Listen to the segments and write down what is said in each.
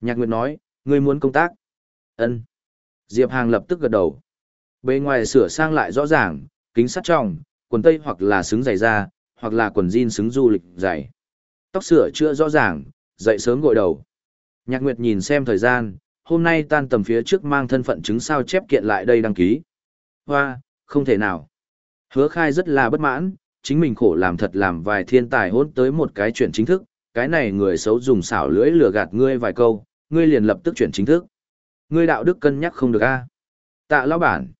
Nhạc Nguyệt nói, ngươi muốn công tác. Ân. Diệp Hàng lập tức gật đầu. Bề ngoài sửa sang lại rõ ràng, kính sắt trong, quần tây hoặc là xứng giày da, hoặc là quần jean xứng du lịch giày. Tóc sửa chữa rõ ràng, dậy sớm gội đầu. Nhạc Nguyệt nhìn xem thời gian, hôm nay tan tầm phía trước mang thân phận chứng sao chép kiện lại đây đăng ký. Hoa, không thể nào. Hứa khai rất là bất mãn, chính mình khổ làm thật làm vài thiên tài hôn tới một cái chuyện chính thức, cái này người xấu dùng xảo lưỡi lừa gạt ngươi vài câu, ngươi liền lập tức chuyển chính thức. Ngươi đạo đức cân nhắc không được a Tạ lão bản.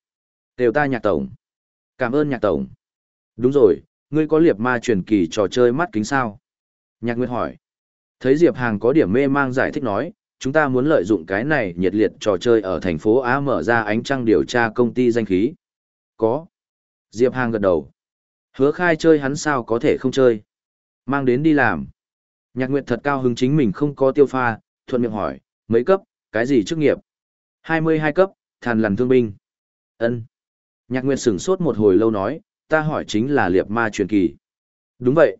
Đều ta nhạc tổng. Cảm ơn nhạc tổng. Đúng rồi, ngươi có liệp ma truyền kỳ trò chơi mắt kính sao? Nhạc Nguyệt hỏi. Thấy Diệp Hàng có điểm mê mang giải thích nói, chúng ta muốn lợi dụng cái này nhiệt liệt trò chơi ở thành phố Á mở ra ánh trăng điều tra công ty danh khí. Có. Diệp Hàng gật đầu. Hứa khai chơi hắn sao có thể không chơi. Mang đến đi làm. Nhạc Nguyệt thật cao hứng chính mình không có tiêu pha, thuận miệng hỏi, mấy cấp, cái gì chức nghiệp? 22 cấp, thàn lằn thương binh. ân Nhạc Nguyệt sửng sốt một hồi lâu nói, ta hỏi chính là liệp ma truyền kỳ. Đúng vậy.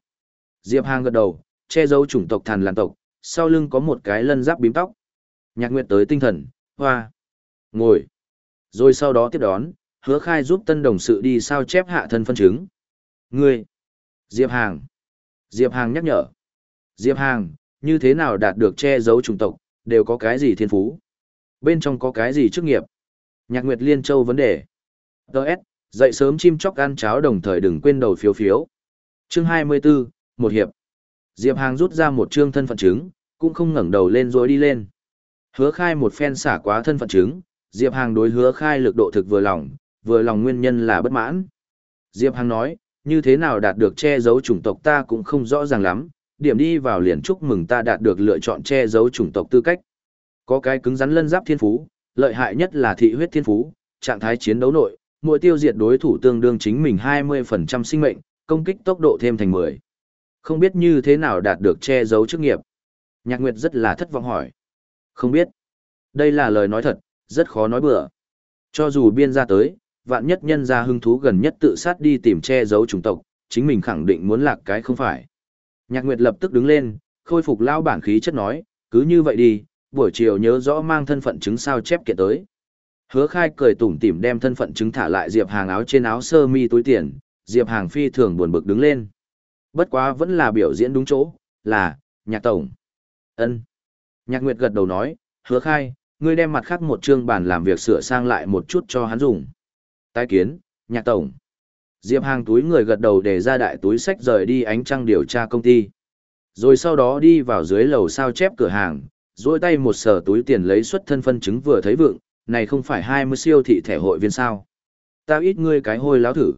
Diệp Hàng gật đầu, che giấu chủng tộc thàn lằn tộc, sau lưng có một cái lân giáp bím tóc. Nhạc Nguyệt tới tinh thần, hoa. Ngồi. Rồi sau đó tiếp đón, hứa khai giúp tân đồng sự đi sao chép hạ thân phân chứng. Ngươi. Diệp Hàng. Diệp Hàng nhắc nhở. Diệp Hàng, như thế nào đạt được che giấu chủng tộc, đều có cái gì thiên phú? Bên trong có cái gì chức nghiệp? Nhạc Nguyệt Liên Châu vấn đề. Đợt, dậy sớm chim chóc ăn cháo đồng thời đừng quên đầu phiếu phiếu. Chương 24, một hiệp. Diệp Hàng rút ra một chương thân phận chứng, cũng không ngẩng đầu lên rồi đi lên. Hứa khai một phen xả quá thân phận chứng, Diệp Hàng đối hứa khai lực độ thực vừa lòng, vừa lòng nguyên nhân là bất mãn. Diệp Hàng nói, như thế nào đạt được che giấu chủng tộc ta cũng không rõ ràng lắm, điểm đi vào liền chúc mừng ta đạt được lựa chọn che giấu chủng tộc tư cách. Có cái cứng rắn lân giáp thiên phú, lợi hại nhất là thị huyết thiên phú, trạng thái chiến đấu nội, mỗi tiêu diệt đối thủ tương đương chính mình 20% sinh mệnh, công kích tốc độ thêm thành 10. Không biết như thế nào đạt được che giấu chức nghiệp. Nhạc Nguyệt rất là thất vọng hỏi. Không biết. Đây là lời nói thật, rất khó nói bừa. Cho dù biên ra tới, vạn nhất nhân ra hưng thú gần nhất tự sát đi tìm che giấu chủng tộc, chính mình khẳng định muốn lạc cái không phải. Nhạc Nguyệt lập tức đứng lên, khôi phục lao bản khí chất nói, cứ như vậy đi, buổi chiều nhớ rõ mang thân phận chứng sao chép kiện tới. Hứa khai cười tủm tỉm đem thân phận chứng thả lại Diệp Hàng áo trên áo sơ mi túi tiền, Diệp Hàng phi thường buồn bực đứng lên. Bất quá vẫn là biểu diễn đúng chỗ, là, nhạc tổng. ân Nhạc Nguyệt gật đầu nói, hứa khai, ngươi đem mặt khác một chương bản làm việc sửa sang lại một chút cho hắn dùng. Tái kiến, nhạc tổng. Diệp Hàng túi người gật đầu để ra đại túi sách rời đi ánh trăng điều tra công ty. Rồi sau đó đi vào dưới lầu sao chép cửa hàng, duỗi tay một sờ túi tiền lấy xuất thân phân chứng vừa thấy vượng, này không phải 20 siêu thị thẻ hội viên sao. Tao ít ngươi cái hôi láo thử.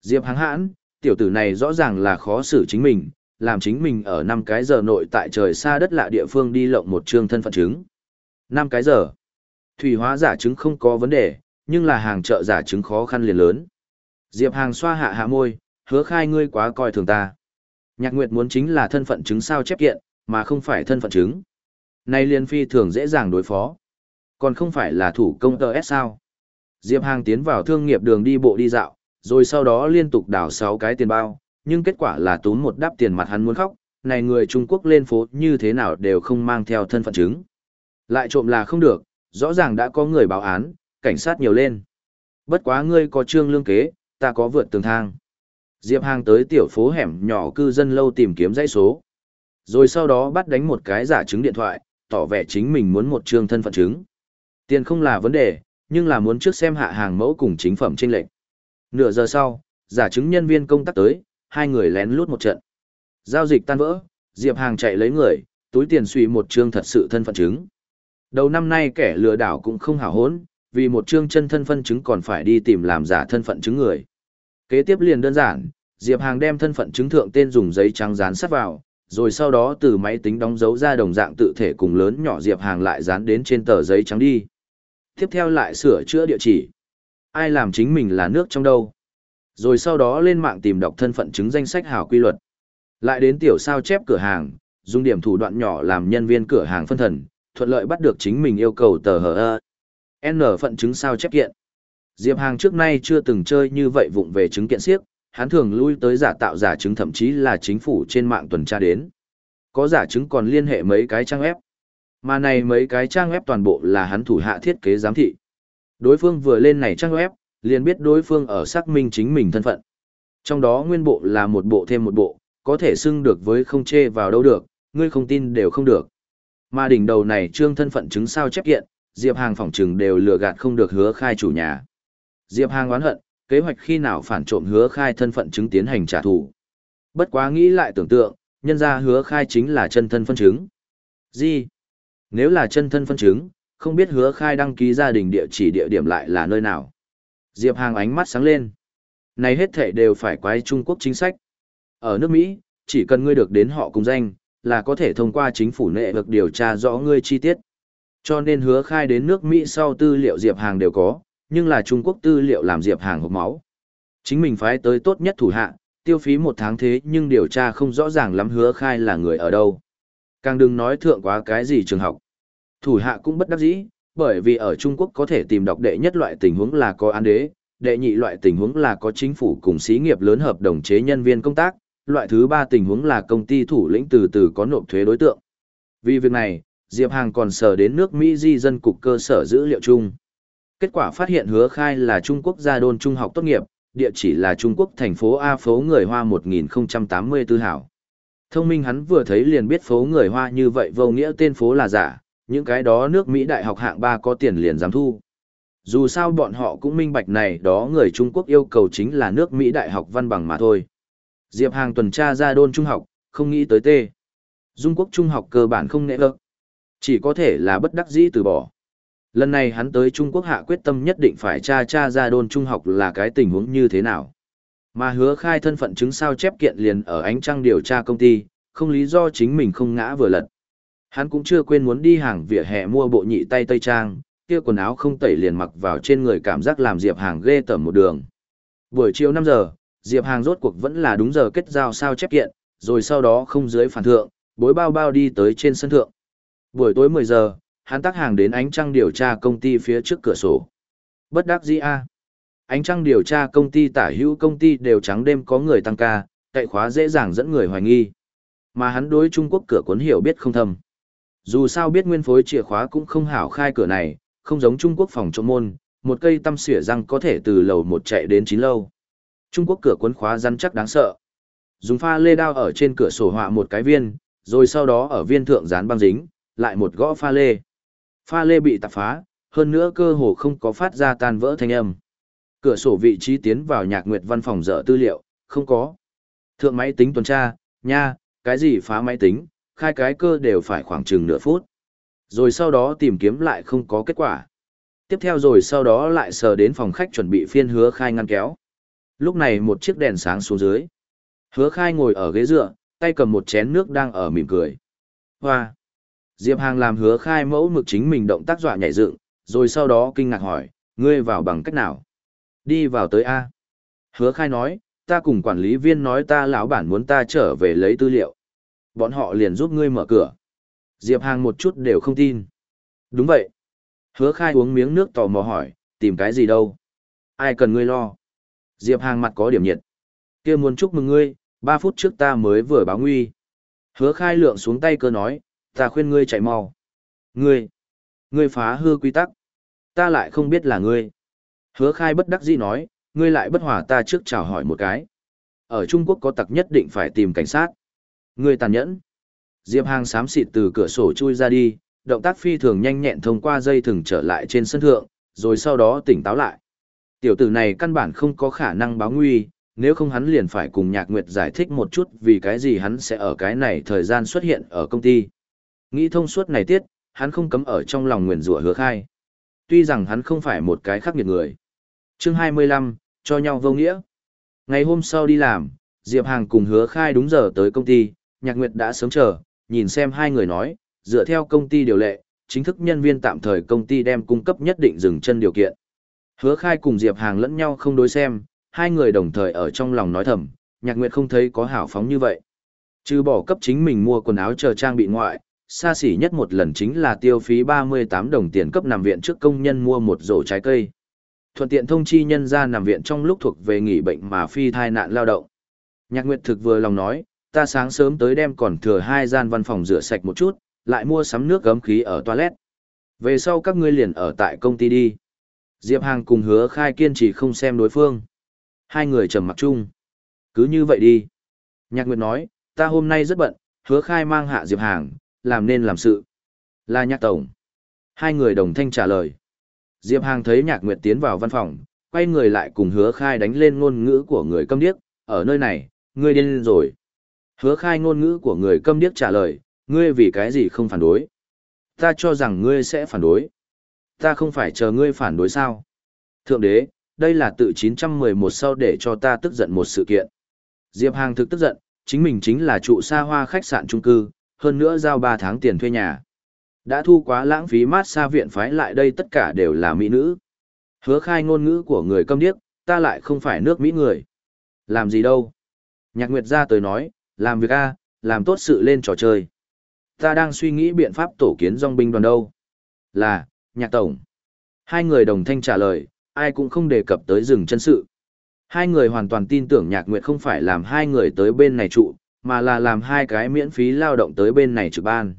Diệp Hàng hãn, tiểu tử này rõ ràng là khó xử chính mình, làm chính mình ở năm cái giờ nội tại trời xa đất lạ địa phương đi lộng một trương thân phận chứng. năm cái giờ. Thủy hóa giả chứng không có vấn đề, nhưng là hàng chợ giả chứng khó khăn liền lớn. Diệp Hàng xoa hạ hạ môi, hứa khai ngươi quá coi thường ta. Nhạc Nguyệt muốn chính là thân phận chứng sao chép kiện, mà không phải thân phận chứng. Nay liên phi thường dễ dàng đối phó. Còn không phải là thủ công tờ S sao. Diệp Hàng tiến vào thương nghiệp đường đi bộ đi dạo, rồi sau đó liên tục đảo 6 cái tiền bao, nhưng kết quả là túm một đáp tiền mặt hắn muốn khóc, này người Trung Quốc lên phố như thế nào đều không mang theo thân phận chứng. Lại trộm là không được, rõ ràng đã có người báo án, cảnh sát nhiều lên. Bất quá ngươi có trương lương kế, ta có vượt tường thang. Diệp Hàng tới tiểu phố hẻm nhỏ cư dân lâu tìm kiếm dãy số. Rồi sau đó bắt đánh một cái giả chứng điện thoại, tỏ vẻ chính mình muốn một trương thân phận chứng. Tiền không là vấn đề, nhưng là muốn trước xem hạ hàng mẫu cùng chính phẩm trên lệnh. Nửa giờ sau, giả chứng nhân viên công tác tới, hai người lén lút một trận. Giao dịch tan vỡ, Diệp Hàng chạy lấy người, túi tiền suy một trương thật sự thân phận chứng. Đầu năm nay kẻ lừa đảo cũng không hảo hốn, vì một trương chân thân phận chứng còn phải đi tìm làm giả thân phận chứng người. Kế tiếp liền đơn giản, Diệp Hàng đem thân phận chứng thượng tên dùng giấy trắng dán sắt vào, rồi sau đó từ máy tính đóng dấu ra đồng dạng tự thể cùng lớn nhỏ Diệp Hàng lại dán đến trên tờ giấy trắng đi. Tiếp theo lại sửa chữa địa chỉ. Ai làm chính mình là nước trong đâu. Rồi sau đó lên mạng tìm đọc thân phận chứng danh sách hảo quy luật. Lại đến tiểu sao chép cửa hàng, dùng điểm thủ đoạn nhỏ làm nhân viên cửa hàng phân thần, thuận lợi bắt được chính mình yêu cầu tờ hờ N phận chứng sao chép kiện. Diệp Hàng trước nay chưa từng chơi như vậy vụng về chứng kiện siếc, hắn thường lui tới giả tạo giả chứng thậm chí là chính phủ trên mạng tuần tra đến. Có giả chứng còn liên hệ mấy cái trang web, Mà này mấy cái trang web toàn bộ là hắn thủ hạ thiết kế giám thị. Đối phương vừa lên này trang web, liền biết đối phương ở xác minh chính mình thân phận. Trong đó nguyên bộ là một bộ thêm một bộ, có thể xưng được với không chê vào đâu được, ngươi không tin đều không được. Mà đỉnh đầu này trương thân phận chứng sao chép kiện, Diệp Hàng phỏng trừng đều lừa gạt không được hứa khai chủ nhà. Diệp Hàng oán hận, kế hoạch khi nào phản trộm hứa khai thân phận chứng tiến hành trả thù. Bất quá nghĩ lại tưởng tượng, nhân ra hứa khai chính là chân thân phân chứng. Gì? Nếu là chân thân phân chứng, không biết hứa khai đăng ký gia đình địa chỉ địa điểm lại là nơi nào. Diệp Hàng ánh mắt sáng lên. Này hết thể đều phải quái Trung Quốc chính sách. Ở nước Mỹ, chỉ cần ngươi được đến họ cùng danh, là có thể thông qua chính phủ nệ vực điều tra rõ ngươi chi tiết. Cho nên hứa khai đến nước Mỹ sau tư liệu Diệp Hàng đều có, nhưng là Trung Quốc tư liệu làm Diệp Hàng hộp máu. Chính mình phái tới tốt nhất thủ hạ, tiêu phí một tháng thế nhưng điều tra không rõ ràng lắm hứa khai là người ở đâu. Càng đừng nói thượng quá cái gì trường học. Thủ hạ cũng bất đắc dĩ, bởi vì ở Trung Quốc có thể tìm đọc đệ nhất loại tình huống là có an đế, đệ nhị loại tình huống là có chính phủ cùng xí nghiệp lớn hợp đồng chế nhân viên công tác, loại thứ ba tình huống là công ty thủ lĩnh từ từ có nộp thuế đối tượng. Vì việc này, Diệp Hàng còn sở đến nước Mỹ di dân cục cơ sở dữ liệu chung. Kết quả phát hiện hứa khai là Trung Quốc gia đôn trung học tốt nghiệp, địa chỉ là Trung Quốc thành phố A phố người Hoa 1084 hảo. Thông minh hắn vừa thấy liền biết phố người Hoa như vậy vô nghĩa tên phố là giả, những cái đó nước Mỹ đại học hạng 3 có tiền liền dám thu. Dù sao bọn họ cũng minh bạch này đó người Trung Quốc yêu cầu chính là nước Mỹ đại học văn bằng mà thôi. Diệp Hàng tuần tra ra đôn trung học, không nghĩ tới tê. Dung quốc trung học cơ bản không nệ lợc. Chỉ có thể là bất đắc dĩ từ bỏ. Lần này hắn tới Trung Quốc hạ quyết tâm nhất định phải tra tra ra đôn trung học là cái tình huống như thế nào. Mà hứa khai thân phận chứng sao chép kiện liền ở ánh trăng điều tra công ty, không lý do chính mình không ngã vừa lật. Hắn cũng chưa quên muốn đi hàng vỉa hè mua bộ nhị tay tây trang, kia quần áo không tẩy liền mặc vào trên người cảm giác làm Diệp Hàng ghê tởm một đường. Buổi chiều 5 giờ, Diệp Hàng rốt cuộc vẫn là đúng giờ kết giao sao chép kiện, rồi sau đó không dưới phản thượng, bối bao bao đi tới trên sân thượng. Buổi tối 10 giờ, hắn tác hàng đến ánh trăng điều tra công ty phía trước cửa sổ. Bất đắc dĩ a. Ánh trăng điều tra công ty tả hữu công ty đều trắng đêm có người tăng ca, cậy khóa dễ dàng dẫn người hoài nghi. Mà hắn đối Trung Quốc cửa cuốn hiểu biết không thầm. Dù sao biết nguyên phối chìa khóa cũng không hảo khai cửa này, không giống Trung Quốc phòng trộm môn, một cây tăm xỉa răng có thể từ lầu một chạy đến chín lâu. Trung Quốc cửa cuốn khóa rắn chắc đáng sợ. Dùng pha lê đao ở trên cửa sổ họa một cái viên, rồi sau đó ở viên thượng dán băng dính, lại một gõ pha lê. Pha lê bị tạp phá, hơn nữa cơ hồ không có phát ra tan vỡ thanh âm. Cửa sổ vị trí tiến vào nhạc nguyệt văn phòng dở tư liệu, không có. Thượng máy tính tuần tra, nha, cái gì phá máy tính, khai cái cơ đều phải khoảng chừng nửa phút. Rồi sau đó tìm kiếm lại không có kết quả. Tiếp theo rồi sau đó lại sờ đến phòng khách chuẩn bị phiên hứa khai ngăn kéo. Lúc này một chiếc đèn sáng xuống dưới. Hứa khai ngồi ở ghế dựa, tay cầm một chén nước đang ở mỉm cười. Hoa! Diệp Hàng làm hứa khai mẫu mực chính mình động tác dọa nhảy dựng, rồi sau đó kinh ngạc hỏi, ngươi vào bằng cách nào? Đi vào tới A. Hứa khai nói, ta cùng quản lý viên nói ta lão bản muốn ta trở về lấy tư liệu. Bọn họ liền giúp ngươi mở cửa. Diệp Hàng một chút đều không tin. Đúng vậy. Hứa khai uống miếng nước tò mò hỏi, tìm cái gì đâu? Ai cần ngươi lo? Diệp Hàng mặt có điểm nhiệt. kia muốn chúc mừng ngươi, 3 phút trước ta mới vừa báo nguy. Hứa khai lượng xuống tay cơ nói, ta khuyên ngươi chạy mau. Ngươi, ngươi phá hư quy tắc. Ta lại không biết là ngươi. Hứa khai bất đắc dĩ nói, ngươi lại bất hòa ta trước chào hỏi một cái. Ở Trung Quốc có tặc nhất định phải tìm cảnh sát. Ngươi tàn nhẫn. Diệp Hàng xám xịt từ cửa sổ chui ra đi, động tác phi thường nhanh nhẹn thông qua dây thừng trở lại trên sân thượng, rồi sau đó tỉnh táo lại. Tiểu tử này căn bản không có khả năng báo nguy, nếu không hắn liền phải cùng Nhạc Nguyệt giải thích một chút vì cái gì hắn sẽ ở cái này thời gian xuất hiện ở công ty. Nghĩ thông suốt này tiết, hắn không cấm ở trong lòng nguyền rủa hứa khai. Tuy rằng hắn không phải một cái khắc nghiệt người. chương 25, cho nhau vô nghĩa. Ngày hôm sau đi làm, Diệp Hàng cùng hứa khai đúng giờ tới công ty, Nhạc Nguyệt đã sớm chờ, nhìn xem hai người nói, dựa theo công ty điều lệ, chính thức nhân viên tạm thời công ty đem cung cấp nhất định dừng chân điều kiện. Hứa khai cùng Diệp Hàng lẫn nhau không đối xem, hai người đồng thời ở trong lòng nói thầm, Nhạc Nguyệt không thấy có hảo phóng như vậy. Trừ bỏ cấp chính mình mua quần áo chờ trang bị ngoại, xa xỉ nhất một lần chính là tiêu phí 38 đồng tiền cấp nằm viện trước công nhân mua một rổ trái cây. Thuận tiện thông chi nhân ra nằm viện trong lúc thuộc về nghỉ bệnh mà phi thai nạn lao động. Nhạc Nguyệt thực vừa lòng nói, ta sáng sớm tới đem còn thừa hai gian văn phòng rửa sạch một chút, lại mua sắm nước gấm khí ở toilet. Về sau các ngươi liền ở tại công ty đi. Diệp Hàng cùng hứa khai kiên trì không xem đối phương. Hai người trầm mặc chung. Cứ như vậy đi. Nhạc Nguyệt nói, ta hôm nay rất bận, hứa khai mang hạ Diệp Hàng, làm nên làm sự. Là nhạc tổng. Hai người đồng thanh trả lời. Diệp Hàng thấy nhạc Nguyệt tiến vào văn phòng, quay người lại cùng hứa khai đánh lên ngôn ngữ của người câm điếc, ở nơi này, ngươi điên rồi. Hứa khai ngôn ngữ của người câm điếc trả lời, ngươi vì cái gì không phản đối. Ta cho rằng ngươi sẽ phản đối. Ta không phải chờ ngươi phản đối sao. Thượng đế, đây là tự 911 sau để cho ta tức giận một sự kiện. Diệp Hàng thực tức giận, chính mình chính là trụ xa hoa khách sạn trung cư, hơn nữa giao 3 tháng tiền thuê nhà. Đã thu quá lãng phí mát xa viện phái lại đây tất cả đều là mỹ nữ. Hứa khai ngôn ngữ của người câm điếc, ta lại không phải nước Mỹ người. Làm gì đâu? Nhạc Nguyệt ra tới nói, làm việc A, làm tốt sự lên trò chơi. Ta đang suy nghĩ biện pháp tổ kiến dòng binh đoàn đâu. Là, nhạc tổng. Hai người đồng thanh trả lời, ai cũng không đề cập tới rừng chân sự. Hai người hoàn toàn tin tưởng nhạc nguyệt không phải làm hai người tới bên này trụ, mà là làm hai cái miễn phí lao động tới bên này trực ban.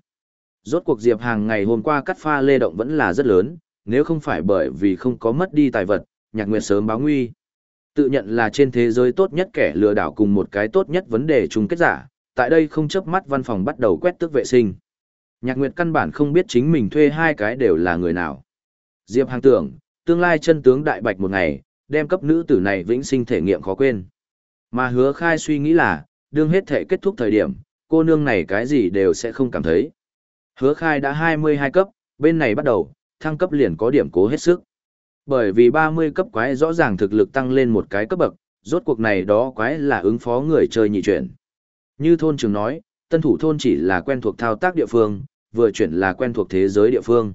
Rốt cuộc Diệp Hàng ngày hôm qua cắt pha lê động vẫn là rất lớn, nếu không phải bởi vì không có mất đi tài vật, nhạc nguyệt sớm báo nguy. Tự nhận là trên thế giới tốt nhất kẻ lừa đảo cùng một cái tốt nhất vấn đề chung kết giả, tại đây không chấp mắt văn phòng bắt đầu quét tước vệ sinh. Nhạc Nguyệt căn bản không biết chính mình thuê hai cái đều là người nào. Diệp Hàng tưởng, tương lai chân tướng đại bạch một ngày, đem cấp nữ tử này vĩnh sinh thể nghiệm khó quên. Mà hứa khai suy nghĩ là, đương hết thể kết thúc thời điểm, cô nương này cái gì đều sẽ không cảm thấy. Hứa khai đã 22 cấp, bên này bắt đầu, thăng cấp liền có điểm cố hết sức. Bởi vì 30 cấp quái rõ ràng thực lực tăng lên một cái cấp bậc, rốt cuộc này đó quái là ứng phó người chơi nhị chuyển. Như thôn trường nói, tân thủ thôn chỉ là quen thuộc thao tác địa phương, vừa chuyển là quen thuộc thế giới địa phương.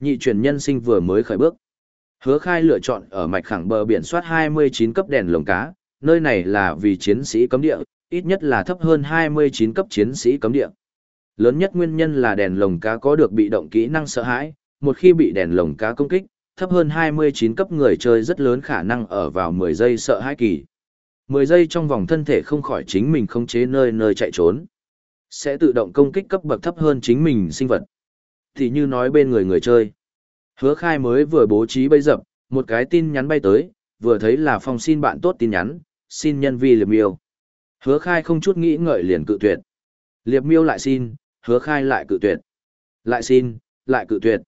Nhị chuyển nhân sinh vừa mới khởi bước. Hứa khai lựa chọn ở mạch khẳng bờ biển soát 29 cấp đèn lồng cá, nơi này là vì chiến sĩ cấm địa, ít nhất là thấp hơn 29 cấp chiến sĩ cấm địa. Lớn nhất nguyên nhân là đèn lồng cá có được bị động kỹ năng sợ hãi, một khi bị đèn lồng cá công kích, thấp hơn 29 cấp người chơi rất lớn khả năng ở vào 10 giây sợ hãi kỳ. 10 giây trong vòng thân thể không khỏi chính mình không chế nơi nơi chạy trốn. Sẽ tự động công kích cấp bậc thấp hơn chính mình sinh vật. Thì như nói bên người người chơi. Hứa khai mới vừa bố trí bây dập, một cái tin nhắn bay tới, vừa thấy là phong xin bạn tốt tin nhắn, xin nhân vi liệp yêu. Hứa khai không chút nghĩ ngợi liền cự tuyệt. Liệp miêu lại xin, hứa khai lại cự tuyệt. Lại xin, lại cự tuyệt.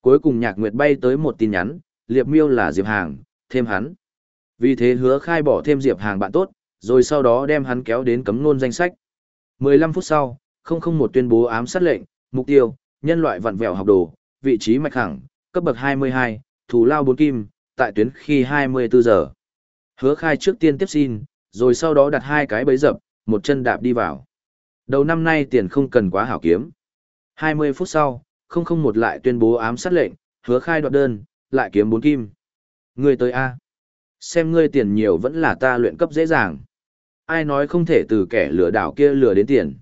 Cuối cùng nhạc nguyệt bay tới một tin nhắn, liệp miêu là Diệp Hàng, thêm hắn. Vì thế hứa khai bỏ thêm Diệp Hàng bạn tốt, rồi sau đó đem hắn kéo đến cấm nôn danh sách. 15 phút sau, 001 tuyên bố ám sát lệnh, mục tiêu, nhân loại vặn vẹo học đồ, vị trí mạch khẳng, cấp bậc 22, thủ lao 4 kim, tại tuyến khi 24 giờ. Hứa khai trước tiên tiếp xin, rồi sau đó đặt hai cái bẫy dập, một chân đạp đi vào. Đầu năm nay tiền không cần quá hảo kiếm. 20 phút sau, 001 lại tuyên bố ám sát lệnh, hứa khai đoạt đơn, lại kiếm 4 kim. Người tới A. Xem ngươi tiền nhiều vẫn là ta luyện cấp dễ dàng. Ai nói không thể từ kẻ lừa đảo kia lừa đến tiền.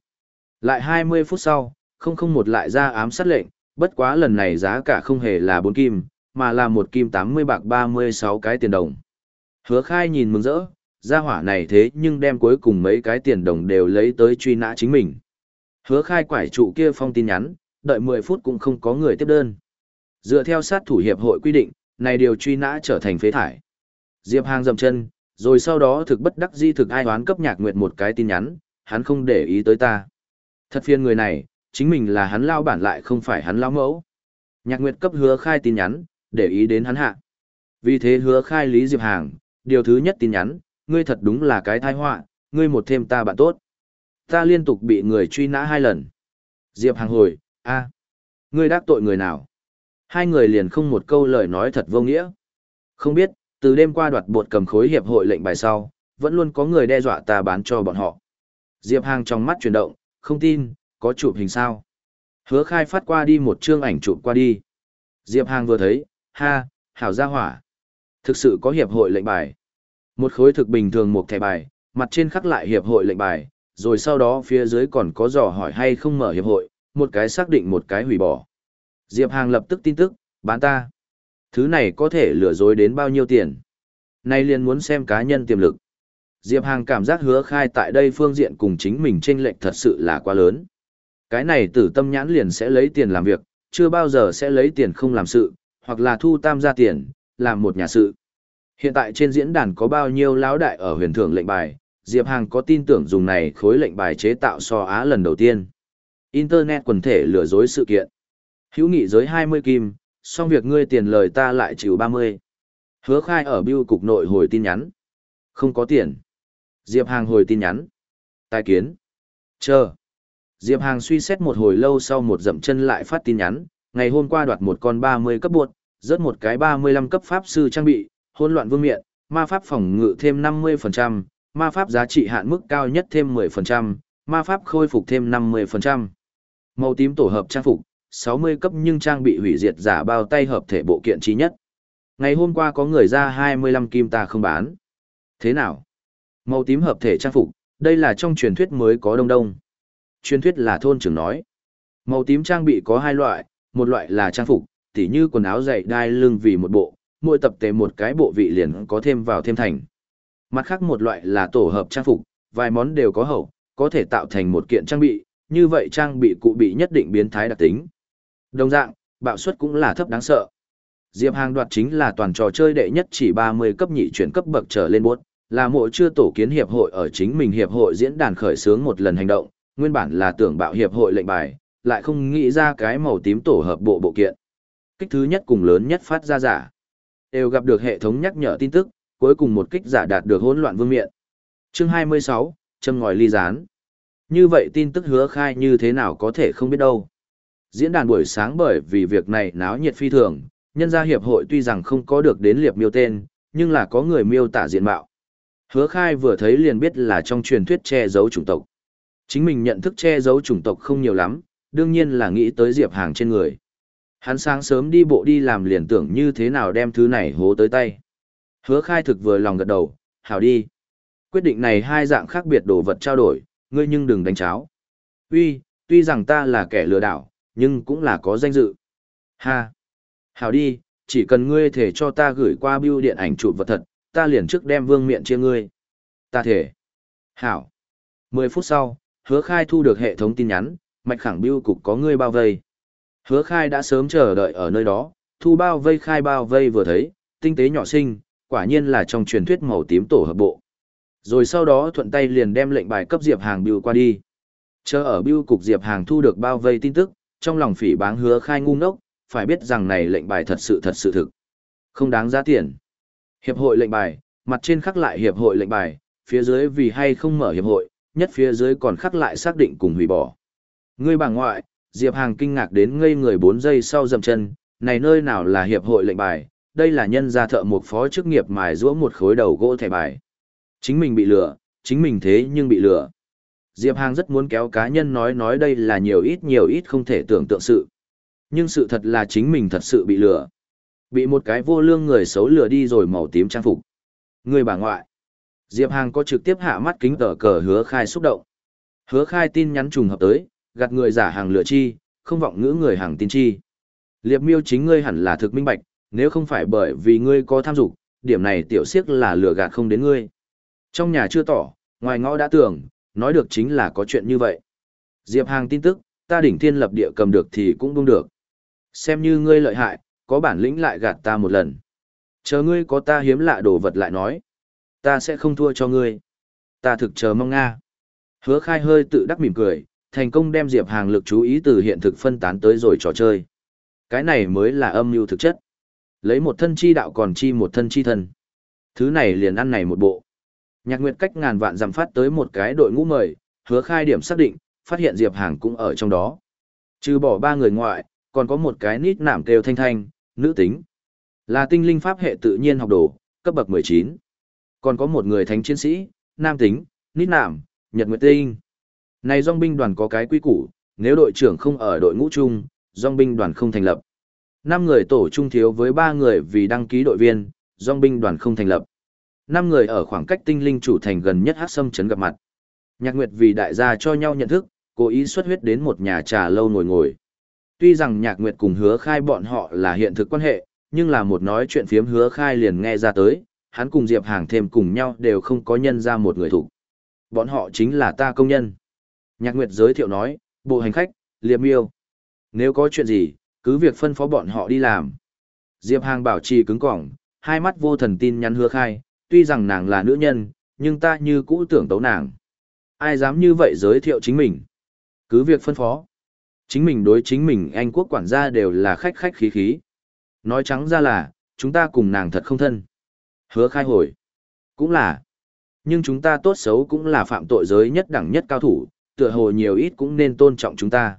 Lại 20 phút sau, 001 lại ra ám sát lệnh, bất quá lần này giá cả không hề là 4 kim, mà là một kim 80 bạc 36 cái tiền đồng. Hứa khai nhìn mừng rỡ, gia hỏa này thế nhưng đem cuối cùng mấy cái tiền đồng đều lấy tới truy nã chính mình. Hứa khai quải trụ kia phong tin nhắn, đợi 10 phút cũng không có người tiếp đơn. Dựa theo sát thủ hiệp hội quy định, này điều truy nã trở thành phế thải. Diệp Hàng dầm chân, rồi sau đó thực bất đắc di thực ai hoán cấp nhạc nguyệt một cái tin nhắn, hắn không để ý tới ta. Thật phiền người này, chính mình là hắn lao bản lại không phải hắn lao mẫu. Nhạc nguyệt cấp hứa khai tin nhắn, để ý đến hắn hạ. Vì thế hứa khai Lý Diệp Hàng, điều thứ nhất tin nhắn, ngươi thật đúng là cái thai họa ngươi một thêm ta bạn tốt. Ta liên tục bị người truy nã hai lần. Diệp Hàng hồi, a ngươi đắc tội người nào? Hai người liền không một câu lời nói thật vô nghĩa. Không biết, từ đêm qua đoạt bột cầm khối hiệp hội lệnh bài sau, vẫn luôn có người đe dọa ta bán cho bọn họ. Diệp Hàng trong mắt chuyển động, không tin, có chụp hình sao. Hứa khai phát qua đi một chương ảnh chụp qua đi. Diệp Hàng vừa thấy, ha, hảo gia hỏa. Thực sự có hiệp hội lệnh bài. Một khối thực bình thường một thẻ bài, mặt trên khắc lại hiệp hội lệnh bài, rồi sau đó phía dưới còn có dò hỏi hay không mở hiệp hội, một cái xác định một cái hủy bỏ. Diệp Hàng lập tức tin tức, bán ta. Thứ này có thể lừa dối đến bao nhiêu tiền? Nay liền muốn xem cá nhân tiềm lực. Diệp Hàng cảm giác hứa khai tại đây phương diện cùng chính mình chênh lệch thật sự là quá lớn. Cái này tử tâm nhãn liền sẽ lấy tiền làm việc, chưa bao giờ sẽ lấy tiền không làm sự, hoặc là thu tam gia tiền, làm một nhà sự. Hiện tại trên diễn đàn có bao nhiêu lão đại ở huyền thưởng lệnh bài, Diệp Hàng có tin tưởng dùng này khối lệnh bài chế tạo so Á lần đầu tiên. Internet quần thể lừa dối sự kiện. Hữu nghị giới 20 kim, xong việc ngươi tiền lời ta lại chịu 30. Hứa khai ở biêu cục nội hồi tin nhắn. Không có tiền. Diệp Hàng hồi tin nhắn. Tài kiến. Chờ. Diệp Hàng suy xét một hồi lâu sau một dậm chân lại phát tin nhắn, ngày hôm qua đoạt một con 30 cấp buộc, rớt một cái 35 cấp pháp sư trang bị, hỗn loạn vương miện, ma pháp phòng ngự thêm 50%, ma pháp giá trị hạn mức cao nhất thêm 10%, ma pháp khôi phục thêm 50%. Màu tím tổ hợp trang phục, 60 cấp nhưng trang bị hủy diệt giả bao tay hợp thể bộ kiện trí nhất. Ngày hôm qua có người ra 25 kim ta không bán. Thế nào? Màu tím hợp thể trang phục, đây là trong truyền thuyết mới có đông đông. Truyền thuyết là thôn trưởng nói. Màu tím trang bị có hai loại, một loại là trang phục, tỉ như quần áo dày đai lưng vì một bộ, mỗi tập tề một cái bộ vị liền có thêm vào thêm thành. Mặt khác một loại là tổ hợp trang phục, vài món đều có hậu, có thể tạo thành một kiện trang bị, như vậy trang bị cụ bị nhất định biến thái đặc tính. Đồng dạng, bạo suất cũng là thấp đáng sợ. Diệp Hàng đoạt chính là toàn trò chơi đệ nhất chỉ 30 cấp nhị chuyển cấp bậc trở lên bốt, là mộ chưa tổ kiến hiệp hội ở chính mình hiệp hội diễn đàn khởi xướng một lần hành động, nguyên bản là tưởng bạo hiệp hội lệnh bài, lại không nghĩ ra cái màu tím tổ hợp bộ bộ kiện. Kích thứ nhất cùng lớn nhất phát ra giả. Đều gặp được hệ thống nhắc nhở tin tức, cuối cùng một kích giả đạt được hỗn loạn vương miện. Chương 26, châm ngòi ly gián. Như vậy tin tức hứa khai như thế nào có thể không biết đâu. Diễn đàn buổi sáng bởi vì việc này náo nhiệt phi thường, nhân gia hiệp hội tuy rằng không có được đến liệp miêu tên, nhưng là có người miêu tả diện mạo. Hứa khai vừa thấy liền biết là trong truyền thuyết che giấu chủng tộc. Chính mình nhận thức che giấu chủng tộc không nhiều lắm, đương nhiên là nghĩ tới Diệp Hàng trên người. Hắn sáng sớm đi bộ đi làm liền tưởng như thế nào đem thứ này hố tới tay. Hứa khai thực vừa lòng gật đầu, hảo đi. Quyết định này hai dạng khác biệt đồ vật trao đổi, ngươi nhưng đừng đánh cháo. Uy, tuy rằng ta là kẻ lừa đảo, nhưng cũng là có danh dự. Ha! Hảo đi, chỉ cần ngươi thể cho ta gửi qua bưu điện ảnh chụp vật thật, ta liền trước đem vương miện chia ngươi. Ta thể. Hảo. Mười phút sau, hứa khai thu được hệ thống tin nhắn, mạch khẳng bưu cục có ngươi bao vây. Hứa khai đã sớm chờ đợi ở nơi đó, thu bao vây khai bao vây vừa thấy, tinh tế nhỏ sinh, quả nhiên là trong truyền thuyết màu tím tổ hợp bộ. Rồi sau đó thuận tay liền đem lệnh bài cấp Diệp Hàng bưu qua đi. Chờ ở bưu cục Diệp Hàng thu được bao vây tin tức, trong lòng phỉ báng hứa khai ngu ngốc, phải biết rằng này lệnh bài thật sự thật sự thực. Không đáng giá tiền. Hiệp hội lệnh bài, mặt trên khắc lại hiệp hội lệnh bài, phía dưới vì hay không mở hiệp hội, nhất phía dưới còn khắc lại xác định cùng hủy bỏ. Ngươi bà ngoại, Diệp Hàng kinh ngạc đến ngây người 4 giây sau dầm chân, này nơi nào là hiệp hội lệnh bài, đây là nhân gia thợ một phó chức nghiệp mài rũa một khối đầu gỗ thẻ bài. Chính mình bị lừa, chính mình thế nhưng bị lừa. Diệp Hàng rất muốn kéo cá nhân nói nói đây là nhiều ít nhiều ít không thể tưởng tượng sự. Nhưng sự thật là chính mình thật sự bị lừa. Bị một cái vô lương người xấu lừa đi rồi màu tím trang phục. Người bà ngoại. Diệp Hàng có trực tiếp hạ mắt kính tờ cờ hứa khai xúc động. Hứa khai tin nhắn trùng hợp tới, gạt người giả hàng lừa chi, không vọng ngữ người hàng tin chi. Liệp miêu chính ngươi hẳn là thực minh bạch, nếu không phải bởi vì ngươi có tham dục, điểm này tiểu siếc là lừa gạt không đến ngươi. Trong nhà chưa tỏ, ngoài ngõ đã tưởng, nói được chính là có chuyện như vậy. Diệp Hàng tin tức, ta đỉnh thiên lập địa cầm được thì cũng đúng được. Xem như ngươi lợi hại, có bản lĩnh lại gạt ta một lần. Chờ ngươi có ta hiếm lạ đồ vật lại nói. Ta sẽ không thua cho ngươi. Ta thực chờ mong Nga. Hứa khai hơi tự đắc mỉm cười, thành công đem Diệp Hàng lực chú ý từ hiện thực phân tán tới rồi trò chơi. Cái này mới là âm mưu thực chất. Lấy một thân chi đạo còn chi một thân chi thân. Thứ này liền ăn này một bộ. Nhạc Nguyệt cách ngàn vạn dặm phát tới một cái đội ngũ mời, hứa khai điểm xác định, phát hiện Diệp Hàng cũng ở trong đó. Trừ bỏ ba người ngoại, còn có một cái nít nảm kêu thanh thanh, nữ tính. Là tinh linh pháp hệ tự nhiên học đồ, cấp bậc 19. Còn có một người thánh chiến sĩ, nam tính, nít nảm, nhật nguyệt tinh. Này dòng binh đoàn có cái quy củ, nếu đội trưởng không ở đội ngũ chung, dòng binh đoàn không thành lập. Năm người tổ trung thiếu với ba người vì đăng ký đội viên, dòng binh đoàn không thành lập. Năm người ở khoảng cách tinh linh chủ thành gần nhất hát sâm chấn gặp mặt. Nhạc Nguyệt vì đại gia cho nhau nhận thức, cố ý xuất huyết đến một nhà trà lâu ngồi ngồi. Tuy rằng Nhạc Nguyệt cùng hứa khai bọn họ là hiện thực quan hệ, nhưng là một nói chuyện phiếm hứa khai liền nghe ra tới, hắn cùng Diệp Hàng thêm cùng nhau đều không có nhân ra một người thủ. Bọn họ chính là ta công nhân. Nhạc Nguyệt giới thiệu nói, bộ hành khách, liệp miêu. Nếu có chuyện gì, cứ việc phân phó bọn họ đi làm. Diệp Hàng bảo trì cứng cỏng, hai mắt vô thần tin nhắn hứa khai, tuy rằng nàng là nữ nhân, nhưng ta như cũ tưởng tấu nàng. Ai dám như vậy giới thiệu chính mình? Cứ việc phân phó. Chính mình đối chính mình Anh quốc quản gia đều là khách khách khí khí. Nói trắng ra là, chúng ta cùng nàng thật không thân. Hứa khai hồi. Cũng là. Nhưng chúng ta tốt xấu cũng là phạm tội giới nhất đẳng nhất cao thủ, tựa hồ nhiều ít cũng nên tôn trọng chúng ta.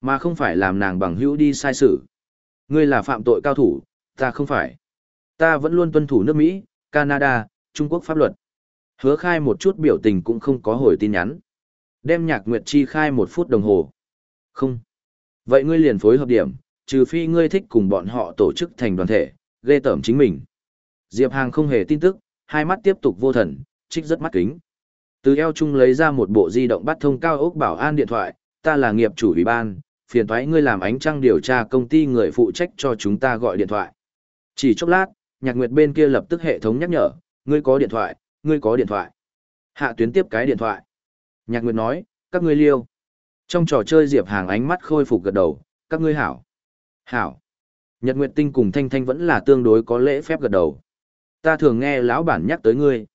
Mà không phải làm nàng bằng hữu đi sai sự. Ngươi là phạm tội cao thủ, ta không phải. Ta vẫn luôn tuân thủ nước Mỹ, Canada, Trung Quốc pháp luật. Hứa khai một chút biểu tình cũng không có hồi tin nhắn. Đem nhạc nguyệt chi khai một phút đồng hồ. Không. Vậy ngươi liền phối hợp điểm, trừ phi ngươi thích cùng bọn họ tổ chức thành đoàn thể, ghê tởm chính mình. Diệp Hàng không hề tin tức, hai mắt tiếp tục vô thần, trích rất mắt kính. Từ eo chung lấy ra một bộ di động bắt thông cao ốc bảo an điện thoại, ta là nghiệp chủ ủy ban, phiền thoái ngươi làm ánh trăng điều tra công ty người phụ trách cho chúng ta gọi điện thoại. Chỉ chốc lát, nhạc nguyệt bên kia lập tức hệ thống nhắc nhở, ngươi có điện thoại, ngươi có điện thoại. Hạ tuyến tiếp cái điện thoại. Nhạc nguyệt nói, các ngươi liêu. Trong trò chơi Diệp Hàng ánh mắt khôi phục gật đầu, các ngươi hảo. Hảo. Nhật Nguyệt Tinh cùng Thanh Thanh vẫn là tương đối có lễ phép gật đầu. Ta thường nghe lão bản nhắc tới ngươi.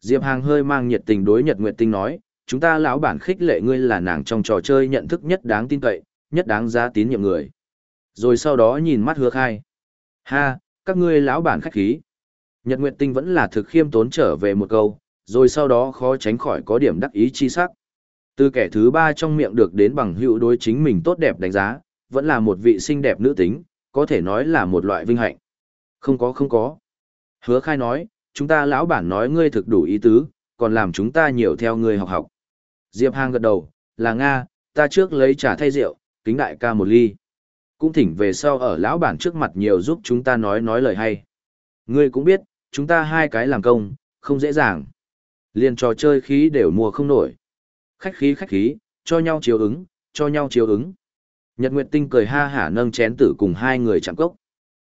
Diệp Hàng hơi mang nhiệt tình đối Nhật Nguyệt Tinh nói, chúng ta lão bản khích lệ ngươi là nàng trong trò chơi nhận thức nhất đáng tin cậy, nhất đáng giá tín nhiệm người. Rồi sau đó nhìn mắt hứa khai. Ha, các ngươi lão bản khách khí. Nhật Nguyệt Tinh vẫn là thực khiêm tốn trở về một câu, rồi sau đó khó tránh khỏi có điểm đắc ý chi sắc. Từ kẻ thứ ba trong miệng được đến bằng hữu đối chính mình tốt đẹp đánh giá, vẫn là một vị xinh đẹp nữ tính, có thể nói là một loại vinh hạnh. Không có không có. Hứa khai nói, chúng ta lão bản nói ngươi thực đủ ý tứ, còn làm chúng ta nhiều theo ngươi học học. Diệp Hàng gật đầu, là Nga, ta trước lấy trà thay rượu, kính đại ca một ly. Cũng thỉnh về sau ở lão bản trước mặt nhiều giúp chúng ta nói nói lời hay. Ngươi cũng biết, chúng ta hai cái làm công, không dễ dàng. Liên trò chơi khí đều mua không nổi. Khách khí khách khí, cho nhau chiếu ứng, cho nhau chiếu ứng. Nhật Nguyệt Tinh cười ha hả nâng chén tử cùng hai người chạm cốc.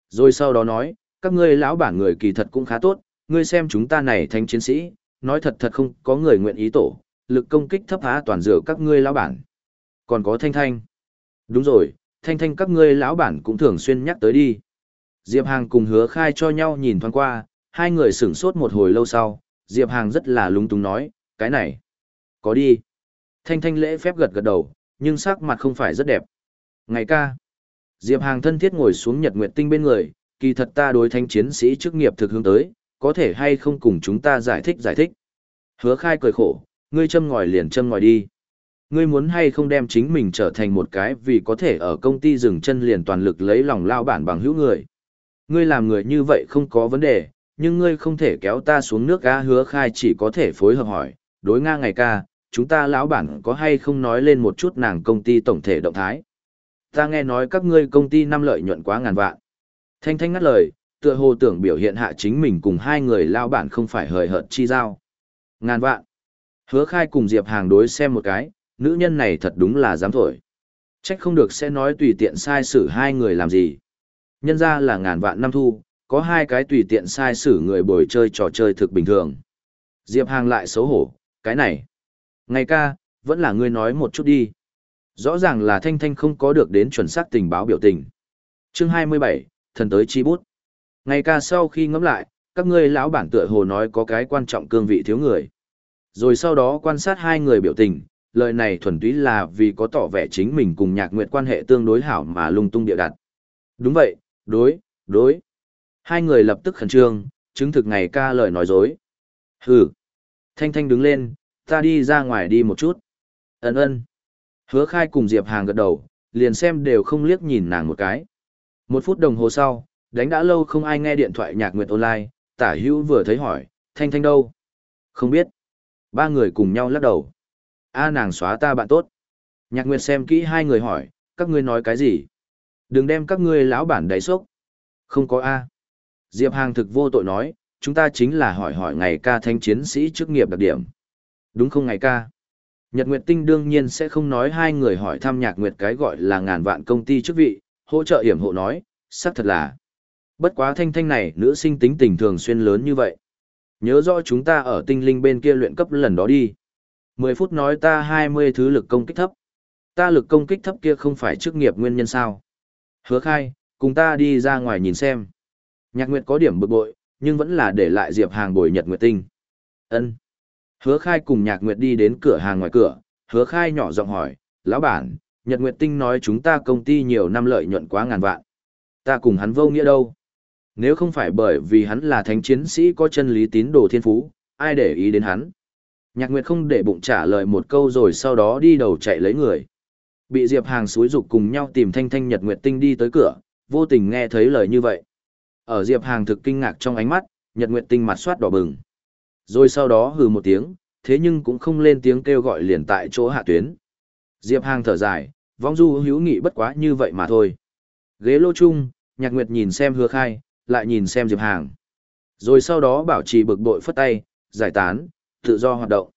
Rồi sau đó nói, các ngươi lão bản người kỳ thật cũng khá tốt, ngươi xem chúng ta này thánh chiến sĩ, nói thật thật không có người nguyện ý tổ, lực công kích thấp há toàn dựa các ngươi lão bản. Còn có Thanh Thanh. Đúng rồi, Thanh Thanh các ngươi lão bản cũng thường xuyên nhắc tới đi. Diệp Hàng cùng hứa khai cho nhau nhìn thoáng qua, hai người sửng sốt một hồi lâu sau, Diệp Hàng rất là lúng túng nói, cái này. Có đi. Thanh Thanh lễ phép gật gật đầu, nhưng sắc mặt không phải rất đẹp. Ngày ca. Diệp Hàng thân thiết ngồi xuống Nhật Nguyệt Tinh bên người, kỳ thật ta đối thanh chiến sĩ chức nghiệp thực hướng tới, có thể hay không cùng chúng ta giải thích giải thích. Hứa khai cười khổ, ngươi châm ngòi liền châm ngòi đi. Ngươi muốn hay không đem chính mình trở thành một cái vì có thể ở công ty dừng chân liền toàn lực lấy lòng lao bản bằng hữu người. Ngươi làm người như vậy không có vấn đề, nhưng ngươi không thể kéo ta xuống nước ga hứa khai chỉ có thể phối hợp hỏi, đối nga ngày ca, chúng ta lão bản có hay không nói lên một chút nàng công ty tổng thể động thái. Ta nghe nói các ngươi công ty năm lợi nhuận quá ngàn vạn. Thanh thanh ngắt lời, tựa hồ tưởng biểu hiện hạ chính mình cùng hai người lao bản không phải hời hợt chi giao. Ngàn vạn. Hứa khai cùng Diệp Hàng đối xem một cái, nữ nhân này thật đúng là dám thổi. Trách không được sẽ nói tùy tiện sai xử hai người làm gì. Nhân ra là ngàn vạn năm thu, có hai cái tùy tiện sai xử người bồi chơi trò chơi thực bình thường. Diệp Hàng lại xấu hổ, cái này. Ngày ca, vẫn là ngươi nói một chút đi. Rõ ràng là Thanh Thanh không có được đến chuẩn xác tình báo biểu tình. Chương 27, thần tới chi bút. Ngày ca sau khi ngẫm lại, các ngươi lão bản tựa hồ nói có cái quan trọng cương vị thiếu người. Rồi sau đó quan sát hai người biểu tình, lời này thuần túy là vì có tỏ vẻ chính mình cùng nhạc nguyệt quan hệ tương đối hảo mà lung tung địa đặt. Đúng vậy, đối, đối. Hai người lập tức khẩn trương, chứng thực ngày ca lời nói dối. Hừ. Thanh Thanh đứng lên, ta đi ra ngoài đi một chút. Ấn ơn. Hứa khai cùng Diệp Hàng gật đầu, liền xem đều không liếc nhìn nàng một cái. Một phút đồng hồ sau, đánh đã lâu không ai nghe điện thoại nhạc nguyệt online, tả hữu vừa thấy hỏi, Thanh Thanh đâu? Không biết. Ba người cùng nhau lắc đầu. A nàng xóa ta bạn tốt. Nhạc nguyệt xem kỹ hai người hỏi, các ngươi nói cái gì? Đừng đem các ngươi lão bản đáy sốc. Không có A. Diệp Hàng thực vô tội nói, chúng ta chính là hỏi hỏi ngày ca thanh chiến sĩ chức nghiệp đặc điểm. Đúng không ngày ca? Nhật Nguyệt Tinh đương nhiên sẽ không nói hai người hỏi thăm Nhạc Nguyệt cái gọi là ngàn vạn công ty chức vị, hỗ trợ hiểm hộ nói, xác thật là. Bất quá thanh thanh này nữ sinh tính tình thường xuyên lớn như vậy. Nhớ rõ chúng ta ở tinh linh bên kia luyện cấp lần đó đi. 10 phút nói ta 20 thứ lực công kích thấp. Ta lực công kích thấp kia không phải chức nghiệp nguyên nhân sao? Hứa khai, cùng ta đi ra ngoài nhìn xem. Nhạc Nguyệt có điểm bực bội, nhưng vẫn là để lại Diệp Hàng bồi Nhật Nguyệt Tinh. Ân. Hứa khai cùng Nhạc Nguyệt đi đến cửa hàng ngoài cửa, hứa khai nhỏ giọng hỏi, lão bản, Nhật Nguyệt Tinh nói chúng ta công ty nhiều năm lợi nhuận quá ngàn vạn. Ta cùng hắn vô nghĩa đâu. Nếu không phải bởi vì hắn là thánh chiến sĩ có chân lý tín đồ thiên phú, ai để ý đến hắn. Nhạc Nguyệt không để bụng trả lời một câu rồi sau đó đi đầu chạy lấy người. Bị Diệp Hàng suối dục cùng nhau tìm Thanh Thanh Nhật Nguyệt Tinh đi tới cửa, vô tình nghe thấy lời như vậy. Ở Diệp Hàng thực kinh ngạc trong ánh mắt, Nhật Nguyệt Tinh mặt soát đỏ bừng. Rồi sau đó hừ một tiếng, thế nhưng cũng không lên tiếng kêu gọi liền tại chỗ hạ tuyến. Diệp Hàng thở dài, vong du hữu nghị bất quá như vậy mà thôi. Ghế lô chung, Nhạc Nguyệt nhìn xem hứa khai, lại nhìn xem Diệp Hàng. Rồi sau đó bảo trì bực bội phất tay, giải tán, tự do hoạt động.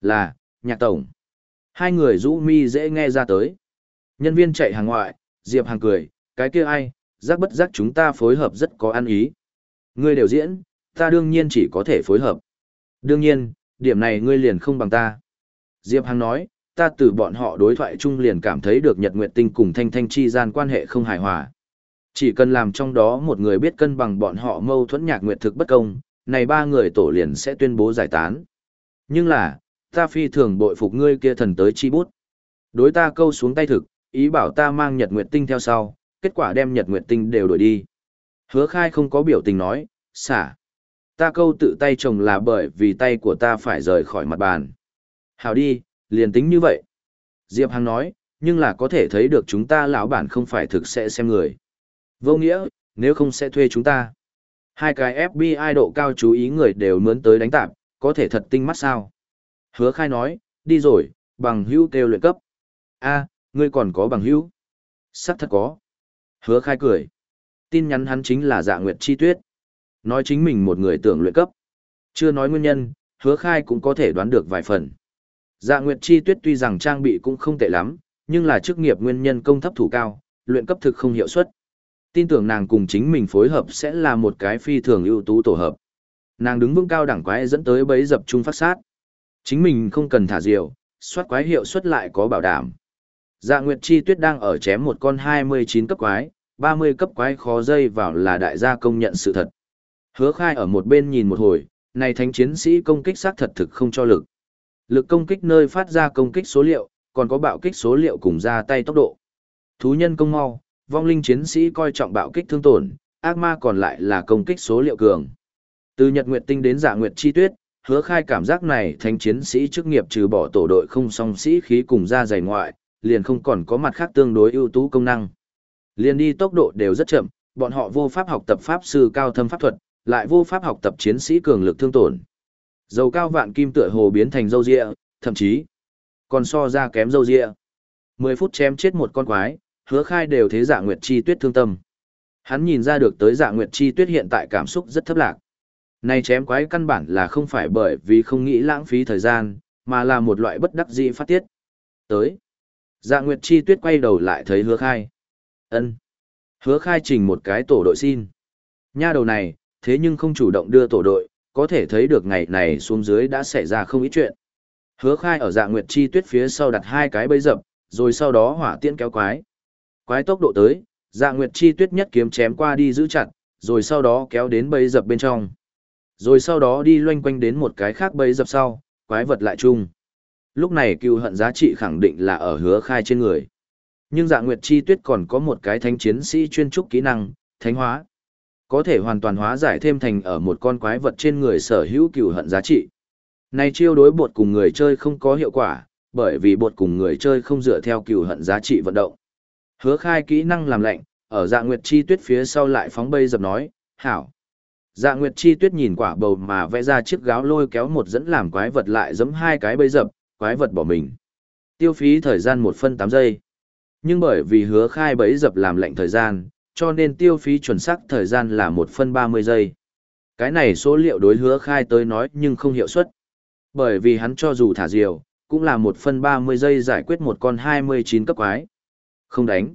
Là, nhạc tổng. Hai người rũ mi dễ nghe ra tới. Nhân viên chạy hàng ngoại, Diệp Hàng cười, cái kia ai, giác bất giác chúng ta phối hợp rất có ăn ý. Ngươi đều diễn, ta đương nhiên chỉ có thể phối hợp. Đương nhiên, điểm này ngươi liền không bằng ta. Diệp Hằng nói, ta từ bọn họ đối thoại chung liền cảm thấy được Nhật Nguyệt Tinh cùng Thanh Thanh chi gian quan hệ không hài hòa. Chỉ cần làm trong đó một người biết cân bằng bọn họ mâu thuẫn nhạc nguyệt thực bất công, này ba người tổ liền sẽ tuyên bố giải tán. Nhưng là, ta phi thường bội phục ngươi kia thần tới chi bút. Đối ta câu xuống tay thực, ý bảo ta mang Nhật Nguyệt Tinh theo sau, kết quả đem Nhật Nguyệt Tinh đều đổi đi. Hứa khai không có biểu tình nói, xả. Ta câu tự tay chồng là bởi vì tay của ta phải rời khỏi mặt bàn. Hào đi, liền tính như vậy. Diệp Hằng nói, nhưng là có thể thấy được chúng ta lão bản không phải thực sẽ xem người. Vô nghĩa, nếu không sẽ thuê chúng ta. Hai cái FBI độ cao chú ý người đều mướn tới đánh tạp, có thể thật tinh mắt sao. Hứa khai nói, đi rồi, bằng hữu kêu luyện cấp. a ngươi còn có bằng hữu. Sắc thật có. Hứa khai cười. Tin nhắn hắn chính là dạ nguyệt chi tuyết. Nói chính mình một người tưởng luyện cấp. Chưa nói nguyên nhân, hứa khai cũng có thể đoán được vài phần. Dạ nguyệt chi tuyết tuy rằng trang bị cũng không tệ lắm, nhưng là chức nghiệp nguyên nhân công thấp thủ cao, luyện cấp thực không hiệu suất. Tin tưởng nàng cùng chính mình phối hợp sẽ là một cái phi thường ưu tú tổ hợp. Nàng đứng vững cao đẳng quái dẫn tới bấy dập trung phát sát. Chính mình không cần thả diều, soát quái hiệu suất lại có bảo đảm. Dạ Nguyệt Chi Tuyết đang ở chém một con 29 cấp quái, 30 cấp quái khó dây vào là đại gia công nhận sự thật. Hứa khai ở một bên nhìn một hồi, này thánh chiến sĩ công kích xác thật thực không cho lực. Lực công kích nơi phát ra công kích số liệu, còn có bạo kích số liệu cùng ra tay tốc độ. Thú nhân công mau, vong linh chiến sĩ coi trọng bạo kích thương tổn, ác ma còn lại là công kích số liệu cường. Từ Nhật Nguyệt Tinh đến Dạ Nguyệt Chi Tuyết, hứa khai cảm giác này thánh chiến sĩ chức nghiệp trừ bỏ tổ đội không song sĩ khí cùng ra dày ngoại, liền không còn có mặt khác tương đối ưu tú công năng. Liền đi tốc độ đều rất chậm, bọn họ vô pháp học tập pháp sư cao thâm pháp thuật, lại vô pháp học tập chiến sĩ cường lực thương tổn. Dầu cao vạn kim tựa hồ biến thành dâu dịa, thậm chí còn so ra kém dâu dịa. 10 phút chém chết một con quái, hứa khai đều thế dạ nguyệt chi tuyết thương tâm. Hắn nhìn ra được tới dạ nguyệt chi tuyết hiện tại cảm xúc rất thấp lạc. Này chém quái căn bản là không phải bởi vì không nghĩ lãng phí thời gian, mà là một loại bất đắc dĩ phát tiết. Tới. Dạ Nguyệt Chi Tuyết quay đầu lại thấy hứa khai. ân Hứa khai trình một cái tổ đội xin. Nha đầu này, thế nhưng không chủ động đưa tổ đội, có thể thấy được ngày này xuống dưới đã xảy ra không ít chuyện. Hứa khai ở dạ Nguyệt Chi Tuyết phía sau đặt hai cái bẫy dập, rồi sau đó hỏa tiễn kéo quái. Quái tốc độ tới, dạ Nguyệt Chi Tuyết nhất kiếm chém qua đi giữ chặt, rồi sau đó kéo đến bẫy dập bên trong. Rồi sau đó đi loanh quanh đến một cái khác bẫy dập sau, quái vật lại chung. Lúc này cựu hận giá trị khẳng định là ở hứa khai trên người. Nhưng dạ nguyệt chi tuyết còn có một cái thánh chiến sĩ chuyên trúc kỹ năng, thánh hóa. Có thể hoàn toàn hóa giải thêm thành ở một con quái vật trên người sở hữu cựu hận giá trị. Này chiêu đối bột cùng người chơi không có hiệu quả, bởi vì bột cùng người chơi không dựa theo cựu hận giá trị vận động. Hứa khai kỹ năng làm lạnh, ở dạ nguyệt chi tuyết phía sau lại phóng bây dập nói, hảo. Dạ Nguyệt Chi Tuyết nhìn quả bầu mà vẽ ra chiếc gáo lôi kéo một dẫn làm quái vật lại giấm hai cái bây dập, quái vật bỏ mình. Tiêu phí thời gian 1 phân 8 giây. Nhưng bởi vì hứa khai bấy dập làm lệnh thời gian, cho nên tiêu phí chuẩn xác thời gian là 1 phân 30 giây. Cái này số liệu đối hứa khai tới nói nhưng không hiệu suất. Bởi vì hắn cho dù thả diều, cũng là 1 phân 30 giây giải quyết một con 29 cấp quái. Không đánh.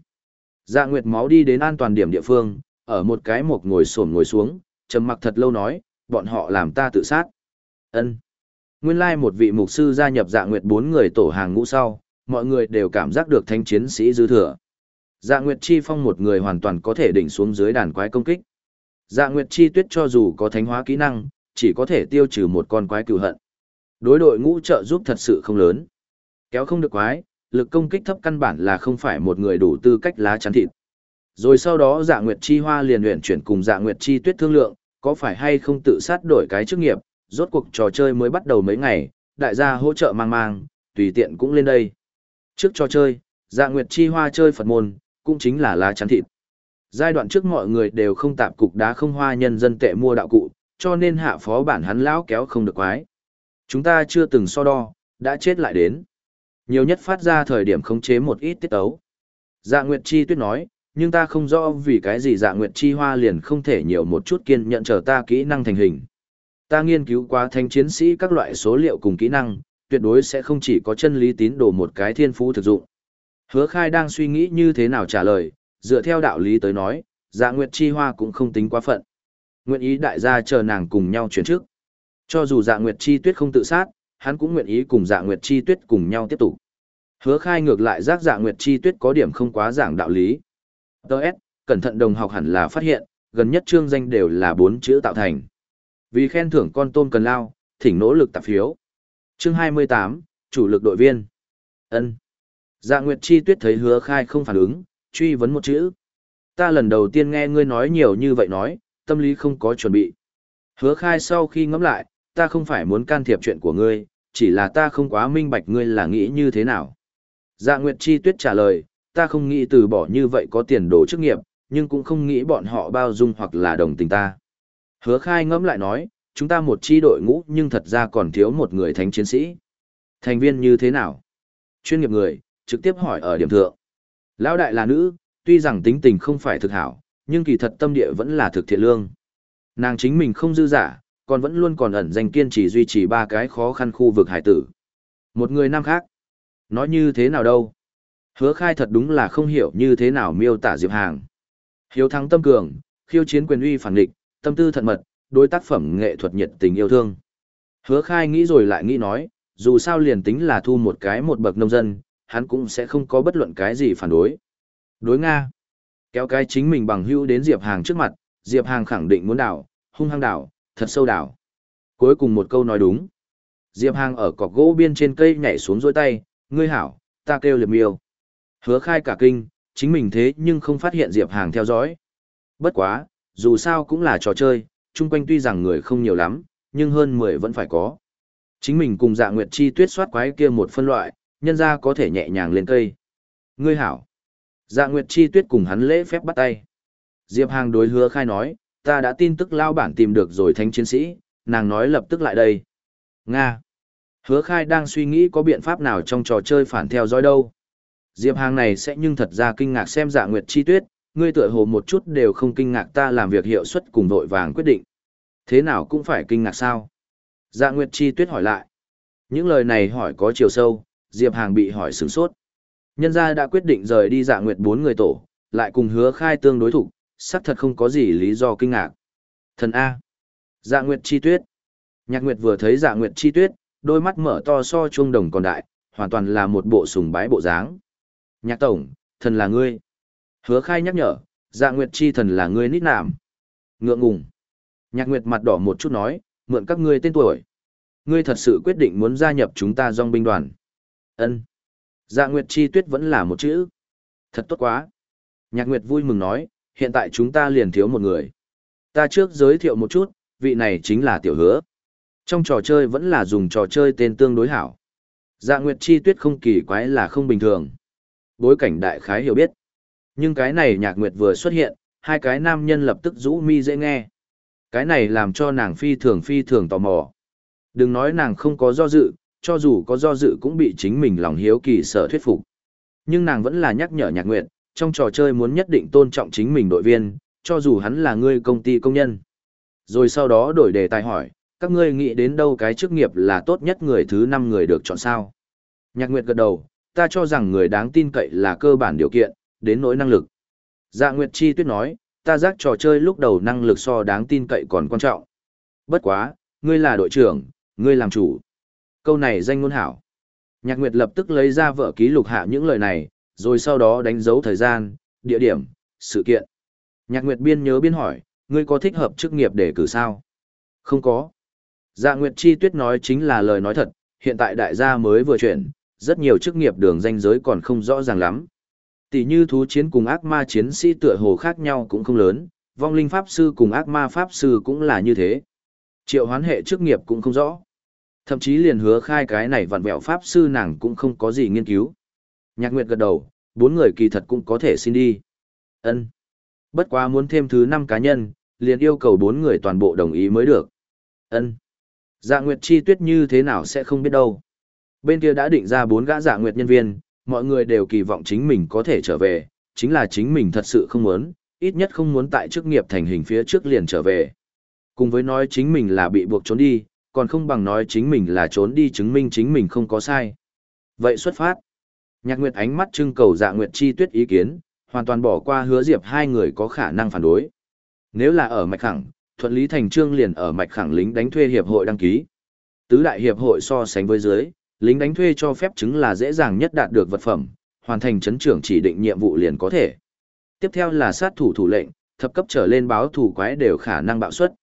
Dạ Nguyệt máu đi đến an toàn điểm địa phương, ở một cái mộc ngồi xổm ngồi xuống, trầm mặc thật lâu nói, bọn họ làm ta tự sát. Ân. Nguyên lai một vị mục sư gia nhập dạ nguyệt bốn người tổ hàng ngũ sau, mọi người đều cảm giác được thanh chiến sĩ dư thừa. Dạ Nguyệt Chi Phong một người hoàn toàn có thể đỉnh xuống dưới đàn quái công kích. Dạ Nguyệt Chi Tuyết cho dù có thánh hóa kỹ năng, chỉ có thể tiêu trừ một con quái cừu hận. Đối đội ngũ trợ giúp thật sự không lớn. Kéo không được quái, lực công kích thấp căn bản là không phải một người đủ tư cách lá chắn thịt. Rồi sau đó Dạ Nguyệt Chi Hoa liền luyện chuyển cùng Dạ Nguyệt Chi Tuyết thương lượng, có phải hay không tự sát đổi cái chức nghiệp, rốt cuộc trò chơi mới bắt đầu mấy ngày, đại gia hỗ trợ mang mang, tùy tiện cũng lên đây. Trước trò chơi, Dạ Nguyệt Chi Hoa chơi Phật môn, cũng chính là lá chắn thịt. Giai đoạn trước mọi người đều không tạp cục đá không hoa nhân dân tệ mua đạo cụ, cho nên hạ phó bản hắn lão kéo không được quái. Chúng ta chưa từng so đo, đã chết lại đến. Nhiều nhất phát ra thời điểm khống chế một ít tiết ấu. Dạ Nguyệt Chi tuyết nói, nhưng ta không rõ vì cái gì dạ Nguyệt Chi hoa liền không thể nhiều một chút kiên nhận chờ ta kỹ năng thành hình. Ta nghiên cứu qua thanh chiến sĩ các loại số liệu cùng kỹ năng, tuyệt đối sẽ không chỉ có chân lý tín đồ một cái thiên phú thực dụng. Hứa khai đang suy nghĩ như thế nào trả lời, dựa theo đạo lý tới nói, dạ Nguyệt Chi Hoa cũng không tính quá phận. Nguyện ý đại gia chờ nàng cùng nhau chuyển trước. Cho dù dạ Nguyệt Chi Tuyết không tự sát, hắn cũng nguyện ý cùng dạ Nguyệt Chi Tuyết cùng nhau tiếp tục. Hứa khai ngược lại giác dạ Nguyệt Chi Tuyết có điểm không quá giảng đạo lý. Đợt, cẩn thận đồng học hẳn là phát hiện, gần nhất chương danh đều là bốn chữ tạo thành. Vì khen thưởng con tôm cần lao, thỉnh nỗ lực tạp phiếu. Chương 28, chủ lực đội viên. ân Dạ Nguyệt Chi Tuyết thấy hứa khai không phản ứng, truy vấn một chữ. Ta lần đầu tiên nghe ngươi nói nhiều như vậy nói, tâm lý không có chuẩn bị. Hứa khai sau khi ngẫm lại, ta không phải muốn can thiệp chuyện của ngươi, chỉ là ta không quá minh bạch ngươi là nghĩ như thế nào. Dạ Nguyệt Chi Tuyết trả lời, ta không nghĩ từ bỏ như vậy có tiền đồ chức nghiệp, nhưng cũng không nghĩ bọn họ bao dung hoặc là đồng tình ta. Hứa khai ngẫm lại nói, chúng ta một chi đội ngũ nhưng thật ra còn thiếu một người thánh chiến sĩ. Thành viên như thế nào? Chuyên nghiệp người, trực tiếp hỏi ở điểm thượng. Lão đại là nữ, tuy rằng tính tình không phải thực hảo, nhưng kỳ thật tâm địa vẫn là thực thiện lương. Nàng chính mình không dư giả, còn vẫn luôn còn ẩn danh kiên trì duy trì ba cái khó khăn khu vực hải tử. Một người nam khác. Nói như thế nào đâu? Hứa khai thật đúng là không hiểu như thế nào miêu tả Diệp Hàng. Hiếu thắng tâm cường, khiêu chiến quyền uy phản địch, tâm tư thận mật, đối tác phẩm nghệ thuật nhiệt tình yêu thương. Hứa khai nghĩ rồi lại nghĩ nói, dù sao liền tính là thu một cái một bậc nông dân, hắn cũng sẽ không có bất luận cái gì phản đối. Đối Nga. Kéo cái chính mình bằng hữu đến Diệp Hàng trước mặt, Diệp Hàng khẳng định muốn đảo, hung hăng đảo, thật sâu đảo. Cuối cùng một câu nói đúng. Diệp Hàng ở cọc gỗ biên trên cây nhảy xuống dôi tay, ngươi hảo, ta kêu liệp miêu. Hứa khai cả kinh, chính mình thế nhưng không phát hiện Diệp Hàng theo dõi. Bất quá, dù sao cũng là trò chơi, chung quanh tuy rằng người không nhiều lắm, nhưng hơn 10 vẫn phải có. Chính mình cùng dạ nguyệt chi tuyết soát quái kia một phân loại, nhân ra có thể nhẹ nhàng lên cây. Ngươi hảo. Dạ Nguyệt Chi Tuyết cùng hắn lễ phép bắt tay. Diệp Hàng đối hứa khai nói, ta đã tin tức lao bản tìm được rồi thánh chiến sĩ, nàng nói lập tức lại đây. Nga. Hứa khai đang suy nghĩ có biện pháp nào trong trò chơi phản theo dõi đâu. Diệp Hàng này sẽ nhưng thật ra kinh ngạc xem dạ Nguyệt Chi Tuyết, ngươi tựa hồ một chút đều không kinh ngạc ta làm việc hiệu suất cùng vội vàng quyết định. Thế nào cũng phải kinh ngạc sao? Dạ Nguyệt Chi Tuyết hỏi lại. Những lời này hỏi có chiều sâu, Diệp Hàng bị hỏi sửng sốt. Nhân gia đã quyết định rời đi dạ nguyệt bốn người tổ, lại cùng hứa khai tương đối thủ, xác thật không có gì lý do kinh ngạc. Thần A. Dạ nguyệt chi tuyết. Nhạc nguyệt vừa thấy dạ nguyệt chi tuyết, đôi mắt mở to so chuông đồng còn đại, hoàn toàn là một bộ sùng bái bộ dáng. Nhạc tổng, thần là ngươi. Hứa khai nhắc nhở, dạ nguyệt chi thần là ngươi nít nạm. Ngượng ngùng. Nhạc nguyệt mặt đỏ một chút nói, mượn các ngươi tên tuổi. Ngươi thật sự quyết định muốn gia nhập chúng ta dòng binh đoàn. ân Dạ Nguyệt Chi Tuyết vẫn là một chữ. Thật tốt quá. Nhạc Nguyệt vui mừng nói, hiện tại chúng ta liền thiếu một người. Ta trước giới thiệu một chút, vị này chính là Tiểu Hứa. Trong trò chơi vẫn là dùng trò chơi tên tương đối hảo. Dạ Nguyệt Chi Tuyết không kỳ quái là không bình thường. Bối cảnh đại khái hiểu biết. Nhưng cái này Nhạc Nguyệt vừa xuất hiện, hai cái nam nhân lập tức rũ mi dễ nghe. Cái này làm cho nàng phi thường phi thường tò mò. Đừng nói nàng không có do dự, cho dù có do dự cũng bị chính mình lòng hiếu kỳ sở thuyết phục. Nhưng nàng vẫn là nhắc nhở nhạc nguyệt, trong trò chơi muốn nhất định tôn trọng chính mình đội viên, cho dù hắn là người công ty công nhân. Rồi sau đó đổi đề tài hỏi, các ngươi nghĩ đến đâu cái chức nghiệp là tốt nhất người thứ 5 người được chọn sao? Nhạc Nguyệt gật đầu, ta cho rằng người đáng tin cậy là cơ bản điều kiện, đến nỗi năng lực. Dạ Nguyệt Chi tuyết nói, ta giác trò chơi lúc đầu năng lực so đáng tin cậy còn quan trọng. Bất quá, ngươi là đội trưởng, ngươi làm chủ. Câu này danh ngôn hảo. Nhạc Nguyệt lập tức lấy ra vợ ký lục hạ những lời này, rồi sau đó đánh dấu thời gian, địa điểm, sự kiện. Nhạc Nguyệt biên nhớ biên hỏi, ngươi có thích hợp chức nghiệp để cử sao? Không có. Dạ Nguyệt Chi Tuyết nói chính là lời nói thật, hiện tại đại gia mới vừa chuyển, rất nhiều chức nghiệp đường danh giới còn không rõ ràng lắm. Tỷ như thú chiến cùng ác ma chiến sĩ tựa hồ khác nhau cũng không lớn, vong linh pháp sư cùng ác ma pháp sư cũng là như thế. Triệu hoán hệ chức nghiệp cũng không rõ. Thậm chí liền hứa khai cái này vặn vẹo pháp sư nàng cũng không có gì nghiên cứu. Nhạc Nguyệt gật đầu, bốn người kỳ thật cũng có thể xin đi. Ân. Bất quá muốn thêm thứ năm cá nhân, liền yêu cầu bốn người toàn bộ đồng ý mới được. Ân. Dạ Nguyệt chi tuyết như thế nào sẽ không biết đâu. Bên kia đã định ra bốn gã dạ Nguyệt nhân viên, mọi người đều kỳ vọng chính mình có thể trở về, chính là chính mình thật sự không muốn, ít nhất không muốn tại chức nghiệp thành hình phía trước liền trở về. Cùng với nói chính mình là bị buộc trốn đi, còn không bằng nói chính mình là trốn đi chứng minh chính mình không có sai. Vậy xuất phát. Nhạc Nguyệt ánh mắt trưng cầu dạ Nguyệt chi tuyết ý kiến, hoàn toàn bỏ qua hứa diệp hai người có khả năng phản đối. Nếu là ở Mạch Khẳng, thuận lý thành trương liền ở Mạch Khẳng lính đánh thuê hiệp hội đăng ký. Tứ đại hiệp hội so sánh với dưới, lính đánh thuê cho phép chứng là dễ dàng nhất đạt được vật phẩm, hoàn thành chấn trưởng chỉ định nhiệm vụ liền có thể. Tiếp theo là sát thủ thủ lệnh, thập cấp trở lên báo thủ quái đều khả năng bạo suất.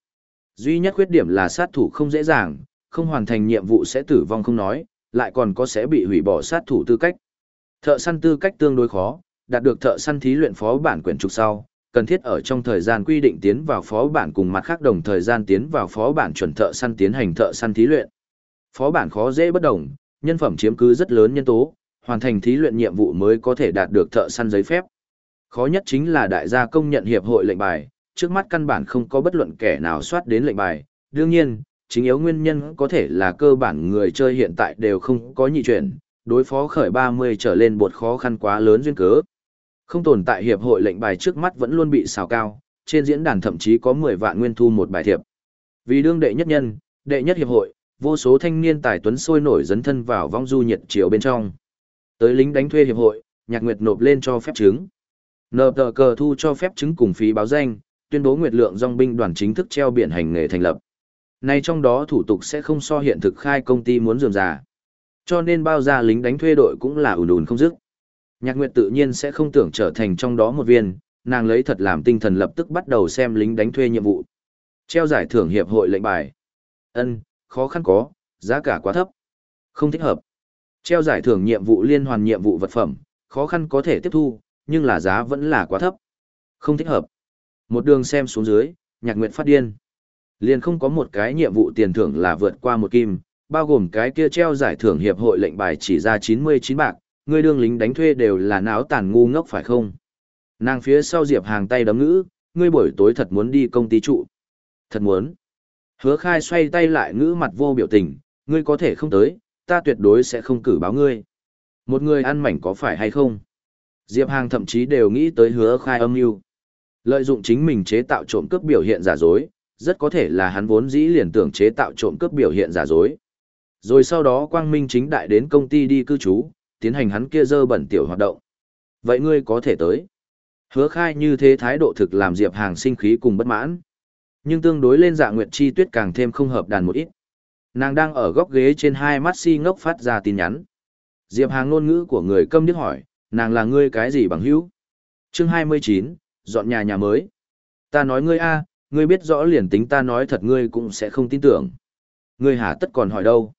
Duy nhất khuyết điểm là sát thủ không dễ dàng, không hoàn thành nhiệm vụ sẽ tử vong không nói, lại còn có sẽ bị hủy bỏ sát thủ tư cách. Thợ săn tư cách tương đối khó, đạt được thợ săn thí luyện phó bản quyển trục sau, cần thiết ở trong thời gian quy định tiến vào phó bản cùng mặt khác đồng thời gian tiến vào phó bản chuẩn thợ săn tiến hành thợ săn thí luyện. Phó bản khó dễ bất đồng, nhân phẩm chiếm cứ rất lớn nhân tố, hoàn thành thí luyện nhiệm vụ mới có thể đạt được thợ săn giấy phép. Khó nhất chính là đại gia công nhận hiệp hội lệnh bài, trước mắt căn bản không có bất luận kẻ nào soát đến lệnh bài. Đương nhiên, chính yếu nguyên nhân có thể là cơ bản người chơi hiện tại đều không có nhị chuyển, đối phó khởi 30 trở lên bột khó khăn quá lớn duyên cớ. Không tồn tại hiệp hội lệnh bài trước mắt vẫn luôn bị xào cao, trên diễn đàn thậm chí có 10 vạn nguyên thu một bài thiệp. Vì đương đệ nhất nhân, đệ nhất hiệp hội, vô số thanh niên tài tuấn sôi nổi dấn thân vào vong du nhiệt chiều bên trong. Tới lính đánh thuê hiệp hội, Nhạc Nguyệt nộp lên cho phép chứng. Nộp tờ cờ thu cho phép chứng cùng phí báo danh, tuyên bố Nguyệt Lượng dòng binh đoàn chính thức treo biển hành nghề thành lập. Nay trong đó thủ tục sẽ không so hiện thực khai công ty muốn dườm già. Cho nên bao gia lính đánh thuê đội cũng là ùn ùn không dứt. Nhạc Nguyệt tự nhiên sẽ không tưởng trở thành trong đó một viên, nàng lấy thật làm tinh thần lập tức bắt đầu xem lính đánh thuê nhiệm vụ. Treo giải thưởng hiệp hội lệnh bài. Ân, khó khăn có, giá cả quá thấp. Không thích hợp. Treo giải thưởng nhiệm vụ liên hoàn nhiệm vụ vật phẩm, khó khăn có thể tiếp thu, nhưng là giá vẫn là quá thấp. Không thích hợp. Một đường xem xuống dưới, nhạc Nguyệt phát điên. Liền không có một cái nhiệm vụ tiền thưởng là vượt qua một kim, bao gồm cái kia treo giải thưởng hiệp hội lệnh bài chỉ ra 99 bạc, người đương lính đánh thuê đều là náo tàn ngu ngốc phải không? Nàng phía sau Diệp hàng tay đấm ngữ, ngươi buổi tối thật muốn đi công ty trụ. Thật muốn. Hứa khai xoay tay lại ngữ mặt vô biểu tình, ngươi có thể không tới, ta tuyệt đối sẽ không cử báo ngươi. Một người ăn mảnh có phải hay không? Diệp Hàng thậm chí đều nghĩ tới hứa khai âm mưu Lợi dụng chính mình chế tạo trộm cướp biểu hiện giả dối, rất có thể là hắn vốn dĩ liền tưởng chế tạo trộm cướp biểu hiện giả dối. Rồi sau đó quang minh chính đại đến công ty đi cư trú, tiến hành hắn kia dơ bẩn tiểu hoạt động. Vậy ngươi có thể tới. Hứa khai như thế thái độ thực làm Diệp Hàng sinh khí cùng bất mãn. Nhưng tương đối lên dạ nguyệt chi tuyết càng thêm không hợp đàn một ít. Nàng đang ở góc ghế trên hai mắt si ngốc phát ra tin nhắn. Diệp Hàng ngôn ngữ của người câm điếc hỏi, nàng là ngươi cái gì bằng hữu? Chương 29, dọn nhà nhà mới. Ta nói ngươi a, ngươi biết rõ liền tính ta nói thật ngươi cũng sẽ không tin tưởng. Ngươi hả tất còn hỏi đâu?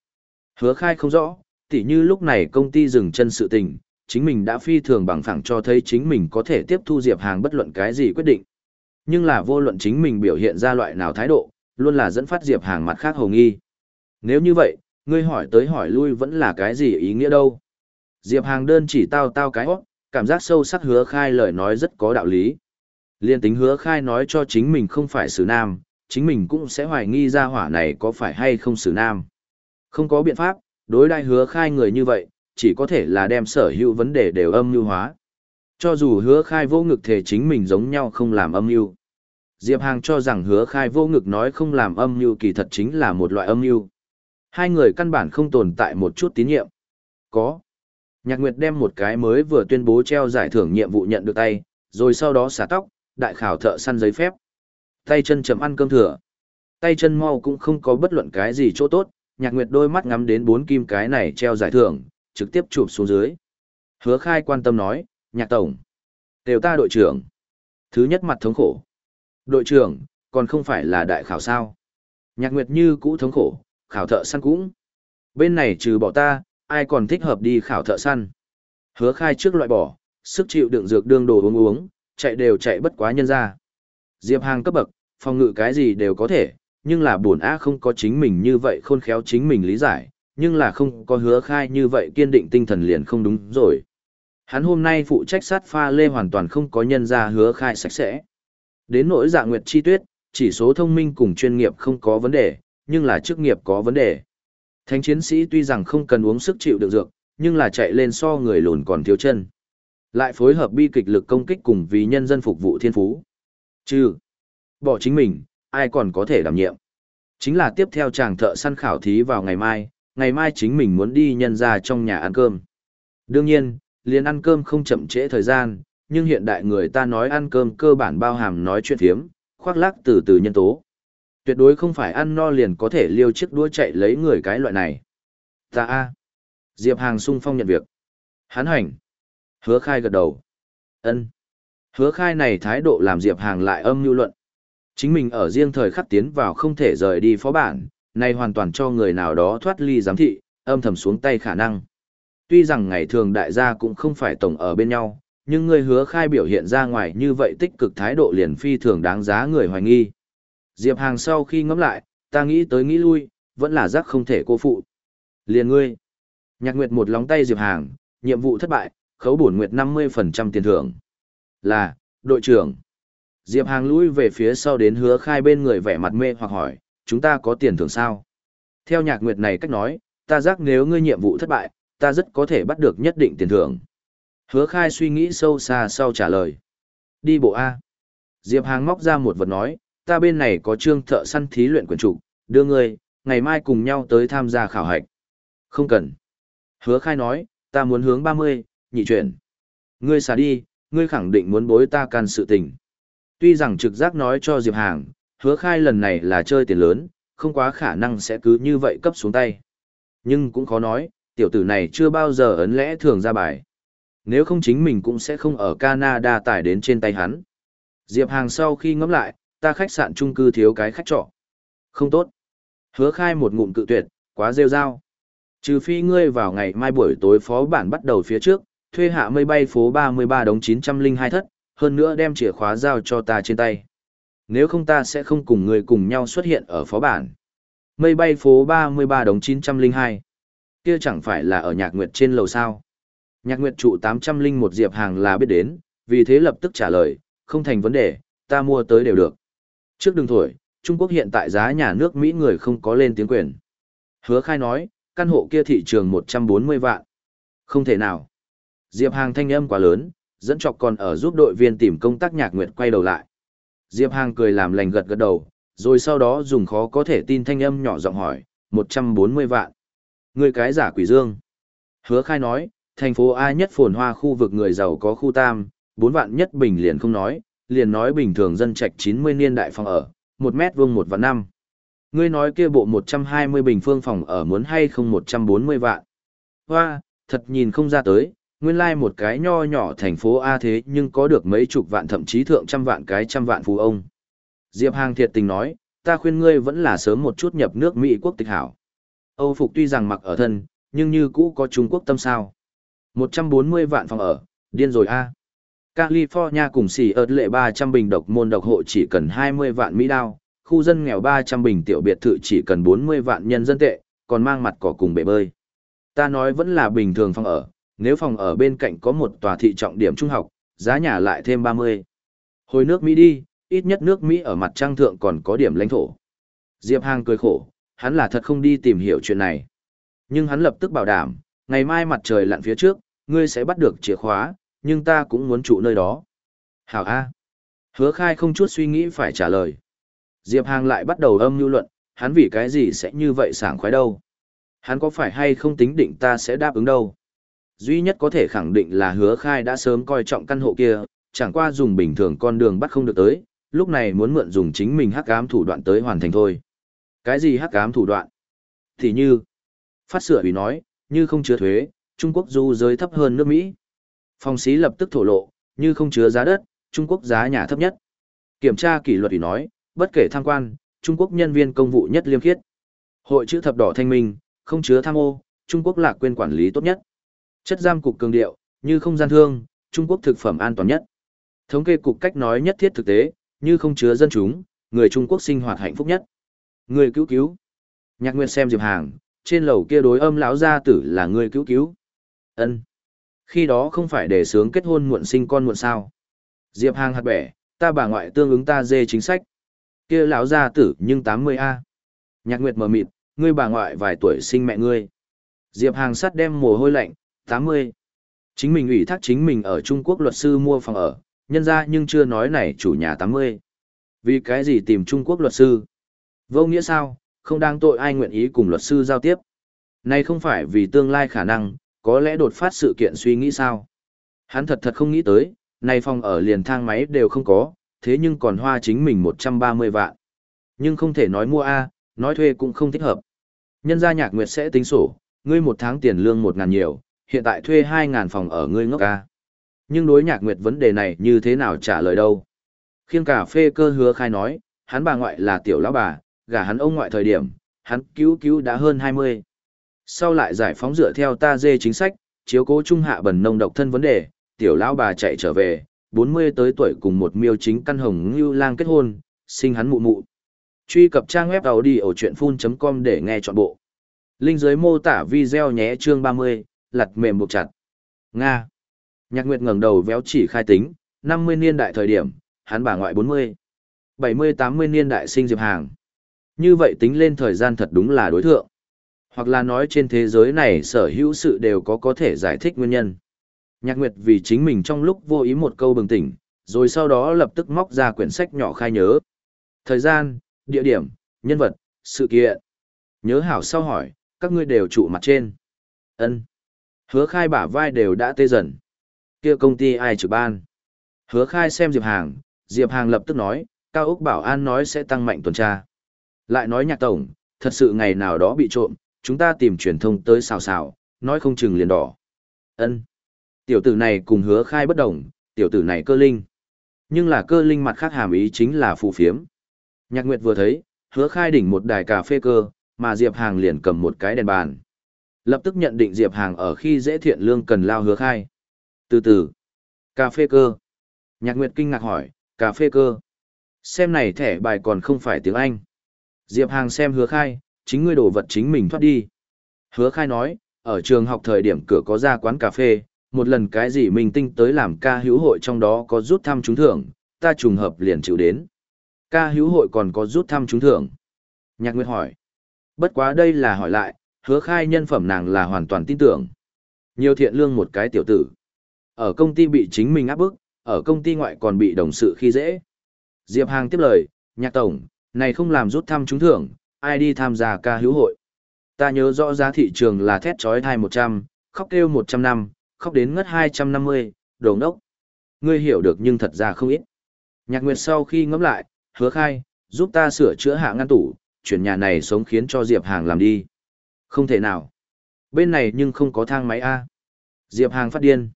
Hứa khai không rõ, tỉ như lúc này công ty dừng chân sự tình, chính mình đã phi thường bằng phẳng cho thấy chính mình có thể tiếp thu Diệp Hàng bất luận cái gì quyết định. Nhưng là vô luận chính mình biểu hiện ra loại nào thái độ, luôn là dẫn phát Diệp Hàng mặt khác hồng nghi. Nếu như vậy, ngươi hỏi tới hỏi lui vẫn là cái gì ý nghĩa đâu. Diệp Hàng đơn chỉ tao tao cái hót, cảm giác sâu sắc hứa khai lời nói rất có đạo lý. Liên tính hứa khai nói cho chính mình không phải xử nam, chính mình cũng sẽ hoài nghi ra hỏa này có phải hay không xử nam. Không có biện pháp, đối đại hứa khai người như vậy, chỉ có thể là đem sở hữu vấn đề đều âm mưu hóa. Cho dù hứa khai vô ngực thể chính mình giống nhau không làm âm mưu Diệp Hàng cho rằng hứa khai vô ngực nói không làm âm mưu kỳ thật chính là một loại âm mưu Hai người căn bản không tồn tại một chút tín nhiệm. Có. Nhạc Nguyệt đem một cái mới vừa tuyên bố treo giải thưởng nhiệm vụ nhận được tay, rồi sau đó xả tóc, đại khảo thợ săn giấy phép. Tay chân chấm ăn cơm thừa. Tay chân mau cũng không có bất luận cái gì chỗ tốt, Nhạc Nguyệt đôi mắt ngắm đến bốn kim cái này treo giải thưởng, trực tiếp chụp xuống dưới. Hứa khai quan tâm nói, nhạc tổng. Đều ta đội trưởng. Thứ nhất mặt thống khổ. Đội trưởng, còn không phải là đại khảo sao. Nhạc Nguyệt như cũ thống khổ, khảo thợ săn cũng. Bên này trừ bỏ ta, ai còn thích hợp đi khảo thợ săn. Hứa khai trước loại bỏ, sức chịu đựng dược đương đồ uống uống, chạy đều chạy bất quá nhân ra. Diệp Hàng cấp bậc, phòng ngự cái gì đều có thể, nhưng là buồn á không có chính mình như vậy khôn khéo chính mình lý giải, nhưng là không có hứa khai như vậy kiên định tinh thần liền không đúng rồi. Hắn hôm nay phụ trách sát pha lê hoàn toàn không có nhân ra hứa khai sạch sẽ. Đến nỗi dạ nguyệt chi tuyết, chỉ số thông minh cùng chuyên nghiệp không có vấn đề, nhưng là chức nghiệp có vấn đề. Thánh chiến sĩ tuy rằng không cần uống sức chịu được dược, nhưng là chạy lên so người lùn còn thiếu chân. Lại phối hợp bi kịch lực công kích cùng vì nhân dân phục vụ thiên phú. Chứ, bỏ chính mình, ai còn có thể đảm nhiệm. Chính là tiếp theo chàng thợ săn khảo thí vào ngày mai, ngày mai chính mình muốn đi nhân ra trong nhà ăn cơm. Đương nhiên, liền ăn cơm không chậm trễ thời gian, nhưng hiện đại người ta nói ăn cơm cơ bản bao hàm nói chuyện thiếm, khoác lác từ từ nhân tố. Tuyệt đối không phải ăn no liền có thể liêu chiếc đũa chạy lấy người cái loại này. Ta a Diệp Hàng sung phong nhận việc. Hán hành. Hứa khai gật đầu. ân Hứa khai này thái độ làm Diệp Hàng lại âm nhu luận. Chính mình ở riêng thời khắc tiến vào không thể rời đi phó bản, này hoàn toàn cho người nào đó thoát ly giám thị, âm thầm xuống tay khả năng. Tuy rằng ngày thường đại gia cũng không phải tổng ở bên nhau, nhưng người hứa khai biểu hiện ra ngoài như vậy tích cực thái độ liền phi thường đáng giá người hoài nghi. Diệp Hàng sau khi ngẫm lại, ta nghĩ tới nghĩ lui, vẫn là giác không thể cô phụ. Liền ngươi. Nhạc Nguyệt một lóng tay Diệp Hàng, nhiệm vụ thất bại, khấu bổn Nguyệt 50% tiền thưởng. Là, đội trưởng. Diệp Hàng lui về phía sau đến hứa khai bên người vẻ mặt mê hoặc hỏi, chúng ta có tiền thưởng sao? Theo nhạc nguyệt này cách nói, ta giác nếu ngươi nhiệm vụ thất bại, ta rất có thể bắt được nhất định tiền thưởng. Hứa khai suy nghĩ sâu xa sau trả lời. Đi bộ A. Diệp Hàng móc ra một vật nói, ta bên này có trương thợ săn thí luyện quyền trục, đưa ngươi, ngày mai cùng nhau tới tham gia khảo hạch. Không cần. Hứa khai nói, ta muốn hướng 30, nhị chuyển. Ngươi xả đi, ngươi khẳng định muốn bối ta can sự tình. Tuy rằng trực giác nói cho Diệp Hàng, hứa khai lần này là chơi tiền lớn, không quá khả năng sẽ cứ như vậy cấp xuống tay. Nhưng cũng khó nói, tiểu tử này chưa bao giờ ấn lẽ thường ra bài. Nếu không chính mình cũng sẽ không ở Canada tải đến trên tay hắn. Diệp Hàng sau khi ngẫm lại, ta khách sạn chung cư thiếu cái khách trọ. Không tốt. Hứa khai một ngụm cự tuyệt, quá rêu rao. Trừ phi ngươi vào ngày mai buổi tối phó bản bắt đầu phía trước, thuê hạ mây bay phố 33 đống 902 thất, hơn nữa đem chìa khóa giao cho ta trên tay. Nếu không ta sẽ không cùng người cùng nhau xuất hiện ở phó bản. Mây bay phố 33 đống 902. Kia chẳng phải là ở nhạc nguyệt trên lầu sao. Nhạc nguyệt trụ 801 diệp hàng là biết đến, vì thế lập tức trả lời, không thành vấn đề, ta mua tới đều được. Trước đường thổi, Trung Quốc hiện tại giá nhà nước Mỹ người không có lên tiếng quyền. Hứa khai nói, căn hộ kia thị trường 140 vạn. Không thể nào. Diệp Hàng thanh âm quá lớn, dẫn chọc còn ở giúp đội viên tìm công tác nhạc nguyệt quay đầu lại. Diệp Hàng cười làm lành gật gật đầu, rồi sau đó dùng khó có thể tin thanh âm nhỏ giọng hỏi, 140 vạn. Người cái giả quỷ dương. Hứa khai nói, thành phố A nhất phồn hoa khu vực người giàu có khu tam, 4 vạn nhất bình liền không nói, liền nói bình thường dân trạch 90 niên đại phòng ở, 1 mét vuông 1 vạn năm. Ngươi nói kia bộ 120 bình phương phòng ở muốn hay không 140 vạn. Hoa, thật nhìn không ra tới, nguyên lai like một cái nho nhỏ thành phố A thế nhưng có được mấy chục vạn thậm chí thượng trăm vạn cái trăm vạn phú ông. Diệp Hàng thiệt tình nói, ta khuyên ngươi vẫn là sớm một chút nhập nước Mỹ quốc tịch hảo. Âu Phục tuy rằng mặc ở thân, nhưng như cũ có Trung Quốc tâm sao. 140 vạn phòng ở, điên rồi a. California cùng xỉ ớt lệ 300 bình độc môn độc hộ chỉ cần 20 vạn Mỹ đao, khu dân nghèo 300 bình tiểu biệt thự chỉ cần 40 vạn nhân dân tệ, còn mang mặt cỏ cùng bể bơi. Ta nói vẫn là bình thường phòng ở, nếu phòng ở bên cạnh có một tòa thị trọng điểm trung học, giá nhà lại thêm 30. Hồi nước Mỹ đi, ít nhất nước Mỹ ở mặt trăng thượng còn có điểm lãnh thổ. Diệp Hàng cười khổ, hắn là thật không đi tìm hiểu chuyện này. Nhưng hắn lập tức bảo đảm, ngày mai mặt trời lặn phía trước, ngươi sẽ bắt được chìa khóa, nhưng ta cũng muốn trụ nơi đó. Hảo A. Hứa khai không chút suy nghĩ phải trả lời. Diệp Hàng lại bắt đầu âm lưu luận, hắn vì cái gì sẽ như vậy sảng khoái đâu. Hắn có phải hay không tính định ta sẽ đáp ứng đâu. Duy nhất có thể khẳng định là hứa khai đã sớm coi trọng căn hộ kia, chẳng qua dùng bình thường con đường bắt không được tới, lúc này muốn mượn dùng chính mình hắc ám thủ đoạn tới hoàn thành thôi. Cái gì hắc ám thủ đoạn? Thì như, phát sửa bị nói, như không chứa thuế, Trung Quốc du giới thấp hơn nước Mỹ. Phong xí lập tức thổ lộ, như không chứa giá đất, Trung Quốc giá nhà thấp nhất. Kiểm tra kỷ luật ủy nói, bất kể tham quan, Trung Quốc nhân viên công vụ nhất liêm khiết. Hội chữ thập đỏ thanh minh, không chứa tham ô, Trung Quốc lạc quên quản lý tốt nhất. Chất giam cục cường điệu, như không gian thương, Trung Quốc thực phẩm an toàn nhất. Thống kê cục cách nói nhất thiết thực tế, như không chứa dân chúng, người Trung Quốc sinh hoạt hạnh phúc nhất. Người cứu cứu. Nhạc Nguyệt xem Diệp Hàng, trên lầu kia đối âm lão gia tử là người cứu cứu. Ân. Khi đó không phải để sướng kết hôn muộn sinh con muộn sao? Diệp Hàng hạt bẻ, ta bà ngoại tương ứng ta dê chính sách. Kia lão gia tử nhưng 80 a. Nhạc Nguyệt mờ mịt, ngươi bà ngoại vài tuổi sinh mẹ ngươi. Diệp Hàng sắt đem mồ hôi lạnh, 80. Chính mình ủy thác chính mình ở Trung Quốc luật sư mua phòng ở, nhân ra nhưng chưa nói này chủ nhà 80. Vì cái gì tìm Trung Quốc luật sư? Vô nghĩa sao, không đang tội ai nguyện ý cùng luật sư giao tiếp. Này không phải vì tương lai khả năng, có lẽ đột phát sự kiện suy nghĩ sao. Hắn thật thật không nghĩ tới, này phòng ở liền thang máy đều không có, thế nhưng còn hoa chính mình 130 vạn. Nhưng không thể nói mua A, nói thuê cũng không thích hợp. Nhân gia nhạc nguyệt sẽ tính sổ, ngươi một tháng tiền lương 1 ngàn nhiều, hiện tại thuê 2.000 phòng ở ngươi ngốc ca. Nhưng đối nhạc nguyệt vấn đề này như thế nào trả lời đâu. Khiêng cà phê cơ hứa khai nói, hắn bà ngoại là tiểu lão bà, gả hắn ông ngoại thời điểm, hắn cứu cứu đã hơn 20. Sau lại giải phóng dựa theo ta dê chính sách, chiếu cố trung hạ bẩn nông độc thân vấn đề, tiểu lão bà chạy trở về, 40 tới tuổi cùng một miêu chính căn hồng như lang kết hôn, sinh hắn mụ mụ. Truy cập trang web đầu đi ở chuyện full.com để nghe trọn bộ. Linh dưới mô tả video nhé chương 30, lặt mềm buộc chặt. Nga. Nhạc Nguyệt ngẩng đầu véo chỉ khai tính, 50 niên đại thời điểm, hắn bà ngoại 40. 70-80 niên đại sinh Diệp Hàng. Như vậy tính lên thời gian thật đúng là đối thượng. Hoặc là nói trên thế giới này sở hữu sự đều có có thể giải thích nguyên nhân. Nhạc Nguyệt vì chính mình trong lúc vô ý một câu bừng tỉnh, rồi sau đó lập tức móc ra quyển sách nhỏ khai nhớ. Thời gian, địa điểm, nhân vật, sự kiện. Nhớ hảo sau hỏi, các ngươi đều trụ mặt trên. ân Hứa khai bả vai đều đã tê dần. kia công ty ai trực ban. Hứa khai xem Diệp Hàng, Diệp Hàng lập tức nói, Cao Úc Bảo An nói sẽ tăng mạnh tuần tra. Lại nói nhạc tổng, thật sự ngày nào đó bị trộm, chúng ta tìm truyền thông tới xào xào, nói không chừng liền đỏ. ân Tiểu tử này cùng hứa khai bất đồng, tiểu tử này cơ linh. Nhưng là cơ linh mặt khác hàm ý chính là phù phiếm. Nhạc Nguyệt vừa thấy, hứa khai đỉnh một đài cà phê cơ, mà Diệp Hàng liền cầm một cái đèn bàn. Lập tức nhận định Diệp Hàng ở khi dễ thiện lương cần lao hứa khai. Từ từ, cà phê cơ. Nhạc Nguyệt kinh ngạc hỏi, cà phê cơ. Xem này thẻ bài còn không phải tiếng Anh. Diệp Hàng xem hứa khai, chính ngươi đổ vật chính mình thoát đi. Hứa khai nói, ở trường học thời điểm cửa có ra quán cà phê, một lần cái gì mình tinh tới làm ca hữu hội trong đó có rút thăm trúng thưởng, ta trùng hợp liền chịu đến. Ca hữu hội còn có rút thăm trúng thưởng. Nhạc Nguyệt hỏi. Bất quá đây là hỏi lại, hứa khai nhân phẩm nàng là hoàn toàn tin tưởng. Nhiều thiện lương một cái tiểu tử. Ở công ty bị chính mình áp bức, ở công ty ngoại còn bị đồng sự khi dễ. Diệp Hàng tiếp lời, nhạc tổng, này không làm rút thăm trúng thưởng, ai đi tham gia ca hữu hội. Ta nhớ rõ giá thị trường là thét trói thai 100, khóc kêu 100 năm, khóc đến ngất 250, đồ ngốc. Ngươi hiểu được nhưng thật ra không ít. Nhạc Nguyệt sau khi ngẫm lại, hứa khai, giúp ta sửa chữa hạ ngăn tủ, chuyển nhà này sống khiến cho Diệp Hàng làm đi. Không thể nào. Bên này nhưng không có thang máy A. Diệp Hàng phát điên.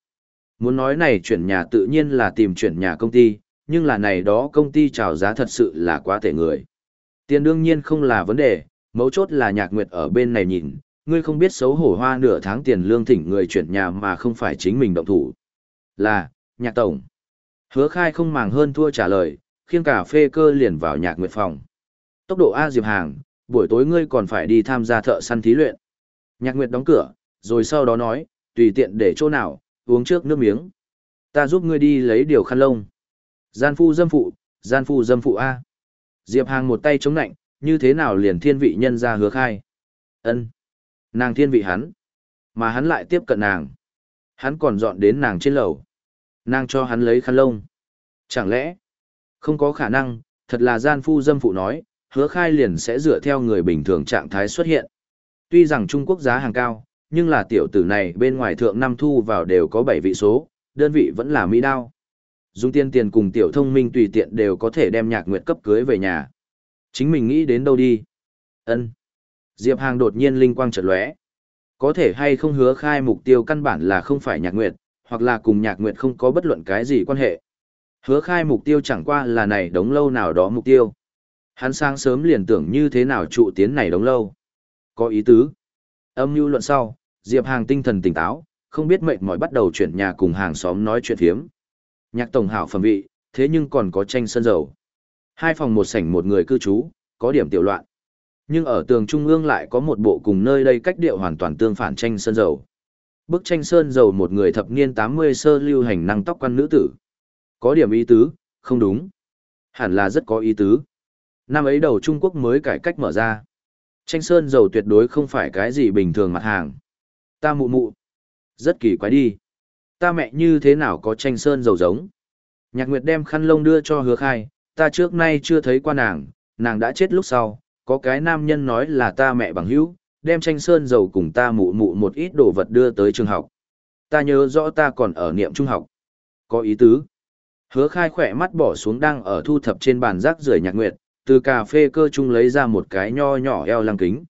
Muốn nói này chuyển nhà tự nhiên là tìm chuyển nhà công ty, nhưng là này đó công ty trào giá thật sự là quá tệ người. Tiền đương nhiên không là vấn đề, mấu chốt là nhạc nguyệt ở bên này nhìn, ngươi không biết xấu hổ hoa nửa tháng tiền lương thỉnh người chuyển nhà mà không phải chính mình động thủ. Là, nhạc tổng. Hứa khai không màng hơn thua trả lời, khiêng cà phê cơ liền vào nhạc nguyệt phòng. Tốc độ A Diệp Hàng, buổi tối ngươi còn phải đi tham gia thợ săn thí luyện. Nhạc nguyệt đóng cửa, rồi sau đó nói, tùy tiện để chỗ nào, uống trước nước miếng. Ta giúp ngươi đi lấy điều khăn lông. Gian phu dâm phụ, gian phu dâm phụ A. Diệp Hàng một tay chống nạnh, như thế nào liền thiên vị nhân ra hứa khai. ân Nàng thiên vị hắn. Mà hắn lại tiếp cận nàng. Hắn còn dọn đến nàng trên lầu. Nàng cho hắn lấy khăn lông. Chẳng lẽ, không có khả năng, thật là gian phu dâm phụ nói, hứa khai liền sẽ dựa theo người bình thường trạng thái xuất hiện. Tuy rằng Trung Quốc giá hàng cao, nhưng là tiểu tử này bên ngoài thượng năm thu vào đều có 7 vị số, đơn vị vẫn là mỹ đao. Dung tiên tiền cùng tiểu thông minh tùy tiện đều có thể đem nhạc nguyệt cấp cưới về nhà. Chính mình nghĩ đến đâu đi. ân Diệp Hàng đột nhiên linh quang chợt lóe. Có thể hay không hứa khai mục tiêu căn bản là không phải nhạc nguyệt, hoặc là cùng nhạc nguyệt không có bất luận cái gì quan hệ. Hứa khai mục tiêu chẳng qua là này đống lâu nào đó mục tiêu. Hắn sáng sớm liền tưởng như thế nào trụ tiến này đống lâu. Có ý tứ. Âm mưu luận sau, Diệp Hàng tinh thần tỉnh táo, không biết mệt mỏi bắt đầu chuyển nhà cùng hàng xóm nói chuyện phiếm. Nhạc tổng hảo phẩm vị, thế nhưng còn có tranh sân dầu. Hai phòng một sảnh một người cư trú, có điểm tiểu loạn. Nhưng ở tường trung ương lại có một bộ cùng nơi đây cách điệu hoàn toàn tương phản tranh sơn dầu. Bức tranh sơn dầu một người thập niên 80 sơ lưu hành năng tóc quan nữ tử. Có điểm ý tứ, không đúng. Hẳn là rất có ý tứ. Năm ấy đầu Trung Quốc mới cải cách mở ra. Tranh sơn dầu tuyệt đối không phải cái gì bình thường mặt hàng. Ta mụ mụ. Rất kỳ quái đi. Ta mẹ như thế nào có tranh sơn dầu giống. Nhạc Nguyệt đem khăn lông đưa cho hứa khai, ta trước nay chưa thấy qua nàng, nàng đã chết lúc sau, có cái nam nhân nói là ta mẹ bằng hữu, đem tranh sơn dầu cùng ta mụ mụ một ít đồ vật đưa tới trường học. Ta nhớ rõ ta còn ở niệm trung học. Có ý tứ. Hứa khai khỏe mắt bỏ xuống đang ở thu thập trên bàn rác rưởi nhạc nguyệt, từ cà phê cơ trung lấy ra một cái nho nhỏ eo lăng kính.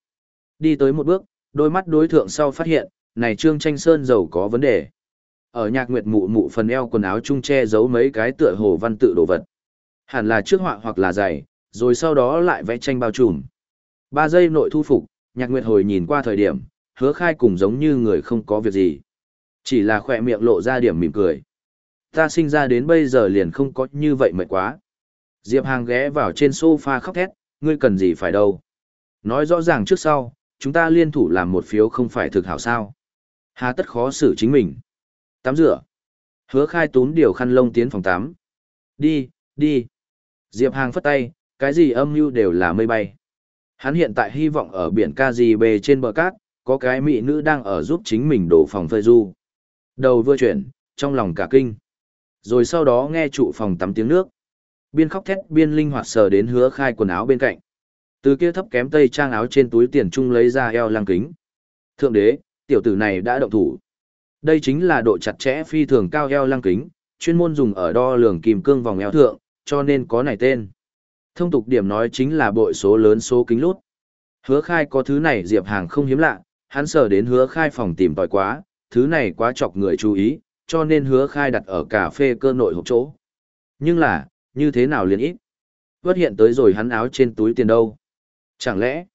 Đi tới một bước, đôi mắt đối thượng sau phát hiện, này trương tranh sơn dầu có vấn đề. Ở nhạc nguyệt mụ mụ phần eo quần áo trung che giấu mấy cái tựa hồ văn tự đồ vật. Hẳn là trước họa hoặc là giày, rồi sau đó lại vẽ tranh bao trùm. Ba giây nội thu phục, nhạc nguyệt hồi nhìn qua thời điểm, hứa khai cùng giống như người không có việc gì. Chỉ là khỏe miệng lộ ra điểm mỉm cười. Ta sinh ra đến bây giờ liền không có như vậy mệt quá. Diệp Hàng ghé vào trên sofa khóc thét, ngươi cần gì phải đâu. Nói rõ ràng trước sau, chúng ta liên thủ làm một phiếu không phải thực hảo sao. Hà tất khó xử chính mình. Tắm rửa. Hứa khai tún điều khăn lông tiến phòng tắm. Đi, đi. Diệp Hàng phất tay, cái gì âm mưu đều là mây bay. Hắn hiện tại hy vọng ở biển KGB trên bờ cát, có cái mỹ nữ đang ở giúp chính mình đổ phòng phơi du. Đầu vừa chuyển, trong lòng cả kinh. Rồi sau đó nghe trụ phòng tắm tiếng nước. Biên khóc thét biên linh hoạt sờ đến hứa khai quần áo bên cạnh. Từ kia thấp kém tây trang áo trên túi tiền trung lấy ra eo lăng kính. Thượng đế, tiểu tử này đã động thủ. Đây chính là độ chặt chẽ phi thường cao eo lăng kính, chuyên môn dùng ở đo lường kim cương vòng eo thượng, cho nên có này tên. Thông tục điểm nói chính là bội số lớn số kính lút. Hứa khai có thứ này Diệp Hàng không hiếm lạ, hắn sở đến hứa khai phòng tìm tòi quá, thứ này quá chọc người chú ý, cho nên hứa khai đặt ở cà phê cơ nội hộp chỗ. Nhưng là, như thế nào liền ít? Vất hiện tới rồi hắn áo trên túi tiền đâu? Chẳng lẽ?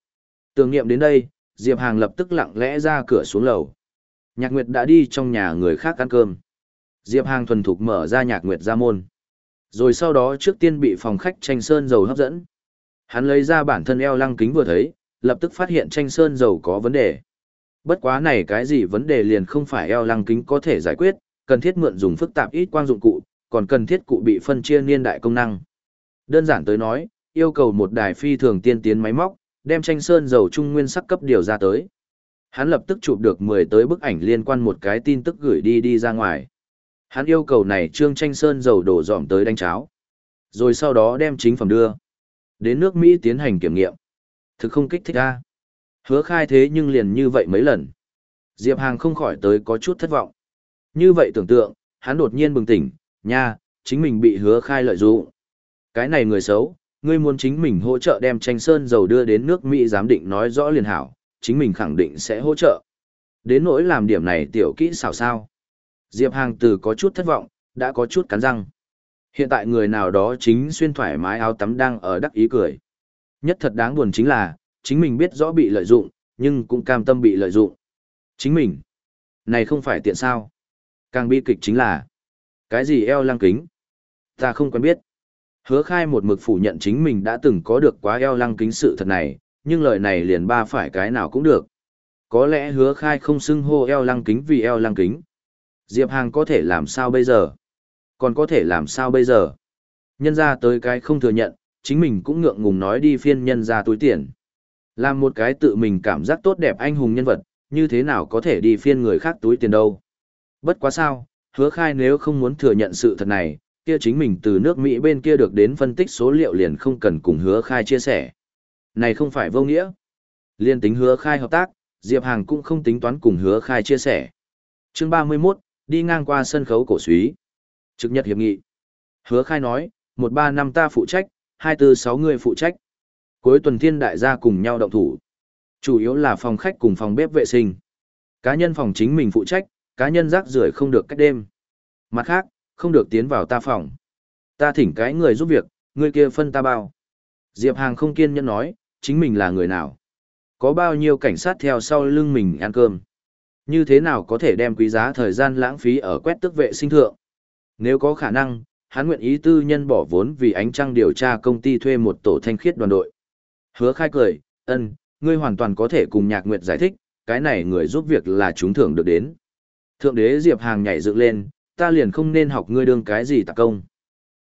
Tưởng niệm đến đây, Diệp Hàng lập tức lặng lẽ ra cửa xuống lầu. Nhạc Nguyệt đã đi trong nhà người khác ăn cơm. Diệp Hàng thuần thục mở ra Nhạc Nguyệt ra môn. Rồi sau đó trước tiên bị phòng khách tranh sơn dầu hấp dẫn. Hắn lấy ra bản thân eo lăng kính vừa thấy, lập tức phát hiện tranh sơn dầu có vấn đề. Bất quá này cái gì vấn đề liền không phải eo lăng kính có thể giải quyết, cần thiết mượn dùng phức tạp ít quang dụng cụ, còn cần thiết cụ bị phân chia niên đại công năng. Đơn giản tới nói, yêu cầu một đài phi thường tiên tiến máy móc, đem tranh sơn dầu trung nguyên sắc cấp điều ra tới. Hắn lập tức chụp được 10 tới bức ảnh liên quan một cái tin tức gửi đi đi ra ngoài. Hắn yêu cầu này trương tranh sơn dầu đổ dòm tới đánh cháo. Rồi sau đó đem chính phẩm đưa. Đến nước Mỹ tiến hành kiểm nghiệm. Thực không kích thích ra. Hứa khai thế nhưng liền như vậy mấy lần. Diệp Hàng không khỏi tới có chút thất vọng. Như vậy tưởng tượng, hắn đột nhiên bừng tỉnh, nha, chính mình bị hứa khai lợi dụng. Cái này người xấu, ngươi muốn chính mình hỗ trợ đem tranh sơn dầu đưa đến nước Mỹ giám định nói rõ liền hảo, chính mình khẳng định sẽ hỗ trợ. Đến nỗi làm điểm này tiểu kỹ xảo sao. Diệp Hàng từ có chút thất vọng, đã có chút cắn răng. Hiện tại người nào đó chính xuyên thoải mái áo tắm đang ở đắc ý cười. Nhất thật đáng buồn chính là, chính mình biết rõ bị lợi dụng, nhưng cũng cam tâm bị lợi dụng. Chính mình. Này không phải tiện sao. Càng bi kịch chính là, cái gì eo lăng kính? Ta không quen biết. Hứa khai một mực phủ nhận chính mình đã từng có được quá eo lăng kính sự thật này, nhưng lời này liền ba phải cái nào cũng được. Có lẽ hứa khai không xưng hô eo lăng kính vì eo lăng kính. Diệp Hàng có thể làm sao bây giờ? Còn có thể làm sao bây giờ? Nhân ra tới cái không thừa nhận, chính mình cũng ngượng ngùng nói đi phiên nhân ra túi tiền. Làm một cái tự mình cảm giác tốt đẹp anh hùng nhân vật, như thế nào có thể đi phiên người khác túi tiền đâu. Bất quá sao, hứa khai nếu không muốn thừa nhận sự thật này, kia chính mình từ nước Mỹ bên kia được đến phân tích số liệu liền không cần cùng hứa khai chia sẻ. Này không phải vô nghĩa. Liên tính hứa khai hợp tác, Diệp Hàng cũng không tính toán cùng hứa khai chia sẻ. chương 31, đi ngang qua sân khấu cổ suý. Trực nhật hiệp nghị. Hứa khai nói, một ba năm ta phụ trách, hai tư sáu người phụ trách. Cuối tuần thiên đại gia cùng nhau động thủ. Chủ yếu là phòng khách cùng phòng bếp vệ sinh. Cá nhân phòng chính mình phụ trách, cá nhân rác rưởi không được cách đêm. Mặt khác, không được tiến vào ta phòng. Ta thỉnh cái người giúp việc, người kia phân ta bao. Diệp Hàng không kiên nhẫn nói, chính mình là người nào. Có bao nhiêu cảnh sát theo sau lưng mình ăn cơm. Như thế nào có thể đem quý giá thời gian lãng phí ở quét tức vệ sinh thượng. Nếu có khả năng, hắn nguyện ý tư nhân bỏ vốn vì ánh trăng điều tra công ty thuê một tổ thanh khiết đoàn đội. Hứa khai cười, ân, ngươi hoàn toàn có thể cùng nhạc nguyệt giải thích, cái này người giúp việc là chúng thưởng được đến. Thượng đế Diệp Hàng nhảy dựng lên, ta liền không nên học ngươi đương cái gì tạc công.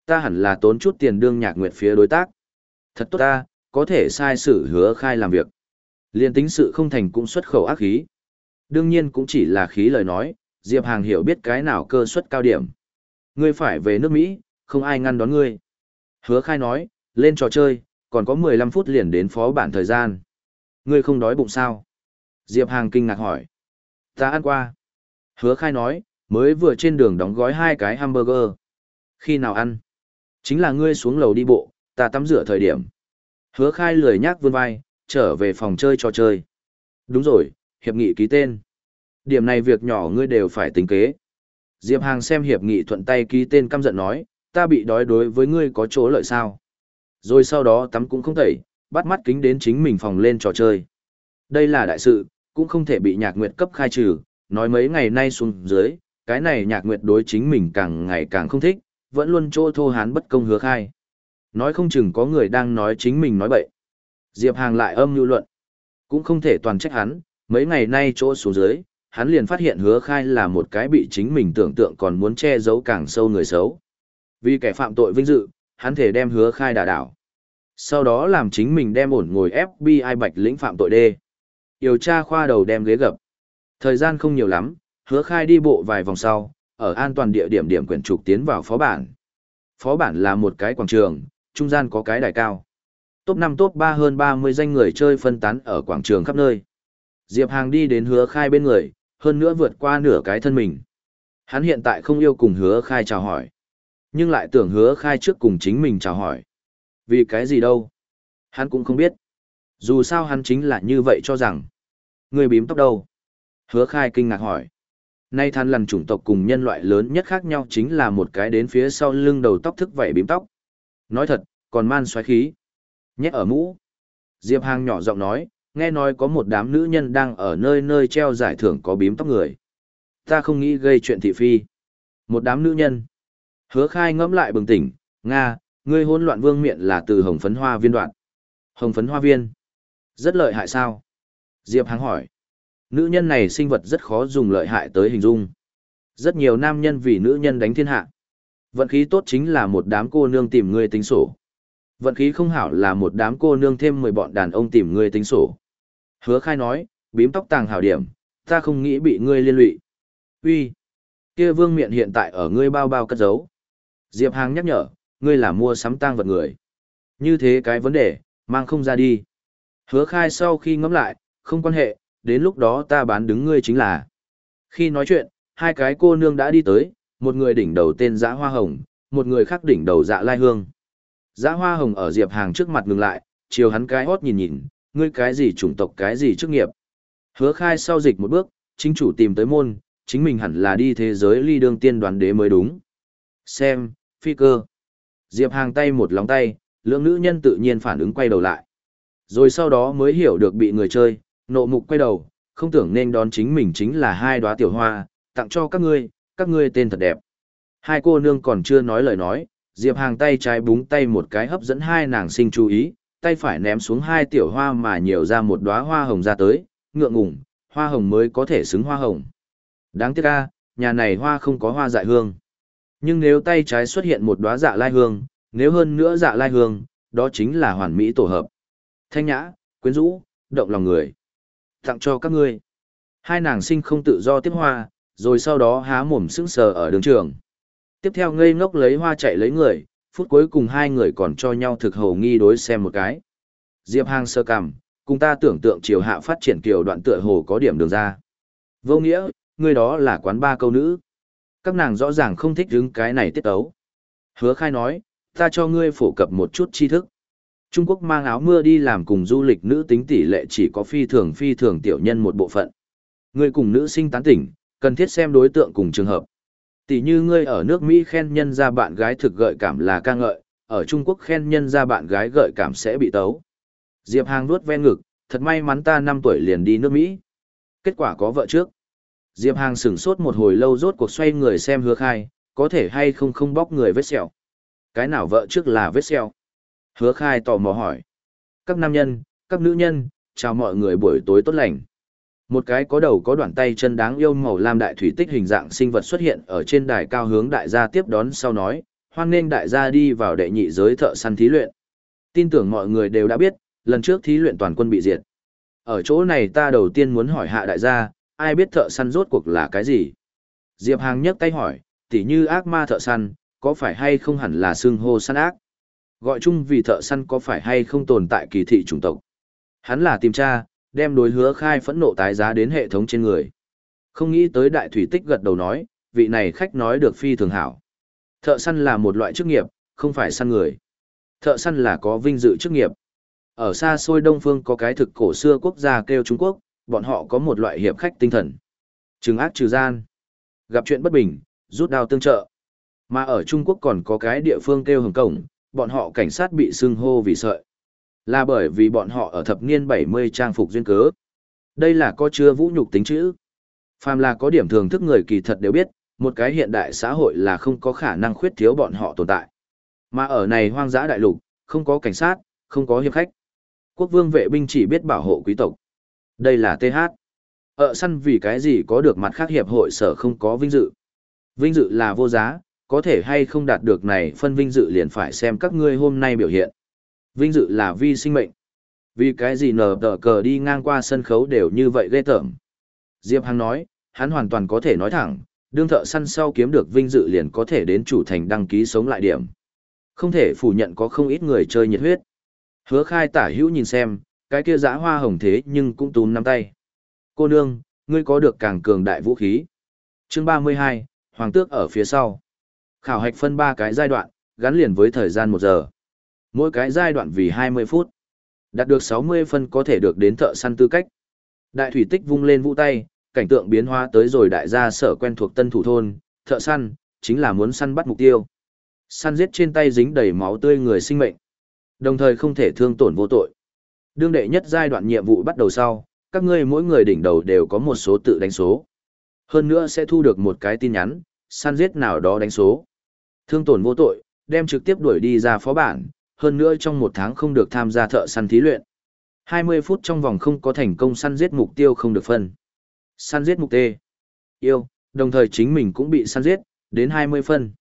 Ta hẳn là tốn chút tiền đương nhạc nguyệt phía đối tác. Thật tốt ta, có thể sai sự hứa khai làm việc. Liên tính sự không thành cũng xuất khẩu ác khí. Đương nhiên cũng chỉ là khí lời nói, Diệp Hàng hiểu biết cái nào cơ suất cao điểm. Ngươi phải về nước Mỹ, không ai ngăn đón ngươi. Hứa khai nói, lên trò chơi, còn có 15 phút liền đến phó bản thời gian. Ngươi không đói bụng sao? Diệp Hàng kinh ngạc hỏi. Ta ăn qua. Hứa khai nói, mới vừa trên đường đóng gói hai cái hamburger. Khi nào ăn? Chính là ngươi xuống lầu đi bộ, ta tắm rửa thời điểm. Hứa khai lười nhác vươn vai, trở về phòng chơi trò chơi. Đúng rồi, hiệp nghị ký tên. Điểm này việc nhỏ ngươi đều phải tính kế. Diệp Hàng xem hiệp nghị thuận tay ký tên căm giận nói, ta bị đói đối với ngươi có chỗ lợi sao. Rồi sau đó tắm cũng không tẩy, bắt mắt kính đến chính mình phòng lên trò chơi. Đây là đại sự, cũng không thể bị nhạc nguyệt cấp khai trừ, nói mấy ngày nay xuống dưới, cái này nhạc nguyệt đối chính mình càng ngày càng không thích, vẫn luôn chỗ thô hán bất công hứa khai. Nói không chừng có người đang nói chính mình nói bậy. Diệp Hàng lại âm lưu luận. Cũng không thể toàn trách hắn, mấy ngày nay chỗ xuống dưới, hắn liền phát hiện hứa khai là một cái bị chính mình tưởng tượng còn muốn che giấu càng sâu người xấu. Vì kẻ phạm tội vinh dự, hắn thể đem hứa khai đả đảo. Sau đó làm chính mình đem ổn ngồi FBI bạch lĩnh phạm tội đê. Điều tra khoa đầu đem ghế gập. Thời gian không nhiều lắm, hứa khai đi bộ vài vòng sau, ở an toàn địa điểm điểm quyển trục tiến vào phó bản. Phó bản là một cái quảng trường, trung gian có cái đài cao. Top 5 top 3 hơn 30 danh người chơi phân tán ở quảng trường khắp nơi. Diệp Hàng đi đến hứa khai bên người, hơn nữa vượt qua nửa cái thân mình. Hắn hiện tại không yêu cùng hứa khai chào hỏi. Nhưng lại tưởng hứa khai trước cùng chính mình chào hỏi. Vì cái gì đâu? Hắn cũng không biết. Dù sao hắn chính là như vậy cho rằng. Người bím tóc đâu? Hứa khai kinh ngạc hỏi. Nay than lằn chủng tộc cùng nhân loại lớn nhất khác nhau chính là một cái đến phía sau lưng đầu tóc thức vẩy bím tóc. Nói thật, còn man xoáy khí. Nhét ở mũ. Diệp Hàng nhỏ giọng nói, nghe nói có một đám nữ nhân đang ở nơi nơi treo giải thưởng có bím tóc người. Ta không nghĩ gây chuyện thị phi. Một đám nữ nhân. Hứa khai ngẫm lại bừng tỉnh, Nga, ngươi hôn loạn vương miện là từ hồng phấn hoa viên đoạn. Hồng phấn hoa viên. Rất lợi hại sao? Diệp Hàng hỏi. Nữ nhân này sinh vật rất khó dùng lợi hại tới hình dung. Rất nhiều nam nhân vì nữ nhân đánh thiên hạ. Vận khí tốt chính là một đám cô nương tìm người tính sổ. Vận khí không hảo là một đám cô nương thêm 10 bọn đàn ông tìm người tính sổ. Hứa khai nói, bím tóc tàng hảo điểm, ta không nghĩ bị ngươi liên lụy. Uy, kia vương miện hiện tại ở ngươi bao bao cất giấu. Diệp Hàng nhắc nhở, ngươi là mua sắm tang vật người. Như thế cái vấn đề, mang không ra đi. Hứa khai sau khi ngẫm lại, không quan hệ, đến lúc đó ta bán đứng ngươi chính là. Khi nói chuyện, hai cái cô nương đã đi tới, một người đỉnh đầu tên Dã Hoa Hồng, một người khác đỉnh đầu Dạ Lai Hương. Dã Hoa Hồng ở Diệp Hàng trước mặt ngừng lại, chiều hắn cái hót nhìn nhìn, ngươi cái gì chủng tộc cái gì chức nghiệp. Hứa khai sau dịch một bước, chính chủ tìm tới môn, chính mình hẳn là đi thế giới ly đương tiên đoàn đế mới đúng. Xem, phi cơ. Diệp Hàng tay một lòng tay, lượng nữ nhân tự nhiên phản ứng quay đầu lại. Rồi sau đó mới hiểu được bị người chơi, nộ mục quay đầu, không tưởng nên đón chính mình chính là hai đóa tiểu hoa, tặng cho các ngươi, các ngươi tên thật đẹp. Hai cô nương còn chưa nói lời nói, Diệp Hàng tay trái búng tay một cái hấp dẫn hai nàng sinh chú ý, tay phải ném xuống hai tiểu hoa mà nhiều ra một đóa hoa hồng ra tới, ngượng ngùng, hoa hồng mới có thể xứng hoa hồng. Đáng tiếc a, nhà này hoa không có hoa dại hương. Nhưng nếu tay trái xuất hiện một đóa dạ lai hương, nếu hơn nữa dạ lai hương, đó chính là hoàn mỹ tổ hợp. Thanh nhã, quyến rũ, động lòng người. Tặng cho các ngươi. Hai nàng sinh không tự do tiếp hoa, rồi sau đó há mồm sững sờ ở đường trường. Tiếp theo ngây ngốc lấy hoa chạy lấy người, phút cuối cùng hai người còn cho nhau thực hầu nghi đối xem một cái. Diệp Hàng sơ cằm, cùng ta tưởng tượng chiều hạ phát triển kiểu đoạn tựa hồ có điểm đường ra. Vô nghĩa, người đó là quán ba câu nữ. Các nàng rõ ràng không thích đứng cái này tiết ấu. Hứa khai nói, ta cho ngươi phổ cập một chút tri thức. Trung Quốc mang áo mưa đi làm cùng du lịch nữ tính tỷ lệ chỉ có phi thường phi thường tiểu nhân một bộ phận. Ngươi cùng nữ sinh tán tỉnh, cần thiết xem đối tượng cùng trường hợp. Tỷ như ngươi ở nước Mỹ khen nhân ra bạn gái thực gợi cảm là ca ngợi, ở Trung Quốc khen nhân ra bạn gái gợi cảm sẽ bị tấu. Diệp Hàng nuốt ven ngực, thật may mắn ta 5 tuổi liền đi nước Mỹ. Kết quả có vợ trước. Diệp Hàng sửng sốt một hồi lâu rốt cuộc xoay người xem hứa khai, có thể hay không không bóc người vết sẹo. Cái nào vợ trước là vết sẹo? Hứa khai tò mò hỏi. Các nam nhân, các nữ nhân, chào mọi người buổi tối tốt lành. Một cái có đầu có đoạn tay chân đáng yêu màu lam đại thủy tích hình dạng sinh vật xuất hiện ở trên đài cao hướng đại gia tiếp đón sau nói, hoan nghênh đại gia đi vào đệ nhị giới thợ săn thí luyện. Tin tưởng mọi người đều đã biết, lần trước thí luyện toàn quân bị diệt. Ở chỗ này ta đầu tiên muốn hỏi hạ đại gia, ai biết thợ săn rốt cuộc là cái gì? Diệp Hàng nhấc tay hỏi, tỉ như ác ma thợ săn, có phải hay không hẳn là xương hô săn ác? Gọi chung vì thợ săn có phải hay không tồn tại kỳ thị chủng tộc? Hắn là tìm tra, đem đối hứa khai phẫn nộ tái giá đến hệ thống trên người. Không nghĩ tới đại thủy tích gật đầu nói, vị này khách nói được phi thường hảo. Thợ săn là một loại chức nghiệp, không phải săn người. Thợ săn là có vinh dự chức nghiệp. Ở xa xôi Đông Phương có cái thực cổ xưa quốc gia kêu Trung Quốc, bọn họ có một loại hiệp khách tinh thần. Trừng ác trừ gian. Gặp chuyện bất bình, rút đao tương trợ. Mà ở Trung Quốc còn có cái địa phương kêu Hồng Cổng, bọn họ cảnh sát bị xưng hô vì sợi. Là bởi vì bọn họ ở thập niên 70 trang phục duyên cớ. Đây là có chưa vũ nhục tính chữ. Phàm là có điểm thường thức người kỳ thật đều biết, một cái hiện đại xã hội là không có khả năng khuyết thiếu bọn họ tồn tại. Mà ở này hoang dã đại lục, không có cảnh sát, không có hiệp khách. Quốc vương vệ binh chỉ biết bảo hộ quý tộc. Đây là TH. Ở săn vì cái gì có được mặt khác hiệp hội sở không có vinh dự. Vinh dự là vô giá, có thể hay không đạt được này phân vinh dự liền phải xem các ngươi hôm nay biểu hiện. Vinh dự là vi sinh mệnh. Vì cái gì nở tờ cờ đi ngang qua sân khấu đều như vậy ghê tởm. Diệp Hằng nói, hắn hoàn toàn có thể nói thẳng, đương thợ săn sau kiếm được vinh dự liền có thể đến chủ thành đăng ký sống lại điểm. Không thể phủ nhận có không ít người chơi nhiệt huyết. Hứa khai tả hữu nhìn xem, cái kia giã hoa hồng thế nhưng cũng túm nắm tay. Cô nương, ngươi có được càng cường đại vũ khí. chương 32, Hoàng tước ở phía sau. Khảo hạch phân 3 cái giai đoạn, gắn liền với thời gian 1 giờ. Mỗi cái giai đoạn vì 20 phút. Đạt được 60 phân có thể được đến thợ săn tư cách. Đại thủy tích vung lên vũ tay, cảnh tượng biến hóa tới rồi đại gia sở quen thuộc tân thủ thôn, thợ săn, chính là muốn săn bắt mục tiêu. Săn giết trên tay dính đầy máu tươi người sinh mệnh. Đồng thời không thể thương tổn vô tội. Đương đệ nhất giai đoạn nhiệm vụ bắt đầu sau, các ngươi mỗi người đỉnh đầu đều có một số tự đánh số. Hơn nữa sẽ thu được một cái tin nhắn, săn giết nào đó đánh số. Thương tổn vô tội, đem trực tiếp đuổi đi ra phó bản, hơn nữa trong một tháng không được tham gia thợ săn thí luyện. 20 phút trong vòng không có thành công săn giết mục tiêu không được phân. Săn giết mục tê. Yêu, đồng thời chính mình cũng bị săn giết, đến 20 phân.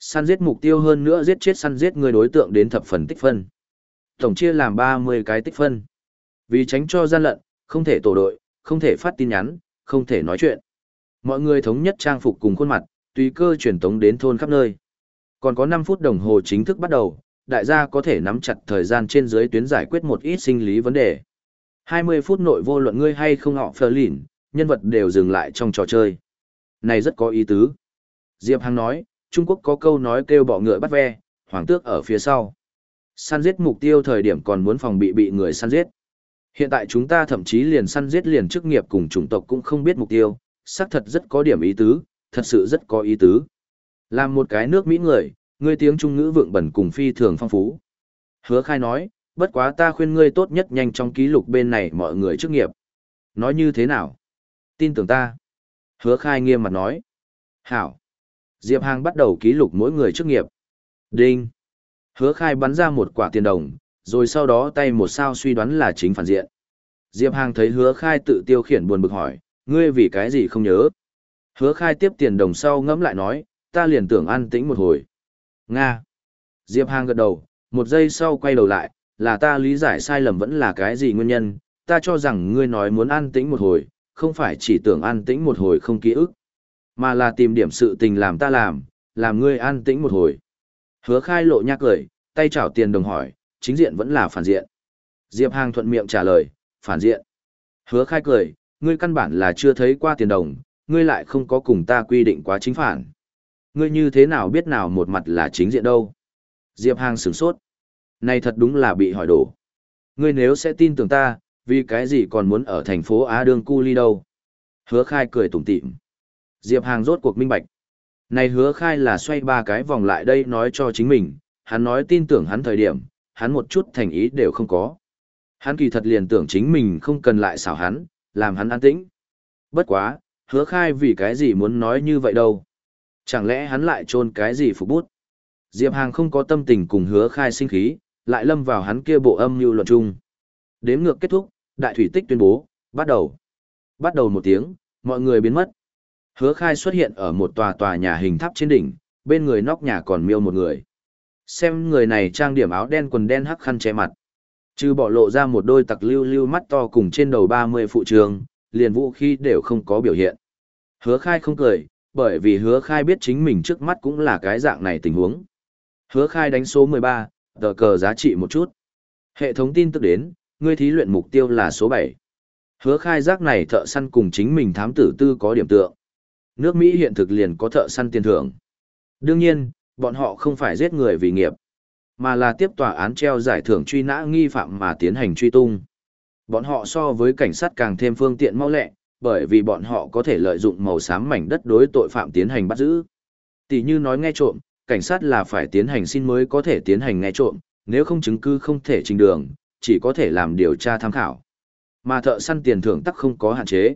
Săn giết mục tiêu hơn nữa giết chết săn giết người đối tượng đến thập phần tích phân. Tổng chia làm 30 cái tích phân. Vì tránh cho gian lận, không thể tổ đội, không thể phát tin nhắn, không thể nói chuyện. Mọi người thống nhất trang phục cùng khuôn mặt, tùy cơ truyền tống đến thôn khắp nơi. Còn có 5 phút đồng hồ chính thức bắt đầu, đại gia có thể nắm chặt thời gian trên dưới tuyến giải quyết một ít sinh lý vấn đề. 20 phút nội vô luận ngươi hay không họ phờ lỉn, nhân vật đều dừng lại trong trò chơi. Này rất có ý tứ. Diệp Hằng nói, Trung Quốc có câu nói kêu bỏ ngựa bắt ve, hoàng tước ở phía sau. Săn giết mục tiêu thời điểm còn muốn phòng bị bị người săn giết. Hiện tại chúng ta thậm chí liền săn giết liền chức nghiệp cùng chủng tộc cũng không biết mục tiêu, xác thật rất có điểm ý tứ, thật sự rất có ý tứ. Làm một cái nước Mỹ người, ngươi tiếng Trung ngữ vượng bẩn cùng phi thường phong phú. Hứa khai nói, bất quá ta khuyên ngươi tốt nhất nhanh trong ký lục bên này mọi người chức nghiệp. Nói như thế nào? Tin tưởng ta. Hứa khai nghiêm mặt nói. Hảo. Diệp Hàng bắt đầu ký lục mỗi người chức nghiệp. Đinh. Hứa khai bắn ra một quả tiền đồng, rồi sau đó tay một sao suy đoán là chính phản diện. Diệp Hàng thấy hứa khai tự tiêu khiển buồn bực hỏi, ngươi vì cái gì không nhớ? Hứa khai tiếp tiền đồng sau ngẫm lại nói, ta liền tưởng an tĩnh một hồi. Nga. Diệp Hàng gật đầu, một giây sau quay đầu lại, là ta lý giải sai lầm vẫn là cái gì nguyên nhân, ta cho rằng ngươi nói muốn an tĩnh một hồi, không phải chỉ tưởng an tĩnh một hồi không ký ức, mà là tìm điểm sự tình làm ta làm, làm ngươi an tĩnh một hồi. Hứa khai lộ nhắc cười, tay chảo tiền đồng hỏi, chính diện vẫn là phản diện. Diệp Hàng thuận miệng trả lời, phản diện. Hứa khai cười, ngươi căn bản là chưa thấy qua tiền đồng, ngươi lại không có cùng ta quy định quá chính phản. Ngươi như thế nào biết nào một mặt là chính diện đâu? Diệp Hàng sửng sốt. Này thật đúng là bị hỏi đổ. Ngươi nếu sẽ tin tưởng ta, vì cái gì còn muốn ở thành phố Á Đương Cu Ly đâu? Hứa khai cười tủm tỉm. Diệp Hàng rốt cuộc minh bạch. Này hứa khai là xoay ba cái vòng lại đây nói cho chính mình, hắn nói tin tưởng hắn thời điểm, hắn một chút thành ý đều không có. Hắn kỳ thật liền tưởng chính mình không cần lại xảo hắn, làm hắn an tĩnh. Bất quá, hứa khai vì cái gì muốn nói như vậy đâu. Chẳng lẽ hắn lại trôn cái gì phục bút. Diệp Hàng không có tâm tình cùng hứa khai sinh khí, lại lâm vào hắn kia bộ âm như luận chung. Đếm ngược kết thúc, đại thủy tích tuyên bố, bắt đầu. Bắt đầu một tiếng, mọi người biến mất. Hứa khai xuất hiện ở một tòa tòa nhà hình tháp trên đỉnh, bên người nóc nhà còn miêu một người. Xem người này trang điểm áo đen quần đen hắc khăn che mặt. Chứ bỏ lộ ra một đôi tặc lưu lưu mắt to cùng trên đầu 30 phụ trường, liền vũ khí đều không có biểu hiện. Hứa khai không cười, bởi vì hứa khai biết chính mình trước mắt cũng là cái dạng này tình huống. Hứa khai đánh số 13, tờ cờ giá trị một chút. Hệ thống tin tức đến, ngươi thí luyện mục tiêu là số 7. Hứa khai giác này thợ săn cùng chính mình thám tử tư có điểm tượng. Nước Mỹ hiện thực liền có thợ săn tiền thưởng. Đương nhiên, bọn họ không phải giết người vì nghiệp, mà là tiếp tòa án treo giải thưởng truy nã nghi phạm mà tiến hành truy tung. Bọn họ so với cảnh sát càng thêm phương tiện mau lẹ, bởi vì bọn họ có thể lợi dụng màu xám mảnh đất đối tội phạm tiến hành bắt giữ. Tỷ như nói nghe trộm, cảnh sát là phải tiến hành xin mới có thể tiến hành nghe trộm, nếu không chứng cứ không thể trình đường, chỉ có thể làm điều tra tham khảo. Mà thợ săn tiền thưởng tắc không có hạn chế.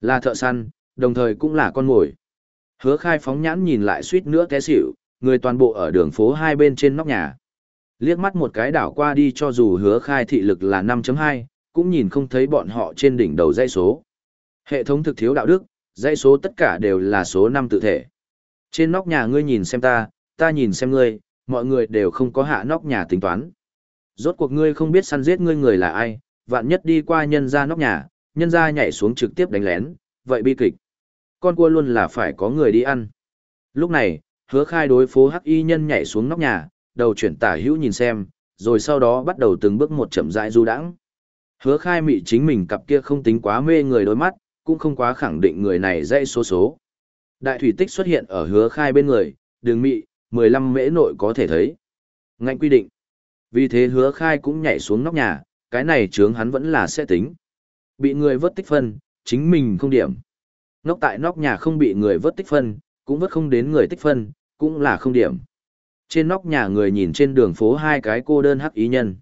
Là thợ săn, đồng thời cũng là con mồi. Hứa khai phóng nhãn nhìn lại suýt nữa té xỉu, người toàn bộ ở đường phố hai bên trên nóc nhà. Liếc mắt một cái đảo qua đi cho dù hứa khai thị lực là 5.2, cũng nhìn không thấy bọn họ trên đỉnh đầu dây số. Hệ thống thực thiếu đạo đức, dãy số tất cả đều là số 5 tự thể. Trên nóc nhà ngươi nhìn xem ta, ta nhìn xem ngươi, mọi người đều không có hạ nóc nhà tính toán. Rốt cuộc ngươi không biết săn giết ngươi người là ai, vạn nhất đi qua nhân ra nóc nhà, nhân ra nhảy xuống trực tiếp đánh lén, vậy bi kịch. Con cua luôn là phải có người đi ăn. Lúc này, hứa khai đối phố hắc y nhân nhảy xuống nóc nhà, đầu chuyển tả hữu nhìn xem, rồi sau đó bắt đầu từng bước một chậm rãi du đãng. Hứa khai mị chính mình cặp kia không tính quá mê người đôi mắt, cũng không quá khẳng định người này dây số số. Đại thủy tích xuất hiện ở hứa khai bên người, đường mị, 15 mễ nội có thể thấy. Ngạnh quy định. Vì thế hứa khai cũng nhảy xuống nóc nhà, cái này chướng hắn vẫn là sẽ tính. Bị người vớt tích phân, chính mình không điểm. Nóc tại nóc nhà không bị người vớt tích phân, cũng vớt không đến người tích phân, cũng là không điểm. Trên nóc nhà người nhìn trên đường phố hai cái cô đơn hắc ý nhân.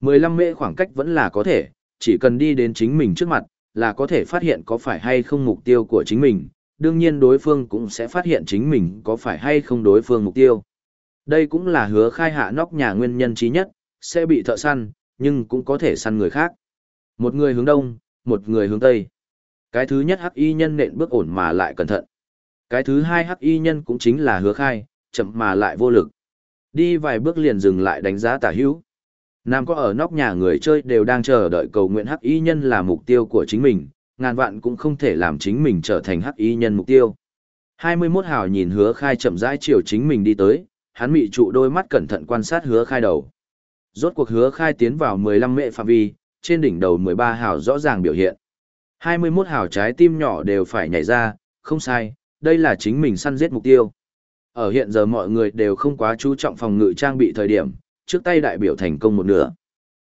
15 mễ khoảng cách vẫn là có thể, chỉ cần đi đến chính mình trước mặt, là có thể phát hiện có phải hay không mục tiêu của chính mình, đương nhiên đối phương cũng sẽ phát hiện chính mình có phải hay không đối phương mục tiêu. Đây cũng là hứa khai hạ nóc nhà nguyên nhân trí nhất, sẽ bị thợ săn, nhưng cũng có thể săn người khác. Một người hướng đông, một người hướng tây. Cái thứ nhất hắc y nhân nện bước ổn mà lại cẩn thận. Cái thứ hai hắc y nhân cũng chính là hứa khai, chậm mà lại vô lực. Đi vài bước liền dừng lại đánh giá tả hữu. Nam có ở nóc nhà người chơi đều đang chờ đợi cầu nguyện hắc y nhân là mục tiêu của chính mình, ngàn vạn cũng không thể làm chính mình trở thành hắc y nhân mục tiêu. 21 hào nhìn hứa khai chậm rãi chiều chính mình đi tới, hắn mị trụ đôi mắt cẩn thận quan sát hứa khai đầu. Rốt cuộc hứa khai tiến vào 15 mệ phạm vi, trên đỉnh đầu 13 hào rõ ràng biểu hiện. 21 hào trái tim nhỏ đều phải nhảy ra, không sai, đây là chính mình săn giết mục tiêu. Ở hiện giờ mọi người đều không quá chú trọng phòng ngự trang bị thời điểm, trước tay đại biểu thành công một nửa.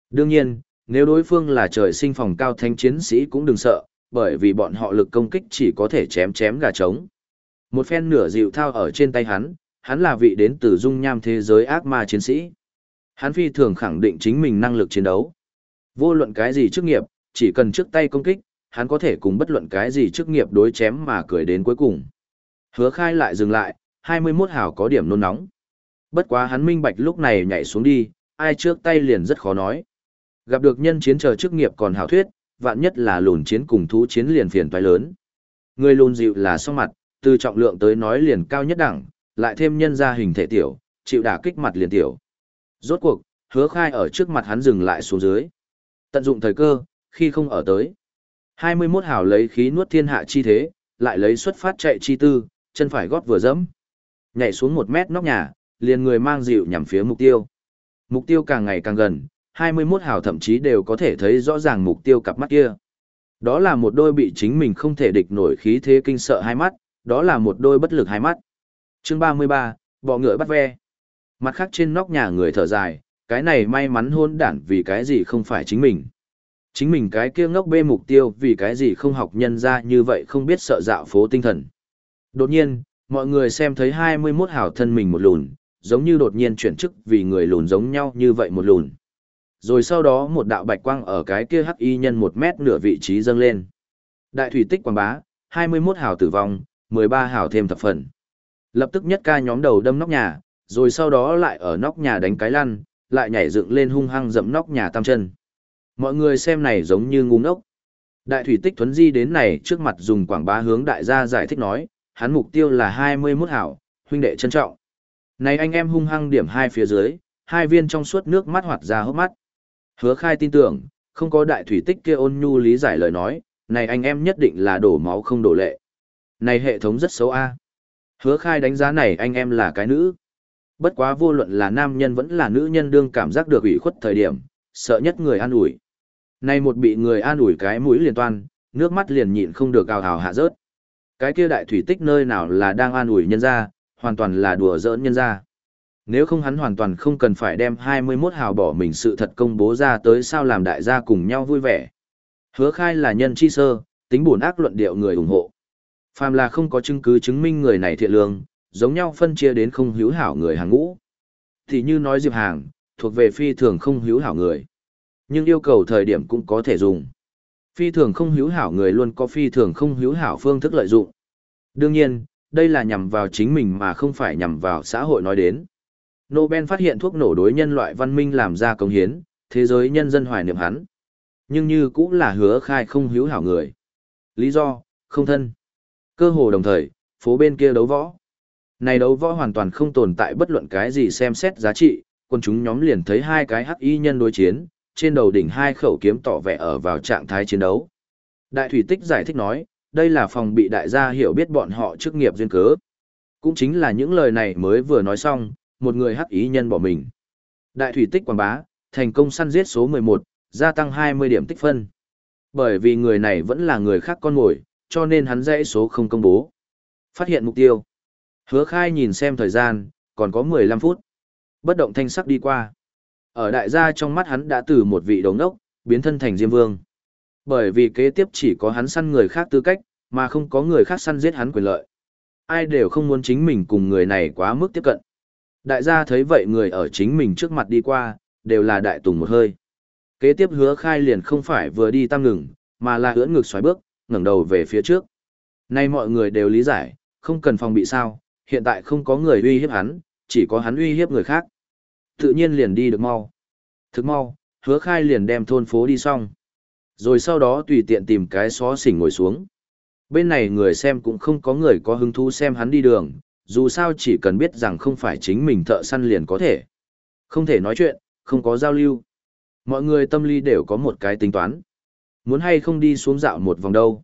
Đương nhiên, nếu đối phương là trời sinh phòng cao thanh chiến sĩ cũng đừng sợ, bởi vì bọn họ lực công kích chỉ có thể chém chém gà trống. Một phen nửa dịu thao ở trên tay hắn, hắn là vị đến từ dung nham thế giới ác ma chiến sĩ. Hắn phi thường khẳng định chính mình năng lực chiến đấu. Vô luận cái gì chức nghiệp, chỉ cần trước tay công kích, hắn có thể cùng bất luận cái gì chức nghiệp đối chém mà cười đến cuối cùng. Hứa khai lại dừng lại, 21 hào có điểm nôn nóng. Bất quá hắn minh bạch lúc này nhảy xuống đi, ai trước tay liền rất khó nói. Gặp được nhân chiến chờ chức nghiệp còn hảo thuyết, vạn nhất là lùn chiến cùng thú chiến liền phiền toái lớn. Người lùn dịu là song mặt, từ trọng lượng tới nói liền cao nhất đẳng, lại thêm nhân ra hình thể tiểu, chịu đả kích mặt liền tiểu. Rốt cuộc, hứa khai ở trước mặt hắn dừng lại xuống dưới. Tận dụng thời cơ, khi không ở tới. 21 hào lấy khí nuốt thiên hạ chi thế, lại lấy xuất phát chạy chi tư, chân phải gót vừa dẫm. Nhảy xuống một mét nóc nhà, liền người mang dịu nhằm phía mục tiêu. Mục tiêu càng ngày càng gần, 21 hào thậm chí đều có thể thấy rõ ràng mục tiêu cặp mắt kia. Đó là một đôi bị chính mình không thể địch nổi khí thế kinh sợ hai mắt, đó là một đôi bất lực hai mắt. Chương 33, bọ ngựa bắt ve. Mặt khác trên nóc nhà người thở dài, cái này may mắn hôn đản vì cái gì không phải chính mình. Chính mình cái kia ngốc bê mục tiêu vì cái gì không học nhân ra như vậy không biết sợ dạo phố tinh thần. Đột nhiên, mọi người xem thấy 21 hảo thân mình một lùn, giống như đột nhiên chuyển chức vì người lùn giống nhau như vậy một lùn. Rồi sau đó một đạo bạch quang ở cái kia hắc y nhân một mét nửa vị trí dâng lên. Đại thủy tích quảng bá, 21 hảo tử vong, 13 hảo thêm thập phần. Lập tức nhất ca nhóm đầu đâm nóc nhà, rồi sau đó lại ở nóc nhà đánh cái lăn, lại nhảy dựng lên hung hăng dẫm nóc nhà tam chân. Mọi người xem này giống như ngu ngốc. Đại thủy tích thuấn di đến này trước mặt dùng quảng bá hướng đại gia giải thích nói, hắn mục tiêu là 21 hảo, huynh đệ trân trọng. Này anh em hung hăng điểm hai phía dưới, hai viên trong suốt nước mắt hoạt ra hốc mắt. Hứa khai tin tưởng, không có đại thủy tích kia ôn nhu lý giải lời nói, này anh em nhất định là đổ máu không đổ lệ. Này hệ thống rất xấu a. Hứa khai đánh giá này anh em là cái nữ. Bất quá vô luận là nam nhân vẫn là nữ nhân đương cảm giác được ủy khuất thời điểm, sợ nhất người an ủi. Này một bị người an ủi cái mũi liền toan, nước mắt liền nhịn không được ào ào hạ rớt. Cái kia đại thủy tích nơi nào là đang an ủi nhân ra, hoàn toàn là đùa giỡn nhân ra. Nếu không hắn hoàn toàn không cần phải đem 21 hào bỏ mình sự thật công bố ra tới sao làm đại gia cùng nhau vui vẻ. Hứa khai là nhân chi sơ, tính buồn ác luận điệu người ủng hộ. Phàm là không có chứng cứ chứng minh người này thiện lương, giống nhau phân chia đến không hữu hảo người hàng ngũ. Thì như nói Diệp Hàng, thuộc về phi thường không hữu hảo người. Nhưng yêu cầu thời điểm cũng có thể dùng. Phi thường không hữu hảo người luôn có phi thường không hữu hảo phương thức lợi dụng. Đương nhiên, đây là nhằm vào chính mình mà không phải nhằm vào xã hội nói đến. Nobel phát hiện thuốc nổ đối nhân loại văn minh làm ra công hiến, thế giới nhân dân hoài niệm hắn. Nhưng như cũng là hứa khai không hữu hảo người. Lý do, không thân. Cơ hồ đồng thời, phố bên kia đấu võ. Này đấu võ hoàn toàn không tồn tại bất luận cái gì xem xét giá trị, quân chúng nhóm liền thấy hai cái hắc y nhân đối chiến, trên đầu đỉnh hai khẩu kiếm tỏ vẻ ở vào trạng thái chiến đấu. Đại thủy tích giải thích nói, đây là phòng bị đại gia hiểu biết bọn họ chức nghiệp duyên cớ. Cũng chính là những lời này mới vừa nói xong, một người hắc ý nhân bỏ mình. Đại thủy tích quảng bá, thành công săn giết số 11, gia tăng 20 điểm tích phân. Bởi vì người này vẫn là người khác con mồi, cho nên hắn dãy số không công bố. Phát hiện mục tiêu. Hứa khai nhìn xem thời gian, còn có 15 phút. Bất động thanh sắc đi qua. Ở đại gia trong mắt hắn đã từ một vị đồng ốc, biến thân thành Diêm Vương. Bởi vì kế tiếp chỉ có hắn săn người khác tư cách, mà không có người khác săn giết hắn quyền lợi. Ai đều không muốn chính mình cùng người này quá mức tiếp cận. Đại gia thấy vậy người ở chính mình trước mặt đi qua, đều là đại tùng một hơi. Kế tiếp hứa khai liền không phải vừa đi tam ngừng, mà là ưỡn ngực xoáy bước, ngẩng đầu về phía trước. Nay mọi người đều lý giải, không cần phòng bị sao, hiện tại không có người uy hiếp hắn, chỉ có hắn uy hiếp người khác. Tự nhiên liền đi được mau. Thức mau, hứa khai liền đem thôn phố đi xong. Rồi sau đó tùy tiện tìm cái xó xỉnh ngồi xuống. Bên này người xem cũng không có người có hứng thú xem hắn đi đường, dù sao chỉ cần biết rằng không phải chính mình thợ săn liền có thể. Không thể nói chuyện, không có giao lưu. Mọi người tâm lý đều có một cái tính toán. Muốn hay không đi xuống dạo một vòng đâu.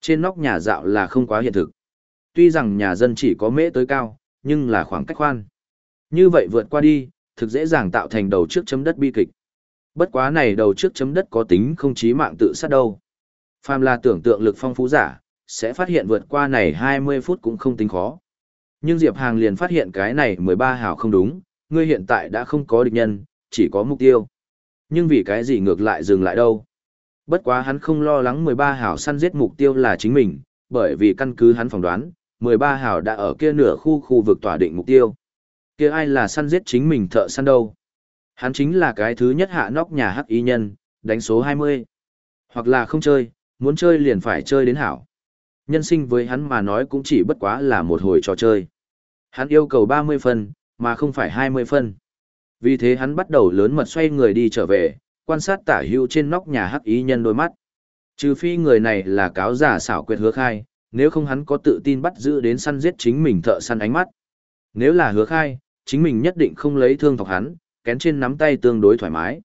Trên nóc nhà dạo là không quá hiện thực. Tuy rằng nhà dân chỉ có mễ tới cao, nhưng là khoảng cách khoan. Như vậy vượt qua đi, thực dễ dàng tạo thành đầu trước chấm đất bi kịch. Bất quá này đầu trước chấm đất có tính không chí mạng tự sát đâu. Phàm là tưởng tượng lực phong phú giả, sẽ phát hiện vượt qua này 20 phút cũng không tính khó. Nhưng Diệp Hàng liền phát hiện cái này 13 hào không đúng, ngươi hiện tại đã không có địch nhân, chỉ có mục tiêu. Nhưng vì cái gì ngược lại dừng lại đâu? Bất quá hắn không lo lắng 13 hào săn giết mục tiêu là chính mình, bởi vì căn cứ hắn phỏng đoán, 13 hào đã ở kia nửa khu khu vực tỏa định mục tiêu. Kia ai là săn giết chính mình thợ săn đâu? Hắn chính là cái thứ nhất hạ nóc nhà hắc y nhân, đánh số 20. Hoặc là không chơi, muốn chơi liền phải chơi đến hảo. Nhân sinh với hắn mà nói cũng chỉ bất quá là một hồi trò chơi. Hắn yêu cầu 30 phân, mà không phải 20 phân. Vì thế hắn bắt đầu lớn mật xoay người đi trở về, quan sát tả hữu trên nóc nhà hắc ý nhân đôi mắt. Trừ phi người này là cáo giả xảo quyệt hứa khai, nếu không hắn có tự tin bắt giữ đến săn giết chính mình thợ săn ánh mắt. Nếu là hứa khai, chính mình nhất định không lấy thương thọc hắn, kén trên nắm tay tương đối thoải mái.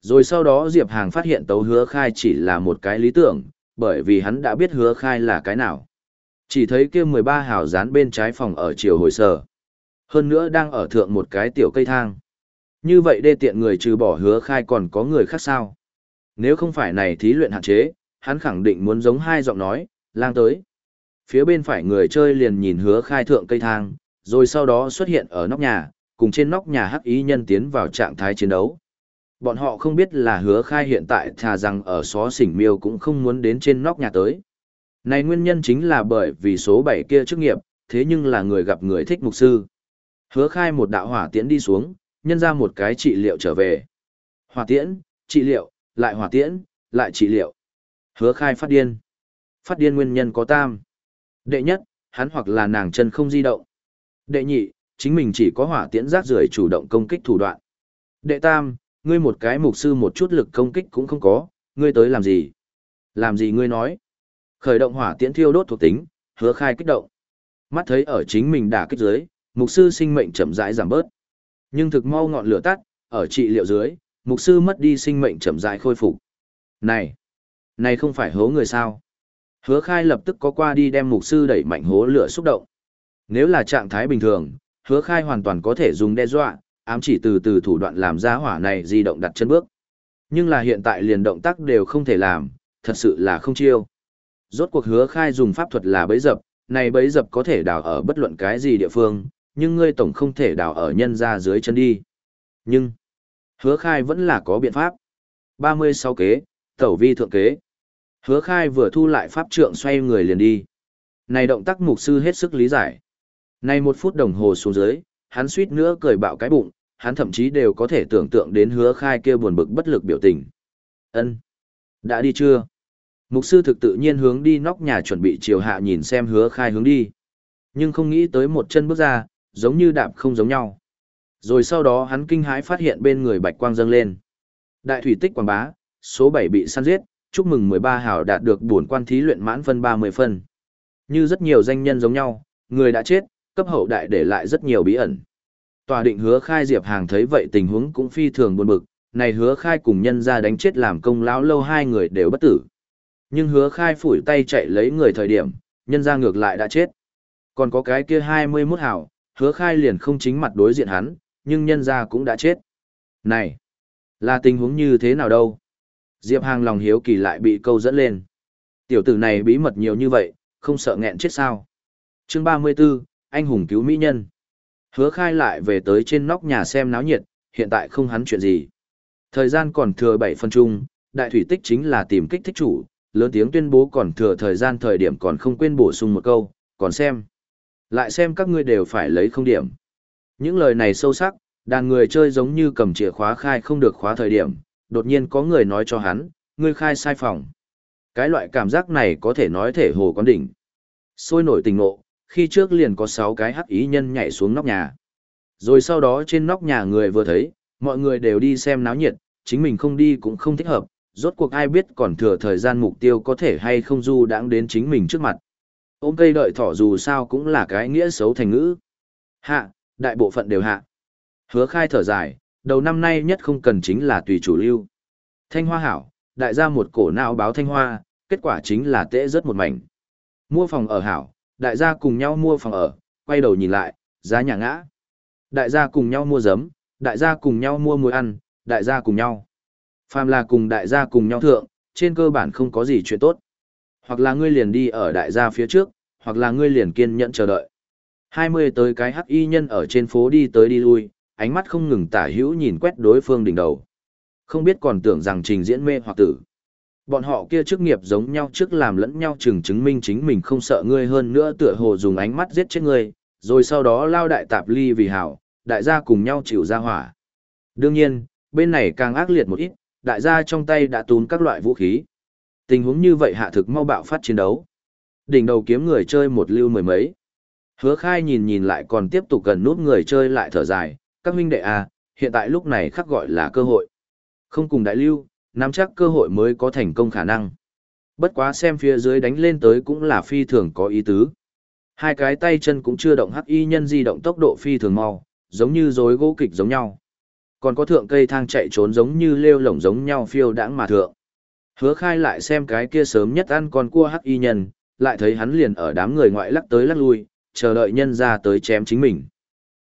Rồi sau đó Diệp Hàng phát hiện tấu hứa khai chỉ là một cái lý tưởng, bởi vì hắn đã biết hứa khai là cái nào. Chỉ thấy kia 13 hào dán bên trái phòng ở chiều hồi sở. Hơn nữa đang ở thượng một cái tiểu cây thang. Như vậy đê tiện người trừ bỏ hứa khai còn có người khác sao. Nếu không phải này thí luyện hạn chế, hắn khẳng định muốn giống hai giọng nói, lang tới. Phía bên phải người chơi liền nhìn hứa khai thượng cây thang, rồi sau đó xuất hiện ở nóc nhà, cùng trên nóc nhà hắc ý nhân tiến vào trạng thái chiến đấu. Bọn họ không biết là hứa khai hiện tại thà rằng ở xó xỉnh miêu cũng không muốn đến trên nóc nhà tới. Này nguyên nhân chính là bởi vì số 7 kia chức nghiệp, thế nhưng là người gặp người thích mục sư. Hứa khai một đạo hỏa tiễn đi xuống, nhân ra một cái trị liệu trở về. Hỏa tiễn, trị liệu, lại hỏa tiễn, lại trị liệu. Hứa khai phát điên. Phát điên nguyên nhân có tam. Đệ nhất, hắn hoặc là nàng chân không di động. Đệ nhị, chính mình chỉ có hỏa tiễn rác rưởi chủ động công kích thủ đoạn. Đệ tam, ngươi một cái mục sư một chút lực công kích cũng không có, ngươi tới làm gì? Làm gì ngươi nói? Khởi động hỏa tiễn thiêu đốt thuộc tính, hứa khai kích động. Mắt thấy ở chính mình đả kích dưới, mục sư sinh mệnh chậm rãi giảm bớt. Nhưng thực mau ngọn lửa tắt, ở trị liệu dưới, mục sư mất đi sinh mệnh chậm rãi khôi phục. Này, này không phải hố người sao? Hứa khai lập tức có qua đi đem mục sư đẩy mạnh hố lửa xúc động. Nếu là trạng thái bình thường, hứa khai hoàn toàn có thể dùng đe dọa, ám chỉ từ từ thủ đoạn làm ra hỏa này di động đặt chân bước. Nhưng là hiện tại liền động tác đều không thể làm, thật sự là không chiêu. Rốt cuộc hứa khai dùng pháp thuật là bấy dập, này bấy dập có thể đào ở bất luận cái gì địa phương, nhưng ngươi tổng không thể đào ở nhân ra dưới chân đi. Nhưng, hứa khai vẫn là có biện pháp. 36 kế, tẩu vi thượng kế. Hứa khai vừa thu lại pháp trượng xoay người liền đi. Này động tác mục sư hết sức lý giải nay một phút đồng hồ xuống dưới, hắn suýt nữa cười bạo cái bụng, hắn thậm chí đều có thể tưởng tượng đến hứa khai kia buồn bực bất lực biểu tình. ân Đã đi chưa? Mục sư thực tự nhiên hướng đi nóc nhà chuẩn bị chiều hạ nhìn xem hứa khai hướng đi. Nhưng không nghĩ tới một chân bước ra, giống như đạp không giống nhau. Rồi sau đó hắn kinh hãi phát hiện bên người bạch quang dâng lên. Đại thủy tích quảng bá, số 7 bị săn giết, chúc mừng 13 hào đạt được bổn quan thí luyện mãn phân 30 phân. Như rất nhiều danh nhân giống nhau, người đã chết, cấp hậu đại để lại rất nhiều bí ẩn. Tòa định hứa khai Diệp Hàng thấy vậy tình huống cũng phi thường buồn bực, này hứa khai cùng nhân ra đánh chết làm công lão lâu hai người đều bất tử. Nhưng hứa khai phủi tay chạy lấy người thời điểm, nhân ra ngược lại đã chết. Còn có cái kia 21 hảo, hứa khai liền không chính mặt đối diện hắn, nhưng nhân ra cũng đã chết. Này, là tình huống như thế nào đâu? Diệp Hàng lòng hiếu kỳ lại bị câu dẫn lên. Tiểu tử này bí mật nhiều như vậy, không sợ nghẹn chết sao? chương 34, anh hùng cứu mỹ nhân. Hứa khai lại về tới trên nóc nhà xem náo nhiệt, hiện tại không hắn chuyện gì. Thời gian còn thừa 7 phân chung, đại thủy tích chính là tìm kích thích chủ, lớn tiếng tuyên bố còn thừa thời gian thời điểm còn không quên bổ sung một câu, còn xem. Lại xem các ngươi đều phải lấy không điểm. Những lời này sâu sắc, đàn người chơi giống như cầm chìa khóa khai không được khóa thời điểm, đột nhiên có người nói cho hắn, ngươi khai sai phòng. Cái loại cảm giác này có thể nói thể hồ quán đỉnh. Sôi nổi tình nộ, khi trước liền có 6 cái hắc ý nhân nhảy xuống nóc nhà. Rồi sau đó trên nóc nhà người vừa thấy, mọi người đều đi xem náo nhiệt, chính mình không đi cũng không thích hợp, rốt cuộc ai biết còn thừa thời gian mục tiêu có thể hay không du đãng đến chính mình trước mặt. Ôm cây đợi thỏ dù sao cũng là cái nghĩa xấu thành ngữ. Hạ, đại bộ phận đều hạ. Hứa khai thở dài, đầu năm nay nhất không cần chính là tùy chủ lưu. Thanh hoa hảo, đại gia một cổ não báo thanh hoa, kết quả chính là tễ rất một mảnh. Mua phòng ở hảo, đại gia cùng nhau mua phòng ở, quay đầu nhìn lại, giá nhà ngã. Đại gia cùng nhau mua giấm, đại gia cùng nhau mua muối ăn, đại gia cùng nhau. Phàm là cùng đại gia cùng nhau thượng, trên cơ bản không có gì chuyện tốt. Hoặc là ngươi liền đi ở đại gia phía trước, hoặc là ngươi liền kiên nhẫn chờ đợi. 20 tới cái hắc y nhân ở trên phố đi tới đi lui, ánh mắt không ngừng tả hữu nhìn quét đối phương đỉnh đầu. Không biết còn tưởng rằng trình diễn mê hoặc tử. Bọn họ kia chức nghiệp giống nhau trước làm lẫn nhau chừng chứng minh chính mình không sợ ngươi hơn nữa tựa hồ dùng ánh mắt giết chết ngươi, rồi sau đó lao đại tạp ly vì hảo, đại gia cùng nhau chịu ra hỏa. Đương nhiên, bên này càng ác liệt một ít, đại gia trong tay đã túm các loại vũ khí. Tình huống như vậy hạ thực mau bạo phát chiến đấu. Đỉnh đầu kiếm người chơi một lưu mười mấy. Hứa khai nhìn nhìn lại còn tiếp tục gần nút người chơi lại thở dài, các huynh đệ à, hiện tại lúc này khắc gọi là cơ hội. Không cùng đại lưu, nắm chắc cơ hội mới có thành công khả năng. Bất quá xem phía dưới đánh lên tới cũng là phi thường có ý tứ. Hai cái tay chân cũng chưa động hắc y nhân di động tốc độ phi thường mau, giống như rối gỗ kịch giống nhau. Còn có thượng cây thang chạy trốn giống như lêu lổng giống nhau phiêu đãng mà thượng. Hứa khai lại xem cái kia sớm nhất ăn con cua hắc y nhân, lại thấy hắn liền ở đám người ngoại lắc tới lắc lui, chờ đợi nhân ra tới chém chính mình.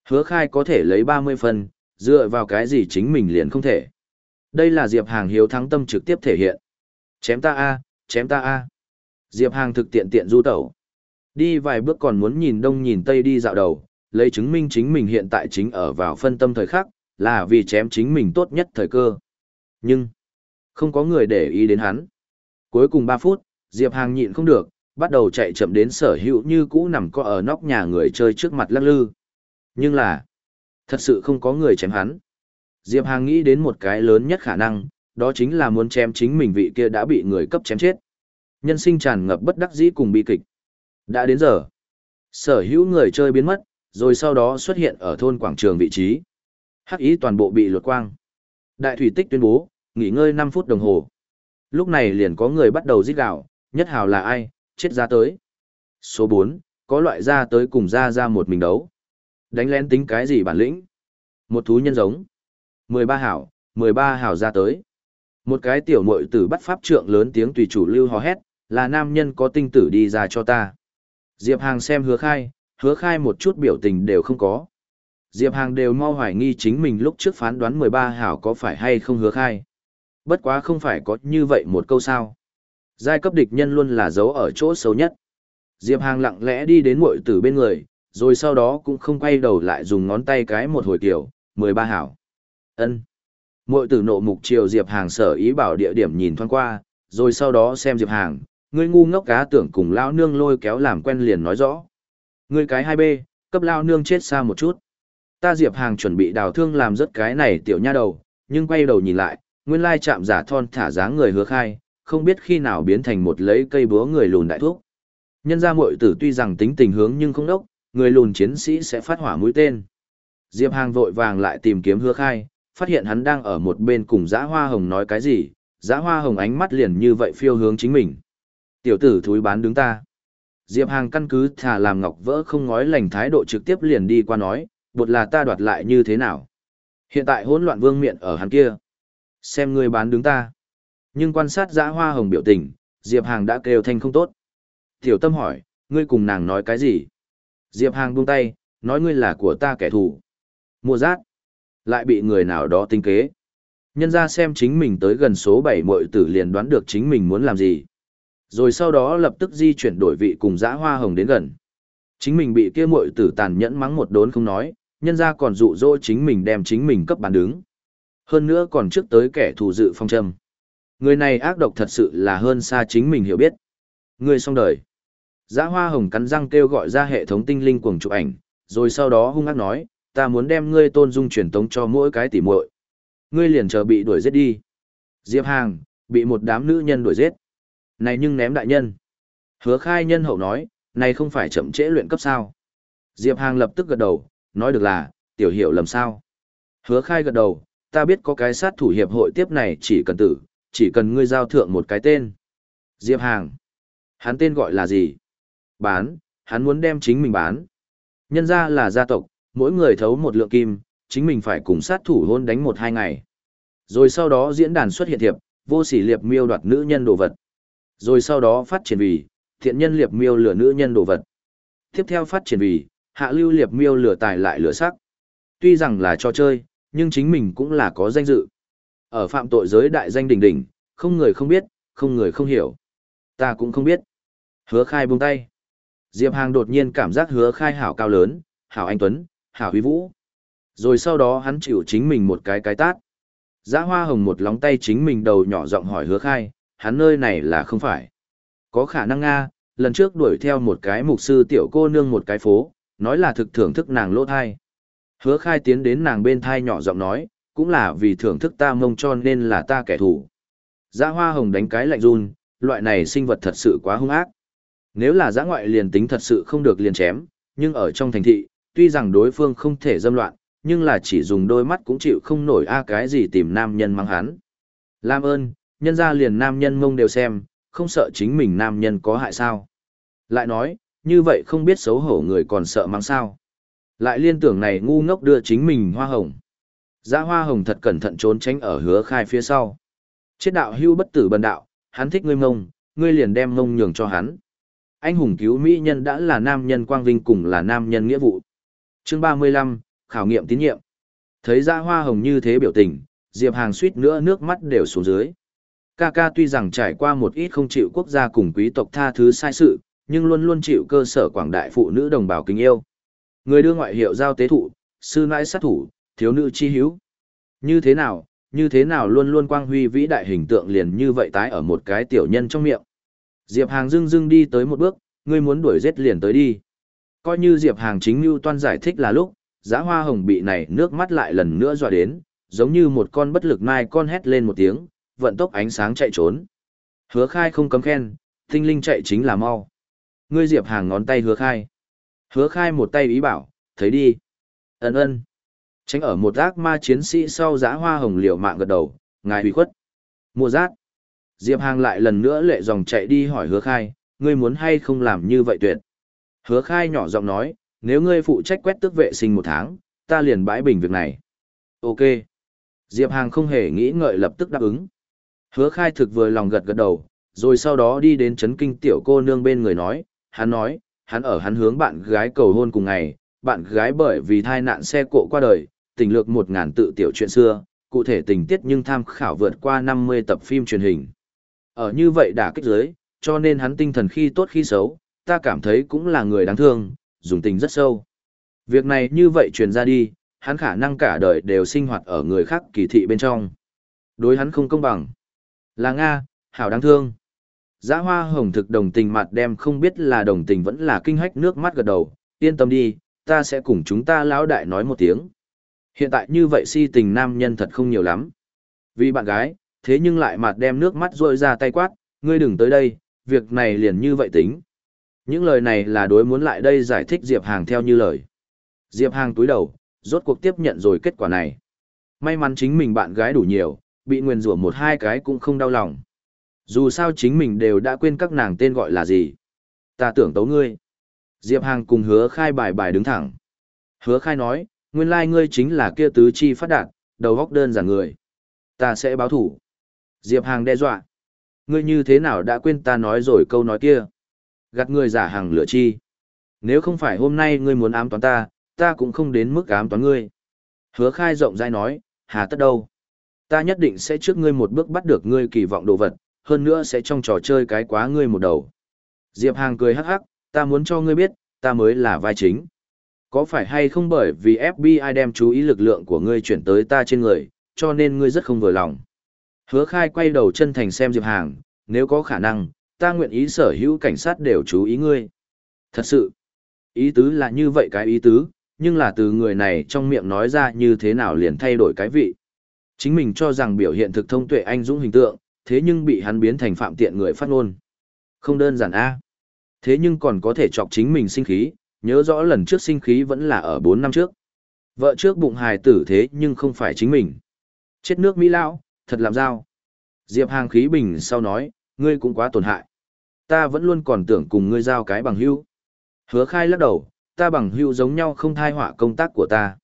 Hứa khai có thể lấy 30 phần, dựa vào cái gì chính mình liền không thể. Đây là Diệp Hàng hiếu thắng tâm trực tiếp thể hiện. Chém ta a chém ta a Diệp Hàng thực tiện tiện du tẩu. Đi vài bước còn muốn nhìn đông nhìn tây đi dạo đầu, lấy chứng minh chính mình hiện tại chính ở vào phân tâm thời khắc, là vì chém chính mình tốt nhất thời cơ. Nhưng, không có người để ý đến hắn. Cuối cùng 3 phút, Diệp Hàng nhịn không được, bắt đầu chạy chậm đến sở hữu như cũ nằm co ở nóc nhà người chơi trước mặt lắc lư. Nhưng là, thật sự không có người chém hắn. Diệp Hàng nghĩ đến một cái lớn nhất khả năng, đó chính là muốn chém chính mình vị kia đã bị người cấp chém chết. Nhân sinh tràn ngập bất đắc dĩ cùng bi kịch. Đã đến giờ. Sở hữu người chơi biến mất, rồi sau đó xuất hiện ở thôn quảng trường vị trí. Hắc ý toàn bộ bị lột quang. Đại thủy tích tuyên bố, nghỉ ngơi 5 phút đồng hồ. Lúc này liền có người bắt đầu giết gạo, nhất hào là ai, chết ra tới. Số 4, có loại ra tới cùng ra ra một mình đấu. Đánh lén tính cái gì bản lĩnh? Một thú nhân giống. 13 hảo, 13 hảo ra tới. Một cái tiểu muội tử bắt pháp trượng lớn tiếng tùy chủ lưu hò hét, là nam nhân có tinh tử đi ra cho ta. Diệp Hàng xem hứa khai, hứa khai một chút biểu tình đều không có. Diệp Hàng đều mau hoài nghi chính mình lúc trước phán đoán 13 hảo có phải hay không hứa khai. Bất quá không phải có như vậy một câu sao. Giai cấp địch nhân luôn là dấu ở chỗ xấu nhất. Diệp Hàng lặng lẽ đi đến muội tử bên người, rồi sau đó cũng không quay đầu lại dùng ngón tay cái một hồi kiểu, 13 hảo ân Muội tử nộ mục triều Diệp Hàng sở ý bảo địa điểm nhìn thoáng qua, rồi sau đó xem Diệp Hàng, ngươi ngu ngốc cá tưởng cùng lão nương lôi kéo làm quen liền nói rõ. Ngươi cái hai b cấp lao nương chết xa một chút. Ta Diệp Hàng chuẩn bị đào thương làm rất cái này tiểu nha đầu, nhưng quay đầu nhìn lại, nguyên lai chạm giả thon thả dáng người hứa khai, không biết khi nào biến thành một lấy cây búa người lùn đại thuốc. Nhân ra muội tử tuy rằng tính tình hướng nhưng không đốc, người lùn chiến sĩ sẽ phát hỏa mũi tên. Diệp Hàng vội vàng lại tìm kiếm hứa khai, phát hiện hắn đang ở một bên cùng giã hoa hồng nói cái gì, giã hoa hồng ánh mắt liền như vậy phiêu hướng chính mình. Tiểu tử thúi bán đứng ta. Diệp Hàng căn cứ thả làm ngọc vỡ không ngói lành thái độ trực tiếp liền đi qua nói, bột là ta đoạt lại như thế nào. Hiện tại hỗn loạn vương miện ở hắn kia. Xem ngươi bán đứng ta. Nhưng quan sát giã hoa hồng biểu tình, Diệp Hàng đã kêu thanh không tốt. Tiểu tâm hỏi, ngươi cùng nàng nói cái gì? Diệp Hàng buông tay, nói ngươi là của ta kẻ thù. Mua rác. Lại bị người nào đó tinh kế. Nhân ra xem chính mình tới gần số 7 mội tử liền đoán được chính mình muốn làm gì. Rồi sau đó lập tức di chuyển đổi vị cùng dã hoa hồng đến gần. Chính mình bị kia mội tử tàn nhẫn mắng một đốn không nói, nhân ra còn dụ dỗ chính mình đem chính mình cấp bán đứng. Hơn nữa còn trước tới kẻ thù dự phong châm. Người này ác độc thật sự là hơn xa chính mình hiểu biết. Người xong đời. Dã hoa hồng cắn răng kêu gọi ra hệ thống tinh linh cuồng chụp ảnh, rồi sau đó hung ác nói, ta muốn đem ngươi tôn dung truyền tống cho mỗi cái tỉ muội. Ngươi liền chờ bị đuổi giết đi. Diệp Hàng, bị một đám nữ nhân đuổi giết. Này nhưng ném đại nhân. Hứa khai nhân hậu nói, này không phải chậm trễ luyện cấp sao. Diệp Hàng lập tức gật đầu, nói được là, tiểu hiểu lầm sao. Hứa khai gật đầu, ta biết có cái sát thủ hiệp hội tiếp này chỉ cần tử, chỉ cần ngươi giao thượng một cái tên. Diệp Hàng. Hắn tên gọi là gì? Bán, hắn muốn đem chính mình bán. Nhân ra là gia tộc, mỗi người thấu một lượng kim, chính mình phải cùng sát thủ hôn đánh một hai ngày. Rồi sau đó diễn đàn xuất hiện thiệp, vô sỉ liệp miêu đoạt nữ nhân đồ vật. Rồi sau đó phát triển vì, thiện nhân liệp miêu lửa nữ nhân đồ vật. Tiếp theo phát triển vì, hạ lưu liệp miêu lửa tài lại lửa sắc. Tuy rằng là cho chơi, nhưng chính mình cũng là có danh dự. Ở phạm tội giới đại danh đỉnh đỉnh, không người không biết, không người không hiểu. Ta cũng không biết. Hứa khai buông tay. Diệp Hàng đột nhiên cảm giác hứa khai hảo cao lớn, hảo anh Tuấn, hảo huy vũ. Rồi sau đó hắn chịu chính mình một cái cái tát. Giã hoa hồng một lóng tay chính mình đầu nhỏ giọng hỏi hứa khai, hắn nơi này là không phải. Có khả năng Nga, lần trước đuổi theo một cái mục sư tiểu cô nương một cái phố, nói là thực thưởng thức nàng lỗ thai. Hứa khai tiến đến nàng bên thai nhỏ giọng nói, cũng là vì thưởng thức ta mông cho nên là ta kẻ thù. Giã hoa hồng đánh cái lạnh run, loại này sinh vật thật sự quá hung ác. Nếu là giã ngoại liền tính thật sự không được liền chém, nhưng ở trong thành thị, tuy rằng đối phương không thể dâm loạn, nhưng là chỉ dùng đôi mắt cũng chịu không nổi a cái gì tìm nam nhân mang hắn. Lam ơn, nhân ra liền nam nhân mông đều xem, không sợ chính mình nam nhân có hại sao. Lại nói, như vậy không biết xấu hổ người còn sợ mang sao. Lại liên tưởng này ngu ngốc đưa chính mình hoa hồng. Giã hoa hồng thật cẩn thận trốn tránh ở hứa khai phía sau. Chết đạo hưu bất tử bần đạo, hắn thích ngươi mông, ngươi liền đem mông nhường cho hắn. Anh hùng cứu mỹ nhân đã là nam nhân quang vinh cùng là nam nhân nghĩa vụ. Chương 35, khảo nghiệm tín nhiệm. Thấy ra hoa hồng như thế biểu tình, Diệp Hàng suýt nữa nước mắt đều xuống dưới. Ca ca tuy rằng trải qua một ít không chịu quốc gia cùng quý tộc tha thứ sai sự, nhưng luôn luôn chịu cơ sở quảng đại phụ nữ đồng bào kính yêu. Người đưa ngoại hiệu giao tế thụ, sư nãi sát thủ, thiếu nữ chi hiếu. Như thế nào, Như thế nào luôn luôn quang huy vĩ đại hình tượng liền như vậy tái ở một cái tiểu nhân trong miệng. Diệp Hàng dưng dưng đi tới một bước, ngươi muốn đuổi giết liền tới đi. Coi như Diệp Hàng chính như toan giải thích là lúc, giá hoa hồng bị này nước mắt lại lần nữa dọa đến, giống như một con bất lực mai con hét lên một tiếng, vận tốc ánh sáng chạy trốn. Hứa khai không cấm khen, tinh linh chạy chính là mau. Ngươi Diệp Hàng ngón tay hứa khai. Hứa khai một tay ý bảo, thấy đi. Ấn ơn. Tránh ở một ác ma chiến sĩ sau giá hoa hồng liều mạng gật đầu, ngài hủy khuất. mua rác Diệp Hàng lại lần nữa lệ dòng chạy đi hỏi hứa khai, ngươi muốn hay không làm như vậy tuyệt. Hứa khai nhỏ giọng nói, nếu ngươi phụ trách quét tước vệ sinh một tháng, ta liền bãi bình việc này. Ok. Diệp Hàng không hề nghĩ ngợi lập tức đáp ứng. Hứa khai thực vừa lòng gật gật đầu, rồi sau đó đi đến chấn kinh tiểu cô nương bên người nói, hắn nói, hắn ở hắn hướng bạn gái cầu hôn cùng ngày, bạn gái bởi vì thai nạn xe cộ qua đời, tình lược một ngàn tự tiểu chuyện xưa, cụ thể tình tiết nhưng tham khảo vượt qua 50 tập phim truyền hình. Ở như vậy đã kích giới, cho nên hắn tinh thần khi tốt khi xấu, ta cảm thấy cũng là người đáng thương, dùng tình rất sâu. Việc này như vậy truyền ra đi, hắn khả năng cả đời đều sinh hoạt ở người khác kỳ thị bên trong. Đối hắn không công bằng. Là Nga, hảo đáng thương. Giã hoa hồng thực đồng tình mặt đem không biết là đồng tình vẫn là kinh hách nước mắt gật đầu, yên tâm đi, ta sẽ cùng chúng ta lão đại nói một tiếng. Hiện tại như vậy si tình nam nhân thật không nhiều lắm. Vì bạn gái, thế nhưng lại mặt đem nước mắt rôi ra tay quát, ngươi đừng tới đây, việc này liền như vậy tính. Những lời này là đối muốn lại đây giải thích Diệp Hàng theo như lời. Diệp Hàng túi đầu, rốt cuộc tiếp nhận rồi kết quả này. May mắn chính mình bạn gái đủ nhiều, bị nguyền rủa một hai cái cũng không đau lòng. Dù sao chính mình đều đã quên các nàng tên gọi là gì. Ta tưởng tấu ngươi. Diệp Hàng cùng hứa khai bài bài đứng thẳng. Hứa khai nói, nguyên lai ngươi chính là kia tứ chi phát đạt, đầu góc đơn giản người. Ta sẽ báo thủ. Diệp Hàng đe dọa. Ngươi như thế nào đã quên ta nói rồi câu nói kia. Gạt ngươi giả hàng lửa chi. Nếu không phải hôm nay ngươi muốn ám toán ta, ta cũng không đến mức ám toán ngươi. Hứa khai rộng rãi nói, hà tất đâu. Ta nhất định sẽ trước ngươi một bước bắt được ngươi kỳ vọng đồ vật, hơn nữa sẽ trong trò chơi cái quá ngươi một đầu. Diệp Hàng cười hắc hắc, ta muốn cho ngươi biết, ta mới là vai chính. Có phải hay không bởi vì FBI đem chú ý lực lượng của ngươi chuyển tới ta trên người, cho nên ngươi rất không vừa lòng. Hứa khai quay đầu chân thành xem Diệp Hàng, nếu có khả năng, ta nguyện ý sở hữu cảnh sát đều chú ý ngươi. Thật sự, ý tứ là như vậy cái ý tứ, nhưng là từ người này trong miệng nói ra như thế nào liền thay đổi cái vị. Chính mình cho rằng biểu hiện thực thông tuệ anh dũng hình tượng, thế nhưng bị hắn biến thành phạm tiện người phát ngôn. Không đơn giản a Thế nhưng còn có thể chọc chính mình sinh khí, nhớ rõ lần trước sinh khí vẫn là ở 4 năm trước. Vợ trước bụng hài tử thế nhưng không phải chính mình. Chết nước Mỹ lão, thật làm sao? Diệp Hàng khí bình sau nói, ngươi cũng quá tổn hại. Ta vẫn luôn còn tưởng cùng ngươi giao cái bằng hữu. Hứa khai lắc đầu, ta bằng hữu giống nhau không thai họa công tác của ta.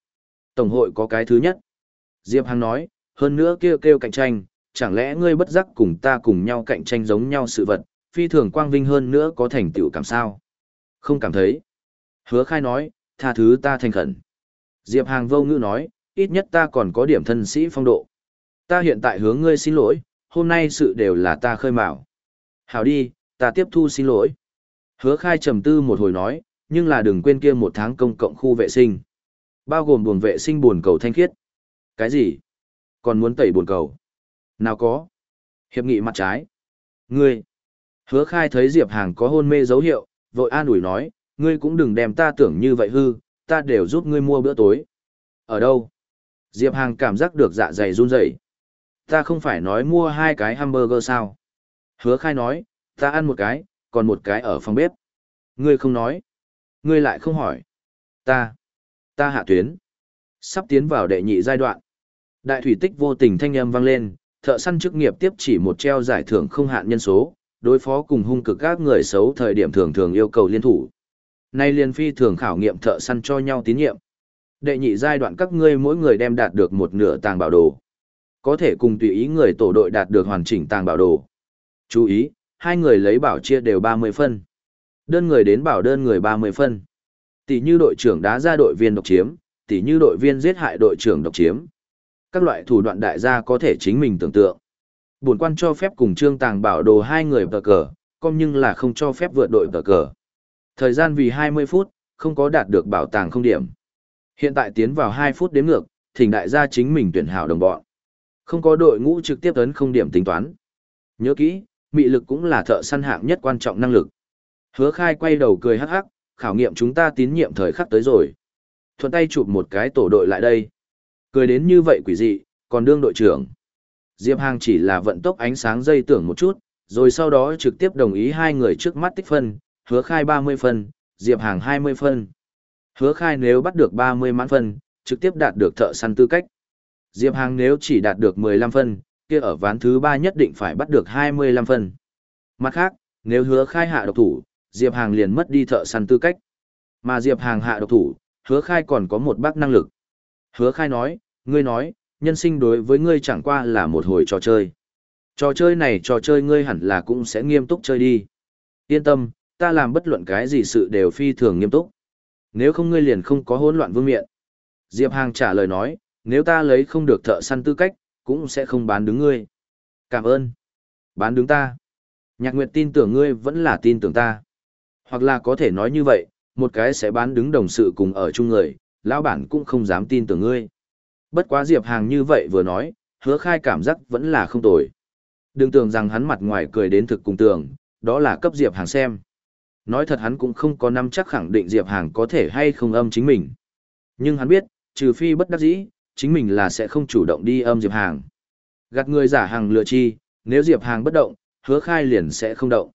Tổng hội có cái thứ nhất. Diệp Hằng nói, hơn nữa kêu kêu cạnh tranh, chẳng lẽ ngươi bất giác cùng ta cùng nhau cạnh tranh giống nhau sự vật, phi thường quang vinh hơn nữa có thành tựu cảm sao? Không cảm thấy. Hứa khai nói, tha thứ ta thành khẩn. Diệp Hàng vô ngữ nói, ít nhất ta còn có điểm thân sĩ phong độ. Ta hiện tại hướng ngươi xin lỗi, hôm nay sự đều là ta khơi mào. Hảo đi, ta tiếp thu xin lỗi. Hứa khai trầm tư một hồi nói, nhưng là đừng quên kia một tháng công cộng khu vệ sinh. Bao gồm buồng vệ sinh buồn cầu thanh khiết. Cái gì? Còn muốn tẩy buồn cầu? Nào có? Hiệp nghị mặt trái. Ngươi. Hứa khai thấy Diệp Hàng có hôn mê dấu hiệu, vội an ủi nói, ngươi cũng đừng đem ta tưởng như vậy hư, ta đều giúp ngươi mua bữa tối. Ở đâu? Diệp Hàng cảm giác được dạ dày run rẩy. Ta không phải nói mua hai cái hamburger sao? Hứa khai nói, ta ăn một cái, còn một cái ở phòng bếp. Ngươi không nói. Ngươi lại không hỏi. Ta. Ta hạ tuyến. Sắp tiến vào đệ nhị giai đoạn. Đại thủy tích vô tình thanh âm vang lên, thợ săn chức nghiệp tiếp chỉ một treo giải thưởng không hạn nhân số, đối phó cùng hung cực các người xấu thời điểm thường thường yêu cầu liên thủ. Nay liên phi thường khảo nghiệm thợ săn cho nhau tín nhiệm. Đệ nhị giai đoạn các ngươi mỗi người đem đạt được một nửa tàng bảo đồ. Có thể cùng tùy ý người tổ đội đạt được hoàn chỉnh tàng bảo đồ. Chú ý, hai người lấy bảo chia đều 30 phân. Đơn người đến bảo đơn người 30 phân. Tỷ như đội trưởng đá ra đội viên độc chiếm, tỷ như đội viên giết hại đội trưởng độc chiếm. Các loại thủ đoạn đại gia có thể chính mình tưởng tượng. Bổn quan cho phép cùng trương tàng bảo đồ hai người tờ cờ, công nhưng là không cho phép vượt đội tờ cờ. Thời gian vì 20 phút, không có đạt được bảo tàng không điểm. Hiện tại tiến vào 2 phút đếm ngược, thỉnh đại gia chính mình tuyển hảo đồng bọn. Không có đội ngũ trực tiếp tấn không điểm tính toán. Nhớ kỹ, mị lực cũng là thợ săn hạng nhất quan trọng năng lực. Hứa khai quay đầu cười hắc hắc, khảo nghiệm chúng ta tín nhiệm thời khắc tới rồi. Thuận tay chụp một cái tổ đội lại đây. Cười đến như vậy quỷ dị, còn đương đội trưởng. Diệp Hàng chỉ là vận tốc ánh sáng dây tưởng một chút, rồi sau đó trực tiếp đồng ý hai người trước mắt tích phân, hứa khai 30 phân, Diệp Hàng 20 phân. Hứa khai nếu bắt được 30 mãn phân, trực tiếp đạt được thợ săn tư cách. Diệp Hàng nếu chỉ đạt được 15 phân, kia ở ván thứ 3 nhất định phải bắt được 25 phân. Mặt khác, nếu hứa khai hạ độc thủ, Diệp Hàng liền mất đi thợ săn tư cách. Mà Diệp Hàng hạ độc thủ, hứa khai còn có một bác năng lực. Hứa khai nói, ngươi nói, nhân sinh đối với ngươi chẳng qua là một hồi trò chơi. Trò chơi này trò chơi ngươi hẳn là cũng sẽ nghiêm túc chơi đi. Yên tâm, ta làm bất luận cái gì sự đều phi thường nghiêm túc. Nếu không ngươi liền không có hỗn loạn vương miện. Diệp Hàng trả lời nói, nếu ta lấy không được thợ săn tư cách, cũng sẽ không bán đứng ngươi. Cảm ơn. Bán đứng ta. Nhạc Nguyệt tin tưởng ngươi vẫn là tin tưởng ta. Hoặc là có thể nói như vậy, một cái sẽ bán đứng đồng sự cùng ở chung người, lão bản cũng không dám tin tưởng ngươi. Bất quá Diệp Hàng như vậy vừa nói, hứa khai cảm giác vẫn là không tồi. Đừng tưởng rằng hắn mặt ngoài cười đến thực cùng tưởng, đó là cấp Diệp Hàng xem. Nói thật hắn cũng không có năm chắc khẳng định Diệp Hàng có thể hay không âm chính mình. Nhưng hắn biết, trừ phi bất đắc dĩ, chính mình là sẽ không chủ động đi âm Diệp Hàng. Gạt người giả hàng lừa chi, nếu Diệp Hàng bất động, hứa khai liền sẽ không động.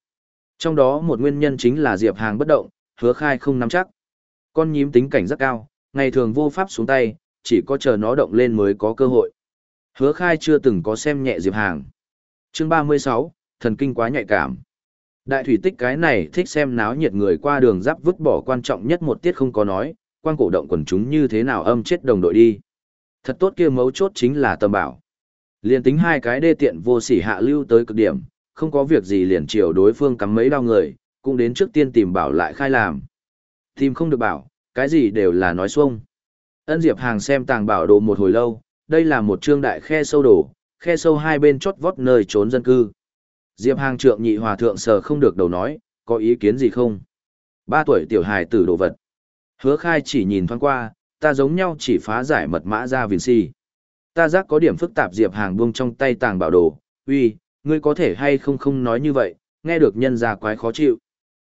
Trong đó một nguyên nhân chính là Diệp Hàng bất động, hứa khai không nắm chắc. Con nhím tính cảnh rất cao, ngày thường vô pháp xuống tay, chỉ có chờ nó động lên mới có cơ hội. Hứa khai chưa từng có xem nhẹ Diệp Hàng. chương 36, thần kinh quá nhạy cảm. Đại thủy tích cái này thích xem náo nhiệt người qua đường giáp vứt bỏ quan trọng nhất một tiết không có nói, quan cổ động quần chúng như thế nào âm chết đồng đội đi. Thật tốt kia mấu chốt chính là tầm bảo. Liền tính hai cái đê tiện vô sỉ hạ lưu tới cực điểm, không có việc gì liền chiều đối phương cắm mấy đau người, cũng đến trước tiên tìm bảo lại khai làm. Tìm không được bảo, cái gì đều là nói xuông. Ân Diệp Hàng xem tàng bảo đồ một hồi lâu, đây là một trương đại khe sâu đổ, khe sâu hai bên chót vót nơi trốn dân cư. Diệp Hàng trượng nhị hòa thượng sờ không được đầu nói, có ý kiến gì không? Ba tuổi tiểu hài tử đồ vật. Hứa khai chỉ nhìn thoáng qua, ta giống nhau chỉ phá giải mật mã ra viền si. Ta giác có điểm phức tạp Diệp Hàng buông trong tay tàng bảo đồ, uy, ngươi có thể hay không không nói như vậy, nghe được nhân ra quái khó chịu.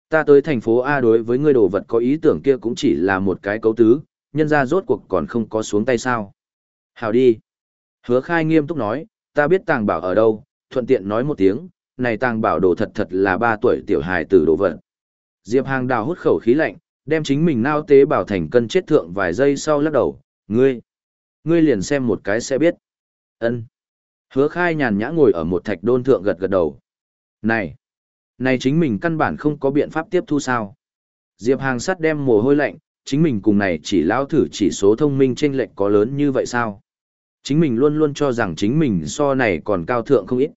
Ta tới thành phố A đối với ngươi đồ vật có ý tưởng kia cũng chỉ là một cái cấu tứ, nhân ra rốt cuộc còn không có xuống tay sao. Hào đi. Hứa khai nghiêm túc nói, ta biết tàng bảo ở đâu, thuận tiện nói một tiếng, này tàng bảo đồ thật thật là ba tuổi tiểu hài tử đồ vật. Diệp Hàng đào hút khẩu khí lạnh, đem chính mình nao tế bảo thành cân chết thượng vài giây sau lắc đầu, ngươi, ngươi liền xem một cái sẽ biết. ân Hứa khai nhàn nhã ngồi ở một thạch đôn thượng gật gật đầu. Này, này chính mình căn bản không có biện pháp tiếp thu sao. Diệp Hàng sắt đem mồ hôi lạnh, chính mình cùng này chỉ lao thử chỉ số thông minh chênh lệch có lớn như vậy sao? Chính mình luôn luôn cho rằng chính mình so này còn cao thượng không ít.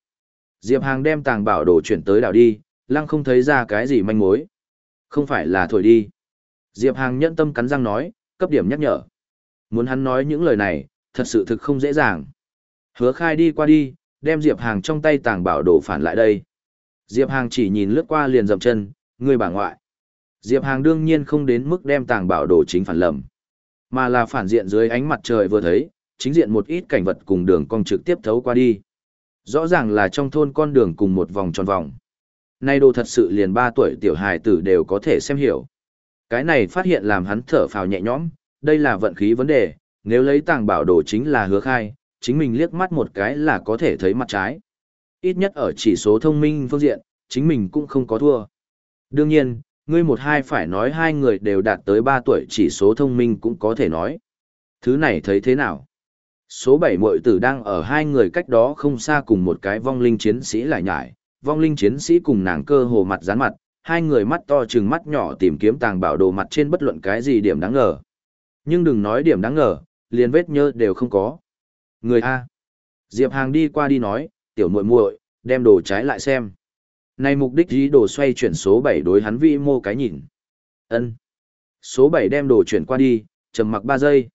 Diệp Hàng đem tàng bảo đồ chuyển tới đảo đi, lăng không thấy ra cái gì manh mối. Không phải là thổi đi. Diệp Hàng nhẫn tâm cắn răng nói, cấp điểm nhắc nhở. Muốn hắn nói những lời này, thật sự thực không dễ dàng. Hứa khai đi qua đi, đem Diệp Hàng trong tay tàng bảo đồ phản lại đây. Diệp Hàng chỉ nhìn lướt qua liền dậm chân, người bà ngoại. Diệp Hàng đương nhiên không đến mức đem tàng bảo đồ chính phản lầm, mà là phản diện dưới ánh mặt trời vừa thấy, chính diện một ít cảnh vật cùng đường cong trực tiếp thấu qua đi. Rõ ràng là trong thôn con đường cùng một vòng tròn vòng. Nay đồ thật sự liền 3 tuổi tiểu hài tử đều có thể xem hiểu. Cái này phát hiện làm hắn thở phào nhẹ nhõm, đây là vận khí vấn đề, nếu lấy tàng bảo đồ chính là hứa khai, chính mình liếc mắt một cái là có thể thấy mặt trái. Ít nhất ở chỉ số thông minh phương diện, chính mình cũng không có thua. Đương nhiên, ngươi một hai phải nói hai người đều đạt tới 3 tuổi chỉ số thông minh cũng có thể nói. Thứ này thấy thế nào? Số 7 muội tử đang ở hai người cách đó không xa cùng một cái vong linh chiến sĩ lại nhải, vong linh chiến sĩ cùng nàng cơ hồ mặt dán mặt, hai người mắt to chừng mắt nhỏ tìm kiếm tàng bảo đồ mặt trên bất luận cái gì điểm đáng ngờ. Nhưng đừng nói điểm đáng ngờ, liền vết nhơ đều không có. Người A. Diệp Hàng đi qua đi nói, tiểu muội muội, đem đồ trái lại xem. Này mục đích gì đồ xoay chuyển số 7 đối hắn vi mô cái nhìn. ân Số 7 đem đồ chuyển qua đi, trầm mặc 3 giây.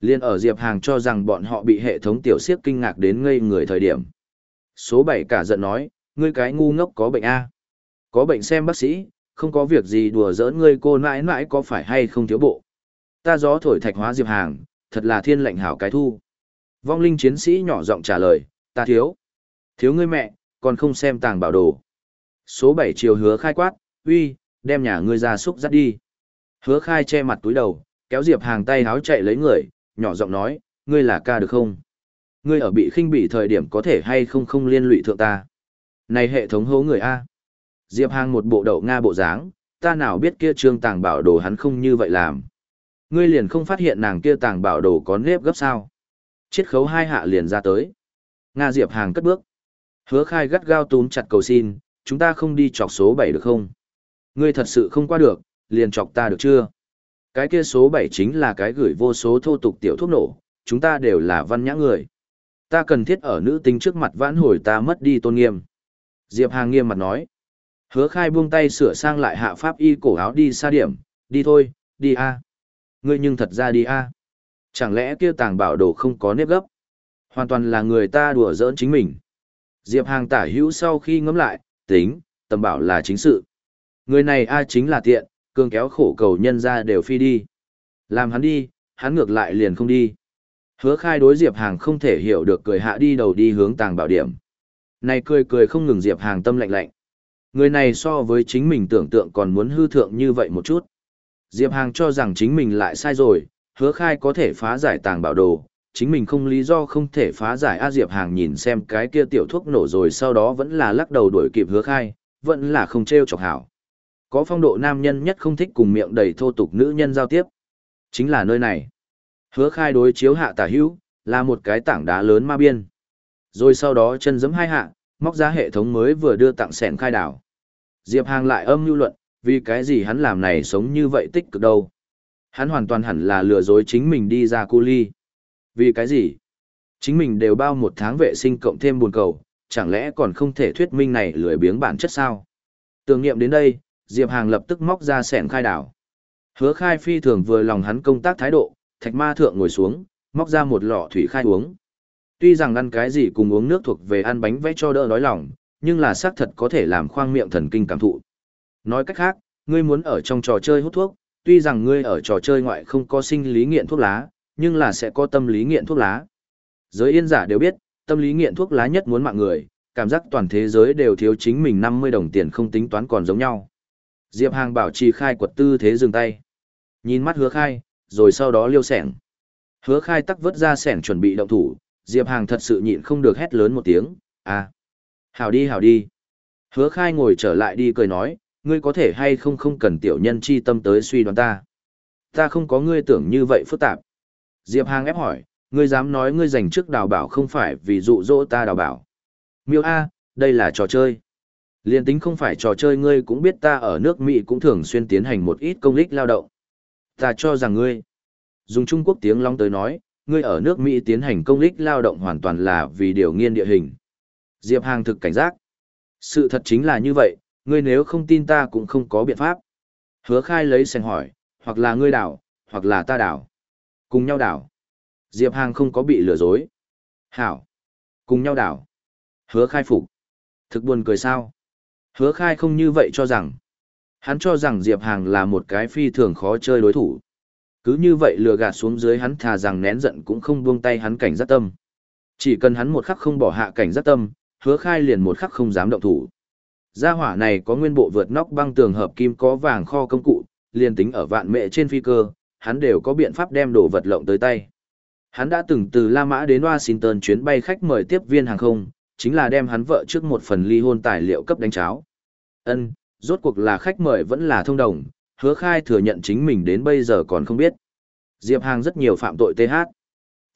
Liên ở Diệp Hàng cho rằng bọn họ bị hệ thống tiểu siếp kinh ngạc đến ngây người thời điểm. Số 7 cả giận nói, ngươi cái ngu ngốc có bệnh A. Có bệnh xem bác sĩ, không có việc gì đùa giỡn ngươi cô nãi nãi có phải hay không thiếu bộ. Ta gió thổi thạch hóa Diệp Hàng, thật là thiên lệnh hảo cái thu. Vong linh chiến sĩ nhỏ giọng trả lời, ta thiếu. Thiếu ngươi mẹ, còn không xem tàng bảo đồ. Số 7 chiều hứa khai quát, uy, đem nhà ngươi ra xúc dắt đi. Hứa khai che mặt túi đầu, kéo Diệp Hàng tay háo chạy lấy người, nhỏ giọng nói, ngươi là ca được không? Ngươi ở bị khinh bị thời điểm có thể hay không không liên lụy thượng ta. Này hệ thống hố người A. Diệp Hàng một bộ đậu Nga bộ dáng, ta nào biết kia trương tàng bảo đồ hắn không như vậy làm. Ngươi liền không phát hiện nàng kia tàng bảo đồ có nếp gấp sao. Chiết khấu hai hạ liền ra tới. Nga Diệp Hàng cất bước. Hứa khai gắt gao túm chặt cầu xin, chúng ta không đi chọc số 7 được không? Ngươi thật sự không qua được, liền chọc ta được chưa? Cái kia số 7 chính là cái gửi vô số thô tục tiểu thuốc nổ, chúng ta đều là văn nhã người. Ta cần thiết ở nữ tính trước mặt vãn hồi ta mất đi tôn nghiêm. Diệp Hàng nghiêm mặt nói. Hứa khai buông tay sửa sang lại hạ pháp y cổ áo đi xa điểm, đi thôi, đi a Ngươi nhưng thật ra đi a Chẳng lẽ kia tàng bảo đồ không có nếp gấp? Hoàn toàn là người ta đùa giỡn chính mình. Diệp Hàng tả hữu sau khi ngẫm lại, tính, tầm bảo là chính sự. Người này a chính là tiện, cương kéo khổ cầu nhân ra đều phi đi. Làm hắn đi, hắn ngược lại liền không đi. Hứa khai đối Diệp Hàng không thể hiểu được cười hạ đi đầu đi hướng tàng bảo điểm. Này cười cười không ngừng Diệp Hàng tâm lạnh lạnh. Người này so với chính mình tưởng tượng còn muốn hư thượng như vậy một chút. Diệp Hàng cho rằng chính mình lại sai rồi, hứa khai có thể phá giải tàng bảo đồ, chính mình không lý do không thể phá giải A Diệp Hàng nhìn xem cái kia tiểu thuốc nổ rồi sau đó vẫn là lắc đầu đuổi kịp hứa khai, vẫn là không treo chọc hảo. Có phong độ nam nhân nhất không thích cùng miệng đầy thô tục nữ nhân giao tiếp. Chính là nơi này. Hứa khai đối chiếu hạ tả hữu, là một cái tảng đá lớn ma biên. Rồi sau đó chân giấm hai hạ, móc ra hệ thống mới vừa đưa tặng sẻn khai đảo. Diệp Hàng lại âm mưu luận, vì cái gì hắn làm này sống như vậy tích cực đâu. Hắn hoàn toàn hẳn là lừa dối chính mình đi ra cu ly. Vì cái gì? Chính mình đều bao một tháng vệ sinh cộng thêm buồn cầu, chẳng lẽ còn không thể thuyết minh này lười biếng bản chất sao? Tưởng nghiệm đến đây, Diệp Hàng lập tức móc ra sẻn khai đảo. Hứa khai phi thường vừa lòng hắn công tác thái độ, thạch ma thượng ngồi xuống, móc ra một lọ thủy khai uống. Tuy rằng ăn cái gì cùng uống nước thuộc về ăn bánh vẽ cho đỡ đói lòng, nhưng là xác thật có thể làm khoang miệng thần kinh cảm thụ. Nói cách khác, ngươi muốn ở trong trò chơi hút thuốc, tuy rằng ngươi ở trò chơi ngoại không có sinh lý nghiện thuốc lá, nhưng là sẽ có tâm lý nghiện thuốc lá. Giới yên giả đều biết, tâm lý nghiện thuốc lá nhất muốn mạng người, cảm giác toàn thế giới đều thiếu chính mình 50 đồng tiền không tính toán còn giống nhau. Diệp Hàng bảo trì khai quật tư thế dừng tay. Nhìn mắt hứa khai, rồi sau đó liêu sẻng. Hứa khai tắc vớt ra sẻng chuẩn bị động thủ, Diệp Hàng thật sự nhịn không được hét lớn một tiếng, à. Hảo đi hảo đi. Hứa khai ngồi trở lại đi cười nói, ngươi có thể hay không không cần tiểu nhân chi tâm tới suy đoán ta. Ta không có ngươi tưởng như vậy phức tạp. Diệp Hàng ép hỏi, ngươi dám nói ngươi dành trước đào bảo không phải vì dụ dỗ ta đào bảo. Miêu A, đây là trò chơi. Liên tính không phải trò chơi ngươi cũng biết ta ở nước Mỹ cũng thường xuyên tiến hành một ít công lích lao động. Ta cho rằng ngươi, dùng Trung Quốc tiếng Long tới nói, ngươi ở nước Mỹ tiến hành công lích lao động hoàn toàn là vì điều nghiên địa hình. Diệp Hàng thực cảnh giác. Sự thật chính là như vậy, ngươi nếu không tin ta cũng không có biện pháp. Hứa khai lấy sen hỏi, hoặc là ngươi đảo, hoặc là ta đảo. Cùng nhau đảo. Diệp Hàng không có bị lừa dối. Hảo. Cùng nhau đảo. Hứa khai phục. Thực buồn cười sao. Hứa khai không như vậy cho rằng. Hắn cho rằng Diệp Hàng là một cái phi thường khó chơi đối thủ. Cứ như vậy lừa gạt xuống dưới hắn thà rằng nén giận cũng không buông tay hắn cảnh giác tâm. Chỉ cần hắn một khắc không bỏ hạ cảnh giác tâm, hứa khai liền một khắc không dám động thủ. Gia hỏa này có nguyên bộ vượt nóc băng tường hợp kim có vàng kho công cụ, liền tính ở vạn mẹ trên phi cơ, hắn đều có biện pháp đem đồ vật lộng tới tay. Hắn đã từng từ La Mã đến Washington chuyến bay khách mời tiếp viên hàng không, chính là đem hắn vợ trước một phần ly hôn tài liệu cấp đánh cháo. Ân, rốt cuộc là khách mời vẫn là thông đồng, hứa khai thừa nhận chính mình đến bây giờ còn không biết. Diệp Hàng rất nhiều phạm tội TH.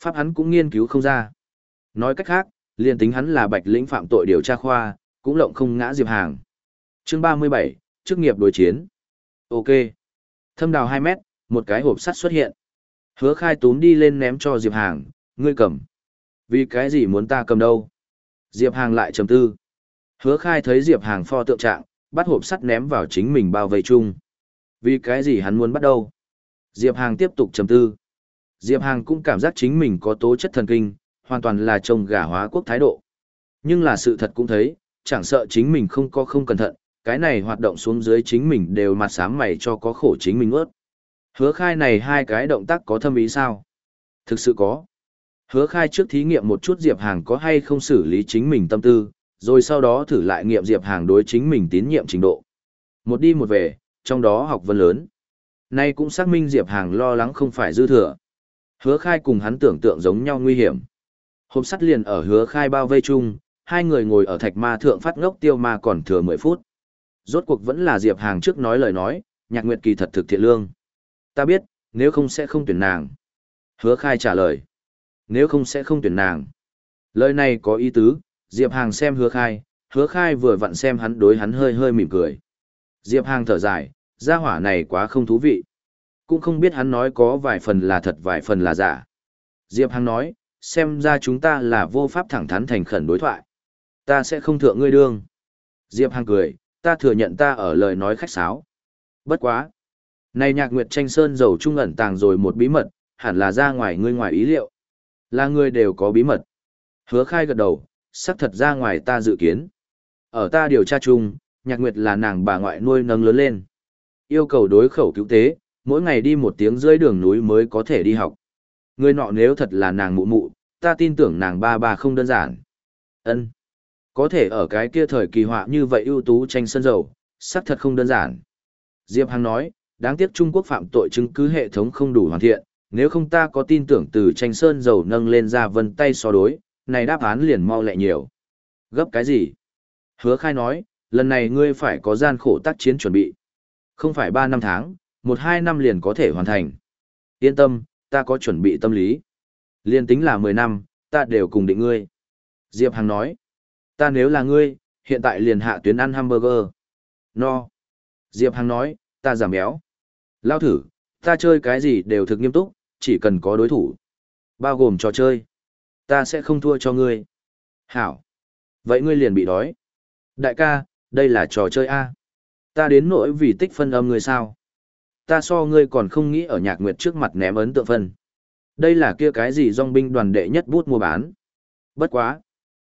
Pháp hắn cũng nghiên cứu không ra. Nói cách khác, liền tính hắn là bạch lĩnh phạm tội điều tra khoa, cũng lộng không ngã Diệp Hàng. chương 37, chức nghiệp đối chiến. Ok. Thâm đào 2 mét, một cái hộp sắt xuất hiện. Hứa khai túm đi lên ném cho Diệp Hàng, ngươi cầm. Vì cái gì muốn ta cầm đâu? Diệp Hàng lại trầm tư. Hứa khai thấy Diệp Hàng pho tượng trạng, bắt hộp sắt ném vào chính mình bao vây chung. Vì cái gì hắn muốn bắt đâu? Diệp Hàng tiếp tục trầm tư. Diệp Hàng cũng cảm giác chính mình có tố chất thần kinh, hoàn toàn là trông gà hóa quốc thái độ. Nhưng là sự thật cũng thấy, chẳng sợ chính mình không có không cẩn thận, cái này hoạt động xuống dưới chính mình đều mặt sám mày cho có khổ chính mình ướt. Hứa khai này hai cái động tác có thâm ý sao? Thực sự có. Hứa khai trước thí nghiệm một chút Diệp Hàng có hay không xử lý chính mình tâm tư, rồi sau đó thử lại nghiệm Diệp Hàng đối chính mình tín nhiệm trình độ. Một đi một về, trong đó học vấn lớn. Nay cũng xác minh Diệp Hàng lo lắng không phải dư thừa. Hứa khai cùng hắn tưởng tượng giống nhau nguy hiểm. Hôm sắt liền ở hứa khai bao vây chung, hai người ngồi ở thạch ma thượng phát ngốc tiêu ma còn thừa 10 phút. Rốt cuộc vẫn là Diệp Hàng trước nói lời nói, nhạc nguyệt kỳ thật thực thiện lương. Ta biết, nếu không sẽ không tuyển nàng. Hứa khai trả lời. Nếu không sẽ không tuyển nàng. Lời này có ý tứ, Diệp Hàng xem hứa khai, hứa khai vừa vặn xem hắn đối hắn hơi hơi mỉm cười. Diệp Hàng thở dài, gia hỏa này quá không thú vị. Cũng không biết hắn nói có vài phần là thật vài phần là giả. Diệp Hàng nói, xem ra chúng ta là vô pháp thẳng thắn thành khẩn đối thoại. Ta sẽ không thượng ngươi đương. Diệp Hàng cười, ta thừa nhận ta ở lời nói khách sáo. Bất quá. Này nhạc nguyệt tranh sơn dầu trung ẩn tàng rồi một bí mật, hẳn là ra ngoài ngươi ngoài ý liệu. Là ngươi đều có bí mật. Hứa khai gật đầu, sắc thật ra ngoài ta dự kiến. Ở ta điều tra chung, nhạc nguyệt là nàng bà ngoại nuôi nâng lớn lên. Yêu cầu đối khẩu cứu tế, mỗi ngày đi một tiếng dưới đường núi mới có thể đi học. Người nọ nếu thật là nàng mụ mụ, ta tin tưởng nàng ba ba không đơn giản. ân Có thể ở cái kia thời kỳ họa như vậy ưu tú tranh sân dầu, sắc thật không đơn giản. Diệp Hằng nói, đáng tiếc Trung Quốc phạm tội chứng cứ hệ thống không đủ hoàn thiện, nếu không ta có tin tưởng từ tranh sơn dầu nâng lên ra vân tay so đối, này đáp án liền mau lẹ nhiều. Gấp cái gì? Hứa khai nói, lần này ngươi phải có gian khổ tác chiến chuẩn bị. Không phải 3 năm tháng, 1-2 năm liền có thể hoàn thành. Yên tâm, ta có chuẩn bị tâm lý. Liên tính là 10 năm, ta đều cùng định ngươi. Diệp Hằng nói, ta nếu là ngươi, hiện tại liền hạ tuyến ăn hamburger. No. Diệp Hằng nói, ta giảm béo. Lao thử, ta chơi cái gì đều thực nghiêm túc, chỉ cần có đối thủ. Bao gồm trò chơi. Ta sẽ không thua cho ngươi. Hảo. Vậy ngươi liền bị đói. Đại ca, đây là trò chơi A. Ta đến nỗi vì tích phân âm ngươi sao? Ta so ngươi còn không nghĩ ở nhạc nguyệt trước mặt ném ấn tượng phân. Đây là kia cái gì dòng binh đoàn đệ nhất bút mua bán. Bất quá.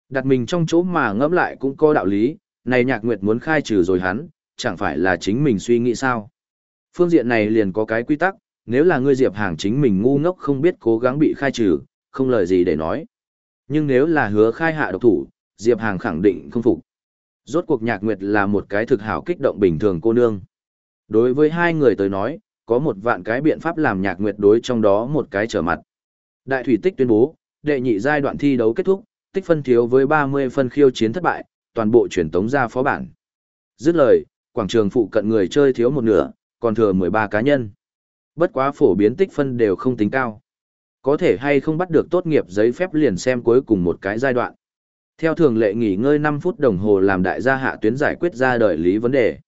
Đặt mình trong chỗ mà ngẫm lại cũng có đạo lý, này nhạc nguyệt muốn khai trừ rồi hắn, chẳng phải là chính mình suy nghĩ sao. Phương diện này liền có cái quy tắc, nếu là ngươi diệp hàng chính mình ngu ngốc không biết cố gắng bị khai trừ, không lời gì để nói. Nhưng nếu là hứa khai hạ độc thủ, diệp hàng khẳng định không phục. Rốt cuộc nhạc nguyệt là một cái thực hảo kích động bình thường cô nương. Đối với hai người tới nói, có một vạn cái biện pháp làm nhạc nguyệt đối trong đó một cái trở mặt. Đại thủy tích tuyên bố, đệ nhị giai đoạn thi đấu kết thúc, tích phân thiếu với 30 phân khiêu chiến thất bại, toàn bộ chuyển tống ra phó bản. Dứt lời, quảng trường phụ cận người chơi thiếu một nửa, còn thừa 13 cá nhân. Bất quá phổ biến tích phân đều không tính cao. Có thể hay không bắt được tốt nghiệp giấy phép liền xem cuối cùng một cái giai đoạn. Theo thường lệ nghỉ ngơi 5 phút đồng hồ làm đại gia hạ tuyến giải quyết ra đời lý vấn đề.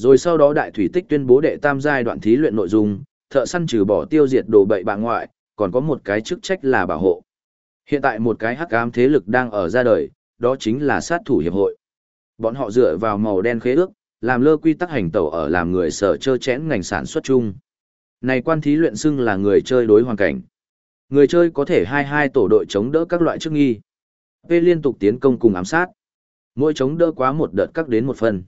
Rồi sau đó đại thủy tích tuyên bố đệ tam giai đoạn thí luyện nội dung, thợ săn trừ bỏ tiêu diệt đồ bậy bạ ngoại, còn có một cái chức trách là bảo hộ. Hiện tại một cái hắc ám thế lực đang ở ra đời, đó chính là sát thủ hiệp hội. Bọn họ dựa vào màu đen khế ước, làm lơ quy tắc hành tẩu ở làm người sở chơi chẽn ngành sản xuất chung. Này quan thí luyện xưng là người chơi đối hoàn cảnh. Người chơi có thể hai hai tổ đội chống đỡ các loại chức nghi. P liên tục tiến công cùng ám sát. Mỗi chống đỡ quá một đợt các đến một phần.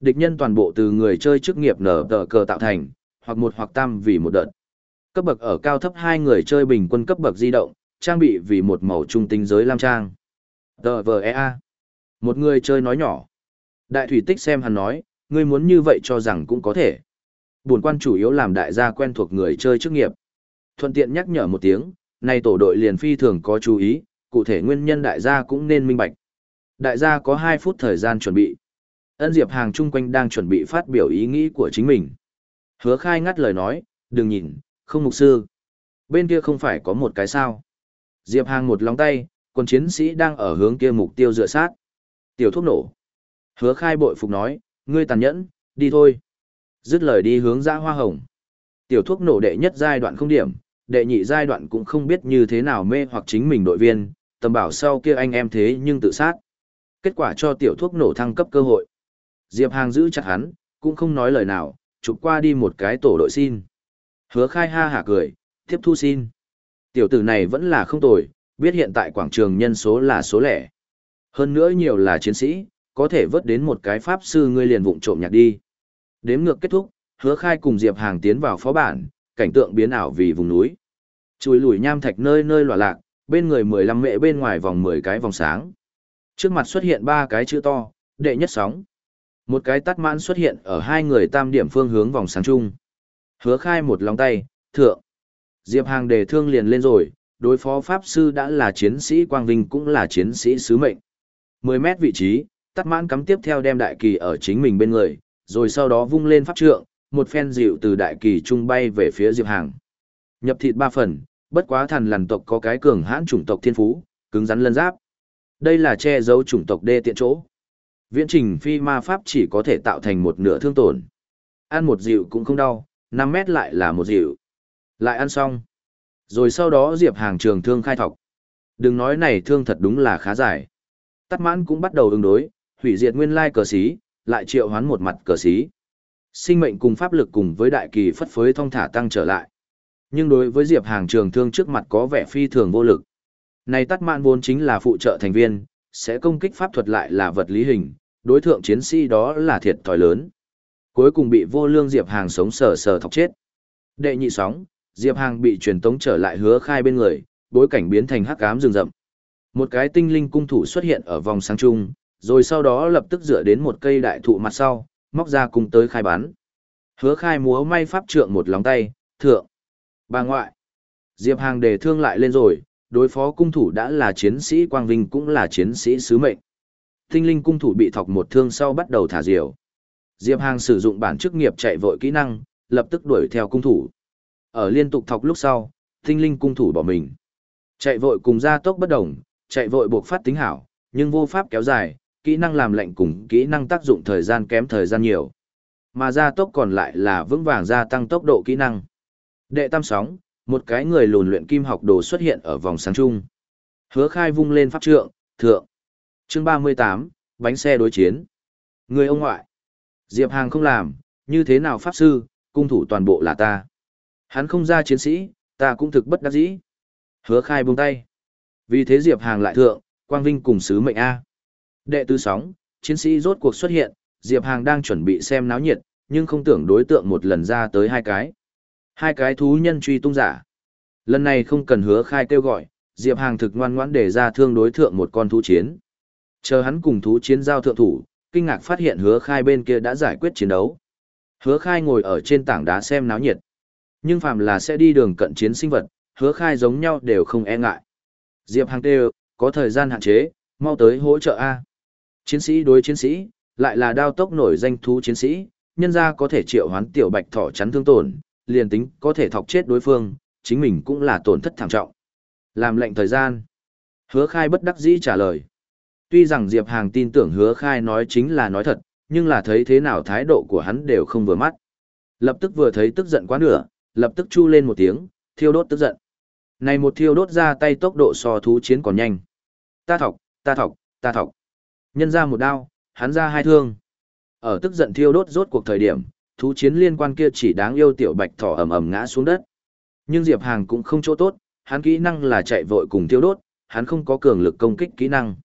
Địch nhân toàn bộ từ người chơi chức nghiệp nở tờ cờ tạo thành, hoặc một hoặc tam vì một đợt. Cấp bậc ở cao thấp hai người chơi bình quân cấp bậc di động, trang bị vì một màu trung tinh giới lam trang. TVEA. Một người chơi nói nhỏ. Đại thủy tích xem hắn nói, ngươi muốn như vậy cho rằng cũng có thể. Buồn quan chủ yếu làm đại gia quen thuộc người chơi chức nghiệp. Thuận tiện nhắc nhở một tiếng, nay tổ đội liền phi thường có chú ý, cụ thể nguyên nhân đại gia cũng nên minh bạch. Đại gia có 2 phút thời gian chuẩn bị. Ân Diệp Hàng chung quanh đang chuẩn bị phát biểu ý nghĩ của chính mình. Hứa khai ngắt lời nói, đừng nhìn, không mục sư. Bên kia không phải có một cái sao. Diệp Hàng một lòng tay, còn chiến sĩ đang ở hướng kia mục tiêu dựa sát. Tiểu thuốc nổ. Hứa khai bội phục nói, ngươi tàn nhẫn, đi thôi. Dứt lời đi hướng ra hoa hồng. Tiểu thuốc nổ đệ nhất giai đoạn không điểm, đệ nhị giai đoạn cũng không biết như thế nào mê hoặc chính mình đội viên, tầm bảo sau kia anh em thế nhưng tự sát. Kết quả cho tiểu thuốc nổ thăng cấp cơ hội. Diệp Hàng giữ chặt hắn, cũng không nói lời nào, chụp qua đi một cái tổ đội xin. Hứa khai ha hả cười, tiếp thu xin. Tiểu tử này vẫn là không tồi, biết hiện tại quảng trường nhân số là số lẻ. Hơn nữa nhiều là chiến sĩ, có thể vớt đến một cái pháp sư ngươi liền vụng trộm nhạc đi. Đếm ngược kết thúc, hứa khai cùng Diệp Hàng tiến vào phó bản, cảnh tượng biến ảo vì vùng núi. Chùi lùi nham thạch nơi nơi lòa lạc, bên người 15 mệ bên ngoài vòng 10 cái vòng sáng. Trước mặt xuất hiện ba cái chữ to, đệ nhất sóng. Một cái tắt mãn xuất hiện ở hai người tam điểm phương hướng vòng sáng chung. Hứa khai một lòng tay, thượng. Diệp Hàng đề thương liền lên rồi, đối phó Pháp Sư đã là chiến sĩ Quang Vinh cũng là chiến sĩ sứ mệnh. 10 mét vị trí, tắt mãn cắm tiếp theo đem đại kỳ ở chính mình bên người, rồi sau đó vung lên pháp trượng, một phen dịu từ đại kỳ trung bay về phía Diệp Hàng. Nhập thịt ba phần, bất quá thần lằn tộc có cái cường hãn chủng tộc thiên phú, cứng rắn lân giáp. Đây là che giấu chủng tộc đê tiện chỗ. Viễn trình phi ma pháp chỉ có thể tạo thành một nửa thương tổn. Ăn một dịu cũng không đau, 5 mét lại là một dịu. Lại ăn xong. Rồi sau đó Diệp Hàng trường thương khai thọc. Đừng nói này thương thật đúng là khá dài. Tắt mãn cũng bắt đầu ứng đối, hủy diệt nguyên lai cờ xí, lại triệu hoán một mặt cờ xí. Sinh mệnh cùng pháp lực cùng với đại kỳ phất phới thong thả tăng trở lại. Nhưng đối với Diệp Hàng trường thương trước mặt có vẻ phi thường vô lực. Này tắt mãn vốn chính là phụ trợ thành viên, sẽ công kích pháp thuật lại là vật lý hình, đối thượng chiến sĩ đó là thiệt thòi lớn. Cuối cùng bị vô lương Diệp Hàng sống sờ sờ thọc chết. Đệ nhị sóng, Diệp Hàng bị truyền tống trở lại hứa khai bên người, bối cảnh biến thành hắc ám rừng rậm. Một cái tinh linh cung thủ xuất hiện ở vòng sáng trung, rồi sau đó lập tức dựa đến một cây đại thụ mặt sau, móc ra cùng tới khai bán. Hứa khai múa may pháp trượng một lòng tay, thượng. Bà ngoại. Diệp Hàng đề thương lại lên rồi, đối phó cung thủ đã là chiến sĩ Quang Vinh cũng là chiến sĩ sứ mệnh. Tinh linh cung thủ bị thọc một thương sau bắt đầu thả diều. Diệp Hàng sử dụng bản chức nghiệp chạy vội kỹ năng, lập tức đuổi theo cung thủ. Ở liên tục thọc lúc sau, tinh linh cung thủ bỏ mình. Chạy vội cùng gia tốc bất đồng, chạy vội buộc phát tính hảo, nhưng vô pháp kéo dài, kỹ năng làm lệnh cùng kỹ năng tác dụng thời gian kém thời gian nhiều. Mà gia tốc còn lại là vững vàng gia tăng tốc độ kỹ năng. Đệ tam sóng, một cái người lùn luyện kim học đồ xuất hiện ở vòng sáng chung. Hứa khai vung lên pháp trượng, thượng. chương 38, bánh xe đối chiến. Người ông ngoại. Diệp Hàng không làm, như thế nào pháp sư, cung thủ toàn bộ là ta. Hắn không ra chiến sĩ, ta cũng thực bất đắc dĩ. Hứa khai buông tay. Vì thế Diệp Hàng lại thượng, Quang Vinh cùng sứ mệnh A. Đệ tứ sóng, chiến sĩ rốt cuộc xuất hiện, Diệp Hàng đang chuẩn bị xem náo nhiệt, nhưng không tưởng đối tượng một lần ra tới hai cái. Hai cái thú nhân truy tung giả. Lần này không cần hứa khai kêu gọi, Diệp Hàng thực ngoan ngoãn để ra thương đối thượng một con thú chiến. Chờ hắn cùng thú chiến giao thượng thủ, kinh ngạc phát hiện hứa khai bên kia đã giải quyết chiến đấu. Hứa khai ngồi ở trên tảng đá xem náo nhiệt. Nhưng phàm là sẽ đi đường cận chiến sinh vật, hứa khai giống nhau đều không e ngại. Diệp Hàng kêu, có thời gian hạn chế, mau tới hỗ trợ A. Chiến sĩ đối chiến sĩ, lại là đao tốc nổi danh thú chiến sĩ, nhân ra có thể triệu hoán tiểu bạch thỏ chắn thương tổn, liền tính có thể thọc chết đối phương, chính mình cũng là tổn thất thảm trọng. Làm lệnh thời gian. Hứa khai bất đắc dĩ trả lời. Tuy rằng Diệp Hàng tin tưởng hứa khai nói chính là nói thật, nhưng là thấy thế nào thái độ của hắn đều không vừa mắt. Lập tức vừa thấy tức giận quá nửa, lập tức chu lên một tiếng, thiêu đốt tức giận. Này một thiêu đốt ra tay tốc độ so thú chiến còn nhanh. Ta thọc, ta thọc, ta thọc. Nhân ra một đao, hắn ra hai thương. Ở tức giận thiêu đốt rốt cuộc thời điểm, thú chiến liên quan kia chỉ đáng yêu tiểu bạch thỏ ầm ầm ngã xuống đất. Nhưng Diệp Hàng cũng không chỗ tốt, hắn kỹ năng là chạy vội cùng tiêu đốt, hắn không có cường lực công kích kỹ năng.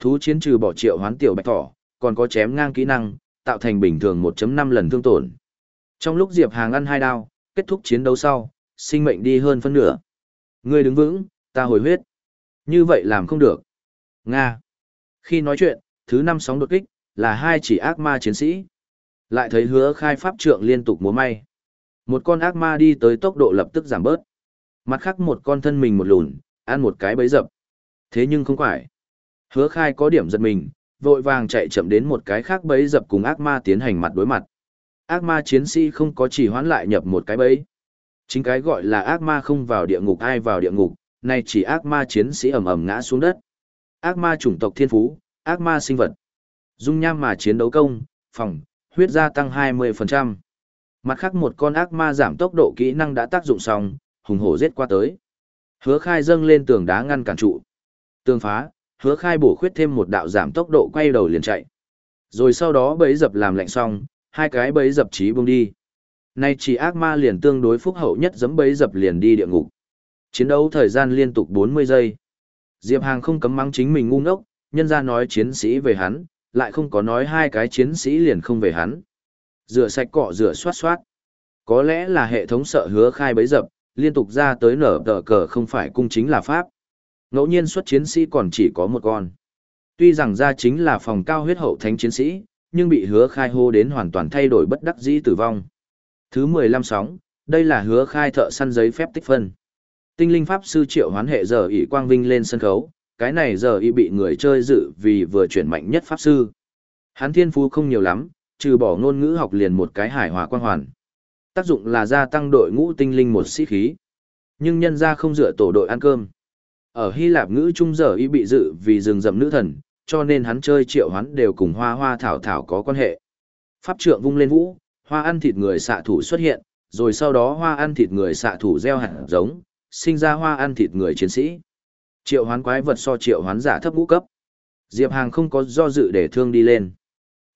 Thú chiến trừ bỏ triệu hoán tiểu bạch thỏ, còn có chém ngang kỹ năng, tạo thành bình thường 1.5 lần thương tổn. Trong lúc Diệp Hàng ăn hai đao, kết thúc chiến đấu sau, sinh mệnh đi hơn phân nửa. Ngươi đứng vững, ta hồi huyết. Như vậy làm không được. Nga. Khi nói chuyện, thứ năm sóng đột kích, là hai chỉ ác ma chiến sĩ. Lại thấy hứa khai pháp trượng liên tục múa may. Một con ác ma đi tới tốc độ lập tức giảm bớt. Mặt khác một con thân mình một lùn, ăn một cái bấy dập. Thế nhưng không phải. Hứa khai có điểm giật mình, vội vàng chạy chậm đến một cái khác bấy dập cùng ác ma tiến hành mặt đối mặt. Ác ma chiến sĩ không có chỉ hoán lại nhập một cái bấy. Chính cái gọi là ác ma không vào địa ngục ai vào địa ngục, này chỉ ác ma chiến sĩ ầm ầm ngã xuống đất. Ác ma chủng tộc thiên phú, ác ma sinh vật. Dung nham mà chiến đấu công, phòng, huyết gia tăng 20%. Mặt khác một con ác ma giảm tốc độ kỹ năng đã tác dụng xong, hùng hổ giết qua tới. Hứa khai dâng lên tường đá ngăn cản trụ. Tường phá, hứa khai bổ khuyết thêm một đạo giảm tốc độ quay đầu liền chạy. Rồi sau đó bấy dập làm lạnh xong, hai cái bấy dập trí bung đi. Nay chỉ ác ma liền tương đối phúc hậu nhất giấm bấy dập liền đi địa ngục. Chiến đấu thời gian liên tục 40 giây. Diệp Hàng không cấm mắng chính mình ngu ngốc, nhân ra nói chiến sĩ về hắn, lại không có nói hai cái chiến sĩ liền không về hắn. Rửa sạch cọ rửa xoát xoát. Có lẽ là hệ thống sợ hứa khai bấy dập, liên tục ra tới nở tờ cờ không phải cung chính là pháp. Ngẫu nhiên xuất chiến sĩ còn chỉ có một con. Tuy rằng ra chính là phòng cao huyết hậu thánh chiến sĩ, nhưng bị hứa khai hô đến hoàn toàn thay đổi bất đắc dĩ tử vong. Thứ 15 sóng, đây là hứa khai thợ săn giấy phép tích phân. Tinh linh pháp sư triệu hoán hệ giờ ỷ quang vinh lên sân khấu, cái này giờ y bị người chơi dự vì vừa chuyển mạnh nhất pháp sư. Hắn thiên phú không nhiều lắm, trừ bỏ ngôn ngữ học liền một cái hải hòa quan hoàn. Tác dụng là gia tăng đội ngũ tinh linh một sĩ khí. Nhưng nhân ra không dựa tổ đội ăn cơm. Ở Hy Lạp ngữ trung giờ y bị dự vì rừng rậm nữ thần, cho nên hắn chơi triệu hắn đều cùng hoa hoa thảo thảo có quan hệ. Pháp trượng vung lên vũ, hoa ăn thịt người xạ thủ xuất hiện, rồi sau đó hoa ăn thịt người xạ thủ gieo hạt giống, sinh ra hoa ăn thịt người chiến sĩ. Triệu hoán quái vật so triệu hoán giả thấp ngũ cấp. Diệp Hàng không có do dự để thương đi lên.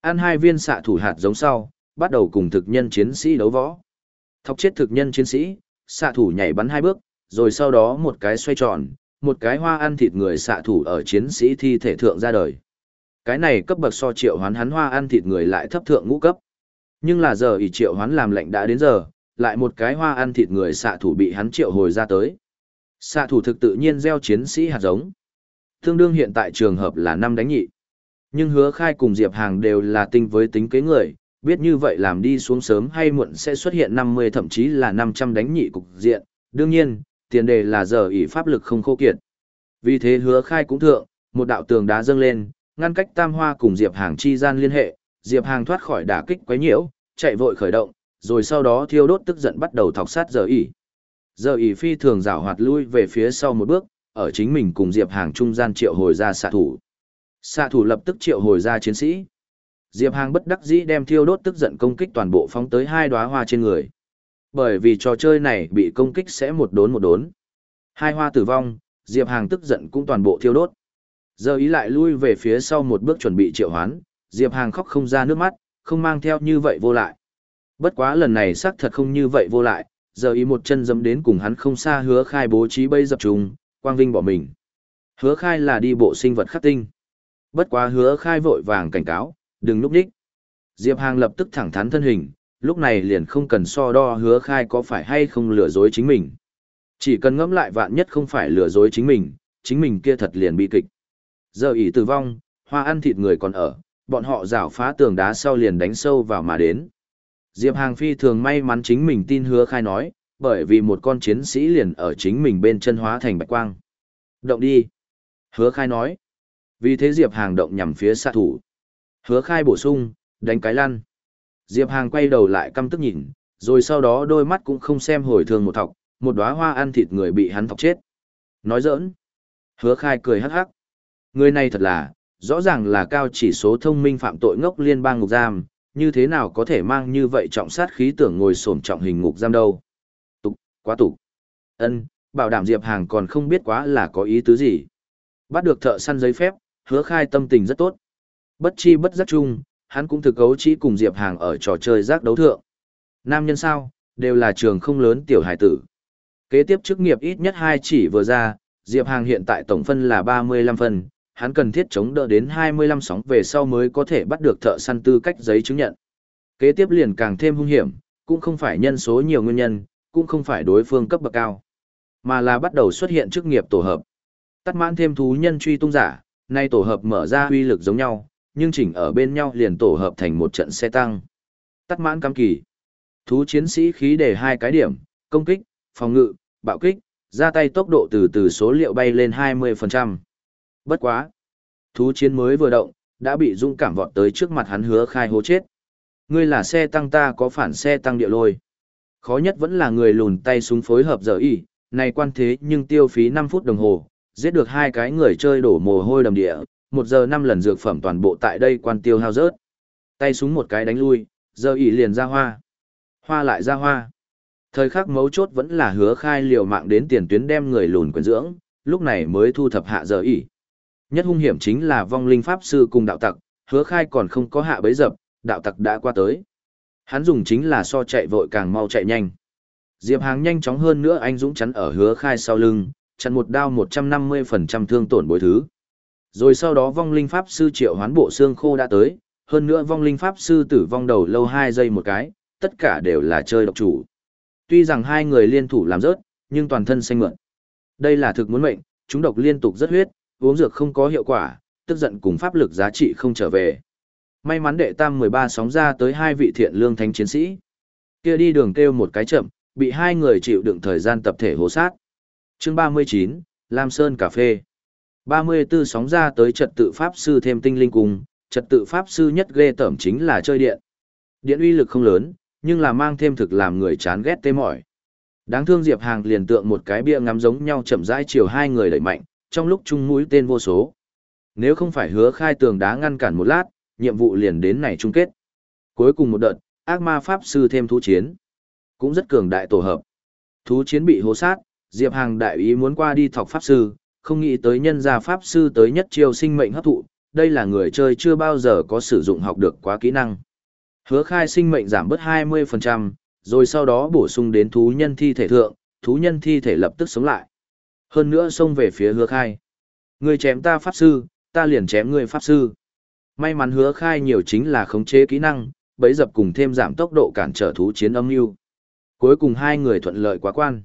Ăn hai viên xạ thủ hạt giống sau, bắt đầu cùng thực nhân chiến sĩ đấu võ. Thọc chết thực nhân chiến sĩ, xạ thủ nhảy bắn hai bước, rồi sau đó một cái xoay tròn, một cái hoa ăn thịt người xạ thủ ở chiến sĩ thi thể thượng ra đời. Cái này cấp bậc so triệu hoán hắn hoa ăn thịt người lại thấp thượng ngũ cấp. Nhưng là giờ ỷ triệu hoán làm lệnh đã đến giờ, lại một cái hoa ăn thịt người xạ thủ bị hắn triệu hồi ra tới. Xạ thủ thực tự nhiên gieo chiến sĩ hạt giống. Tương đương hiện tại trường hợp là năm đánh nhị. Nhưng hứa khai cùng Diệp Hàng đều là tinh với tính kế người, biết như vậy làm đi xuống sớm hay muộn sẽ xuất hiện 50 thậm chí là 500 đánh nhị cục diện. Đương nhiên, tiền đề là giờ ỷ pháp lực không khô kiệt. Vì thế hứa khai cũng thượng, một đạo tường đá dâng lên, ngăn cách tam hoa cùng Diệp Hàng chi gian liên hệ, Diệp Hàng thoát khỏi đả kích quấy nhiễu, chạy vội khởi động, rồi sau đó thiêu đốt tức giận bắt đầu thọc sát giờ ỷ. Giờ ỷ phi thường rảo hoạt lui về phía sau một bước, ở chính mình cùng Diệp Hàng trung gian triệu hồi ra xạ thủ. Xạ thủ lập tức triệu hồi ra chiến sĩ. Diệp Hàng bất đắc dĩ đem thiêu đốt tức giận công kích toàn bộ phóng tới hai đóa hoa trên người. Bởi vì trò chơi này bị công kích sẽ một đốn một đốn. Hai hoa tử vong, Diệp Hàng tức giận cũng toàn bộ thiêu đốt. Giờ ý lại lui về phía sau một bước chuẩn bị triệu hoán, Diệp Hàng khóc không ra nước mắt, không mang theo như vậy vô lại. Bất quá lần này xác thật không như vậy vô lại, giờ ý một chân dẫm đến cùng hắn không xa hứa khai bố trí bây dập trùng, quang vinh bỏ mình. Hứa khai là đi bộ sinh vật khắc tinh. Bất quá hứa khai vội vàng cảnh cáo, đừng núp đích. Diệp Hàng lập tức thẳng thắn thân hình, lúc này liền không cần so đo hứa khai có phải hay không lừa dối chính mình. Chỉ cần ngẫm lại vạn nhất không phải lừa dối chính mình, chính mình kia thật liền bị kịch. Giờ ý tử vong, hoa ăn thịt người còn ở, bọn họ rảo phá tường đá sau liền đánh sâu vào mà đến. Diệp Hàng Phi thường may mắn chính mình tin hứa khai nói, bởi vì một con chiến sĩ liền ở chính mình bên chân hóa thành bạch quang. Động đi. Hứa khai nói. Vì thế Diệp Hàng động nhằm phía xạ thủ. Hứa khai bổ sung, đánh cái lăn. Diệp Hàng quay đầu lại căm tức nhìn, rồi sau đó đôi mắt cũng không xem hồi thường một thọc, một đóa hoa ăn thịt người bị hắn thọc chết. Nói giỡn. Hứa khai cười hắc hắc. Người này thật là, rõ ràng là cao chỉ số thông minh phạm tội ngốc liên bang ngục giam, như thế nào có thể mang như vậy trọng sát khí tưởng ngồi sổm trọng hình ngục giam đâu. Tục, quá tục. ân bảo đảm Diệp Hàng còn không biết quá là có ý tứ gì. Bắt được thợ săn giấy phép, hứa khai tâm tình rất tốt. Bất chi bất giác chung, hắn cũng thực cấu chỉ cùng Diệp Hàng ở trò chơi giác đấu thượng. Nam nhân sao, đều là trường không lớn tiểu hải tử. Kế tiếp chức nghiệp ít nhất hai chỉ vừa ra, Diệp Hàng hiện tại tổng phân là 35 phân, hắn cần thiết chống đỡ đến 25 sóng về sau mới có thể bắt được thợ săn tư cách giấy chứng nhận. Kế tiếp liền càng thêm hung hiểm, cũng không phải nhân số nhiều nguyên nhân, cũng không phải đối phương cấp bậc cao, mà là bắt đầu xuất hiện chức nghiệp tổ hợp. Tắt mãn thêm thú nhân truy tung giả, nay tổ hợp mở ra uy lực giống nhau, nhưng chỉnh ở bên nhau liền tổ hợp thành một trận xe tăng. Tắt mãn cam kỳ. Thú chiến sĩ khí để hai cái điểm, công kích, phòng ngự, bạo kích, ra tay tốc độ từ từ số liệu bay lên 20%. Bất quá. Thú chiến mới vừa động, đã bị dũng cảm vọt tới trước mặt hắn hứa khai hố chết. Ngươi là xe tăng ta có phản xe tăng địa lôi. Khó nhất vẫn là người lùn tay súng phối hợp giờ y, này quan thế nhưng tiêu phí 5 phút đồng hồ, giết được hai cái người chơi đổ mồ hôi đầm địa, một giờ năm lần dược phẩm toàn bộ tại đây quan tiêu hao rớt. Tay súng một cái đánh lui, giờ ỉ liền ra hoa. Hoa lại ra hoa. Thời khắc mấu chốt vẫn là hứa khai liều mạng đến tiền tuyến đem người lùn quyền dưỡng, lúc này mới thu thập hạ giờ ỉ. Nhất hung hiểm chính là vong linh pháp sư cùng đạo tặc, hứa khai còn không có hạ bấy dập, đạo tặc đã qua tới. Hắn dùng chính là so chạy vội càng mau chạy nhanh. Diệp Hàng nhanh chóng hơn nữa anh Dũng chắn ở hứa khai sau lưng, chặn một đao 150% thương tổn bối thứ. Rồi sau đó vong linh pháp sư triệu hoán bộ xương khô đã tới, hơn nữa vong linh pháp sư tử vong đầu lâu 2 giây một cái, tất cả đều là chơi độc chủ. Tuy rằng hai người liên thủ làm rớt, nhưng toàn thân xanh mượn. Đây là thực muốn mệnh, chúng độc liên tục rất huyết, uống dược không có hiệu quả, tức giận cùng pháp lực giá trị không trở về. May mắn đệ tam 13 sóng ra tới hai vị thiện lương thánh chiến sĩ. Kia đi đường kêu một cái chậm, bị hai người chịu đựng thời gian tập thể hố sát. Chương 39, Lam Sơn Cà Phê 34 sóng ra tới trật tự pháp sư thêm tinh linh cùng, trật tự pháp sư nhất ghê tởm chính là chơi điện. Điện uy lực không lớn, nhưng là mang thêm thực làm người chán ghét tê mỏi. Đáng thương Diệp Hàng liền tượng một cái bia ngắm giống nhau chậm rãi chiều hai người đẩy mạnh, trong lúc chung mũi tên vô số. Nếu không phải hứa khai tường đá ngăn cản một lát, nhiệm vụ liền đến này chung kết. Cuối cùng một đợt, ác ma pháp sư thêm thú chiến. Cũng rất cường đại tổ hợp. Thú chiến bị hố sát, Diệp Hàng đại ý muốn qua đi thọc pháp sư, không nghĩ tới nhân gia pháp sư tới nhất chiêu sinh mệnh hấp thụ, đây là người chơi chưa bao giờ có sử dụng học được quá kỹ năng. Hứa khai sinh mệnh giảm bớt 20%, rồi sau đó bổ sung đến thú nhân thi thể thượng, thú nhân thi thể lập tức sống lại. Hơn nữa xông về phía hứa khai. Người chém ta pháp sư, ta liền chém người pháp sư. May mắn hứa khai nhiều chính là khống chế kỹ năng, bấy dập cùng thêm giảm tốc độ cản trở thú chiến âm mưu Cuối cùng hai người thuận lợi quá quan.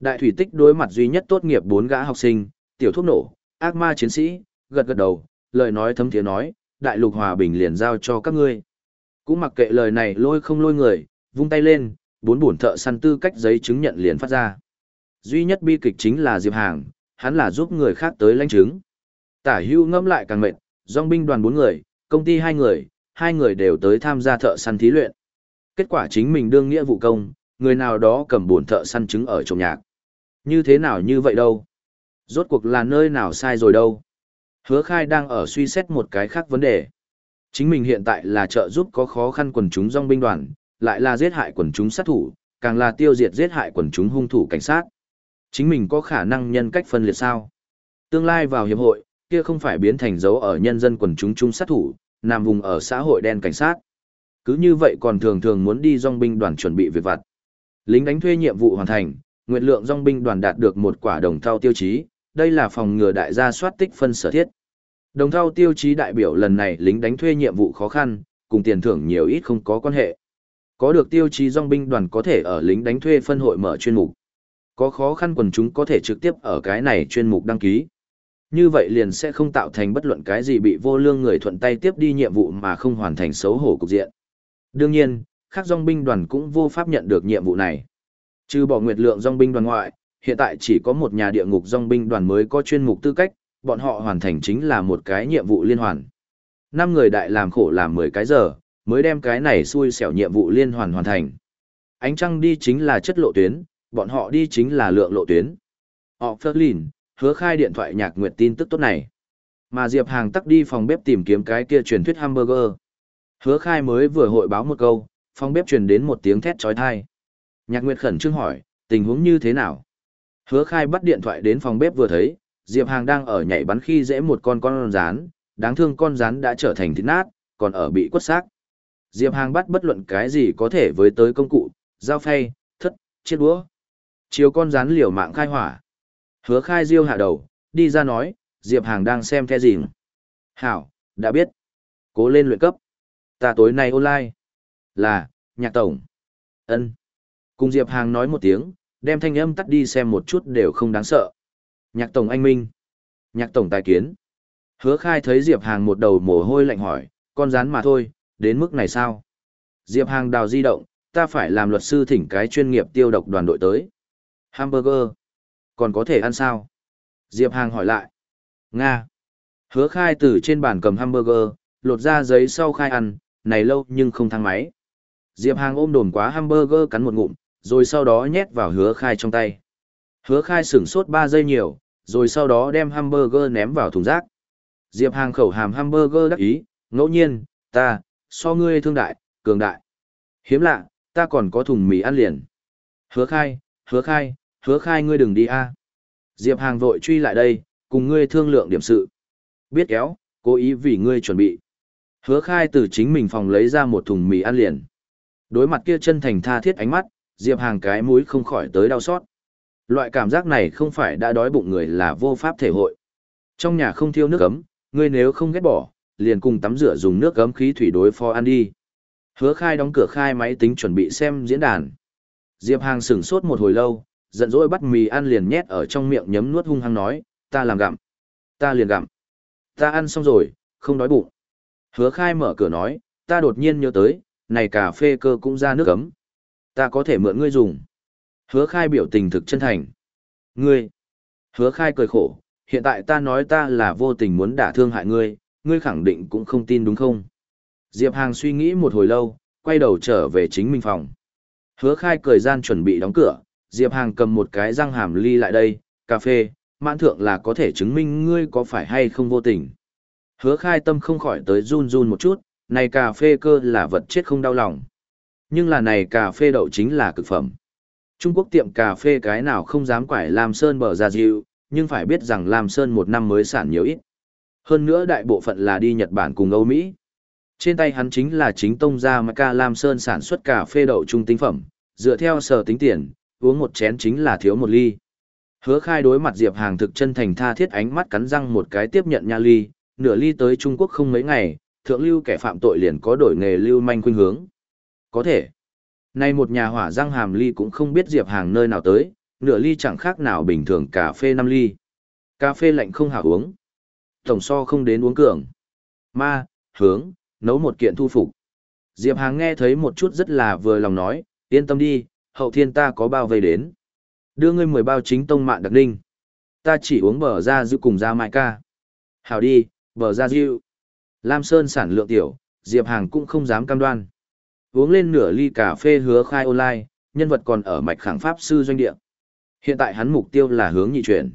Đại thủy tích đối mặt duy nhất tốt nghiệp bốn gã học sinh, tiểu thuốc nổ, ác ma chiến sĩ, gật gật đầu, lời nói thấm tiếng nói, đại lục hòa bình liền giao cho các ngươi. Cũng mặc kệ lời này lôi không lôi người, vung tay lên, bốn bổn thợ săn tư cách giấy chứng nhận liền phát ra. Duy nhất bi kịch chính là Diệp Hàng, hắn là giúp người khác tới lãnh chứng. Tả hưu ngẫm lại càng mệt, dòng binh đoàn bốn người, công ty hai người, hai người đều tới tham gia thợ săn thí luyện. Kết quả chính mình đương nghĩa vụ công, người nào đó cầm buồn thợ săn chứng ở trong nhạc. Như thế nào như vậy đâu? Rốt cuộc là nơi nào sai rồi đâu? Hứa khai đang ở suy xét một cái khác vấn đề. Chính mình hiện tại là trợ giúp có khó khăn quần chúng dòng binh đoàn, lại là giết hại quần chúng sát thủ, càng là tiêu diệt giết hại quần chúng hung thủ cảnh sát. Chính mình có khả năng nhân cách phân liệt sao? Tương lai vào hiệp hội, kia không phải biến thành dấu ở nhân dân quần chúng chung sát thủ, nằm vùng ở xã hội đen cảnh sát. Cứ như vậy còn thường thường muốn đi dòng binh đoàn chuẩn bị việc vặt. Lính đánh thuê nhiệm vụ hoàn thành, nguyện lượng dòng binh đoàn đạt được một quả đồng thau tiêu chí, đây là phòng ngừa đại gia soát tích phân sở thiết. Đồng thau tiêu chí đại biểu lần này lính đánh thuê nhiệm vụ khó khăn, cùng tiền thưởng nhiều ít không có quan hệ. Có được tiêu chí dòng binh đoàn có thể ở lính đánh thuê phân hội mở chuyên mục. Có khó khăn quần chúng có thể trực tiếp ở cái này chuyên mục đăng ký. Như vậy liền sẽ không tạo thành bất luận cái gì bị vô lương người thuận tay tiếp đi nhiệm vụ mà không hoàn thành xấu hổ cục diện. Đương nhiên, khác dòng binh đoàn cũng vô pháp nhận được nhiệm vụ này. Trừ bỏ nguyệt lượng dòng binh đoàn ngoại, hiện tại chỉ có một nhà địa ngục dòng binh đoàn mới có chuyên mục tư cách, bọn họ hoàn thành chính là một cái nhiệm vụ liên hoàn. Năm người đại làm khổ làm 10 cái giờ, mới đem cái này xui xẻo nhiệm vụ liên hoàn hoàn thành. Ánh trăng đi chính là chất lộ tuyến, bọn họ đi chính là lượng lộ tuyến. Họ phớt lìn, hứa khai điện thoại nhạc nguyệt tin tức tốt này. Mà Diệp Hàng tắc đi phòng bếp tìm kiếm cái kia truyền thuyết hamburger. Hứa khai mới vừa hội báo một câu, phòng bếp truyền đến một tiếng thét trói thai. Nhạc nguyệt khẩn trương hỏi, tình huống như thế nào? Hứa khai bắt điện thoại đến phòng bếp vừa thấy, Diệp Hàng đang ở nhảy bắn khi dễ một con con rán, đáng thương con rán đã trở thành thịt nát, còn ở bị quất xác. Diệp Hàng bắt bất luận cái gì có thể với tới công cụ, dao phay, thất, chiếc đũa chiếu con rán liều mạng khai hỏa. Hứa khai diêu hạ đầu, đi ra nói, Diệp Hàng đang xem the gì. Hảo, đã biết. Cố lên luyện cấp. Ta tối nay online. Là, nhạc tổng. ân Cùng Diệp Hàng nói một tiếng, đem thanh âm tắt đi xem một chút đều không đáng sợ. Nhạc tổng anh Minh. Nhạc tổng tài kiến. Hứa khai thấy Diệp Hàng một đầu mồ hôi lạnh hỏi, con rán mà thôi, đến mức này sao? Diệp Hàng đào di động, ta phải làm luật sư thỉnh cái chuyên nghiệp tiêu độc đoàn đội tới. Hamburger. Còn có thể ăn sao? Diệp Hàng hỏi lại. Nga. Hứa khai từ trên bàn cầm hamburger, lột ra giấy sau khai ăn, này lâu nhưng không thang máy. Diệp Hàng ôm đồn quá hamburger cắn một ngụm, rồi sau đó nhét vào hứa khai trong tay. Hứa khai sửng sốt 3 giây nhiều, rồi sau đó đem hamburger ném vào thùng rác. Diệp Hàng khẩu hàm hamburger đắc ý, ngẫu nhiên, ta, so ngươi thương đại, cường đại. Hiếm lạ, ta còn có thùng mì ăn liền. Hứa khai, hứa khai, hứa khai ngươi đừng đi a Diệp Hàng vội truy lại đây, cùng ngươi thương lượng điểm sự. Biết kéo, cố ý vì ngươi chuẩn bị. Hứa khai từ chính mình phòng lấy ra một thùng mì ăn liền. Đối mặt kia chân thành tha thiết ánh mắt, Diệp Hàng cái mũi không khỏi tới đau xót. Loại cảm giác này không phải đã đói bụng người là vô pháp thể hội. Trong nhà không thiêu nước ấm, ngươi nếu không ghét bỏ, liền cùng tắm rửa dùng nước ấm khí thủy đối phó ăn đi. Hứa khai đóng cửa khai máy tính chuẩn bị xem diễn đàn. Diệp Hàng sửng sốt một hồi lâu, giận dỗi bắt mì ăn liền nhét ở trong miệng nhấm nuốt hung hăng nói, ta làm gặm. Ta liền gặm. Ta ăn xong rồi, không đói bụng. Hứa khai mở cửa nói, ta đột nhiên nhớ tới, này cà phê cơ cũng ra nước cấm. Ta có thể mượn ngươi dùng. Hứa khai biểu tình thực chân thành. Ngươi. Hứa khai cười khổ, hiện tại ta nói ta là vô tình muốn đả thương hại ngươi, ngươi khẳng định cũng không tin đúng không? Diệp Hàng suy nghĩ một hồi lâu, quay đầu trở về chính mình phòng. Hứa khai cười gian chuẩn bị đóng cửa, Diệp Hàng cầm một cái răng hàm ly lại đây, cà phê, mãn thượng là có thể chứng minh ngươi có phải hay không vô tình. Hứa khai tâm không khỏi tới run run một chút, này cà phê cơ là vật chết không đau lòng. Nhưng là này cà phê đậu chính là cực phẩm. Trung Quốc tiệm cà phê cái nào không dám quải Lam Sơn bờ ra dịu, nhưng phải biết rằng Lam Sơn một năm mới sản nhiều ít. Hơn nữa đại bộ phận là đi Nhật Bản cùng Âu Mỹ. Trên tay hắn chính là chính tông gia Maca Lam Sơn sản xuất cà phê đậu trung tinh phẩm, dựa theo sở tính tiền, uống một chén chính là thiếu một ly. Hứa khai đối mặt Diệp Hàng thực chân thành tha thiết ánh mắt cắn răng một cái tiếp nhận nha ly, nửa ly tới Trung Quốc không mấy ngày, thượng lưu kẻ phạm tội liền có đổi nghề lưu manh khuynh hướng. Có thể. Nay một nhà hỏa răng hàm ly cũng không biết Diệp Hàng nơi nào tới, nửa ly chẳng khác nào bình thường cà phê 5 ly. Cà phê lạnh không hảo uống. Tổng so không đến uống cường. Ma, hướng, nấu một kiện thu phục. Diệp Hàng nghe thấy một chút rất là vừa lòng nói, yên tâm đi, hậu thiên ta có bao vây đến. Đưa ngươi 10 bao chính tông mạng đặc ninh. Ta chỉ uống bờ ra dư cùng ra mai ca. Hảo đi, bờ ra dư. Lam Sơn sản lượng tiểu, Diệp Hàng cũng không dám cam đoan. Uống lên nửa ly cà phê hứa khai online, nhân vật còn ở mạch khẳng pháp sư doanh địa. Hiện tại hắn mục tiêu là hướng nhị chuyển.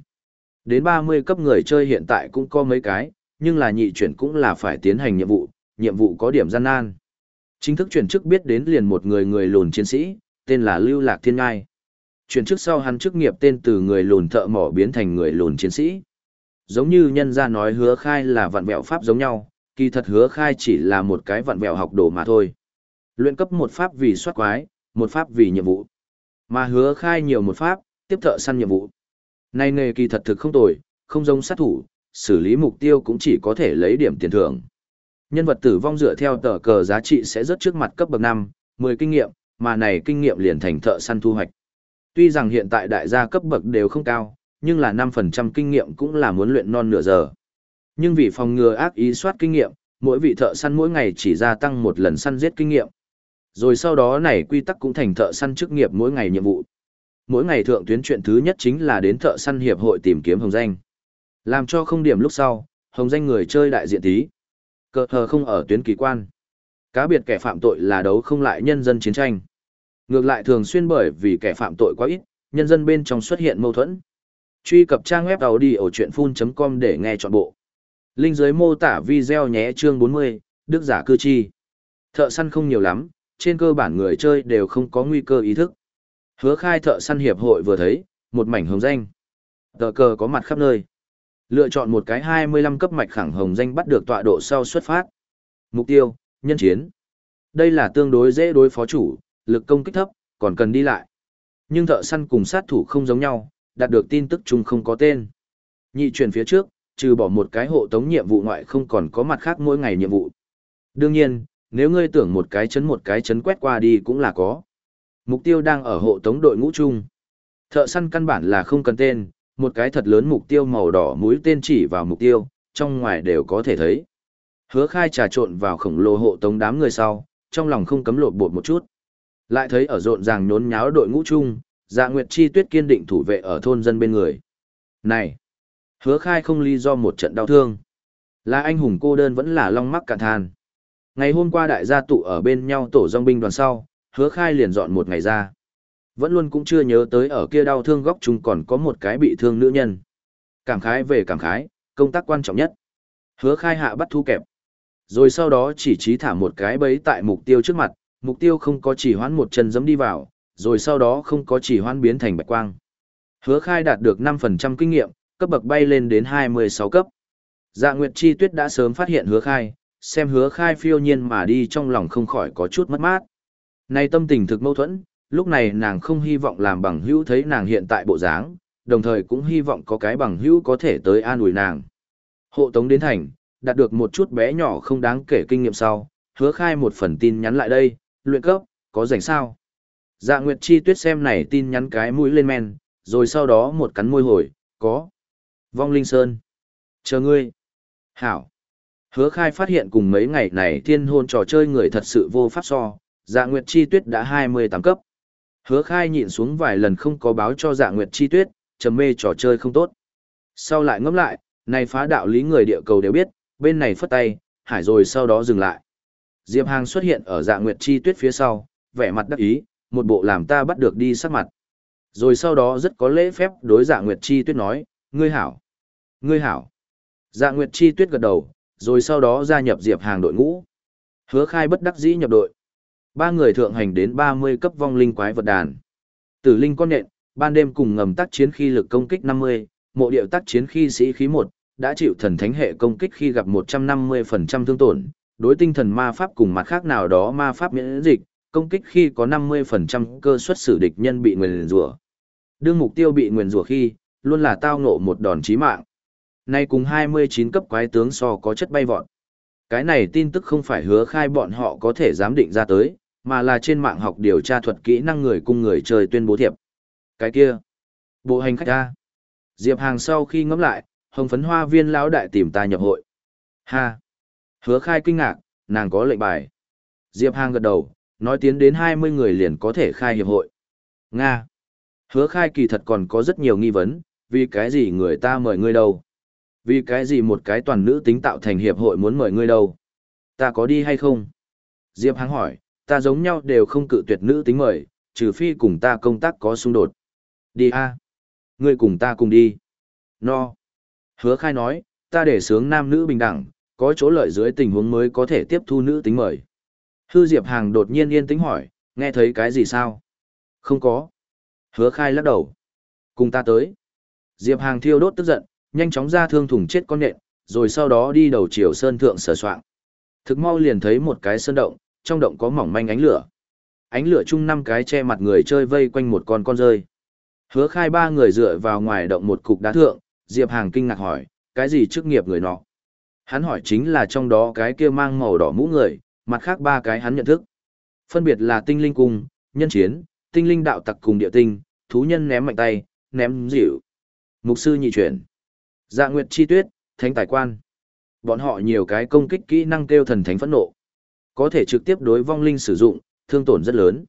Đến 30 cấp người chơi hiện tại cũng có mấy cái, nhưng là nhị chuyển cũng là phải tiến hành nhiệm vụ, nhiệm vụ có điểm gian nan. Chính thức chuyển chức biết đến liền một người người lùn chiến sĩ, tên là Lưu Lạc Thiên Ngai. Chuyển chức sau hắn chức nghiệp tên từ người lùn thợ mỏ biến thành người lùn chiến sĩ. Giống như nhân gia nói hứa khai là vạn vẹo pháp giống nhau, kỳ thật hứa khai chỉ là một cái vạn vẹo học đồ mà thôi. Luyện cấp một pháp vì soát quái, một pháp vì nhiệm vụ. Mà hứa khai nhiều một pháp, tiếp thợ săn nhiệm vụ. Này nghề kỳ thật thực không tồi, không giống sát thủ, xử lý mục tiêu cũng chỉ có thể lấy điểm tiền thưởng. Nhân vật tử vong dựa theo tờ cờ giá trị sẽ rất trước mặt cấp bậc 5, 10 kinh nghiệm, mà này kinh nghiệm liền thành thợ săn thu hoạch. Tuy rằng hiện tại đại gia cấp bậc đều không cao, nhưng là 5% kinh nghiệm cũng là muốn luyện non nửa giờ. Nhưng vì phòng ngừa ác ý soát kinh nghiệm, mỗi vị thợ săn mỗi ngày chỉ gia tăng một lần săn giết kinh nghiệm. Rồi sau đó này quy tắc cũng thành thợ săn chức nghiệp mỗi ngày nhiệm vụ. Mỗi ngày thượng tuyến chuyện thứ nhất chính là đến thợ săn hiệp hội tìm kiếm hồng danh. Làm cho không điểm lúc sau, hồng danh người chơi đại diện tí. Cờ hờ không ở tuyến kỳ quan. Cá biệt kẻ phạm tội là đấu không lại nhân dân chiến tranh. Ngược lại thường xuyên bởi vì kẻ phạm tội quá ít, nhân dân bên trong xuất hiện mâu thuẫn. Truy cập trang web đầu đi ở chuyện full.com để nghe trọn bộ. Linh dưới mô tả video nhé chương 40, Đức giả cư chi. Thợ săn không nhiều lắm, trên cơ bản người chơi đều không có nguy cơ ý thức. Hứa khai thợ săn hiệp hội vừa thấy, một mảnh hồng danh. Tờ cờ có mặt khắp nơi. Lựa chọn một cái 25 cấp mạch khẳng hồng danh bắt được tọa độ sau xuất phát. Mục tiêu, nhân chiến. Đây là tương đối dễ đối phó chủ, lực công kích thấp, còn cần đi lại. Nhưng thợ săn cùng sát thủ không giống nhau, đạt được tin tức chung không có tên. Nhị chuyển phía trước, trừ bỏ một cái hộ tống nhiệm vụ ngoại không còn có mặt khác mỗi ngày nhiệm vụ. Đương nhiên, nếu ngươi tưởng một cái chấn một cái chấn quét qua đi cũng là có. Mục tiêu đang ở hộ tống đội ngũ chung. Thợ săn căn bản là không cần tên, một cái thật lớn mục tiêu màu đỏ mũi tên chỉ vào mục tiêu, trong ngoài đều có thể thấy. Hứa khai trà trộn vào khổng lồ hộ tống đám người sau, trong lòng không cấm lột bột một chút. Lại thấy ở rộn ràng nhốn nháo đội ngũ chung, dạ nguyệt chi tuyết kiên định thủ vệ ở thôn dân bên người. Này! Hứa khai không lý do một trận đau thương. Là anh hùng cô đơn vẫn là long mắc cạn than. Ngày hôm qua đại gia tụ ở bên nhau tổ dòng binh đoàn sau, hứa khai liền dọn một ngày ra. Vẫn luôn cũng chưa nhớ tới ở kia đau thương góc chung còn có một cái bị thương nữ nhân. Cảm khái về cảm khái, công tác quan trọng nhất. Hứa khai hạ bắt thu kẹp. Rồi sau đó chỉ trí thả một cái bấy tại mục tiêu trước mặt, mục tiêu không có chỉ hoán một chân giẫm đi vào, rồi sau đó không có chỉ hoán biến thành bạch quang. Hứa khai đạt được 5% kinh nghiệm, cấp bậc bay lên đến 26 cấp. Dạ Nguyệt Chi Tuyết đã sớm phát hiện hứa khai, xem hứa khai phiêu nhiên mà đi trong lòng không khỏi có chút mất mát. Này tâm tình thực mâu thuẫn, lúc này nàng không hy vọng làm bằng hữu thấy nàng hiện tại bộ dáng, đồng thời cũng hy vọng có cái bằng hữu có thể tới an ủi nàng. Hộ tống đến thành, đạt được một chút bé nhỏ không đáng kể kinh nghiệm sau, hứa khai một phần tin nhắn lại đây, luyện cấp, có rảnh sao? Dạ Nguyệt Chi Tuyết xem này tin nhắn cái mũi lên men, rồi sau đó một cắn môi hồi, có. Vong Linh Sơn. Chờ ngươi. Hảo. Hứa khai phát hiện cùng mấy ngày này thiên hôn trò chơi người thật sự vô pháp so, dạ nguyệt chi tuyết đã 28 cấp. Hứa khai nhịn xuống vài lần không có báo cho dạ nguyệt chi tuyết, trầm mê trò chơi không tốt. Sau lại ngẫm lại, này phá đạo lý người địa cầu đều biết, bên này phất tay, hải rồi sau đó dừng lại. Diệp Hàng xuất hiện ở dạ nguyệt chi tuyết phía sau, vẻ mặt đắc ý, một bộ làm ta bắt được đi sắc mặt. Rồi sau đó rất có lễ phép đối dạ nguyệt chi tuyết nói, ngươi hảo, ngươi hảo. Dạ nguyệt chi tuyết gật đầu, rồi sau đó gia nhập Diệp Hàng đội ngũ. Hứa khai bất đắc dĩ nhập đội. Ba người thượng hành đến 30 cấp vong linh quái vật đàn. Tử linh con nện, ban đêm cùng ngầm tác chiến khi lực công kích 50, mộ điệu tác chiến khi sĩ khí 1, đã chịu thần thánh hệ công kích khi gặp 150% thương tổn, đối tinh thần ma pháp cùng mặt khác nào đó ma pháp miễn dịch, công kích khi có 50% cơ suất xử địch nhân bị nguyền rủa. Đương mục tiêu bị nguyền rủa khi, luôn là tao ngộ một đòn chí mạng. Nay cùng 29 cấp quái tướng so có chất bay vọt. Cái này tin tức không phải hứa khai bọn họ có thể giám định ra tới, mà là trên mạng học điều tra thuật kỹ năng người cùng người chơi tuyên bố thiệp. Cái kia, bộ hành khách ta. Diệp Hàng sau khi ngẫm lại, hồng phấn hoa viên lão đại tìm ta nhập hội. Ha! Hứa khai kinh ngạc, nàng có lệnh bài. Diệp Hàng gật đầu, nói tiến đến 20 người liền có thể khai hiệp hội. Nga! Hứa khai kỳ thật còn có rất nhiều nghi vấn, vì cái gì người ta mời ngươi đâu? Vì cái gì một cái toàn nữ tính tạo thành hiệp hội muốn mời ngươi đâu? Ta có đi hay không? Diệp Hàng hỏi, ta giống nhau đều không cự tuyệt nữ tính mời, trừ phi cùng ta công tác có xung đột. Đi a Ngươi cùng ta cùng đi. No. Hứa khai nói, ta để sướng nam nữ bình đẳng, có chỗ lợi dưới tình huống mới có thể tiếp thu nữ tính mời. Hư Diệp Hàng đột nhiên yên tĩnh hỏi, nghe thấy cái gì sao? Không có. Hứa khai lắc đầu. Cùng ta tới. Diệp Hàng thiêu đốt tức giận, nhanh chóng ra thương thủng chết con nện, rồi sau đó đi đầu chiều sơn thượng sở soạn. Thực mau liền thấy một cái sơn động, trong động có mỏng manh ánh lửa. Ánh lửa chung năm cái che mặt người chơi vây quanh một con con rơi. Hứa khai ba người dựa vào ngoài động một cục đá thượng, Diệp Hàng kinh ngạc hỏi, cái gì chức nghiệp người nọ? Hắn hỏi chính là trong đó cái kia mang màu đỏ mũ người, mặt khác ba cái hắn nhận thức. Phân biệt là tinh linh cung, nhân chiến, tinh linh đạo tặc cùng địa tinh, thú nhân ném mạnh tay, ném dịu. Mục sư nhị chuyển. Dạ Nguyệt Chi Tuyết, Thánh Tài Quan. Bọn họ nhiều cái công kích kỹ năng kêu thần thánh phẫn nộ. Có thể trực tiếp đối vong linh sử dụng, thương tổn rất lớn.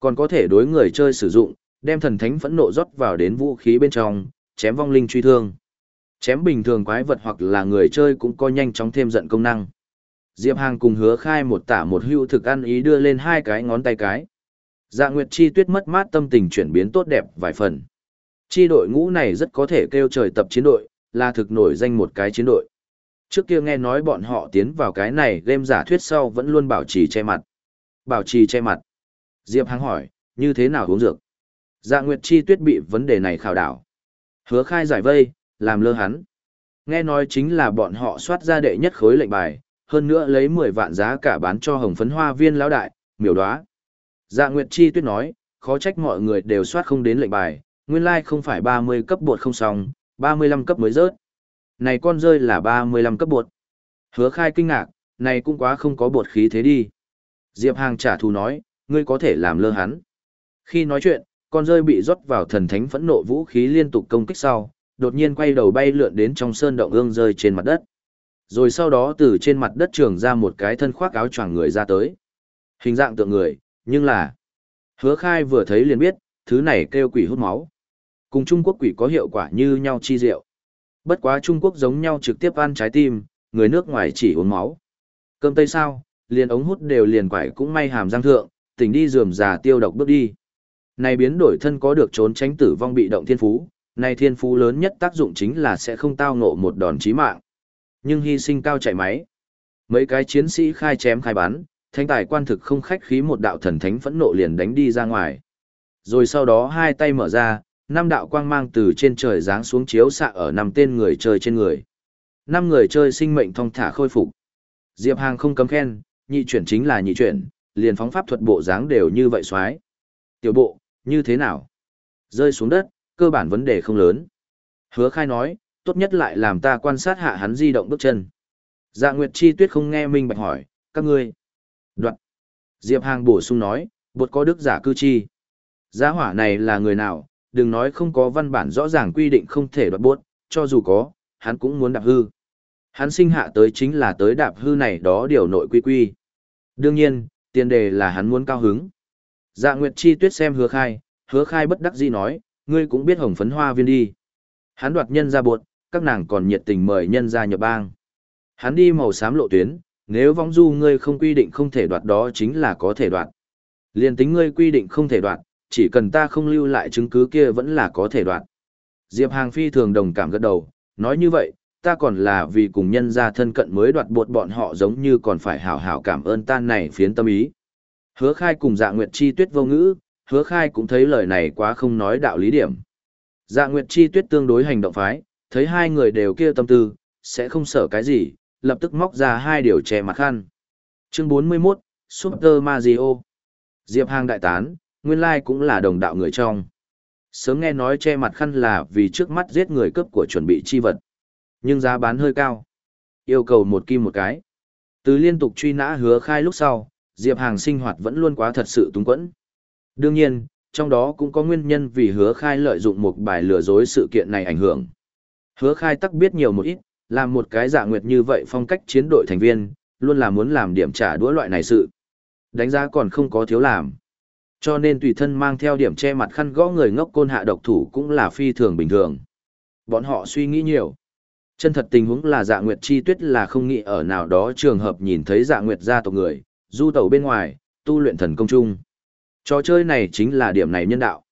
Còn có thể đối người chơi sử dụng, đem thần thánh phẫn nộ rót vào đến vũ khí bên trong, chém vong linh truy thương. Chém bình thường quái vật hoặc là người chơi cũng có nhanh chóng thêm giận công năng. Diệp Hàng cùng hứa khai một tả một hưu thực ăn ý đưa lên hai cái ngón tay cái. Dạ Nguyệt Chi Tuyết mất mát tâm tình chuyển biến tốt đẹp vài phần. Chi đội ngũ này rất có thể kêu trời tập chiến đội, là thực nổi danh một cái chiến đội. Trước kia nghe nói bọn họ tiến vào cái này game giả thuyết sau vẫn luôn bảo trì che mặt. Bảo trì che mặt. Diệp Hằng hỏi, như thế nào uống dược? Dạ Nguyệt Chi Tuyết bị vấn đề này khảo đảo. Hứa khai giải vây, làm lơ hắn. Nghe nói chính là bọn họ soát ra đệ nhất khối lệnh bài, hơn nữa lấy 10 vạn giá cả bán cho hồng phấn hoa viên lão đại, miểu đoá. Dạ Nguyệt Chi Tuyết nói, khó trách mọi người đều soát không đến lệnh bài, nguyên lai like không phải 30 cấp bột không xong, 35 cấp mới rớt. Này con rơi là 35 cấp bột. Hứa khai kinh ngạc, này cũng quá không có bột khí thế đi. Diệp Hàng trả thù nói, ngươi có thể làm lơ hắn. Khi nói chuyện, con rơi bị rót vào thần thánh phẫn nộ vũ khí liên tục công kích sau, đột nhiên quay đầu bay lượn đến trong sơn động ương rơi trên mặt đất. Rồi sau đó từ trên mặt đất trường ra một cái thân khoác áo choàng người ra tới. Hình dạng tượng người, nhưng là... Hứa khai vừa thấy liền biết, thứ này kêu quỷ hút máu. Cùng Trung Quốc quỷ có hiệu quả như nhau chi diệu. Bất quá Trung Quốc giống nhau trực tiếp ăn trái tim, người nước ngoài chỉ uống máu. Cơm tây sao, liền ống hút đều liền quải cũng may hàm răng thượng, tỉnh đi dườm già tiêu độc bước đi. Này biến đổi thân có được trốn tránh tử vong bị động thiên phú, này thiên phú lớn nhất tác dụng chính là sẽ không tao ngộ một đòn chí mạng. Nhưng hy sinh cao chạy máy. Mấy cái chiến sĩ khai chém khai bắn, thanh tài quan thực không khách khí một đạo thần thánh phẫn nộ liền đánh đi ra ngoài. Rồi sau đó hai tay mở ra, năm đạo quang mang từ trên trời giáng xuống chiếu xạ ở năm tên người chơi trên người. Năm người chơi sinh mệnh thong thả khôi phục. Diệp Hàng không cấm khen, nhị chuyển chính là nhị chuyển, liền phóng pháp thuật bộ dáng đều như vậy xoái. Tiểu bộ, như thế nào? Rơi xuống đất, cơ bản vấn đề không lớn. Hứa khai nói, tốt nhất lại làm ta quan sát hạ hắn di động bước chân. Dạ Nguyệt Chi Tuyết không nghe Minh Bạch hỏi, các ngươi. Đoạn. Diệp Hàng bổ sung nói, bột có đức giả cư chi. Giá hỏa này là người nào, đừng nói không có văn bản rõ ràng quy định không thể đoạt buốt, cho dù có, hắn cũng muốn đạp hư. Hắn sinh hạ tới chính là tới đạp hư này đó điều nội quy quy. Đương nhiên, tiền đề là hắn muốn cao hứng. Dạ Nguyệt Chi Tuyết xem hứa khai, hứa khai bất đắc dĩ nói, ngươi cũng biết hồng phấn hoa viên đi. Hắn đoạt nhân ra buộc, các nàng còn nhiệt tình mời nhân ra nhập bang. Hắn đi màu xám lộ tuyến, nếu vong du ngươi không quy định không thể đoạt đó chính là có thể đoạt. Liên tính ngươi quy định không thể đoạt, chỉ cần ta không lưu lại chứng cứ kia vẫn là có thể đoạt. Diệp Hàng phi thường đồng cảm gật đầu, nói như vậy, ta còn là vì cùng nhân gia thân cận mới đoạt buộc bọn họ giống như còn phải hảo hảo cảm ơn ta này phiến tâm ý. Hứa khai cùng dạ nguyệt chi tuyết vô ngữ, hứa khai cũng thấy lời này quá không nói đạo lý điểm. Dạ nguyệt chi tuyết tương đối hành động phái, thấy hai người đều kia tâm tư, sẽ không sợ cái gì, lập tức móc ra hai điều che mặt khăn. Chương 41, Super Mario. Diệp Hàng đại tán, nguyên lai cũng là đồng đạo người trong. Sớm nghe nói che mặt khăn là vì trước mắt giết người cướp của chuẩn bị chi vật. Nhưng giá bán hơi cao. Yêu cầu một kim một cái. Từ liên tục truy nã hứa khai lúc sau, Diệp Hàng sinh hoạt vẫn luôn quá thật sự túng quẫn. Đương nhiên, trong đó cũng có nguyên nhân vì hứa khai lợi dụng một bài lừa dối sự kiện này ảnh hưởng. Hứa khai tắc biết nhiều một ít, làm một cái dạ nguyệt như vậy phong cách chiến đội thành viên, luôn là muốn làm điểm trả đũa loại này sự. Đánh giá còn không có thiếu làm. Cho nên tùy thân mang theo điểm che mặt khăn gõ người ngốc côn hạ độc thủ cũng là phi thường bình thường. Bọn họ suy nghĩ nhiều. Chân thật tình huống là dạ nguyệt chi tuyết là không nghĩ ở nào đó trường hợp nhìn thấy dạ nguyệt gia tộc người, du tẩu bên ngoài, tu luyện thần công chung. Trò chơi này chính là điểm này nhân đạo.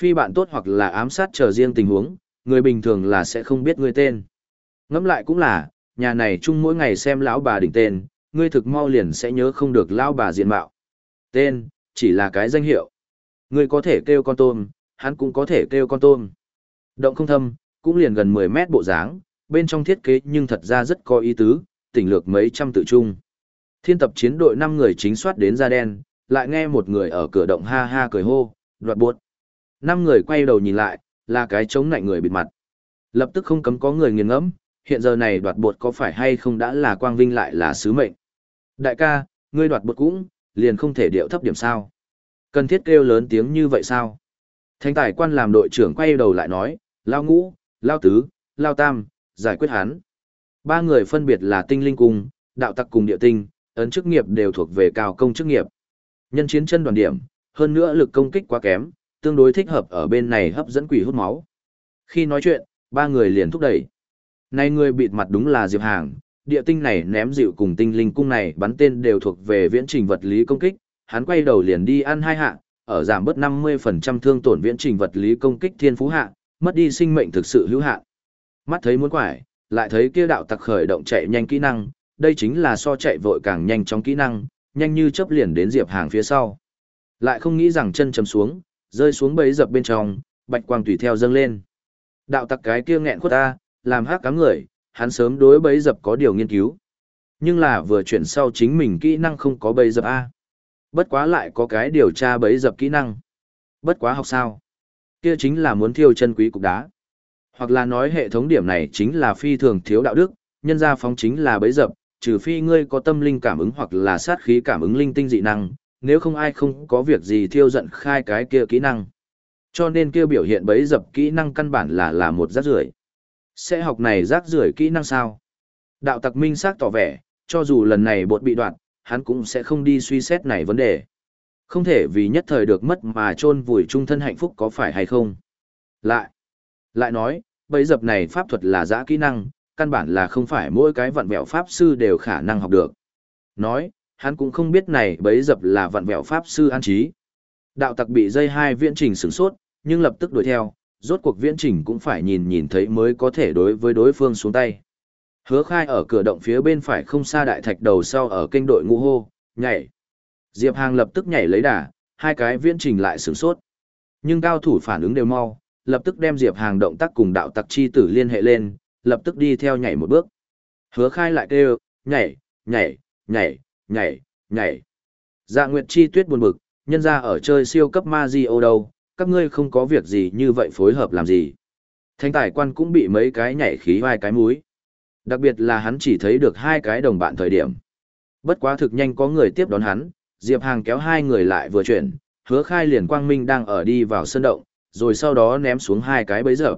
Phi bạn tốt hoặc là ám sát chờ riêng tình huống, người bình thường là sẽ không biết người tên. Ngẫm lại cũng là, nhà này chung mỗi ngày xem lão bà đỉnh tên, ngươi thực mau liền sẽ nhớ không được lão bà diện mạo. Tên, chỉ là cái danh hiệu. Ngươi có thể kêu con tôm, hắn cũng có thể kêu con tôm. Động không thâm, cũng liền gần 10 mét bộ dáng, bên trong thiết kế nhưng thật ra rất có ý tứ, tỉnh lược mấy trăm tự trung Thiên tập chiến đội 5 người chính soát đến da đen, lại nghe một người ở cửa động ha ha cười hô, đoạt buốt. Năm người quay đầu nhìn lại, là cái chống nạnh người bịt mặt. Lập tức không cấm có người nghiền ngẫm, hiện giờ này đoạt bột có phải hay không đã là quang vinh lại là sứ mệnh. Đại ca, ngươi đoạt bột cũng, liền không thể điệu thấp điểm sao. Cần thiết kêu lớn tiếng như vậy sao? Thanh tài quan làm đội trưởng quay đầu lại nói, lao ngũ, lao tứ, lao tam, giải quyết hắn. Ba người phân biệt là tinh linh cung, đạo tặc cùng địa tinh, ấn chức nghiệp đều thuộc về cao công chức nghiệp. Nhân chiến chân đoàn điểm, hơn nữa lực công kích quá kém, tương đối thích hợp ở bên này hấp dẫn quỷ hút máu. Khi nói chuyện, ba người liền thúc đẩy. Này người bịt mặt đúng là Diệp Hàng, địa tinh này ném dịu cùng tinh linh cung này bắn tên đều thuộc về viễn trình vật lý công kích, hắn quay đầu liền đi ăn hai hạ, ở giảm bớt 50% thương tổn viễn trình vật lý công kích thiên phú hạ, mất đi sinh mệnh thực sự hữu hạn. Mắt thấy muốn quải, lại thấy kia đạo tặc khởi động chạy nhanh kỹ năng, đây chính là so chạy vội càng nhanh trong kỹ năng, nhanh như chớp liền đến Diệp Hàng phía sau. Lại không nghĩ rằng chân chầm xuống, rơi xuống bẫy dập bên trong, bạch quang tùy theo dâng lên. Đạo tặc cái kia nghẹn khuất ta, làm hát cám người, hắn sớm đối bấy dập có điều nghiên cứu. Nhưng là vừa chuyển sau chính mình kỹ năng không có bấy dập A. Bất quá lại có cái điều tra bấy dập kỹ năng. Bất quá học sao. Kia chính là muốn thiêu chân quý cục đá. Hoặc là nói hệ thống điểm này chính là phi thường thiếu đạo đức, nhân ra phóng chính là bấy dập, trừ phi ngươi có tâm linh cảm ứng hoặc là sát khí cảm ứng linh tinh dị năng, nếu không ai không có việc gì thiêu giận khai cái kia kỹ năng. Cho nên kia biểu hiện bấy dập kỹ năng căn bản là là một rác rưởi. Sẽ học này rác rưởi kỹ năng sao? Đạo tặc minh xác tỏ vẻ, cho dù lần này bột bị đoạn, hắn cũng sẽ không đi suy xét này vấn đề. Không thể vì nhất thời được mất mà chôn vùi trung thân hạnh phúc có phải hay không? Lại, lại nói, bấy dập này pháp thuật là giã kỹ năng, căn bản là không phải mỗi cái vận vẹo pháp sư đều khả năng học được. Nói, hắn cũng không biết này bấy dập là vận vẹo pháp sư an trí. Đạo tặc bị dây hai viễn trình sửng sốt, nhưng lập tức đuổi theo, rốt cuộc viễn trình cũng phải nhìn nhìn thấy mới có thể đối với đối phương xuống tay. Hứa khai ở cửa động phía bên phải không xa đại thạch đầu sau ở kênh đội ngũ hô, nhảy. Diệp Hàng lập tức nhảy lấy đà, hai cái viễn trình lại sửng sốt. Nhưng cao thủ phản ứng đều mau, lập tức đem Diệp Hàng động tác cùng đạo tặc chi tử liên hệ lên, lập tức đi theo nhảy một bước. Hứa khai lại kêu, nhảy, nhảy, nhảy, nhảy, nhảy. Dạ Nguyệt Chi Tuyết buồn bực, nhân ra ở chơi siêu cấp Mario đâu, các ngươi không có việc gì như vậy phối hợp làm gì. Thanh tài quan cũng bị mấy cái nhảy khí vai cái múi. Đặc biệt là hắn chỉ thấy được hai cái đồng bạn thời điểm. Bất quá thực nhanh có người tiếp đón hắn, Diệp Hàng kéo hai người lại vừa chuyển, hứa khai liền quang minh đang ở đi vào sân động, rồi sau đó ném xuống hai cái bấy giờ.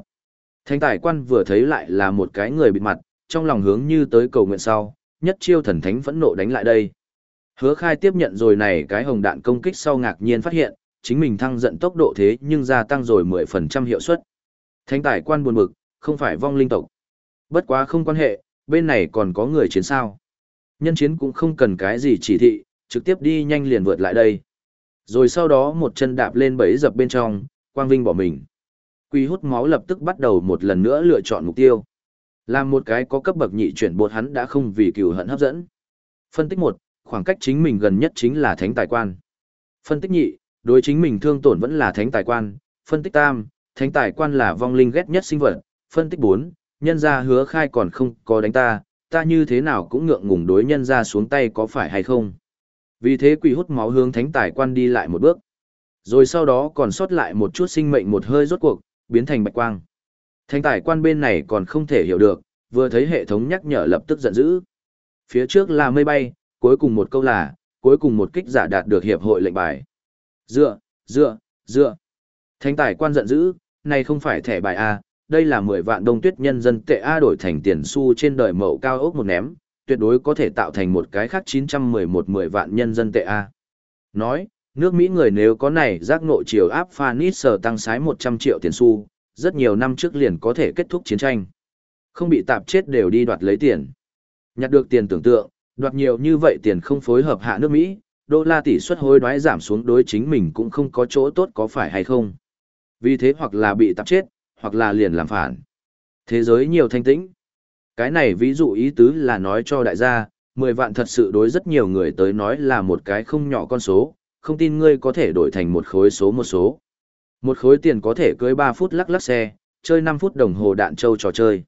thanh tài quan vừa thấy lại là một cái người bịt mặt, trong lòng hướng như tới cầu nguyện sau, nhất chiêu thần thánh phẫn nộ đánh lại đây. Hứa khai tiếp nhận rồi này cái hồng đạn công kích sau ngạc nhiên phát hiện, chính mình thăng giận tốc độ thế nhưng gia tăng rồi 10% hiệu suất. Thánh tài quan buồn bực, không phải vong linh tộc. Bất quá không quan hệ, bên này còn có người chiến sao. Nhân chiến cũng không cần cái gì chỉ thị, trực tiếp đi nhanh liền vượt lại đây. Rồi sau đó một chân đạp lên bẫy dập bên trong, Quang Vinh bỏ mình. Quy hút máu lập tức bắt đầu một lần nữa lựa chọn mục tiêu. Làm một cái có cấp bậc nhị chuyển bột hắn đã không vì cừu hận hấp dẫn. Phân tích 1, khoảng cách chính mình gần nhất chính là thánh tài quan. Phân tích nhị, đối chính mình thương tổn vẫn là thánh tài quan. Phân tích tam, thánh tài quan là vong linh ghét nhất sinh vật. Phân tích 4, nhân gia hứa khai còn không có đánh ta, ta như thế nào cũng ngượng ngùng đối nhân gia xuống tay có phải hay không. Vì thế quỷ hút máu hướng thánh tài quan đi lại một bước. Rồi sau đó còn sót lại một chút sinh mệnh một hơi rốt cuộc, biến thành bạch quang. Thánh tài quan bên này còn không thể hiểu được, vừa thấy hệ thống nhắc nhở lập tức giận dữ. Phía trước là mây bay, cuối cùng một câu là, cuối cùng một kích giả đạt được hiệp hội lệnh bài. Dựa, dựa, dựa. Thánh tài quan giận dữ, này không phải thẻ bài A, đây là 10 vạn đông tuyết nhân dân tệ A đổi thành tiền xu trên đời mậu cao ốc một ném, tuyệt đối có thể tạo thành một cái khác 911 10 vạn nhân dân tệ A. Nói, nước Mỹ người nếu có này giác ngộ chiều áp Phanis sờ tăng sái 100 triệu tiền xu, rất nhiều năm trước liền có thể kết thúc chiến tranh. Không bị tạp chết đều đi đoạt lấy tiền. Nhặt được tiền tưởng tượng, đoạt nhiều như vậy tiền không phối hợp hạ nước Mỹ, đô la tỷ suất hối đoái giảm xuống đối chính mình cũng không có chỗ tốt có phải hay không. Vì thế hoặc là bị tạp chết, hoặc là liền làm phản. Thế giới nhiều thanh tĩnh. Cái này ví dụ ý tứ là nói cho đại gia, 10 vạn thật sự đối rất nhiều người tới nói là một cái không nhỏ con số, không tin ngươi có thể đổi thành một khối số một số. Một khối tiền có thể cưới 3 phút lắc lắc xe, chơi 5 phút đồng hồ đạn châu trò chơi.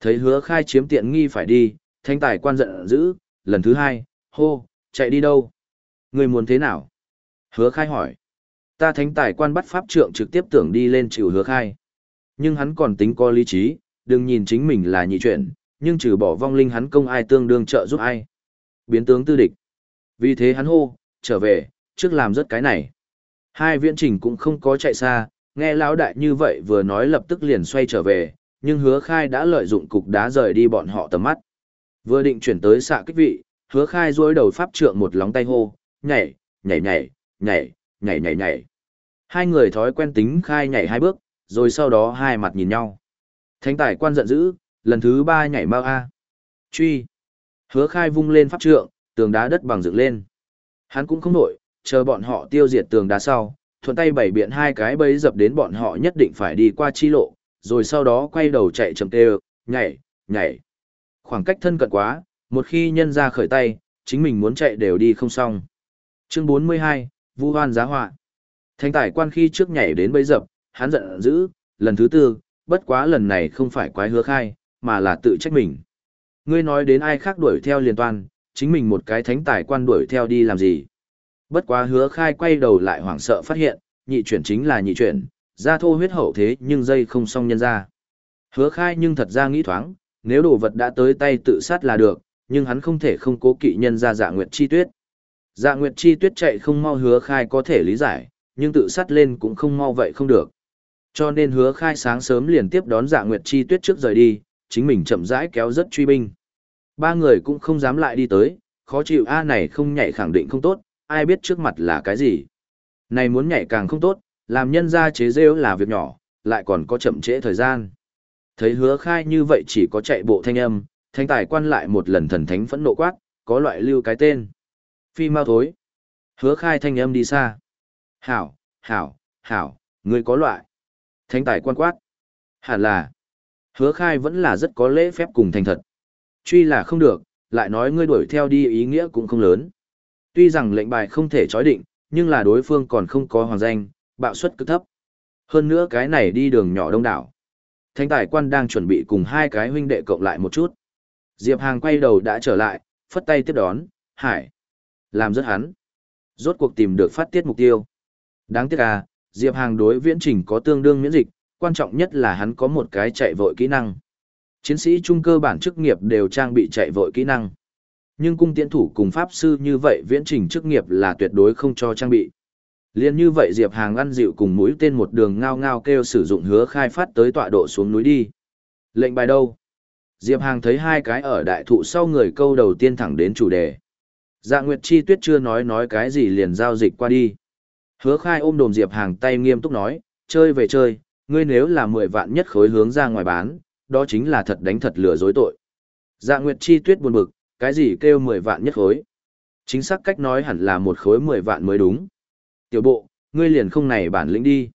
Thấy hứa khai chiếm tiện nghi phải đi, thanh tài quan giận dữ, lần thứ hai, hô, chạy đi đâu? Người muốn thế nào? Hứa khai hỏi. Ta thánh tài quan bắt pháp trượng trực tiếp tưởng đi lên chịu hứa khai. Nhưng hắn còn tính có lý trí, đừng nhìn chính mình là nhị chuyện, nhưng trừ bỏ vong linh hắn công ai tương đương trợ giúp ai. Biến tướng tư địch. Vì thế hắn hô, trở về, trước làm rất cái này. Hai viễn trình cũng không có chạy xa, nghe lão đại như vậy vừa nói lập tức liền xoay trở về, nhưng hứa khai đã lợi dụng cục đá rời đi bọn họ tầm mắt. Vừa định chuyển tới xạ kích vị, hứa khai dối đầu pháp trượng một lóng tay hô, nhảy, nhảy nhảy, nhảy, nhảy nhảy nhảy. Hai người thói quen tính khai nhảy hai bước, rồi sau đó hai mặt nhìn nhau. Thánh tài quan giận dữ, lần thứ ba nhảy mau A. Truy. Hứa khai vung lên pháp trượng, tường đá đất bằng dựng lên. Hắn cũng không nổi, chờ bọn họ tiêu diệt tường đá sau, thuận tay bảy biện hai cái bấy dập đến bọn họ nhất định phải đi qua chi lộ, rồi sau đó quay đầu chạy chậm tê nhảy, nhảy. Khoảng cách thân cận quá, một khi nhân ra khởi tay, chính mình muốn chạy đều đi không xong. Chương 42, Vu Hoan giá họa. Thanh tài quan khi trước nhảy đến bấy dập, hắn giận dữ, lần thứ tư, bất quá lần này không phải quái hứa khai, mà là tự trách mình. Ngươi nói đến ai khác đuổi theo liền toàn, chính mình một cái thánh tài quan đuổi theo đi làm gì. Bất quá hứa khai quay đầu lại hoảng sợ phát hiện, nhị chuyển chính là nhị chuyển, ra thô huyết hậu thế nhưng dây không xong nhân ra. Hứa khai nhưng thật ra nghĩ thoáng, nếu đồ vật đã tới tay tự sát là được, nhưng hắn không thể không cố kỵ nhân ra giả nguyệt chi tuyết. Dạ nguyệt chi tuyết chạy không mau hứa khai có thể lý giải, nhưng tự sát lên cũng không mau vậy không được. Cho nên hứa khai sáng sớm liền tiếp đón dạ nguyệt chi tuyết trước rời đi, chính mình chậm rãi kéo rất truy binh. Ba người cũng không dám lại đi tới, khó chịu A này không nhảy khẳng định không tốt, ai biết trước mặt là cái gì. Này muốn nhảy càng không tốt, làm nhân ra chế rêu là việc nhỏ, lại còn có chậm trễ thời gian. Thấy hứa khai như vậy chỉ có chạy bộ thanh âm, thanh tài quan lại một lần thần thánh phẫn nộ quát, có loại lưu cái tên. Phi mau thối. Hứa khai thanh âm đi xa. Hảo, hảo, hảo, người có loại. Thánh tài quan quát. Hẳn là. Hứa khai vẫn là rất có lễ phép cùng thành thật. Truy là không được, lại nói ngươi đuổi theo đi ý nghĩa cũng không lớn. Tuy rằng lệnh bài không thể chói định, nhưng là đối phương còn không có hoàng danh, bạo suất cứ thấp. Hơn nữa cái này đi đường nhỏ đông đảo. Thánh tài quan đang chuẩn bị cùng hai cái huynh đệ cộng lại một chút. Diệp Hàng quay đầu đã trở lại, phất tay tiếp đón, hải. Làm rất hắn. Rốt cuộc tìm được phát tiết mục tiêu. Đáng tiếc à, Diệp Hàng đối viễn trình có tương đương miễn dịch, quan trọng nhất là hắn có một cái chạy vội kỹ năng. Chiến sĩ trung cơ bản chức nghiệp đều trang bị chạy vội kỹ năng. Nhưng cung tiễn thủ cùng pháp sư như vậy viễn trình chức nghiệp là tuyệt đối không cho trang bị. Liên như vậy Diệp Hàng ăn dịu cùng mũi tên một đường ngao ngao kêu sử dụng hứa khai phát tới tọa độ xuống núi đi. Lệnh bài đâu? Diệp Hàng thấy hai cái ở đại thụ sau người câu đầu tiên thẳng đến chủ đề. Dạ Nguyệt Chi Tuyết chưa nói nói cái gì liền giao dịch qua đi. Hứa khai ôm đồm Diệp Hàng tay nghiêm túc nói, chơi về chơi, ngươi nếu là 10 vạn nhất khối hướng ra ngoài bán, đó chính là thật đánh thật lừa dối tội. Dạ Nguyệt Chi Tuyết buồn bực, cái gì kêu 10 vạn nhất khối? Chính xác cách nói hẳn là một khối 10 vạn mới đúng. Tiểu bộ, ngươi liền không này bản lĩnh đi.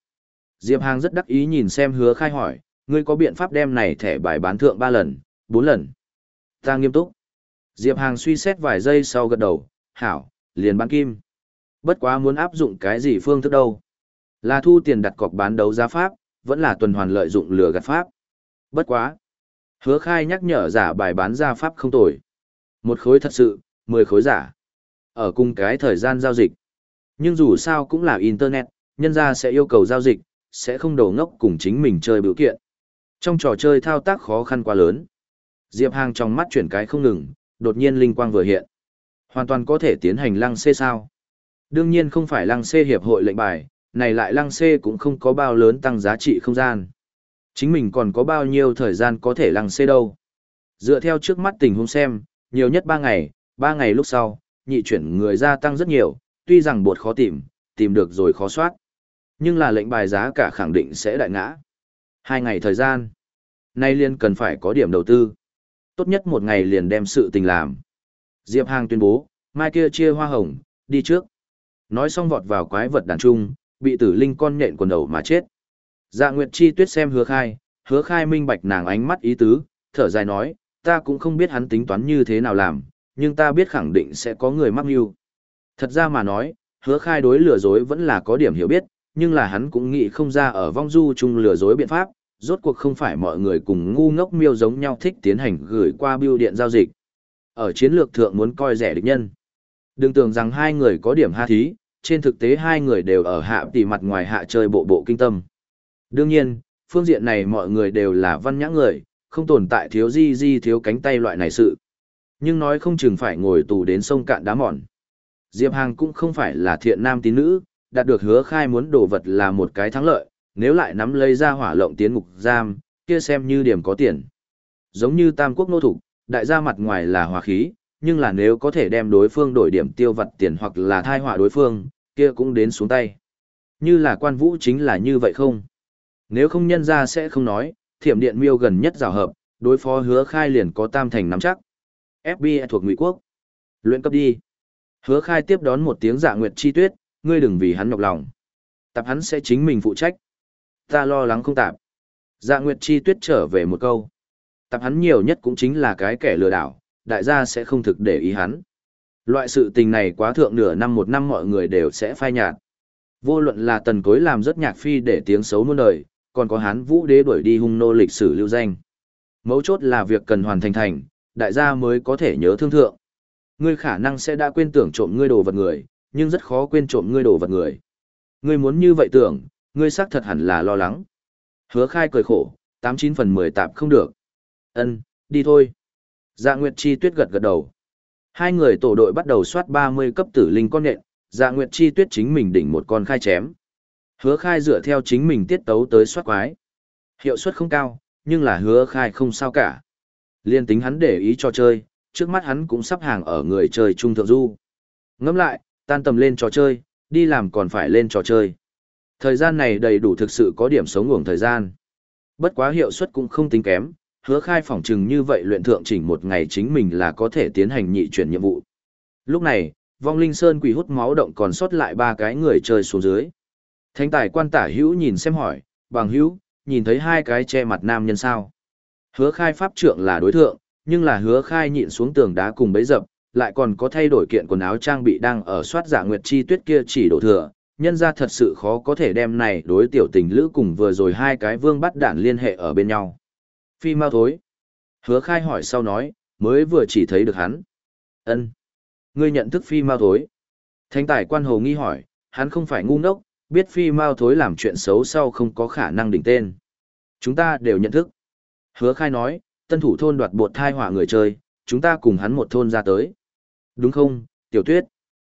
Diệp Hàng rất đắc ý nhìn xem hứa khai hỏi, ngươi có biện pháp đem này thẻ bài bán thượng 3 lần, 4 lần. Ta nghiêm túc. Diệp Hàng suy xét vài giây sau gật đầu, hảo, liền bán kim. Bất quá muốn áp dụng cái gì phương thức đâu. Là thu tiền đặt cọc bán đấu giá pháp, vẫn là tuần hoàn lợi dụng lừa gạt pháp. Bất quá. Hứa khai nhắc nhở giả bài bán ra pháp không tồi. Một khối thật sự, 10 khối giả. Ở cùng cái thời gian giao dịch. Nhưng dù sao cũng là Internet, nhân ra sẽ yêu cầu giao dịch, sẽ không đổ ngốc cùng chính mình chơi biểu kiện. Trong trò chơi thao tác khó khăn quá lớn. Diệp Hàng trong mắt chuyển cái không ngừng, đột nhiên linh quang vừa hiện. Hoàn toàn có thể tiến hành lăng xê sao. Đương nhiên không phải lăng xê hiệp hội lệnh bài, này lại lăng xê cũng không có bao lớn tăng giá trị không gian. Chính mình còn có bao nhiêu thời gian có thể lăng xê đâu. Dựa theo trước mắt tình huống xem, nhiều nhất 3 ngày, 3 ngày lúc sau, nhị chuyển người gia tăng rất nhiều, tuy rằng bột khó tìm, tìm được rồi khó soát. Nhưng là lệnh bài giá cả khẳng định sẽ đại ngã. Hai ngày thời gian. Nay liên cần phải có điểm đầu tư. Tốt nhất một ngày liền đem sự tình làm. Diệp Hàng tuyên bố, mai kia chia hoa hồng, đi trước. Nói xong vọt vào quái vật đàn trung, bị tử linh con nhện quần đầu mà chết. Dạ Nguyệt Chi tuyết xem hứa khai, hứa khai minh bạch nàng ánh mắt ý tứ, thở dài nói, ta cũng không biết hắn tính toán như thế nào làm, nhưng ta biết khẳng định sẽ có người mắc mưu. Thật ra mà nói, hứa khai đối lừa dối vẫn là có điểm hiểu biết, nhưng là hắn cũng nghĩ không ra ở vong du chung lừa dối biện pháp, rốt cuộc không phải mọi người cùng ngu ngốc miêu giống nhau thích tiến hành gửi qua bưu điện giao dịch. Ở chiến lược thượng muốn coi rẻ địch nhân. Đừng tưởng rằng hai người có điểm ha thí, trên thực tế hai người đều ở hạ tỷ mặt ngoài hạ chơi bộ bộ kinh tâm. Đương nhiên, phương diện này mọi người đều là văn nhã người, không tồn tại thiếu di di thiếu cánh tay loại này sự. Nhưng nói không chừng phải ngồi tù đến sông cạn đá mòn. Diệp Hàng cũng không phải là thiện nam tín nữ, đạt được hứa khai muốn đồ vật là một cái thắng lợi, nếu lại nắm lấy ra hỏa lộng tiến ngục giam, kia xem như điểm có tiền. Giống như tam quốc nô thủ, đại gia mặt ngoài là hòa khí, nhưng là nếu có thể đem đối phương đổi điểm tiêu vật tiền hoặc là thai họa đối phương, kia cũng đến xuống tay. Như là quan vũ chính là như vậy không? Nếu không nhân ra sẽ không nói, thiểm điện miêu gần nhất rào hợp, đối phó hứa khai liền có tam thành nắm chắc. FBI thuộc Ngụy Quốc. Luyện cấp đi. Hứa khai tiếp đón một tiếng dạ nguyệt chi tuyết, ngươi đừng vì hắn nhọc lòng. Tập hắn sẽ chính mình phụ trách. Ta lo lắng không tạp. Dạ nguyệt chi tuyết trở về một câu. Tập hắn nhiều nhất cũng chính là cái kẻ lừa đảo, đại gia sẽ không thực để ý hắn. Loại sự tình này quá thượng nửa năm một năm mọi người đều sẽ phai nhạt. Vô luận là tần cối làm rất nhạc phi để tiếng xấu muôn đời, còn có hán vũ đế đuổi đi hung nô lịch sử lưu danh. Mấu chốt là việc cần hoàn thành thành, đại gia mới có thể nhớ thương thượng. Ngươi khả năng sẽ đã quên tưởng trộm ngươi đồ vật người, nhưng rất khó quên trộm ngươi đồ vật người. Ngươi muốn như vậy tưởng, ngươi xác thật hẳn là lo lắng. Hứa khai cười khổ, 89 phần 10 tạp không được. ân đi thôi. Dạ Nguyệt Chi Tuyết gật gật đầu. Hai người tổ đội bắt đầu soát 30 cấp tử linh con nện, Dạ Nguyệt Chi Tuyết chính mình đỉnh một con khai chém. Hứa khai dựa theo chính mình tiết tấu tới soát quái. Hiệu suất không cao, nhưng là hứa khai không sao cả. Liên tính hắn để ý cho chơi, trước mắt hắn cũng sắp hàng ở người chơi trung thượng du. Ngẫm lại, tan tầm lên trò chơi, đi làm còn phải lên trò chơi. Thời gian này đầy đủ thực sự có điểm sống ngủng thời gian. Bất quá hiệu suất cũng không tính kém, hứa khai phỏng chừng như vậy luyện thượng chỉnh một ngày chính mình là có thể tiến hành nhị chuyển nhiệm vụ. Lúc này, vong linh sơn quỷ hút máu động còn sót lại ba cái người chơi xuống dưới. Thánh tài quan tả hữu nhìn xem hỏi, bằng hữu, nhìn thấy hai cái che mặt nam nhân sao. Hứa khai pháp trượng là đối tượng, nhưng là hứa khai nhịn xuống tường đá cùng bấy dập, lại còn có thay đổi kiện quần áo trang bị đang ở soát giả nguyệt chi tuyết kia chỉ đổ thừa, nhân ra thật sự khó có thể đem này đối tiểu tình lữ cùng vừa rồi hai cái vương bắt đản liên hệ ở bên nhau. Phi mau thối. Hứa khai hỏi sau nói, mới vừa chỉ thấy được hắn. ân Ngươi nhận thức phi mau thối. Thánh tài quan hồ nghi hỏi, hắn không phải ngu ngốc, biết phi mau thối làm chuyện xấu sau không có khả năng đỉnh tên. Chúng ta đều nhận thức. Hứa khai nói, tân thủ thôn đoạt bột thai hỏa người chơi, chúng ta cùng hắn một thôn ra tới. Đúng không, tiểu tuyết?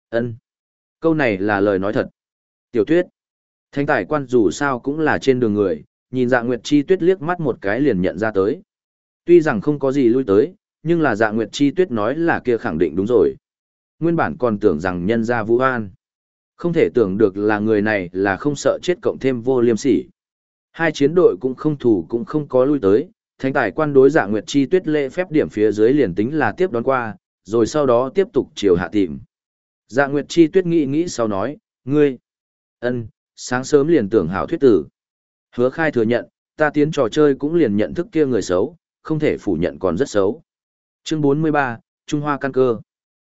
ân Câu này là lời nói thật. Tiểu tuyết. Thanh tài quan dù sao cũng là trên đường người, nhìn dạ nguyệt chi tuyết liếc mắt một cái liền nhận ra tới. Tuy rằng không có gì lui tới, nhưng là dạ nguyệt chi tuyết nói là kia khẳng định đúng rồi. Nguyên bản còn tưởng rằng nhân gia vũ an. Không thể tưởng được là người này là không sợ chết cộng thêm vô liêm sỉ. Hai chiến đội cũng không thủ cũng không có lui tới, thanh tài quan đối dạ nguyệt chi tuyết lễ phép điểm phía dưới liền tính là tiếp đón qua, rồi sau đó tiếp tục chiều hạ tìm. Dạ nguyệt chi tuyết nghĩ nghĩ sau nói, ngươi, ân, sáng sớm liền tưởng hảo thuyết tử. Hứa khai thừa nhận, ta tiến trò chơi cũng liền nhận thức kia người xấu, không thể phủ nhận còn rất xấu. Chương 43, Trung Hoa căn cơ.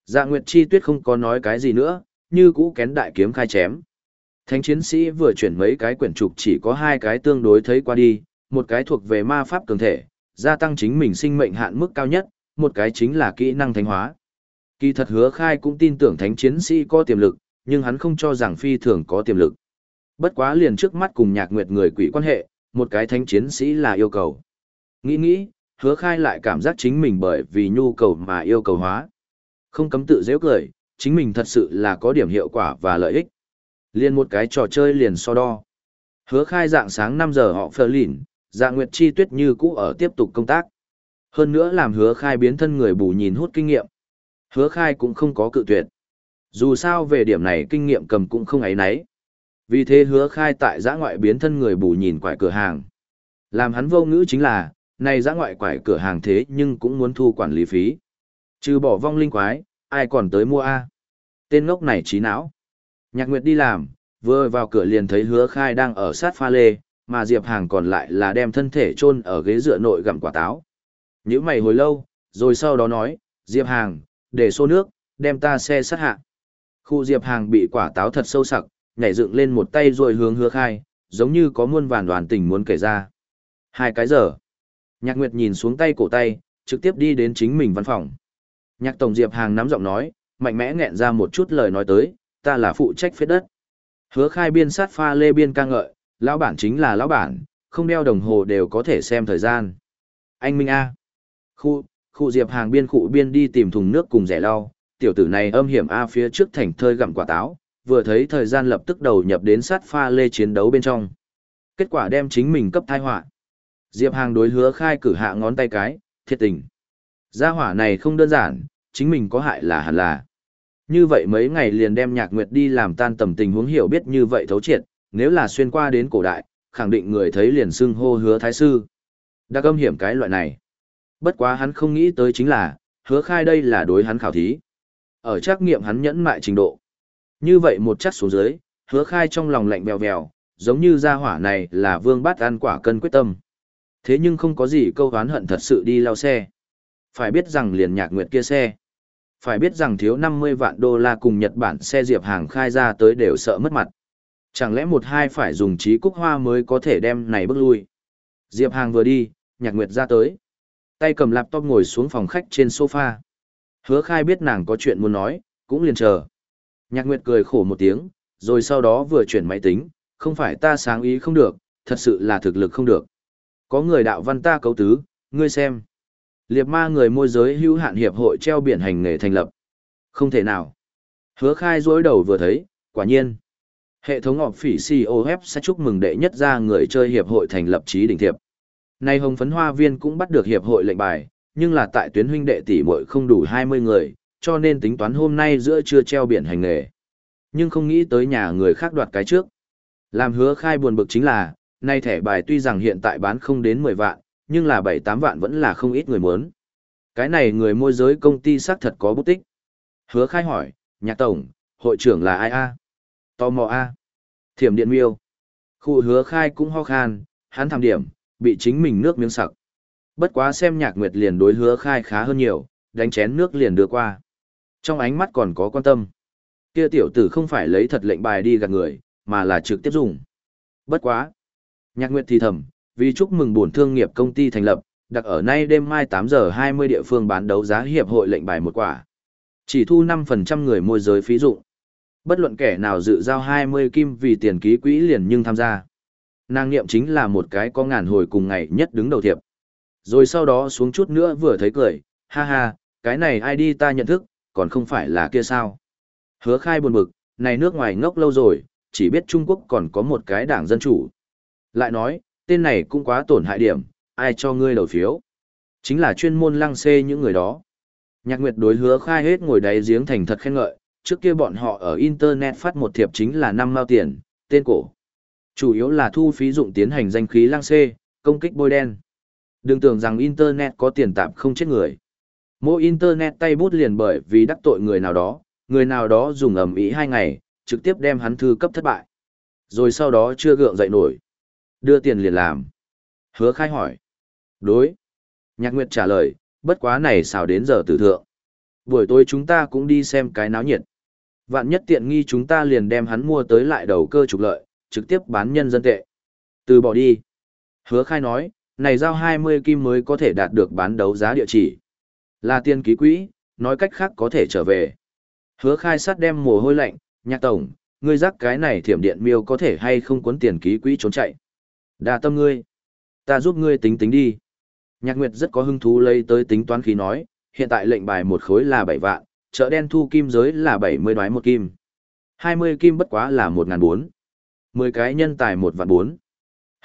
Dạ Nguyệt Chi Tuyết không có nói cái gì nữa, như cũ kén đại kiếm khai chém. Thánh chiến sĩ vừa chuyển mấy cái quyển trục chỉ có hai cái tương đối thấy qua đi, một cái thuộc về ma pháp cường thể, gia tăng chính mình sinh mệnh hạn mức cao nhất, một cái chính là kỹ năng thánh hóa. Kỳ thật hứa khai cũng tin tưởng thánh chiến sĩ có tiềm lực, nhưng hắn không cho rằng phi thường có tiềm lực. Bất quá liền trước mắt cùng nhạc nguyệt người quỷ quan hệ, một cái thánh chiến sĩ là yêu cầu. Nghĩ nghĩ, hứa khai lại cảm giác chính mình bởi vì nhu cầu mà yêu cầu hóa. Không cấm tự dễ cười, chính mình thật sự là có điểm hiệu quả và lợi ích. liền một cái trò chơi liền so đo. Hứa khai dạng sáng 5 giờ họ phờ lỉn, dạng nguyệt chi tuyết như cũ ở tiếp tục công tác. Hơn nữa làm hứa khai biến thân người bù nhìn hút kinh nghiệm. Hứa khai cũng không có cự tuyệt. Dù sao về điểm này kinh nghiệm cầm cũng không ấy nấy. Vì thế hứa khai tại giã ngoại biến thân người bù nhìn quải cửa hàng. Làm hắn vô ngữ chính là, này giã ngoại quải cửa hàng thế nhưng cũng muốn thu quản lý phí. Trừ bỏ vong linh quái, ai còn tới mua A. Tên ngốc này trí não. Nhạc Nguyệt đi làm, vừa vào cửa liền thấy hứa khai đang ở sát pha lê, mà Diệp Hàng còn lại là đem thân thể chôn ở ghế dựa nội gặm quả táo. Những mày hồi lâu, rồi sau đó nói, Diệp Hàng, để xô nước, đem ta xe sát hạ. Khu Diệp Hàng bị quả táo thật sâu sặc, nhảy dựng lên một tay rồi hướng hứa khai, giống như có muôn vàn đoàn tình muốn kể ra. Hai cái giờ. Nhạc Nguyệt nhìn xuống tay cổ tay, trực tiếp đi đến chính mình văn phòng. Nhạc Tổng Diệp Hàng nắm giọng nói, mạnh mẽ nghẹn ra một chút lời nói tới, ta là phụ trách phết đất. Hứa khai biên sát pha lê biên ca ngợi, lão bản chính là lão bản, không đeo đồng hồ đều có thể xem thời gian. Anh Minh A. Khu, khu Diệp Hàng biên cụ biên đi tìm thùng nước cùng rẻ lau, tiểu tử này âm hiểm A phía trước thành thơi gặm quả táo, vừa thấy thời gian lập tức đầu nhập đến sát pha lê chiến đấu bên trong. Kết quả đem chính mình cấp thai họa Diệp Hàng đối hứa khai cử hạ ngón tay cái, thiệt tình. Gia hỏa này không đơn giản, chính mình có hại là hẳn là. Như vậy mấy ngày liền đem nhạc nguyệt đi làm tan tầm tình huống hiểu biết như vậy thấu triệt, nếu là xuyên qua đến cổ đại, khẳng định người thấy liền xưng hô hứa thái sư. Đã âm hiểm cái loại này. Bất quá hắn không nghĩ tới chính là, hứa khai đây là đối hắn khảo thí. Ở trắc nghiệm hắn nhẫn mại trình độ. Như vậy một chắc xuống dưới, hứa khai trong lòng lạnh bèo bèo, giống như gia hỏa này là vương bát ăn quả cân quyết tâm. Thế nhưng không có gì câu hán hận thật sự đi lao xe. Phải biết rằng liền nhạc nguyệt kia xe. Phải biết rằng thiếu 50 vạn đô la cùng Nhật Bản xe diệp hàng khai ra tới đều sợ mất mặt. Chẳng lẽ một hai phải dùng trí cúc hoa mới có thể đem này bước lui. Diệp hàng vừa đi, nhạc nguyệt ra tới. Tay cầm laptop ngồi xuống phòng khách trên sofa. Hứa khai biết nàng có chuyện muốn nói, cũng liền chờ. Nhạc nguyệt cười khổ một tiếng, rồi sau đó vừa chuyển máy tính, không phải ta sáng ý không được, thật sự là thực lực không được. Có người đạo văn ta cấu tứ, ngươi xem. Liệt ma người môi giới hữu hạn hiệp hội treo biển hành nghề thành lập. Không thể nào. Hứa khai dối đầu vừa thấy, quả nhiên. Hệ thống họp phỉ COF sẽ chúc mừng đệ nhất ra người chơi hiệp hội thành lập trí đỉnh thiệp. Nay hồng phấn hoa viên cũng bắt được hiệp hội lệnh bài, nhưng là tại tuyến huynh đệ tỷ muội không đủ 20 người, cho nên tính toán hôm nay giữa trưa treo biển hành nghề. Nhưng không nghĩ tới nhà người khác đoạt cái trước. Làm hứa khai buồn bực chính là, nay thẻ bài tuy rằng hiện tại bán không đến 10 vạn, nhưng là 7-8 vạn vẫn là không ít người muốn. Cái này người môi giới công ty xác thật có bút tích. Hứa khai hỏi, nhạc tổng, hội trưởng là ai a Tò mò a Thiểm điện miêu. Khu hứa khai cũng ho khan, hắn thảm điểm, bị chính mình nước miếng sặc. Bất quá xem nhạc nguyệt liền đối hứa khai khá hơn nhiều, đánh chén nước liền đưa qua. Trong ánh mắt còn có quan tâm. Kia tiểu tử không phải lấy thật lệnh bài đi gạt người, mà là trực tiếp dùng. Bất quá. Nhạc nguyệt thì thầm, vì chúc mừng buồn thương nghiệp công ty thành lập, đặc ở nay đêm mai 8 giờ 20 địa phương bán đấu giá hiệp hội lệnh bài một quả. Chỉ thu 5% người môi giới phí dụng. Bất luận kẻ nào dự giao 20 kim vì tiền ký quỹ liền nhưng tham gia. Nàng nghiệm chính là một cái có ngàn hồi cùng ngày nhất đứng đầu thiệp. Rồi sau đó xuống chút nữa vừa thấy cười, ha ha, cái này ai đi ta nhận thức, còn không phải là kia sao. Hứa khai buồn bực, này nước ngoài ngốc lâu rồi, chỉ biết Trung Quốc còn có một cái đảng dân chủ. Lại nói, tên này cũng quá tổn hại điểm, ai cho ngươi đầu phiếu. Chính là chuyên môn lăng xê những người đó. Nhạc Nguyệt đối hứa khai hết ngồi đáy giếng thành thật khen ngợi, trước kia bọn họ ở Internet phát một thiệp chính là năm mao tiền, tên cổ. Chủ yếu là thu phí dụng tiến hành danh khí lăng xê, công kích bôi đen. Đừng tưởng rằng Internet có tiền tạm không chết người. Mỗi Internet tay bút liền bởi vì đắc tội người nào đó, người nào đó dùng ẩm ý hai ngày, trực tiếp đem hắn thư cấp thất bại. Rồi sau đó chưa gượng dậy nổi. Đưa tiền liền làm. Hứa khai hỏi. Đối. Nhạc Nguyệt trả lời, bất quá này xào đến giờ tử thượng. Buổi tối chúng ta cũng đi xem cái náo nhiệt. Vạn nhất tiện nghi chúng ta liền đem hắn mua tới lại đầu cơ trục lợi, trực tiếp bán nhân dân tệ. Từ bỏ đi. Hứa khai nói, này giao 20 kim mới có thể đạt được bán đấu giá địa chỉ. Là tiền ký quỹ, nói cách khác có thể trở về. Hứa khai sát đem mồ hôi lạnh, nhạc tổng, ngươi rắc cái này thiểm điện miêu có thể hay không cuốn tiền ký quỹ trốn chạy. Đà tâm ngươi. Ta giúp ngươi tính tính đi. Nhạc Nguyệt rất có hứng thú lấy tới tính toán khí nói, hiện tại lệnh bài một khối là 7 vạn, chợ đen thu kim giới là 70 đoái một kim. 20 kim bất quá là 1.400. 10 cái nhân tài 1 vạn 4.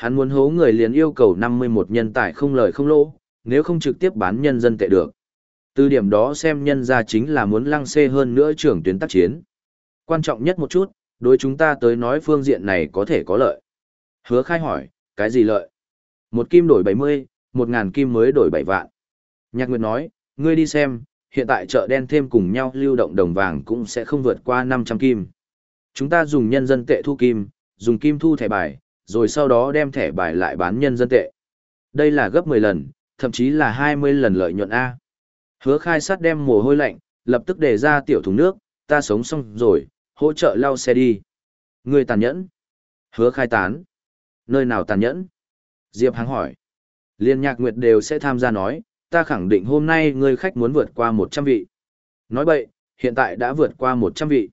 Hắn muốn hố người liền yêu cầu 51 nhân tài không lời không lỗ, nếu không trực tiếp bán nhân dân tệ được. Từ điểm đó xem nhân ra chính là muốn lăng xê hơn nữa trưởng tuyến tác chiến. Quan trọng nhất một chút, đối chúng ta tới nói phương diện này có thể có lợi. Hứa khai hỏi, cái gì lợi? Một kim đổi 70, một ngàn kim mới đổi 7 vạn. Nhạc Nguyệt nói, ngươi đi xem, hiện tại chợ đen thêm cùng nhau lưu động đồng vàng cũng sẽ không vượt qua 500 kim. Chúng ta dùng nhân dân tệ thu kim, dùng kim thu thẻ bài, rồi sau đó đem thẻ bài lại bán nhân dân tệ. Đây là gấp 10 lần, thậm chí là 20 lần lợi nhuận A. Hứa khai sát đem mồ hôi lạnh, lập tức để ra tiểu thùng nước, ta sống xong rồi, hỗ trợ lau xe đi. Người tàn nhẫn. Hứa khai tán. Nơi nào tàn nhẫn? Diệp Hằng hỏi. Liên nhạc nguyệt đều sẽ tham gia nói, ta khẳng định hôm nay người khách muốn vượt qua 100 vị. Nói bậy, hiện tại đã vượt qua 100 vị.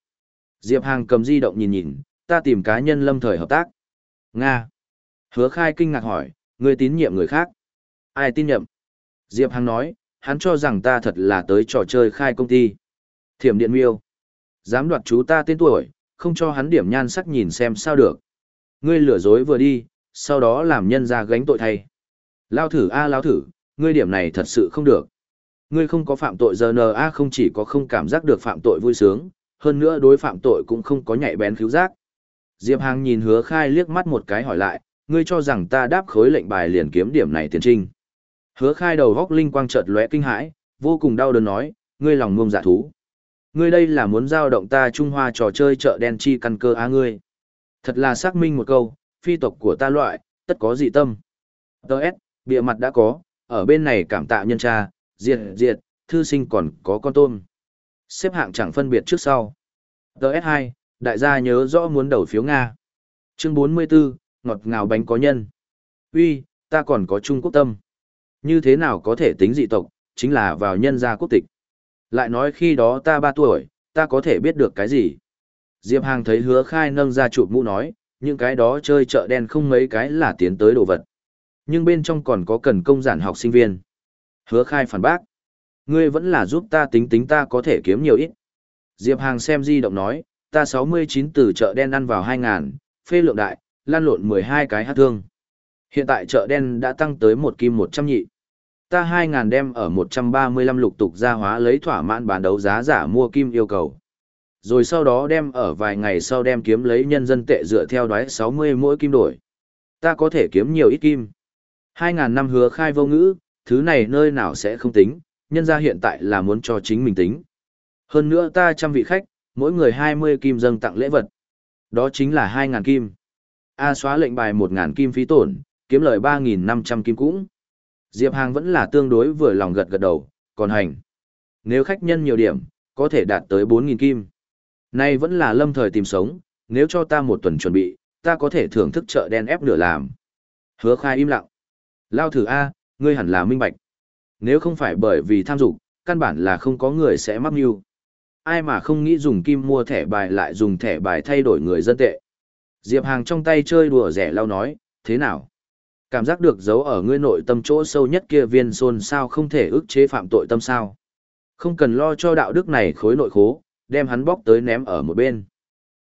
Diệp Hàng cầm di động nhìn nhìn, ta tìm cá nhân lâm thời hợp tác. Nga. Hứa khai kinh ngạc hỏi, người tín nhiệm người khác. Ai tin nhiệm? Diệp Hằng nói, hắn cho rằng ta thật là tới trò chơi khai công ty. Thiểm điện miêu. Dám đoạt chú ta tên tuổi, không cho hắn điểm nhan sắc nhìn xem sao được. Ngươi lừa dối vừa đi, sau đó làm nhân ra gánh tội thay. Lao thử a lao thử, ngươi điểm này thật sự không được. Ngươi không có phạm tội giờ n a không chỉ có không cảm giác được phạm tội vui sướng, hơn nữa đối phạm tội cũng không có nhạy bén cứu giác. Diệp Hàng nhìn hứa khai liếc mắt một cái hỏi lại, ngươi cho rằng ta đáp khối lệnh bài liền kiếm điểm này tiền trinh. Hứa khai đầu góc linh quang chợt lóe kinh hãi, vô cùng đau đớn nói, ngươi lòng ngông dạ thú. Ngươi đây là muốn giao động ta Trung Hoa trò chơi chợ đen chi căn cơ á ngươi. Thật là xác minh một câu, phi tộc của ta loại, tất có dị tâm. Đợt, bịa mặt đã có, ở bên này cảm tạ nhân tra, diệt diệt, thư sinh còn có con tôm. Xếp hạng chẳng phân biệt trước sau. TS2, đại gia nhớ rõ muốn đầu phiếu Nga. Chương 44, ngọt ngào bánh có nhân. Uy, ta còn có Trung Quốc tâm. Như thế nào có thể tính dị tộc, chính là vào nhân gia quốc tịch. Lại nói khi đó ta 3 tuổi, ta có thể biết được cái gì. Diệp Hàng thấy hứa khai nâng ra chụp mũ nói, những cái đó chơi chợ đen không mấy cái là tiến tới đồ vật. Nhưng bên trong còn có cần công giản học sinh viên. Hứa khai phản bác. Ngươi vẫn là giúp ta tính tính ta có thể kiếm nhiều ít. Diệp Hàng xem di động nói, ta 69 từ chợ đen ăn vào 2.000, phê lượng đại, lan lộn 12 cái hát thương. Hiện tại chợ đen đã tăng tới một kim 100 nhị. Ta 2.000 đem ở 135 lục tục ra hóa lấy thỏa mãn bán đấu giá giả mua kim yêu cầu. Rồi sau đó đem ở vài ngày sau đem kiếm lấy nhân dân tệ dựa theo đoái 60 mỗi kim đổi. Ta có thể kiếm nhiều ít kim. 2.000 năm hứa khai vô ngữ, thứ này nơi nào sẽ không tính, nhân ra hiện tại là muốn cho chính mình tính. Hơn nữa ta trăm vị khách, mỗi người 20 kim dâng tặng lễ vật. Đó chính là 2.000 kim. A xóa lệnh bài 1.000 kim phí tổn, kiếm lời 3.500 kim cũng. Diệp Hàng vẫn là tương đối vừa lòng gật gật đầu, còn hành. Nếu khách nhân nhiều điểm, có thể đạt tới 4.000 kim. Nay vẫn là lâm thời tìm sống, nếu cho ta một tuần chuẩn bị, ta có thể thưởng thức chợ đen ép nửa làm. Hứa khai im lặng. Lao thử A, ngươi hẳn là minh bạch. Nếu không phải bởi vì tham dục, căn bản là không có người sẽ mắc mưu. Ai mà không nghĩ dùng kim mua thẻ bài lại dùng thẻ bài thay đổi người dân tệ. Diệp Hàng trong tay chơi đùa rẻ lao nói, thế nào? Cảm giác được giấu ở ngươi nội tâm chỗ sâu nhất kia viên xôn sao không thể ức chế phạm tội tâm sao. Không cần lo cho đạo đức này khối nội khố, đem hắn bóc tới ném ở một bên.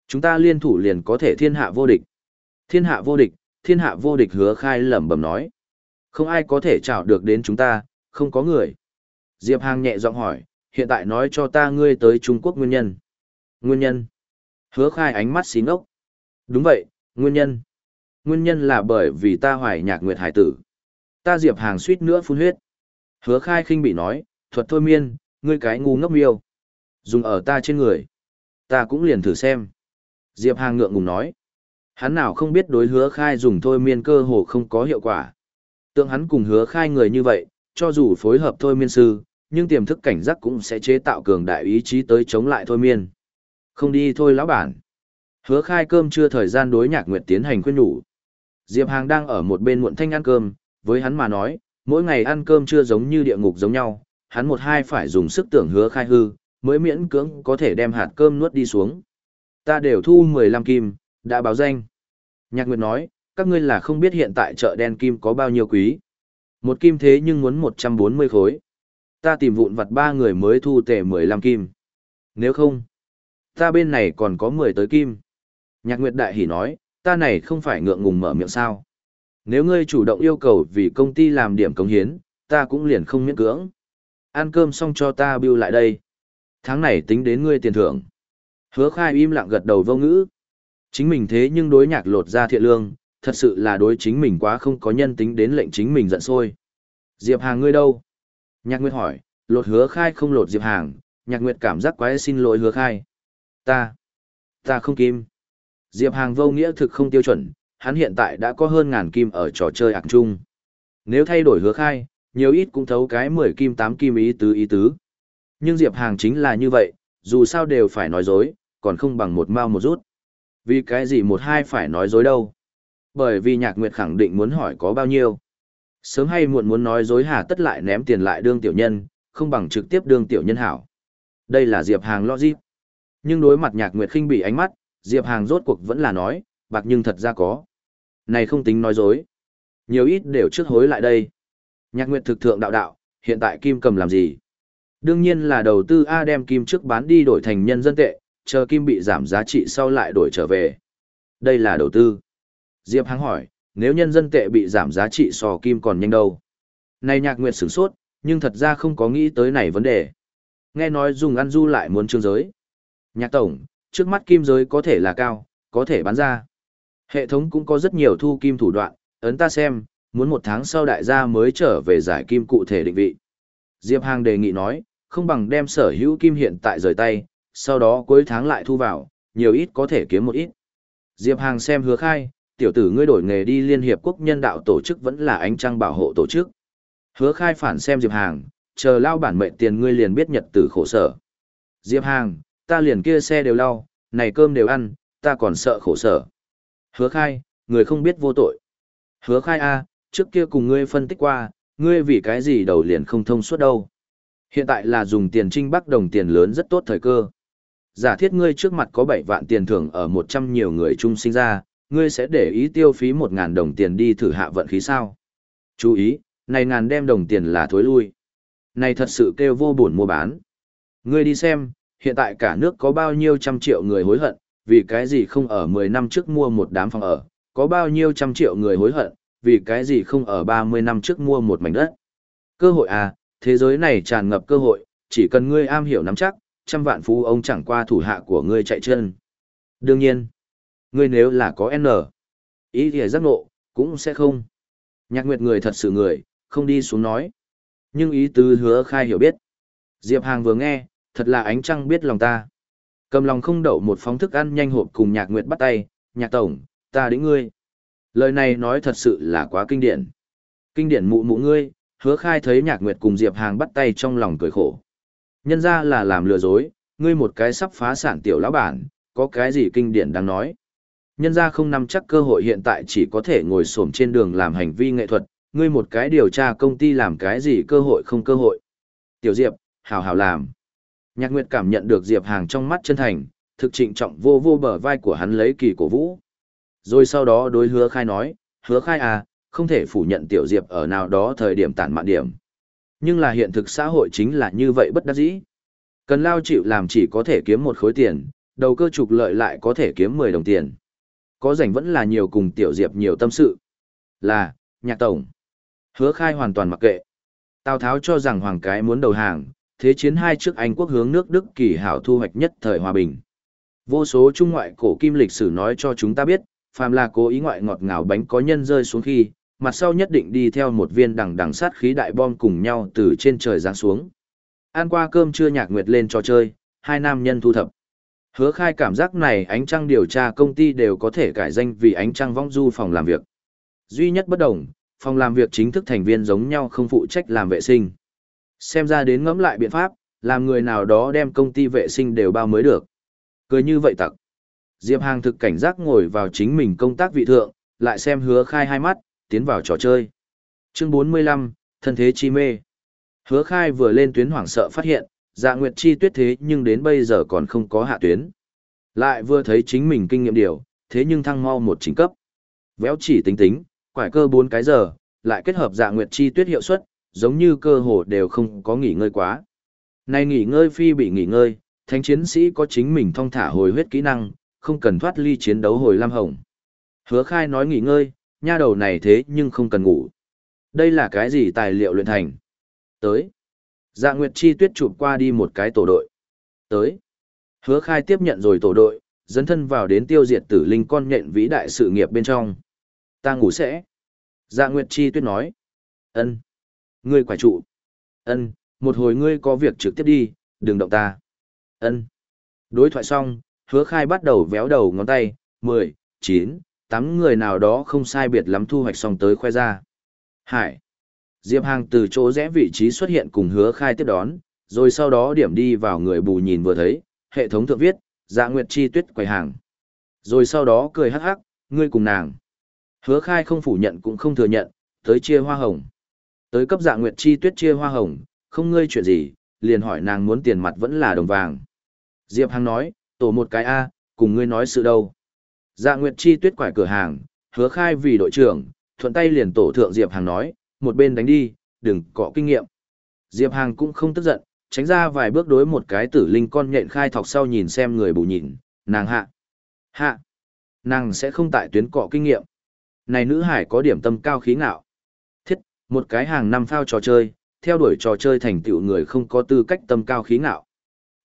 Chúng ta liên thủ liền có thể thiên hạ vô địch. Thiên hạ vô địch, thiên hạ vô địch hứa khai lẩm bẩm nói. Không ai có thể trảo được đến chúng ta, không có người. Diệp Hàng nhẹ giọng hỏi, hiện tại nói cho ta ngươi tới Trung Quốc nguyên nhân. Nguyên nhân. Hứa khai ánh mắt xí ngốc. Đúng vậy, nguyên nhân. Nguyên nhân là bởi vì ta hoài nhạc nguyệt hải tử. Ta Diệp Hàng suýt nữa phun huyết. Hứa khai khinh bị nói, thuật thôi miên, ngươi cái ngu ngốc miêu. Dùng ở ta trên người. Ta cũng liền thử xem. Diệp Hàng ngượng ngùng nói. Hắn nào không biết đối hứa khai dùng thôi miên cơ hồ không có hiệu quả. Tượng hắn cùng hứa khai người như vậy, cho dù phối hợp thôi miên sư, nhưng tiềm thức cảnh giác cũng sẽ chế tạo cường đại ý chí tới chống lại thôi miên. Không đi thôi lão bản. Hứa khai cơm chưa thời gian đối nhạc nguyệt tiến hành khuyên nhủ. Diệp Hàng đang ở một bên muộn thanh ăn cơm, với hắn mà nói, mỗi ngày ăn cơm chưa giống như địa ngục giống nhau, hắn một hai phải dùng sức tưởng hứa khai hư, mới miễn cưỡng có thể đem hạt cơm nuốt đi xuống. Ta đều thu 15 kim, đã báo danh. Nhạc Nguyệt nói, các ngươi là không biết hiện tại chợ đen kim có bao nhiêu quý. Một kim thế nhưng muốn 140 khối. Ta tìm vụn vặt ba người mới thu tệ 15 kim. Nếu không, ta bên này còn có 10 tới kim. Nhạc Nguyệt Đại Hỷ nói, ta này không phải ngượng ngùng mở miệng sao. Nếu ngươi chủ động yêu cầu vì công ty làm điểm cống hiến, ta cũng liền không miễn cưỡng. Ăn cơm xong cho ta bưu lại đây. Tháng này tính đến ngươi tiền thưởng. Hứa khai im lặng gật đầu vô ngữ. Chính mình thế nhưng đối nhạc lột ra thiện lương, thật sự là đối chính mình quá không có nhân tính đến lệnh chính mình giận sôi Diệp Hàng ngươi đâu? Nhạc Nguyệt hỏi, lột hứa khai không lột Diệp Hàng, Nhạc Nguyệt cảm giác quái xin lỗi hứa khai. Ta, ta không kim. Diệp Hàng vô nghĩa thực không tiêu chuẩn, hắn hiện tại đã có hơn ngàn kim ở trò chơi ạc chung. Nếu thay đổi hứa khai, nhiều ít cũng thấu cái 10 kim 8 kim ý tứ ý tứ. Nhưng Diệp Hàng chính là như vậy, dù sao đều phải nói dối, còn không bằng một mao một rút. Vì cái gì một hai phải nói dối đâu? Bởi vì Nhạc Nguyệt khẳng định muốn hỏi có bao nhiêu. Sớm hay muộn muốn nói dối hà tất lại ném tiền lại đương tiểu nhân, không bằng trực tiếp đương tiểu nhân hảo. Đây là Diệp Hàng logic. Nhưng đối mặt Nhạc Nguyệt khinh bị ánh mắt, Diệp Hàng rốt cuộc vẫn là nói, bạc nhưng thật ra có. Này không tính nói dối. Nhiều ít đều trước hối lại đây. Nhạc Nguyệt thực thượng đạo đạo, hiện tại Kim cầm làm gì? Đương nhiên là đầu tư A đem Kim trước bán đi đổi thành nhân dân tệ, chờ Kim bị giảm giá trị sau lại đổi trở về. Đây là đầu tư. Diệp Hàng hỏi, nếu nhân dân tệ bị giảm giá trị so Kim còn nhanh đâu? Này Nhạc Nguyệt sửng sốt, nhưng thật ra không có nghĩ tới này vấn đề. Nghe nói dùng ăn du lại muốn trương giới. Nhạc Tổng, trước mắt Kim giới có thể là cao, có thể bán ra. Hệ thống cũng có rất nhiều thu kim thủ đoạn, ấn ta xem, muốn một tháng sau đại gia mới trở về giải kim cụ thể định vị. Diệp Hàng đề nghị nói, không bằng đem sở hữu kim hiện tại rời tay, sau đó cuối tháng lại thu vào, nhiều ít có thể kiếm một ít. Diệp Hàng xem hứa khai, tiểu tử ngươi đổi nghề đi Liên Hiệp Quốc nhân đạo tổ chức vẫn là ánh trăng bảo hộ tổ chức. Hứa khai phản xem Diệp Hàng, chờ lao bản mệnh tiền ngươi liền biết nhật tử khổ sở. Diệp Hàng, ta liền kia xe đều lau, này cơm đều ăn, ta còn sợ khổ sở. Hứa khai, người không biết vô tội. Hứa khai a trước kia cùng ngươi phân tích qua, ngươi vì cái gì đầu liền không thông suốt đâu. Hiện tại là dùng tiền trinh bắc đồng tiền lớn rất tốt thời cơ. Giả thiết ngươi trước mặt có 7 vạn tiền thưởng ở 100 nhiều người chung sinh ra, ngươi sẽ để ý tiêu phí một ngàn đồng tiền đi thử hạ vận khí sao. Chú ý, này ngàn đem đồng tiền là thối lui. Này thật sự kêu vô buồn mua bán. Ngươi đi xem, hiện tại cả nước có bao nhiêu trăm triệu người hối hận, vì cái gì không ở 10 năm trước mua một đám phòng ở, có bao nhiêu trăm triệu người hối hận, vì cái gì không ở 30 năm trước mua một mảnh đất. Cơ hội à, thế giới này tràn ngập cơ hội, chỉ cần ngươi am hiểu nắm chắc, trăm vạn phú ông chẳng qua thủ hạ của ngươi chạy chân. Đương nhiên, ngươi nếu là có N, ý thì giác ngộ, cũng sẽ không. Nhạc nguyệt người thật sự người, không đi xuống nói. Nhưng ý tứ hứa khai hiểu biết. Diệp Hàng vừa nghe, thật là ánh trăng biết lòng ta. Cầm lòng không đậu một phóng thức ăn nhanh hộp cùng nhạc nguyệt bắt tay, nhạc tổng, ta đến ngươi. Lời này nói thật sự là quá kinh điển. Kinh điển mụ mụ ngươi, hứa khai thấy nhạc nguyệt cùng Diệp Hàng bắt tay trong lòng cười khổ. Nhân ra là làm lừa dối, ngươi một cái sắp phá sản tiểu lão bản, có cái gì kinh điển đang nói. Nhân ra không nắm chắc cơ hội hiện tại chỉ có thể ngồi xổm trên đường làm hành vi nghệ thuật, ngươi một cái điều tra công ty làm cái gì cơ hội không cơ hội. Tiểu Diệp, hào hào làm. Nhạc Nguyệt cảm nhận được Diệp Hàng trong mắt chân thành, thực trịnh trọng vô vô bờ vai của hắn lấy kỳ cổ vũ. Rồi sau đó đối hứa khai nói, hứa khai à, không thể phủ nhận tiểu Diệp ở nào đó thời điểm tản mạn điểm. Nhưng là hiện thực xã hội chính là như vậy bất đắc dĩ. Cần lao chịu làm chỉ có thể kiếm một khối tiền, đầu cơ trục lợi lại có thể kiếm 10 đồng tiền. Có rảnh vẫn là nhiều cùng tiểu diệp nhiều tâm sự. Là, nhạc tổng. Hứa khai hoàn toàn mặc kệ. Tào Tháo cho rằng Hoàng Cái muốn đầu hàng, thế chiến hai trước Anh quốc hướng nước Đức kỳ hảo thu hoạch nhất thời hòa bình. Vô số trung ngoại cổ kim lịch sử nói cho chúng ta biết, phàm là cố ý ngoại ngọt ngào bánh có nhân rơi xuống khi, mặt sau nhất định đi theo một viên đằng đằng sát khí đại bom cùng nhau từ trên trời giáng xuống. Ăn qua cơm trưa nhạc nguyệt lên trò chơi, hai nam nhân thu thập. Hứa khai cảm giác này ánh trăng điều tra công ty đều có thể cải danh vì ánh trăng vong du phòng làm việc. Duy nhất bất đồng, phòng làm việc chính thức thành viên giống nhau không phụ trách làm vệ sinh. Xem ra đến ngẫm lại biện pháp, làm người nào đó đem công ty vệ sinh đều bao mới được. Cười như vậy tặc. Diệp Hàng thực cảnh giác ngồi vào chính mình công tác vị thượng, lại xem hứa khai hai mắt, tiến vào trò chơi. Chương 45, thân thế chi mê. Hứa khai vừa lên tuyến hoảng sợ phát hiện, dạ nguyệt chi tuyết thế nhưng đến bây giờ còn không có hạ tuyến. Lại vừa thấy chính mình kinh nghiệm điều, thế nhưng thăng mau một chính cấp. Véo chỉ tính tính, quải cơ bốn cái giờ, lại kết hợp dạ nguyệt chi tuyết hiệu suất, giống như cơ hồ đều không có nghỉ ngơi quá. Này nghỉ ngơi phi bị nghỉ ngơi, thánh chiến sĩ có chính mình thong thả hồi huyết kỹ năng, không cần thoát ly chiến đấu hồi lam hồng. Hứa khai nói nghỉ ngơi, nha đầu này thế nhưng không cần ngủ. Đây là cái gì tài liệu luyện thành? Tới. Dạ Nguyệt Chi tuyết chụp qua đi một cái tổ đội. Tới. Hứa khai tiếp nhận rồi tổ đội, dẫn thân vào đến tiêu diệt tử linh con nhện vĩ đại sự nghiệp bên trong. Ta ngủ sẽ. Dạ Nguyệt Chi tuyết nói. ân Ngươi quả trụ. ân một hồi ngươi có việc trực tiếp đi, đừng động ta. ân Đối thoại xong, hứa khai bắt đầu véo đầu ngón tay, 10, 9, 8 người nào đó không sai biệt lắm thu hoạch xong tới khoe ra. Hải. Diệp Hàng từ chỗ rẽ vị trí xuất hiện cùng hứa khai tiếp đón, rồi sau đó điểm đi vào người bù nhìn vừa thấy, hệ thống thượng viết, dạ nguyệt chi tuyết quầy hàng. Rồi sau đó cười hắc hắc, ngươi cùng nàng. Hứa khai không phủ nhận cũng không thừa nhận, tới chia hoa hồng. Tới cấp dạ nguyệt chi tuyết chia hoa hồng, không ngươi chuyện gì, liền hỏi nàng muốn tiền mặt vẫn là đồng vàng. Diệp Hằng nói, tổ một cái A, cùng ngươi nói sự đâu. Dạ nguyệt chi tuyết quải cửa hàng, hứa khai vì đội trưởng, thuận tay liền tổ thượng Diệp Hằng nói, một bên đánh đi, đừng có kinh nghiệm. Diệp Hằng cũng không tức giận, tránh ra vài bước đối một cái tử linh con nhện khai thọc sau nhìn xem người bù nhìn, nàng hạ. Hạ. Nàng sẽ không tại tuyến cọ kinh nghiệm. Này nữ hải có điểm tâm cao khí ngạo. Thiết, một cái hàng năm phao trò chơi, theo đuổi trò chơi thành tựu người không có tư cách tâm cao khí ngạo.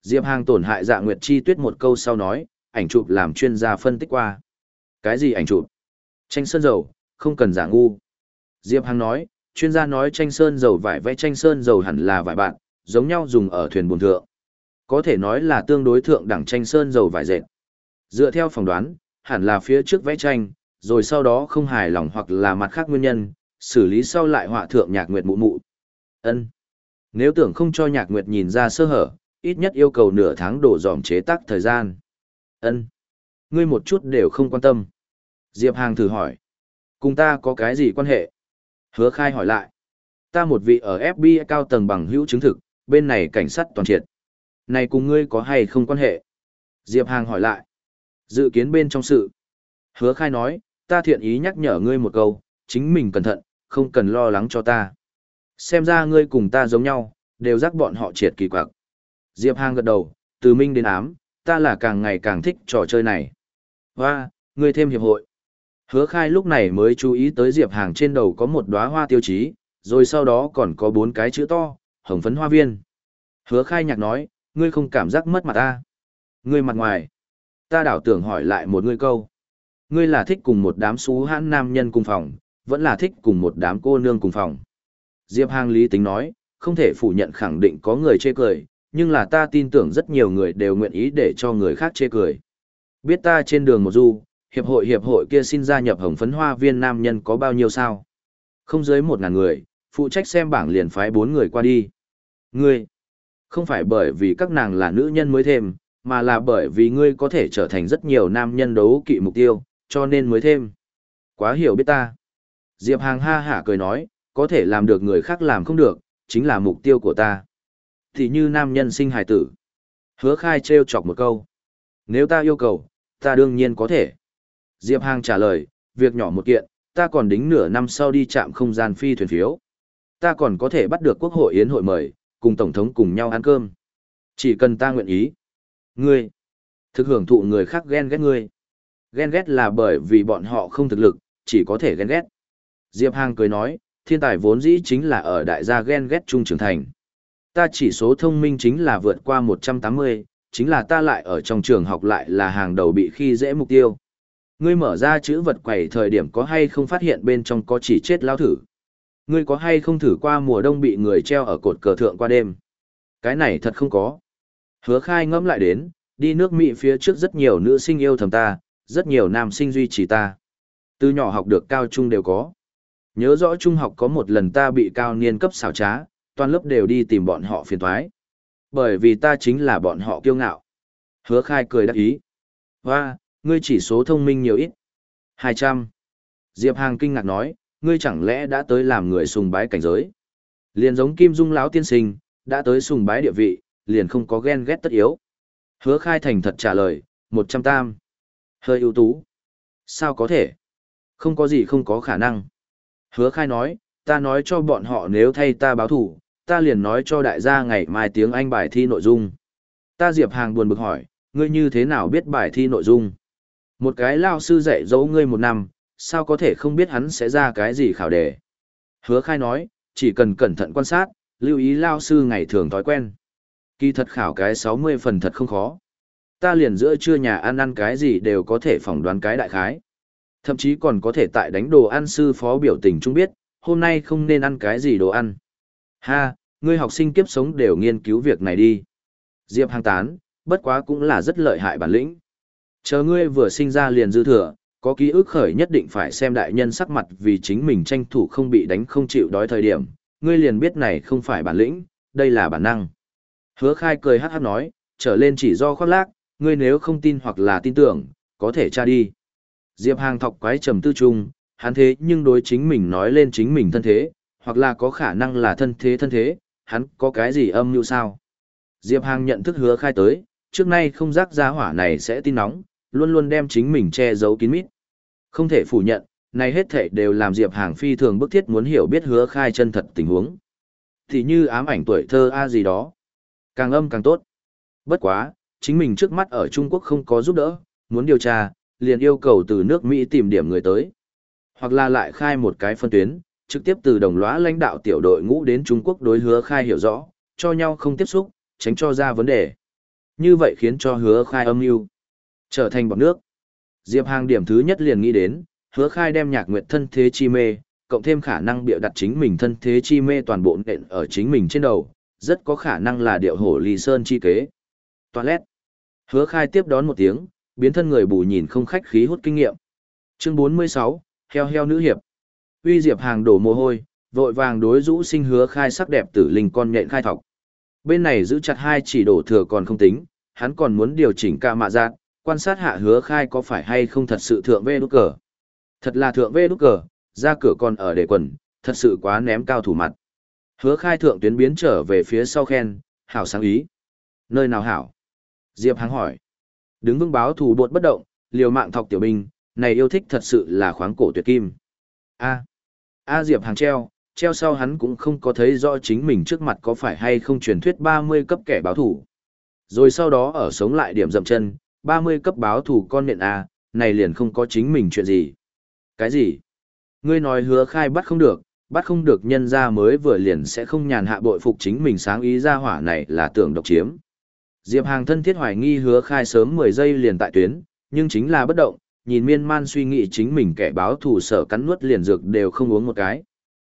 Diệp Hàng tổn hại dạ Nguyệt Chi Tuyết một câu sau nói, ảnh chụp làm chuyên gia phân tích qua. Cái gì ảnh chụp? Tranh sơn dầu, không cần giả ngu. Diệp Hàng nói, chuyên gia nói tranh sơn dầu vải vẽ tranh sơn dầu hẳn là vải bạn, giống nhau dùng ở thuyền buồn thượng. Có thể nói là tương đối thượng đẳng tranh sơn dầu vải dệt. Dựa theo phỏng đoán, hẳn là phía trước vẽ tranh, rồi sau đó không hài lòng hoặc là mặt khác nguyên nhân, xử lý sau lại họa thượng nhạc nguyệt mụ mụ. Ân. Nếu tưởng không cho nhạc nguyệt nhìn ra sơ hở, ít nhất yêu cầu nửa tháng đổ dòm chế tác thời gian. Ân. Ngươi một chút đều không quan tâm. Diệp Hàng thử hỏi. Cùng ta có cái gì quan hệ? Hứa khai hỏi lại. Ta một vị ở FBI cao tầng bằng hữu chứng thực, bên này cảnh sát toàn triệt. Này cùng ngươi có hay không quan hệ? Diệp Hàng hỏi lại. Dự kiến bên trong sự. Hứa khai nói, ta thiện ý nhắc nhở ngươi một câu, chính mình cẩn thận, không cần lo lắng cho ta. Xem ra ngươi cùng ta giống nhau, đều rắc bọn họ triệt kỳ quặc. Diệp Hàng gật đầu, từ minh đến ám, ta là càng ngày càng thích trò chơi này. Hoa, ngươi thêm hiệp hội. Hứa khai lúc này mới chú ý tới Diệp Hàng trên đầu có một đóa hoa tiêu chí, rồi sau đó còn có bốn cái chữ to, hồng phấn hoa viên. Hứa khai nhạc nói, ngươi không cảm giác mất mặt ta. Ngươi mặt ngoài. Ta đảo tưởng hỏi lại một ngươi câu. Ngươi là thích cùng một đám xú hãn nam nhân cùng phòng, vẫn là thích cùng một đám cô nương cùng phòng. Diệp Hàng lý tính nói, không thể phủ nhận khẳng định có người chê cười, nhưng là ta tin tưởng rất nhiều người đều nguyện ý để cho người khác chê cười. Biết ta trên đường một du, hiệp hội hiệp hội kia xin gia nhập hồng phấn hoa viên nam nhân có bao nhiêu sao? Không dưới một ngàn người, phụ trách xem bảng liền phái bốn người qua đi. Ngươi, không phải bởi vì các nàng là nữ nhân mới thêm, mà là bởi vì ngươi có thể trở thành rất nhiều nam nhân đấu kỵ mục tiêu, cho nên mới thêm. Quá hiểu biết ta. Diệp Hàng ha hả cười nói, có thể làm được người khác làm không được, chính là mục tiêu của ta. Thì như nam nhân sinh hài tử. Hứa khai trêu chọc một câu. Nếu ta yêu cầu, ta đương nhiên có thể. Diệp Hàng trả lời, việc nhỏ một kiện, ta còn đính nửa năm sau đi chạm không gian phi thuyền phiếu. Ta còn có thể bắt được quốc hội yến hội mời, cùng Tổng thống cùng nhau ăn cơm. Chỉ cần ta nguyện ý. Ngươi, Thực hưởng thụ người khác ghen ghét ngươi. Ghen ghét là bởi vì bọn họ không thực lực, chỉ có thể ghen ghét. Diệp Hàng cười nói, thiên tài vốn dĩ chính là ở đại gia ghen ghét trung trưởng thành. Ta chỉ số thông minh chính là vượt qua 180, chính là ta lại ở trong trường học lại là hàng đầu bị khi dễ mục tiêu. Ngươi mở ra chữ vật quầy thời điểm có hay không phát hiện bên trong có chỉ chết lao thử. Ngươi có hay không thử qua mùa đông bị người treo ở cột cờ thượng qua đêm. Cái này thật không có. Hứa khai ngẫm lại đến, đi nước Mỹ phía trước rất nhiều nữ sinh yêu thầm ta, rất nhiều nam sinh duy trì ta. Từ nhỏ học được cao trung đều có. Nhớ rõ trung học có một lần ta bị cao niên cấp xảo trá, toàn lớp đều đi tìm bọn họ phiền thoái. Bởi vì ta chính là bọn họ kiêu ngạo. Hứa khai cười đắc ý. Hoa, ngươi chỉ số thông minh nhiều ít. 200. Diệp Hàng kinh ngạc nói, ngươi chẳng lẽ đã tới làm người sùng bái cảnh giới. Liền giống Kim Dung lão tiên sinh, đã tới sùng bái địa vị, liền không có ghen ghét tất yếu. Hứa khai thành thật trả lời, 100 tam. Hơi ưu tú. Sao có thể? Không có gì không có khả năng. Hứa khai nói, ta nói cho bọn họ nếu thay ta báo thủ, ta liền nói cho đại gia ngày mai tiếng Anh bài thi nội dung. Ta Diệp Hàng buồn bực hỏi, ngươi như thế nào biết bài thi nội dung? Một cái lao sư dạy dỗ ngươi một năm, sao có thể không biết hắn sẽ ra cái gì khảo đề? Hứa khai nói, chỉ cần cẩn thận quan sát, lưu ý lao sư ngày thường thói quen. Kỳ thật khảo cái 60 phần thật không khó. Ta liền giữa trưa nhà ăn ăn cái gì đều có thể phỏng đoán cái đại khái. Thậm chí còn có thể tại đánh đồ ăn sư phó biểu tình chung biết, hôm nay không nên ăn cái gì đồ ăn. Ha, ngươi học sinh kiếp sống đều nghiên cứu việc này đi. Diệp hàng tán, bất quá cũng là rất lợi hại bản lĩnh. Chờ ngươi vừa sinh ra liền dư thừa, có ký ức khởi nhất định phải xem đại nhân sắc mặt vì chính mình tranh thủ không bị đánh không chịu đói thời điểm, ngươi liền biết này không phải bản lĩnh, đây là bản năng. Hứa khai cười hát hát nói, trở lên chỉ do khoác lác, ngươi nếu không tin hoặc là tin tưởng, có thể tra đi. Diệp Hàng thọc quái trầm tư trung, hắn thế nhưng đối chính mình nói lên chính mình thân thế, hoặc là có khả năng là thân thế thân thế, hắn có cái gì âm mưu sao? Diệp Hàng nhận thức hứa khai tới, trước nay không rác ra hỏa này sẽ tin nóng, luôn luôn đem chính mình che giấu kín mít. Không thể phủ nhận, này hết thể đều làm Diệp Hàng phi thường bức thiết muốn hiểu biết hứa khai chân thật tình huống. Thì như ám ảnh tuổi thơ A gì đó. Càng âm càng tốt. Bất quá, chính mình trước mắt ở Trung Quốc không có giúp đỡ, muốn điều tra, liền yêu cầu từ nước Mỹ tìm điểm người tới. Hoặc là lại khai một cái phân tuyến, trực tiếp từ đồng lõa lãnh đạo tiểu đội ngũ đến Trung Quốc đối hứa khai hiểu rõ, cho nhau không tiếp xúc, tránh cho ra vấn đề. Như vậy khiến cho hứa khai âm mưu trở thành bọt nước. Diệp Hàng điểm thứ nhất liền nghĩ đến, hứa khai đem nhạc nguyệt thân thế chi mê, cộng thêm khả năng biểu đặt chính mình thân thế chi mê toàn bộ nện ở chính mình trên đầu, rất có khả năng là điệu hổ ly sơn chi kế. Toilet. Hứa khai tiếp đón một tiếng, biến thân người bù nhìn không khách khí hút kinh nghiệm. Chương 46, heo heo nữ hiệp. Uy Diệp Hàng đổ mồ hôi, vội vàng đối rũ sinh hứa khai sắc đẹp tử linh con nhện khai thọc. Bên này giữ chặt hai chỉ đổ thừa còn không tính, hắn còn muốn điều chỉnh ca mạ giác, quan sát hạ hứa khai có phải hay không thật sự thượng vê đút cờ. Thật là thượng vê đút cờ, ra cửa còn ở để quần, thật sự quá ném cao thủ mặt. Hứa khai thượng tuyến biến trở về phía sau khen, hảo sáng ý. Nơi nào hảo? Diệp Hàng hỏi. Đứng vững báo thủ bột bất động, liều mạng thọc tiểu binh, này yêu thích thật sự là khoáng cổ tuyệt kim. A. A Diệp Hàng treo, treo sau hắn cũng không có thấy rõ chính mình trước mặt có phải hay không truyền thuyết 30 cấp kẻ báo thủ. Rồi sau đó ở sống lại điểm dậm chân, 30 cấp báo thủ con nện à, này liền không có chính mình chuyện gì. Cái gì? Ngươi nói hứa khai bắt không được, bắt không được nhân ra mới vừa liền sẽ không nhàn hạ bội phục chính mình sáng ý ra hỏa này là tưởng độc chiếm. Diệp Hàng thân thiết hoài nghi hứa khai sớm 10 giây liền tại tuyến, nhưng chính là bất động, nhìn miên man suy nghĩ chính mình kẻ báo thù sở cắn nuốt liền dược đều không uống một cái.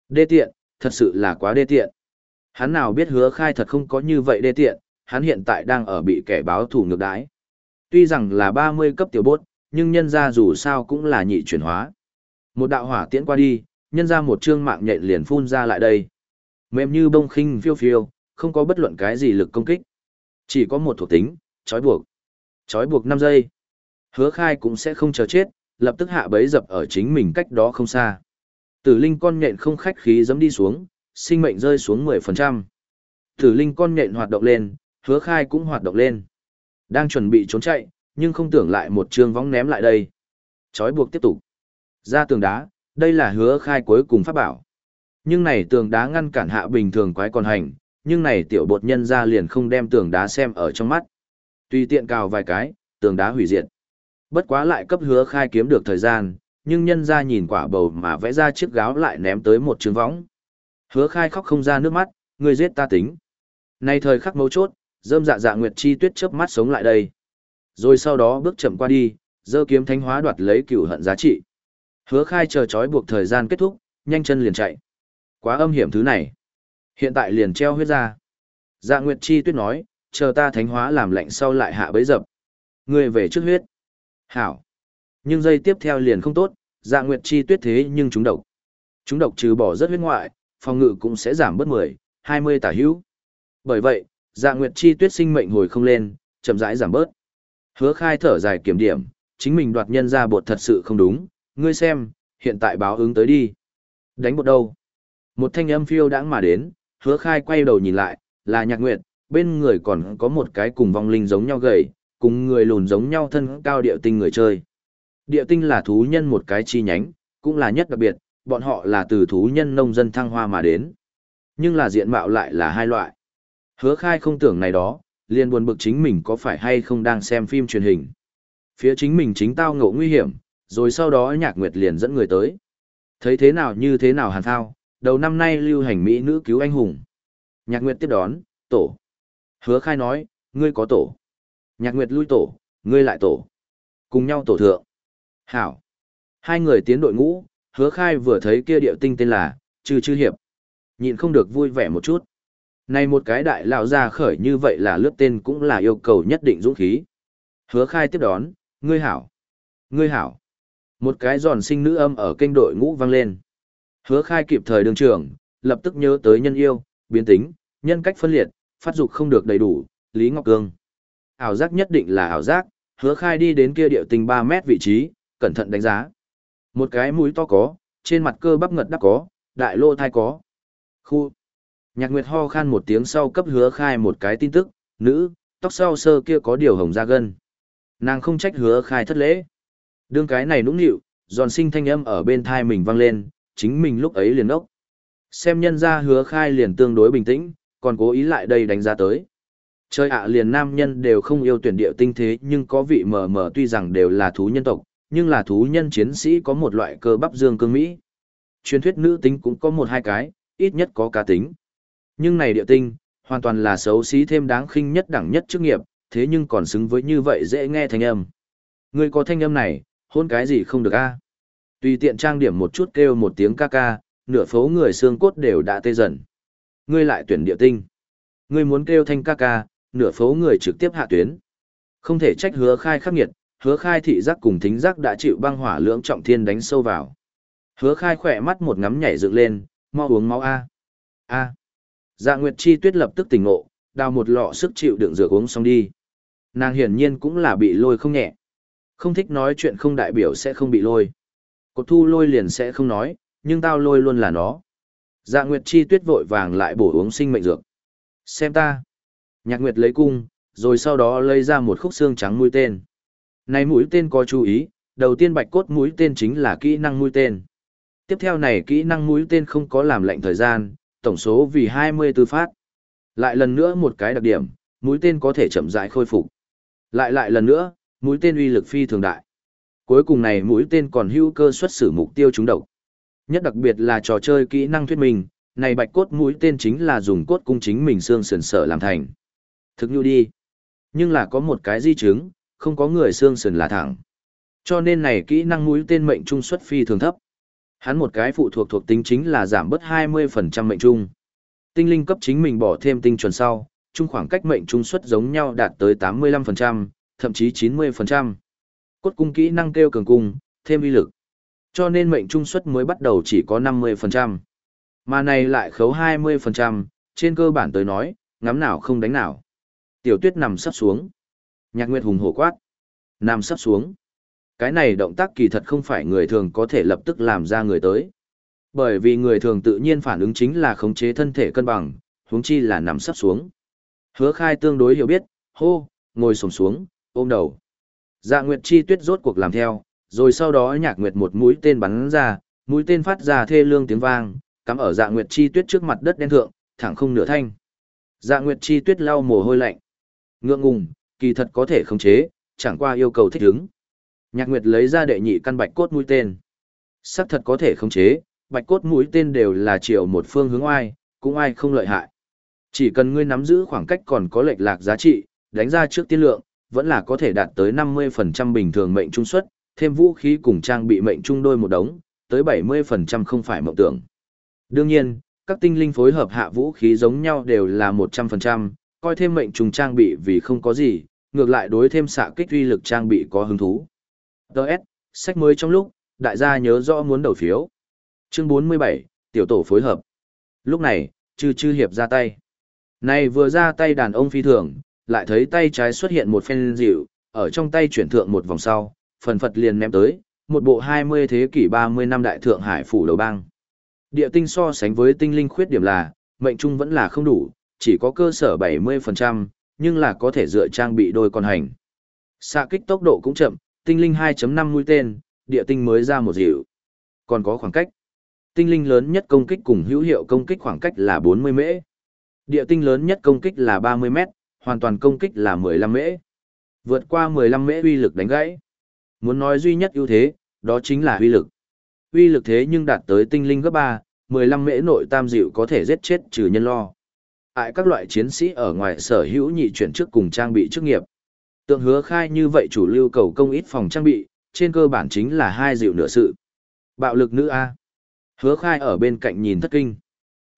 Đê tiện, thật sự là quá đê tiện. Hắn nào biết hứa khai thật không có như vậy đê tiện, hắn hiện tại đang ở bị kẻ báo thù ngược đái. Tuy rằng là 30 cấp tiểu bốt, nhưng nhân ra dù sao cũng là nhị chuyển hóa. Một đạo hỏa tiễn qua đi, nhân ra một trương mạng nhện liền phun ra lại đây. Mềm như bông khinh phiêu phiêu, không có bất luận cái gì lực công kích. Chỉ có một thuộc tính, trói buộc. Trói buộc 5 giây. Hứa khai cũng sẽ không chờ chết, lập tức hạ bấy dập ở chính mình cách đó không xa. Tử linh con nhện không khách khí dấm đi xuống, sinh mệnh rơi xuống 10%. Tử linh con nhện hoạt động lên, hứa khai cũng hoạt động lên. Đang chuẩn bị trốn chạy, nhưng không tưởng lại một trường vóng ném lại đây. Chói buộc tiếp tục. Ra tường đá, đây là hứa khai cuối cùng pháp bảo. Nhưng này tường đá ngăn cản hạ bình thường quái còn hành, nhưng này tiểu bột nhân ra liền không đem tường đá xem ở trong mắt. Tùy tiện cào vài cái, tường đá hủy diệt. Bất quá lại cấp hứa khai kiếm được thời gian, nhưng nhân ra nhìn quả bầu mà vẽ ra chiếc gáo lại ném tới một trứng võng. Hứa khai khóc không ra nước mắt, người giết ta tính. Nay thời khắc mấu chốt, dơm dạ dạ nguyệt chi tuyết chớp mắt sống lại đây. Rồi sau đó bước chậm qua đi, dơ kiếm thánh hóa đoạt lấy cửu hận giá trị. Hứa khai chờ chói buộc thời gian kết thúc, nhanh chân liền chạy. Quá âm hiểm thứ này. Hiện tại liền treo huyết ra. Dạ Nguyệt Chi tuyết nói, chờ ta thánh hóa làm lạnh sau lại hạ bấy dập. Người về trước huyết. Hảo. Nhưng giây tiếp theo liền không tốt, dạ Nguyệt Chi tuyết thế nhưng chúng độc. Chúng độc trừ bỏ rất huyết ngoại, phòng ngự cũng sẽ giảm bớt 10, 20 tả hữu. Bởi vậy, dạ Nguyệt Chi tuyết sinh mệnh hồi không lên, chậm rãi giảm bớt. Hứa khai thở dài kiểm điểm, chính mình đoạt nhân ra bột thật sự không đúng, ngươi xem, hiện tại báo ứng tới đi. Đánh bột đâu? Một thanh âm phiêu đãng mà đến, hứa khai quay đầu nhìn lại, là nhạc nguyệt, bên người còn có một cái cùng vong linh giống nhau gầy, cùng người lùn giống nhau thân cao địa tinh người chơi. Địa tinh là thú nhân một cái chi nhánh, cũng là nhất đặc biệt, bọn họ là từ thú nhân nông dân thăng hoa mà đến. Nhưng là diện mạo lại là hai loại. Hứa khai không tưởng này đó, liền buồn bực chính mình có phải hay không đang xem phim truyền hình. Phía chính mình chính tao ngộ nguy hiểm, rồi sau đó nhạc nguyệt liền dẫn người tới. Thấy thế nào như thế nào hàn thao, đầu năm nay lưu hành Mỹ nữ cứu anh hùng. Nhạc nguyệt tiếp đón, tổ. Hứa khai nói, ngươi có tổ. Nhạc nguyệt lui tổ, ngươi lại tổ. Cùng nhau tổ thượng. Hảo. Hai người tiến đội ngũ, hứa khai vừa thấy kia điệu tinh tên là, trừ chư hiệp. nhìn không được vui vẻ một chút. Này một cái đại lão ra khởi như vậy là lướt tên cũng là yêu cầu nhất định dũng khí. Hứa khai tiếp đón, ngươi hảo. Ngươi hảo. Một cái giòn sinh nữ âm ở kênh đội ngũ vang lên. Hứa khai kịp thời đường trưởng lập tức nhớ tới nhân yêu, biến tính, nhân cách phân liệt, phát dục không được đầy đủ, Lý Ngọc Cương. Ảo giác nhất định là ảo giác, hứa khai đi đến kia điệu tình 3 mét vị trí, cẩn thận đánh giá. Một cái mũi to có, trên mặt cơ bắp ngật đắp có, đại lô thai có. Khu. Nhạc Nguyệt ho khan một tiếng sau cấp hứa khai một cái tin tức, nữ, tóc sau sơ kia có điều hồng da gân. Nàng không trách hứa khai thất lễ. Đương cái này nũng nịu, giòn sinh thanh âm ở bên thai mình vang lên, chính mình lúc ấy liền ốc. Xem nhân ra hứa khai liền tương đối bình tĩnh, còn cố ý lại đây đánh giá tới. Chơi ạ liền nam nhân đều không yêu tuyển điệu tinh thế nhưng có vị mờ mờ tuy rằng đều là thú nhân tộc, nhưng là thú nhân chiến sĩ có một loại cơ bắp dương cương Mỹ. Truyền thuyết nữ tính cũng có một hai cái, ít nhất có cá tính. Nhưng này địa tinh, hoàn toàn là xấu xí thêm đáng khinh nhất đẳng nhất chức nghiệp, thế nhưng còn xứng với như vậy dễ nghe thanh âm. Người có thanh âm này, hôn cái gì không được a Tùy tiện trang điểm một chút kêu một tiếng ca ca, nửa phố người xương cốt đều đã tê dần. Ngươi lại tuyển địa tinh. Ngươi muốn kêu thanh ca ca, nửa phố người trực tiếp hạ tuyến. Không thể trách hứa khai khắc nghiệt, hứa khai thị giác cùng thính giác đã chịu băng hỏa lưỡng trọng thiên đánh sâu vào. Hứa khai khỏe mắt một ngắm nhảy dựng lên, mau uống máu A. A. Dạ Nguyệt Chi Tuyết lập tức tỉnh ngộ, đào một lọ sức chịu đựng dược uống xong đi. Nàng hiển nhiên cũng là bị lôi không nhẹ. Không thích nói chuyện không đại biểu sẽ không bị lôi. Cột thu lôi liền sẽ không nói, nhưng tao lôi luôn là nó. Dạ Nguyệt Chi Tuyết vội vàng lại bổ uống sinh mệnh dược. Xem ta. Nhạc Nguyệt lấy cung, rồi sau đó lấy ra một khúc xương trắng mũi tên. Này mũi tên có chú ý, đầu tiên bạch cốt mũi tên chính là kỹ năng mũi tên. Tiếp theo này kỹ năng mũi tên không có làm lệnh thời gian, tổng số vì 24 phát. Lại lần nữa một cái đặc điểm, mũi tên có thể chậm rãi khôi phục. Lại lại lần nữa, mũi tên uy lực phi thường đại. Cuối cùng này mũi tên còn hữu cơ xuất xử mục tiêu trúng độc. Nhất đặc biệt là trò chơi kỹ năng thuyết minh, này bạch cốt mũi tên chính là dùng cốt cung chính mình xương sườn sở làm thành. Thực như đi. Nhưng là có một cái di chứng, không có người xương sườn là thẳng. Cho nên này kỹ năng mũi tên mệnh trung suất phi thường thấp. Hắn một cái phụ thuộc thuộc tính chính là giảm bớt 20% mệnh trung. Tinh linh cấp chính mình bỏ thêm tinh chuẩn sau, chung khoảng cách mệnh trung suất giống nhau đạt tới 85%, thậm chí 90%. Cốt cung kỹ năng kêu cường cung, thêm uy lực. Cho nên mệnh trung suất mới bắt đầu chỉ có 50%. Mà này lại khấu 20%, trên cơ bản tới nói, ngắm nào không đánh nào. Tiểu tuyết nằm sắp xuống. Nhạc Nguyệt hùng hổ quát. Nằm sắp xuống. Cái này động tác kỳ thật không phải người thường có thể lập tức làm ra người tới. Bởi vì người thường tự nhiên phản ứng chính là khống chế thân thể cân bằng, huống chi là nằm sắp xuống. Hứa khai tương đối hiểu biết, hô, ngồi sổng xuống, ôm đầu. Dạ Nguyệt chi tuyết rốt cuộc làm theo, rồi sau đó nhạc Nguyệt một mũi tên bắn ra, mũi tên phát ra thê lương tiếng vang, cắm ở dạ Nguyệt chi tuyết trước mặt đất đen thượng, thẳng không nửa thanh. Dạ Nguyệt chi tuyết lau mồ hôi lạnh. Ngượng ngùng, kỳ thật có thể khống chế, chẳng qua yêu cầu thích ứng. Nhạc Nguyệt lấy ra đệ nhị căn bạch cốt mũi tên. Sắc thật có thể khống chế, bạch cốt mũi tên đều là chiều một phương hướng oai, cũng ai không lợi hại. Chỉ cần ngươi nắm giữ khoảng cách còn có lệch lạc giá trị, đánh ra trước tiên lượng, vẫn là có thể đạt tới 50% bình thường mệnh trung suất, thêm vũ khí cùng trang bị mệnh trung đôi một đống, tới 70% không phải mộng tưởng. Đương nhiên, các tinh linh phối hợp hạ vũ khí giống nhau đều là 100%, coi thêm mệnh trùng trang bị vì không có gì, ngược lại đối thêm xạ kích uy lực trang bị có hứng thú. Đợt, sách mới trong lúc, đại gia nhớ rõ muốn đầu phiếu. Chương 47, tiểu tổ phối hợp. Lúc này, chư chư hiệp ra tay. Này vừa ra tay đàn ông phi thường, lại thấy tay trái xuất hiện một phen dịu, ở trong tay chuyển thượng một vòng sau, phần phật liền ném tới, một bộ 20 thế kỷ 30 năm đại thượng hải phủ đầu bang. Địa tinh so sánh với tinh linh khuyết điểm là, mệnh trung vẫn là không đủ, chỉ có cơ sở 70%, nhưng là có thể dựa trang bị đôi con hành. Xạ kích tốc độ cũng chậm, tinh linh 2.5 mũi tên, địa tinh mới ra một dịu. Còn có khoảng cách. Tinh linh lớn nhất công kích cùng hữu hiệu công kích khoảng cách là 40 mễ. Địa tinh lớn nhất công kích là 30 mét, hoàn toàn công kích là 15 mễ. Vượt qua 15 mễ uy lực đánh gãy. Muốn nói duy nhất ưu thế, đó chính là uy lực. Uy lực thế nhưng đạt tới tinh linh gấp 3, 15 mễ nội tam dịu có thể giết chết trừ nhân lo. Ải các loại chiến sĩ ở ngoài sở hữu nhị chuyển trước cùng trang bị chức nghiệp. Tượng hứa khai như vậy chủ lưu cầu công ít phòng trang bị, trên cơ bản chính là hai dịu nửa sự. Bạo lực nữ A. Hứa khai ở bên cạnh nhìn thất kinh.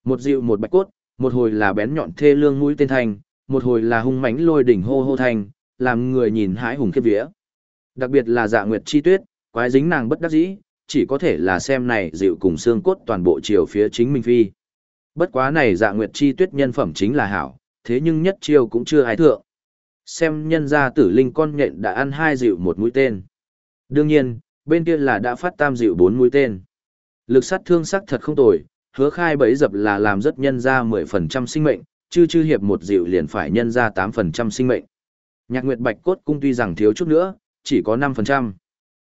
Một dịu một bạch cốt, một hồi là bén nhọn thê lương mũi tên thành, một hồi là hung mãnh lôi đỉnh hô hô thành, làm người nhìn hãi hùng khiếp vía. Đặc biệt là dạ nguyệt chi tuyết, quái dính nàng bất đắc dĩ, chỉ có thể là xem này dịu cùng xương cốt toàn bộ chiều phía chính minh phi. Bất quá này dạ nguyệt chi tuyết nhân phẩm chính là hảo, thế nhưng nhất chiêu cũng chưa ai thượng. Xem nhân ra tử linh con nhện đã ăn hai dịu một mũi tên. Đương nhiên, bên kia là đã phát tam dịu bốn mũi tên. Lực sát thương sắc thật không tồi, hứa khai bấy dập là làm rất nhân ra 10% sinh mệnh, chư chư hiệp một dịu liền phải nhân ra 8% sinh mệnh. Nhạc Nguyệt Bạch Cốt cung tuy rằng thiếu chút nữa, chỉ có 5%.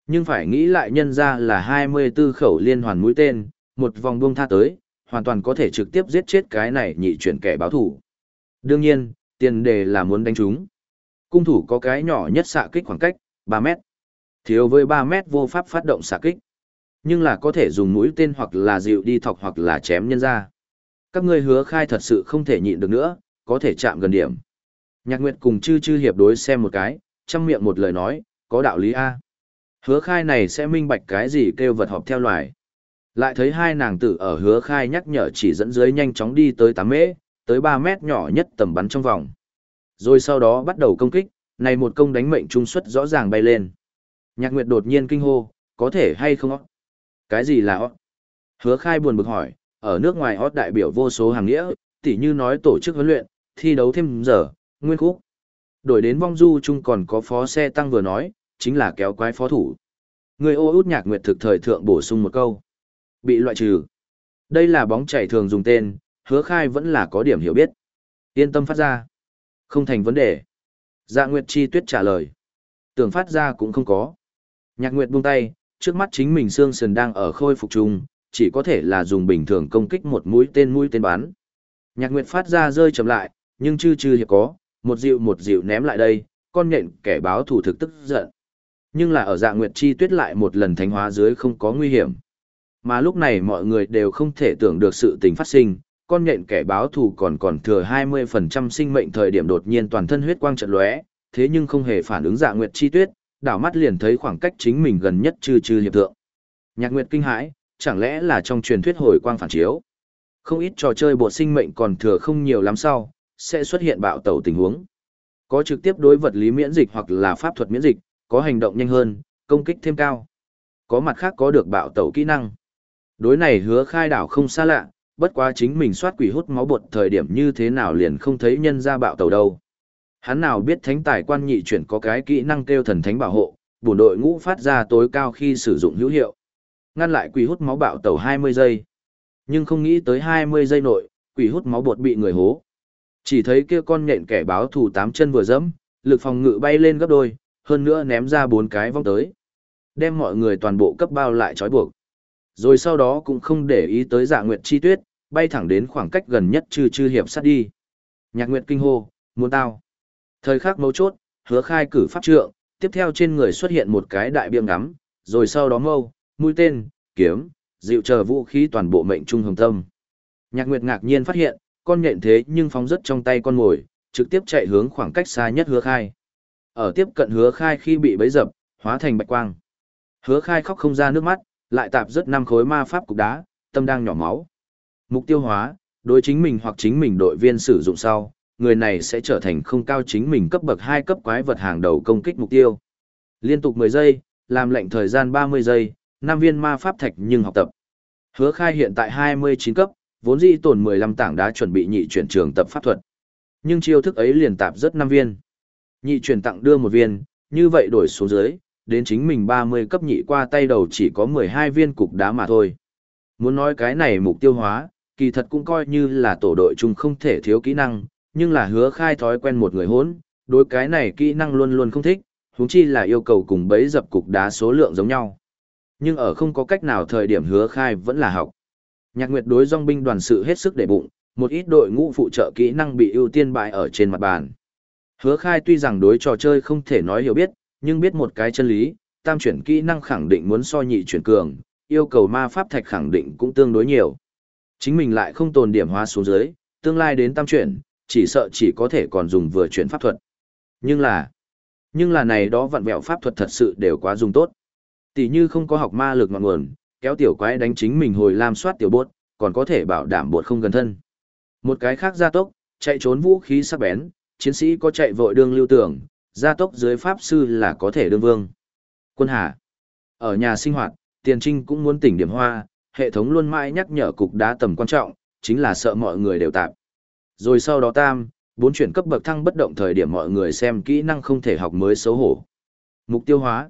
Nhưng phải nghĩ lại nhân ra là 24 khẩu liên hoàn mũi tên, một vòng buông tha tới, hoàn toàn có thể trực tiếp giết chết cái này nhị chuyển kẻ báo thủ. Đương nhiên, tiền đề là muốn đánh chúng. Cung thủ có cái nhỏ nhất xạ kích khoảng cách, 3 mét. Thiếu với 3 mét vô pháp phát động xạ kích. Nhưng là có thể dùng mũi tên hoặc là dịu đi thọc hoặc là chém nhân ra. Các ngươi hứa khai thật sự không thể nhịn được nữa, có thể chạm gần điểm. Nhạc Nguyệt cùng chư chư hiệp đối xem một cái, chăm miệng một lời nói, có đạo lý A. Hứa khai này sẽ minh bạch cái gì kêu vật họp theo loài. Lại thấy hai nàng tử ở hứa khai nhắc nhở chỉ dẫn dưới nhanh chóng đi tới 8 mễ, tới 3 mét nhỏ nhất tầm bắn trong vòng. Rồi sau đó bắt đầu công kích, này một công đánh mệnh trung suất rõ ràng bay lên. Nhạc Nguyệt đột nhiên kinh hô, có thể hay không ạ? Cái gì là ạ? Hứa khai buồn bực hỏi, ở nước ngoài ó đại biểu vô số hàng nghĩa, tỉ như nói tổ chức huấn luyện, thi đấu thêm giờ, nguyên khúc. Đổi đến vong du chung còn có phó xe tăng vừa nói, chính là kéo quái phó thủ. Người ô út nhạc nguyệt thực thời thượng bổ sung một câu. Bị loại trừ. Đây là bóng chảy thường dùng tên, hứa khai vẫn là có điểm hiểu biết. Yên tâm phát ra. Không thành vấn đề. Dạ Nguyệt Chi Tuyết trả lời. Tưởng phát ra cũng không có. Nhạc Nguyệt buông tay, trước mắt chính mình xương sườn đang ở khôi phục chung, chỉ có thể là dùng bình thường công kích một mũi tên mũi tên bắn. Nhạc Nguyệt phát ra rơi chậm lại, nhưng chư chư hiệp có, một dịu một dịu ném lại đây, con nhện kẻ báo thủ thực tức giận. Nhưng là ở dạ Nguyệt Chi Tuyết lại một lần thánh hóa dưới không có nguy hiểm. Mà lúc này mọi người đều không thể tưởng được sự tình phát sinh, con nhện kẻ báo thù còn còn thừa 20% sinh mệnh thời điểm đột nhiên toàn thân huyết quang trận lóe, thế nhưng không hề phản ứng dạ nguyệt chi tuyết, đảo mắt liền thấy khoảng cách chính mình gần nhất chư chư hiệp thượng. Nhạc nguyệt kinh hãi, chẳng lẽ là trong truyền thuyết hồi quang phản chiếu? Không ít trò chơi bộ sinh mệnh còn thừa không nhiều lắm sau, sẽ xuất hiện bạo tẩu tình huống. Có trực tiếp đối vật lý miễn dịch hoặc là pháp thuật miễn dịch, có hành động nhanh hơn, công kích thêm cao. Có mặt khác có được bạo tẩu kỹ năng. Đối này hứa khai đảo không xa lạ, bất quá chính mình soát quỷ hút máu bột thời điểm như thế nào liền không thấy nhân ra bạo tàu đâu. Hắn nào biết thánh tài quan nhị chuyển có cái kỹ năng kêu thần thánh bảo hộ, bổn đội ngũ phát ra tối cao khi sử dụng hữu hiệu. Ngăn lại quỷ hút máu bạo tàu 20 giây. Nhưng không nghĩ tới 20 giây nội, quỷ hút máu bột bị người hố. Chỉ thấy kia con nhện kẻ báo thù tám chân vừa dẫm, lực phòng ngự bay lên gấp đôi, hơn nữa ném ra bốn cái vong tới. Đem mọi người toàn bộ cấp bao lại trói buộc. Rồi sau đó cũng không để ý tới dạ nguyệt chi tuyết, bay thẳng đến khoảng cách gần nhất chư chư hiệp sát đi. Nhạc nguyệt kinh hô, muốn tao. Thời khắc mấu chốt, hứa khai cử pháp trượng, tiếp theo trên người xuất hiện một cái đại biêm ngắm, rồi sau đó mâu, mũi tên, kiếm, dịu chờ vũ khí toàn bộ mệnh trung hồng tâm. Nhạc Nguyệt ngạc nhiên phát hiện, con nhện thế nhưng phóng rất trong tay con mồi, trực tiếp chạy hướng khoảng cách xa nhất hứa khai. Ở tiếp cận hứa khai khi bị bấy dập, hóa thành bạch quang. Hứa khai khóc không ra nước mắt, lại tạp rất năm khối ma pháp cục đá, tâm đang nhỏ máu. Mục tiêu hóa, đối chính mình hoặc chính mình đội viên sử dụng sau, người này sẽ trở thành không cao chính mình cấp bậc 2 cấp quái vật hàng đầu công kích mục tiêu. Liên tục 10 giây, làm lệnh thời gian 30 giây, 5 viên ma pháp thạch nhưng học tập. Hứa khai hiện tại 29 cấp, vốn dĩ tổn 15 tảng đá chuẩn bị nhị chuyển trường tập pháp thuật. Nhưng chiêu thức ấy liền tạp rất 5 viên. Nhị chuyển tặng đưa một viên, như vậy đổi xuống dưới, đến chính mình 30 cấp nhị qua tay đầu chỉ có 12 viên cục đá mà thôi. Muốn nói cái này mục tiêu hóa, kỳ thật cũng coi như là tổ đội chung không thể thiếu kỹ năng, nhưng là hứa khai thói quen một người hốn, đối cái này kỹ năng luôn luôn không thích, huống chi là yêu cầu cùng bấy dập cục đá số lượng giống nhau. Nhưng ở không có cách nào thời điểm hứa khai vẫn là học. Nhạc Nguyệt đối dòng binh đoàn sự hết sức để bụng, một ít đội ngũ phụ trợ kỹ năng bị ưu tiên bại ở trên mặt bàn. Hứa khai tuy rằng đối trò chơi không thể nói hiểu biết, nhưng biết một cái chân lý, tam chuyển kỹ năng khẳng định muốn so nhị chuyển cường, yêu cầu ma pháp thạch khẳng định cũng tương đối nhiều. Chính mình lại không tồn điểm hóa xuống dưới, tương lai đến tam chuyển, chỉ sợ chỉ có thể còn dùng vừa chuyển pháp thuật. Nhưng là, nhưng là này đó vặn vẹo pháp thuật thật sự đều quá dùng tốt. Tỷ như không có học ma lực ngọn nguồn, kéo tiểu quái đánh chính mình hồi lam soát tiểu bốt, còn có thể bảo đảm bột không gần thân. Một cái khác gia tốc, chạy trốn vũ khí sắc bén, chiến sĩ có chạy vội đường lưu tưởng, gia tốc dưới pháp sư là có thể đương vương. Quân Hà. Ở nhà sinh hoạt, tiền trinh cũng muốn tỉnh điểm hoa, hệ thống luôn mãi nhắc nhở cục đá tầm quan trọng, chính là sợ mọi người đều tạp. Rồi sau đó tam, bốn chuyển cấp bậc thăng bất động thời điểm mọi người xem kỹ năng không thể học mới xấu hổ. Mục tiêu hóa.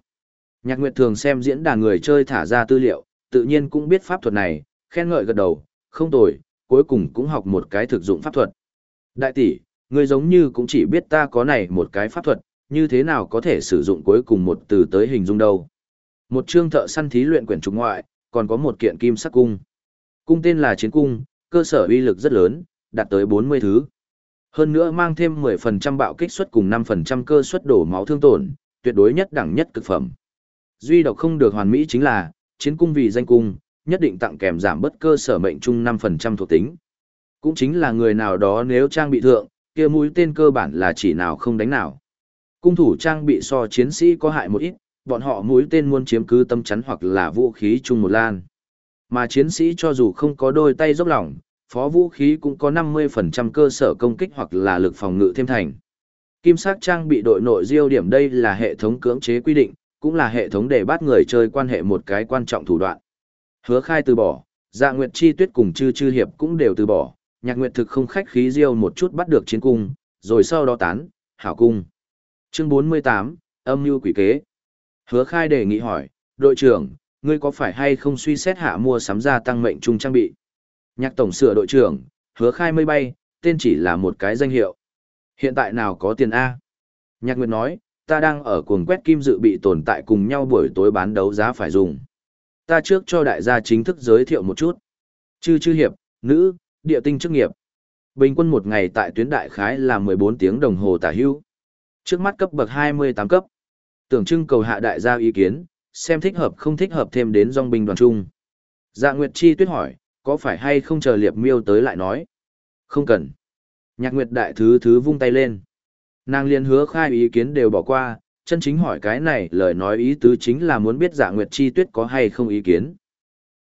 Nhạc Nguyệt thường xem diễn đàn người chơi thả ra tư liệu, tự nhiên cũng biết pháp thuật này, khen ngợi gật đầu, không tồi, cuối cùng cũng học một cái thực dụng pháp thuật. Đại tỷ, ngươi giống như cũng chỉ biết ta có này một cái pháp thuật, như thế nào có thể sử dụng cuối cùng một từ tới hình dung đâu. Một chương thợ săn thí luyện quyển trục ngoại, còn có một kiện kim sắc cung. Cung tên là chiến cung, cơ sở uy lực rất lớn, đạt tới 40 thứ. Hơn nữa mang thêm 10% bạo kích suất cùng 5% cơ suất đổ máu thương tổn, tuyệt đối nhất đẳng nhất cực phẩm. Duy độc không được hoàn mỹ chính là, chiến cung vì danh cung, nhất định tặng kèm giảm bất cơ sở mệnh trung 5% thuộc tính. Cũng chính là người nào đó nếu trang bị thượng, kia mũi tên cơ bản là chỉ nào không đánh nào. Cung thủ trang bị so chiến sĩ có hại một ít, bọn họ mũi tên muốn chiếm cứ tâm chắn hoặc là vũ khí chung một lan. Mà chiến sĩ cho dù không có đôi tay dốc lỏng, phó vũ khí cũng có 50% cơ sở công kích hoặc là lực phòng ngự thêm thành. Kim sắc trang bị đội nội diêu điểm đây là hệ thống cưỡng chế quy định, cũng là hệ thống để bắt người chơi quan hệ một cái quan trọng thủ đoạn. Hứa khai từ bỏ, dạ nguyệt chi tuyết cùng chư chư hiệp cũng đều từ bỏ, nhạc nguyệt thực không khách khí diêu một chút bắt được chiến cung, rồi sau đó tán, hảo cung. Chương 48, âm mưu quỷ kế. Hứa khai đề nghị hỏi, đội trưởng, ngươi có phải hay không suy xét hạ mua sắm gia tăng mệnh trung trang bị? Nhạc tổng sửa đội trưởng, hứa khai mây bay, tên chỉ là một cái danh hiệu. Hiện tại nào có tiền A? Nhạc Nguyệt nói, ta đang ở cuồng quét kim dự bị tồn tại cùng nhau buổi tối bán đấu giá phải dùng. Ta trước cho đại gia chính thức giới thiệu một chút. Chư chư hiệp, nữ, địa tinh chức nghiệp. Bình quân một ngày tại tuyến đại khái là 14 tiếng đồng hồ tả hưu. Trước mắt cấp bậc 28 cấp. Tưởng trưng cầu hạ đại gia ý kiến, xem thích hợp không thích hợp thêm đến dòng binh đoàn trung. Dạ Nguyệt Chi tuyết hỏi, có phải hay không chờ liệp miêu tới lại nói? Không cần. Nhạc Nguyệt đại thứ thứ vung tay lên. Nàng liền hứa khai ý kiến đều bỏ qua, chân chính hỏi cái này lời nói ý tứ chính là muốn biết dạ Nguyệt Chi tuyết có hay không ý kiến.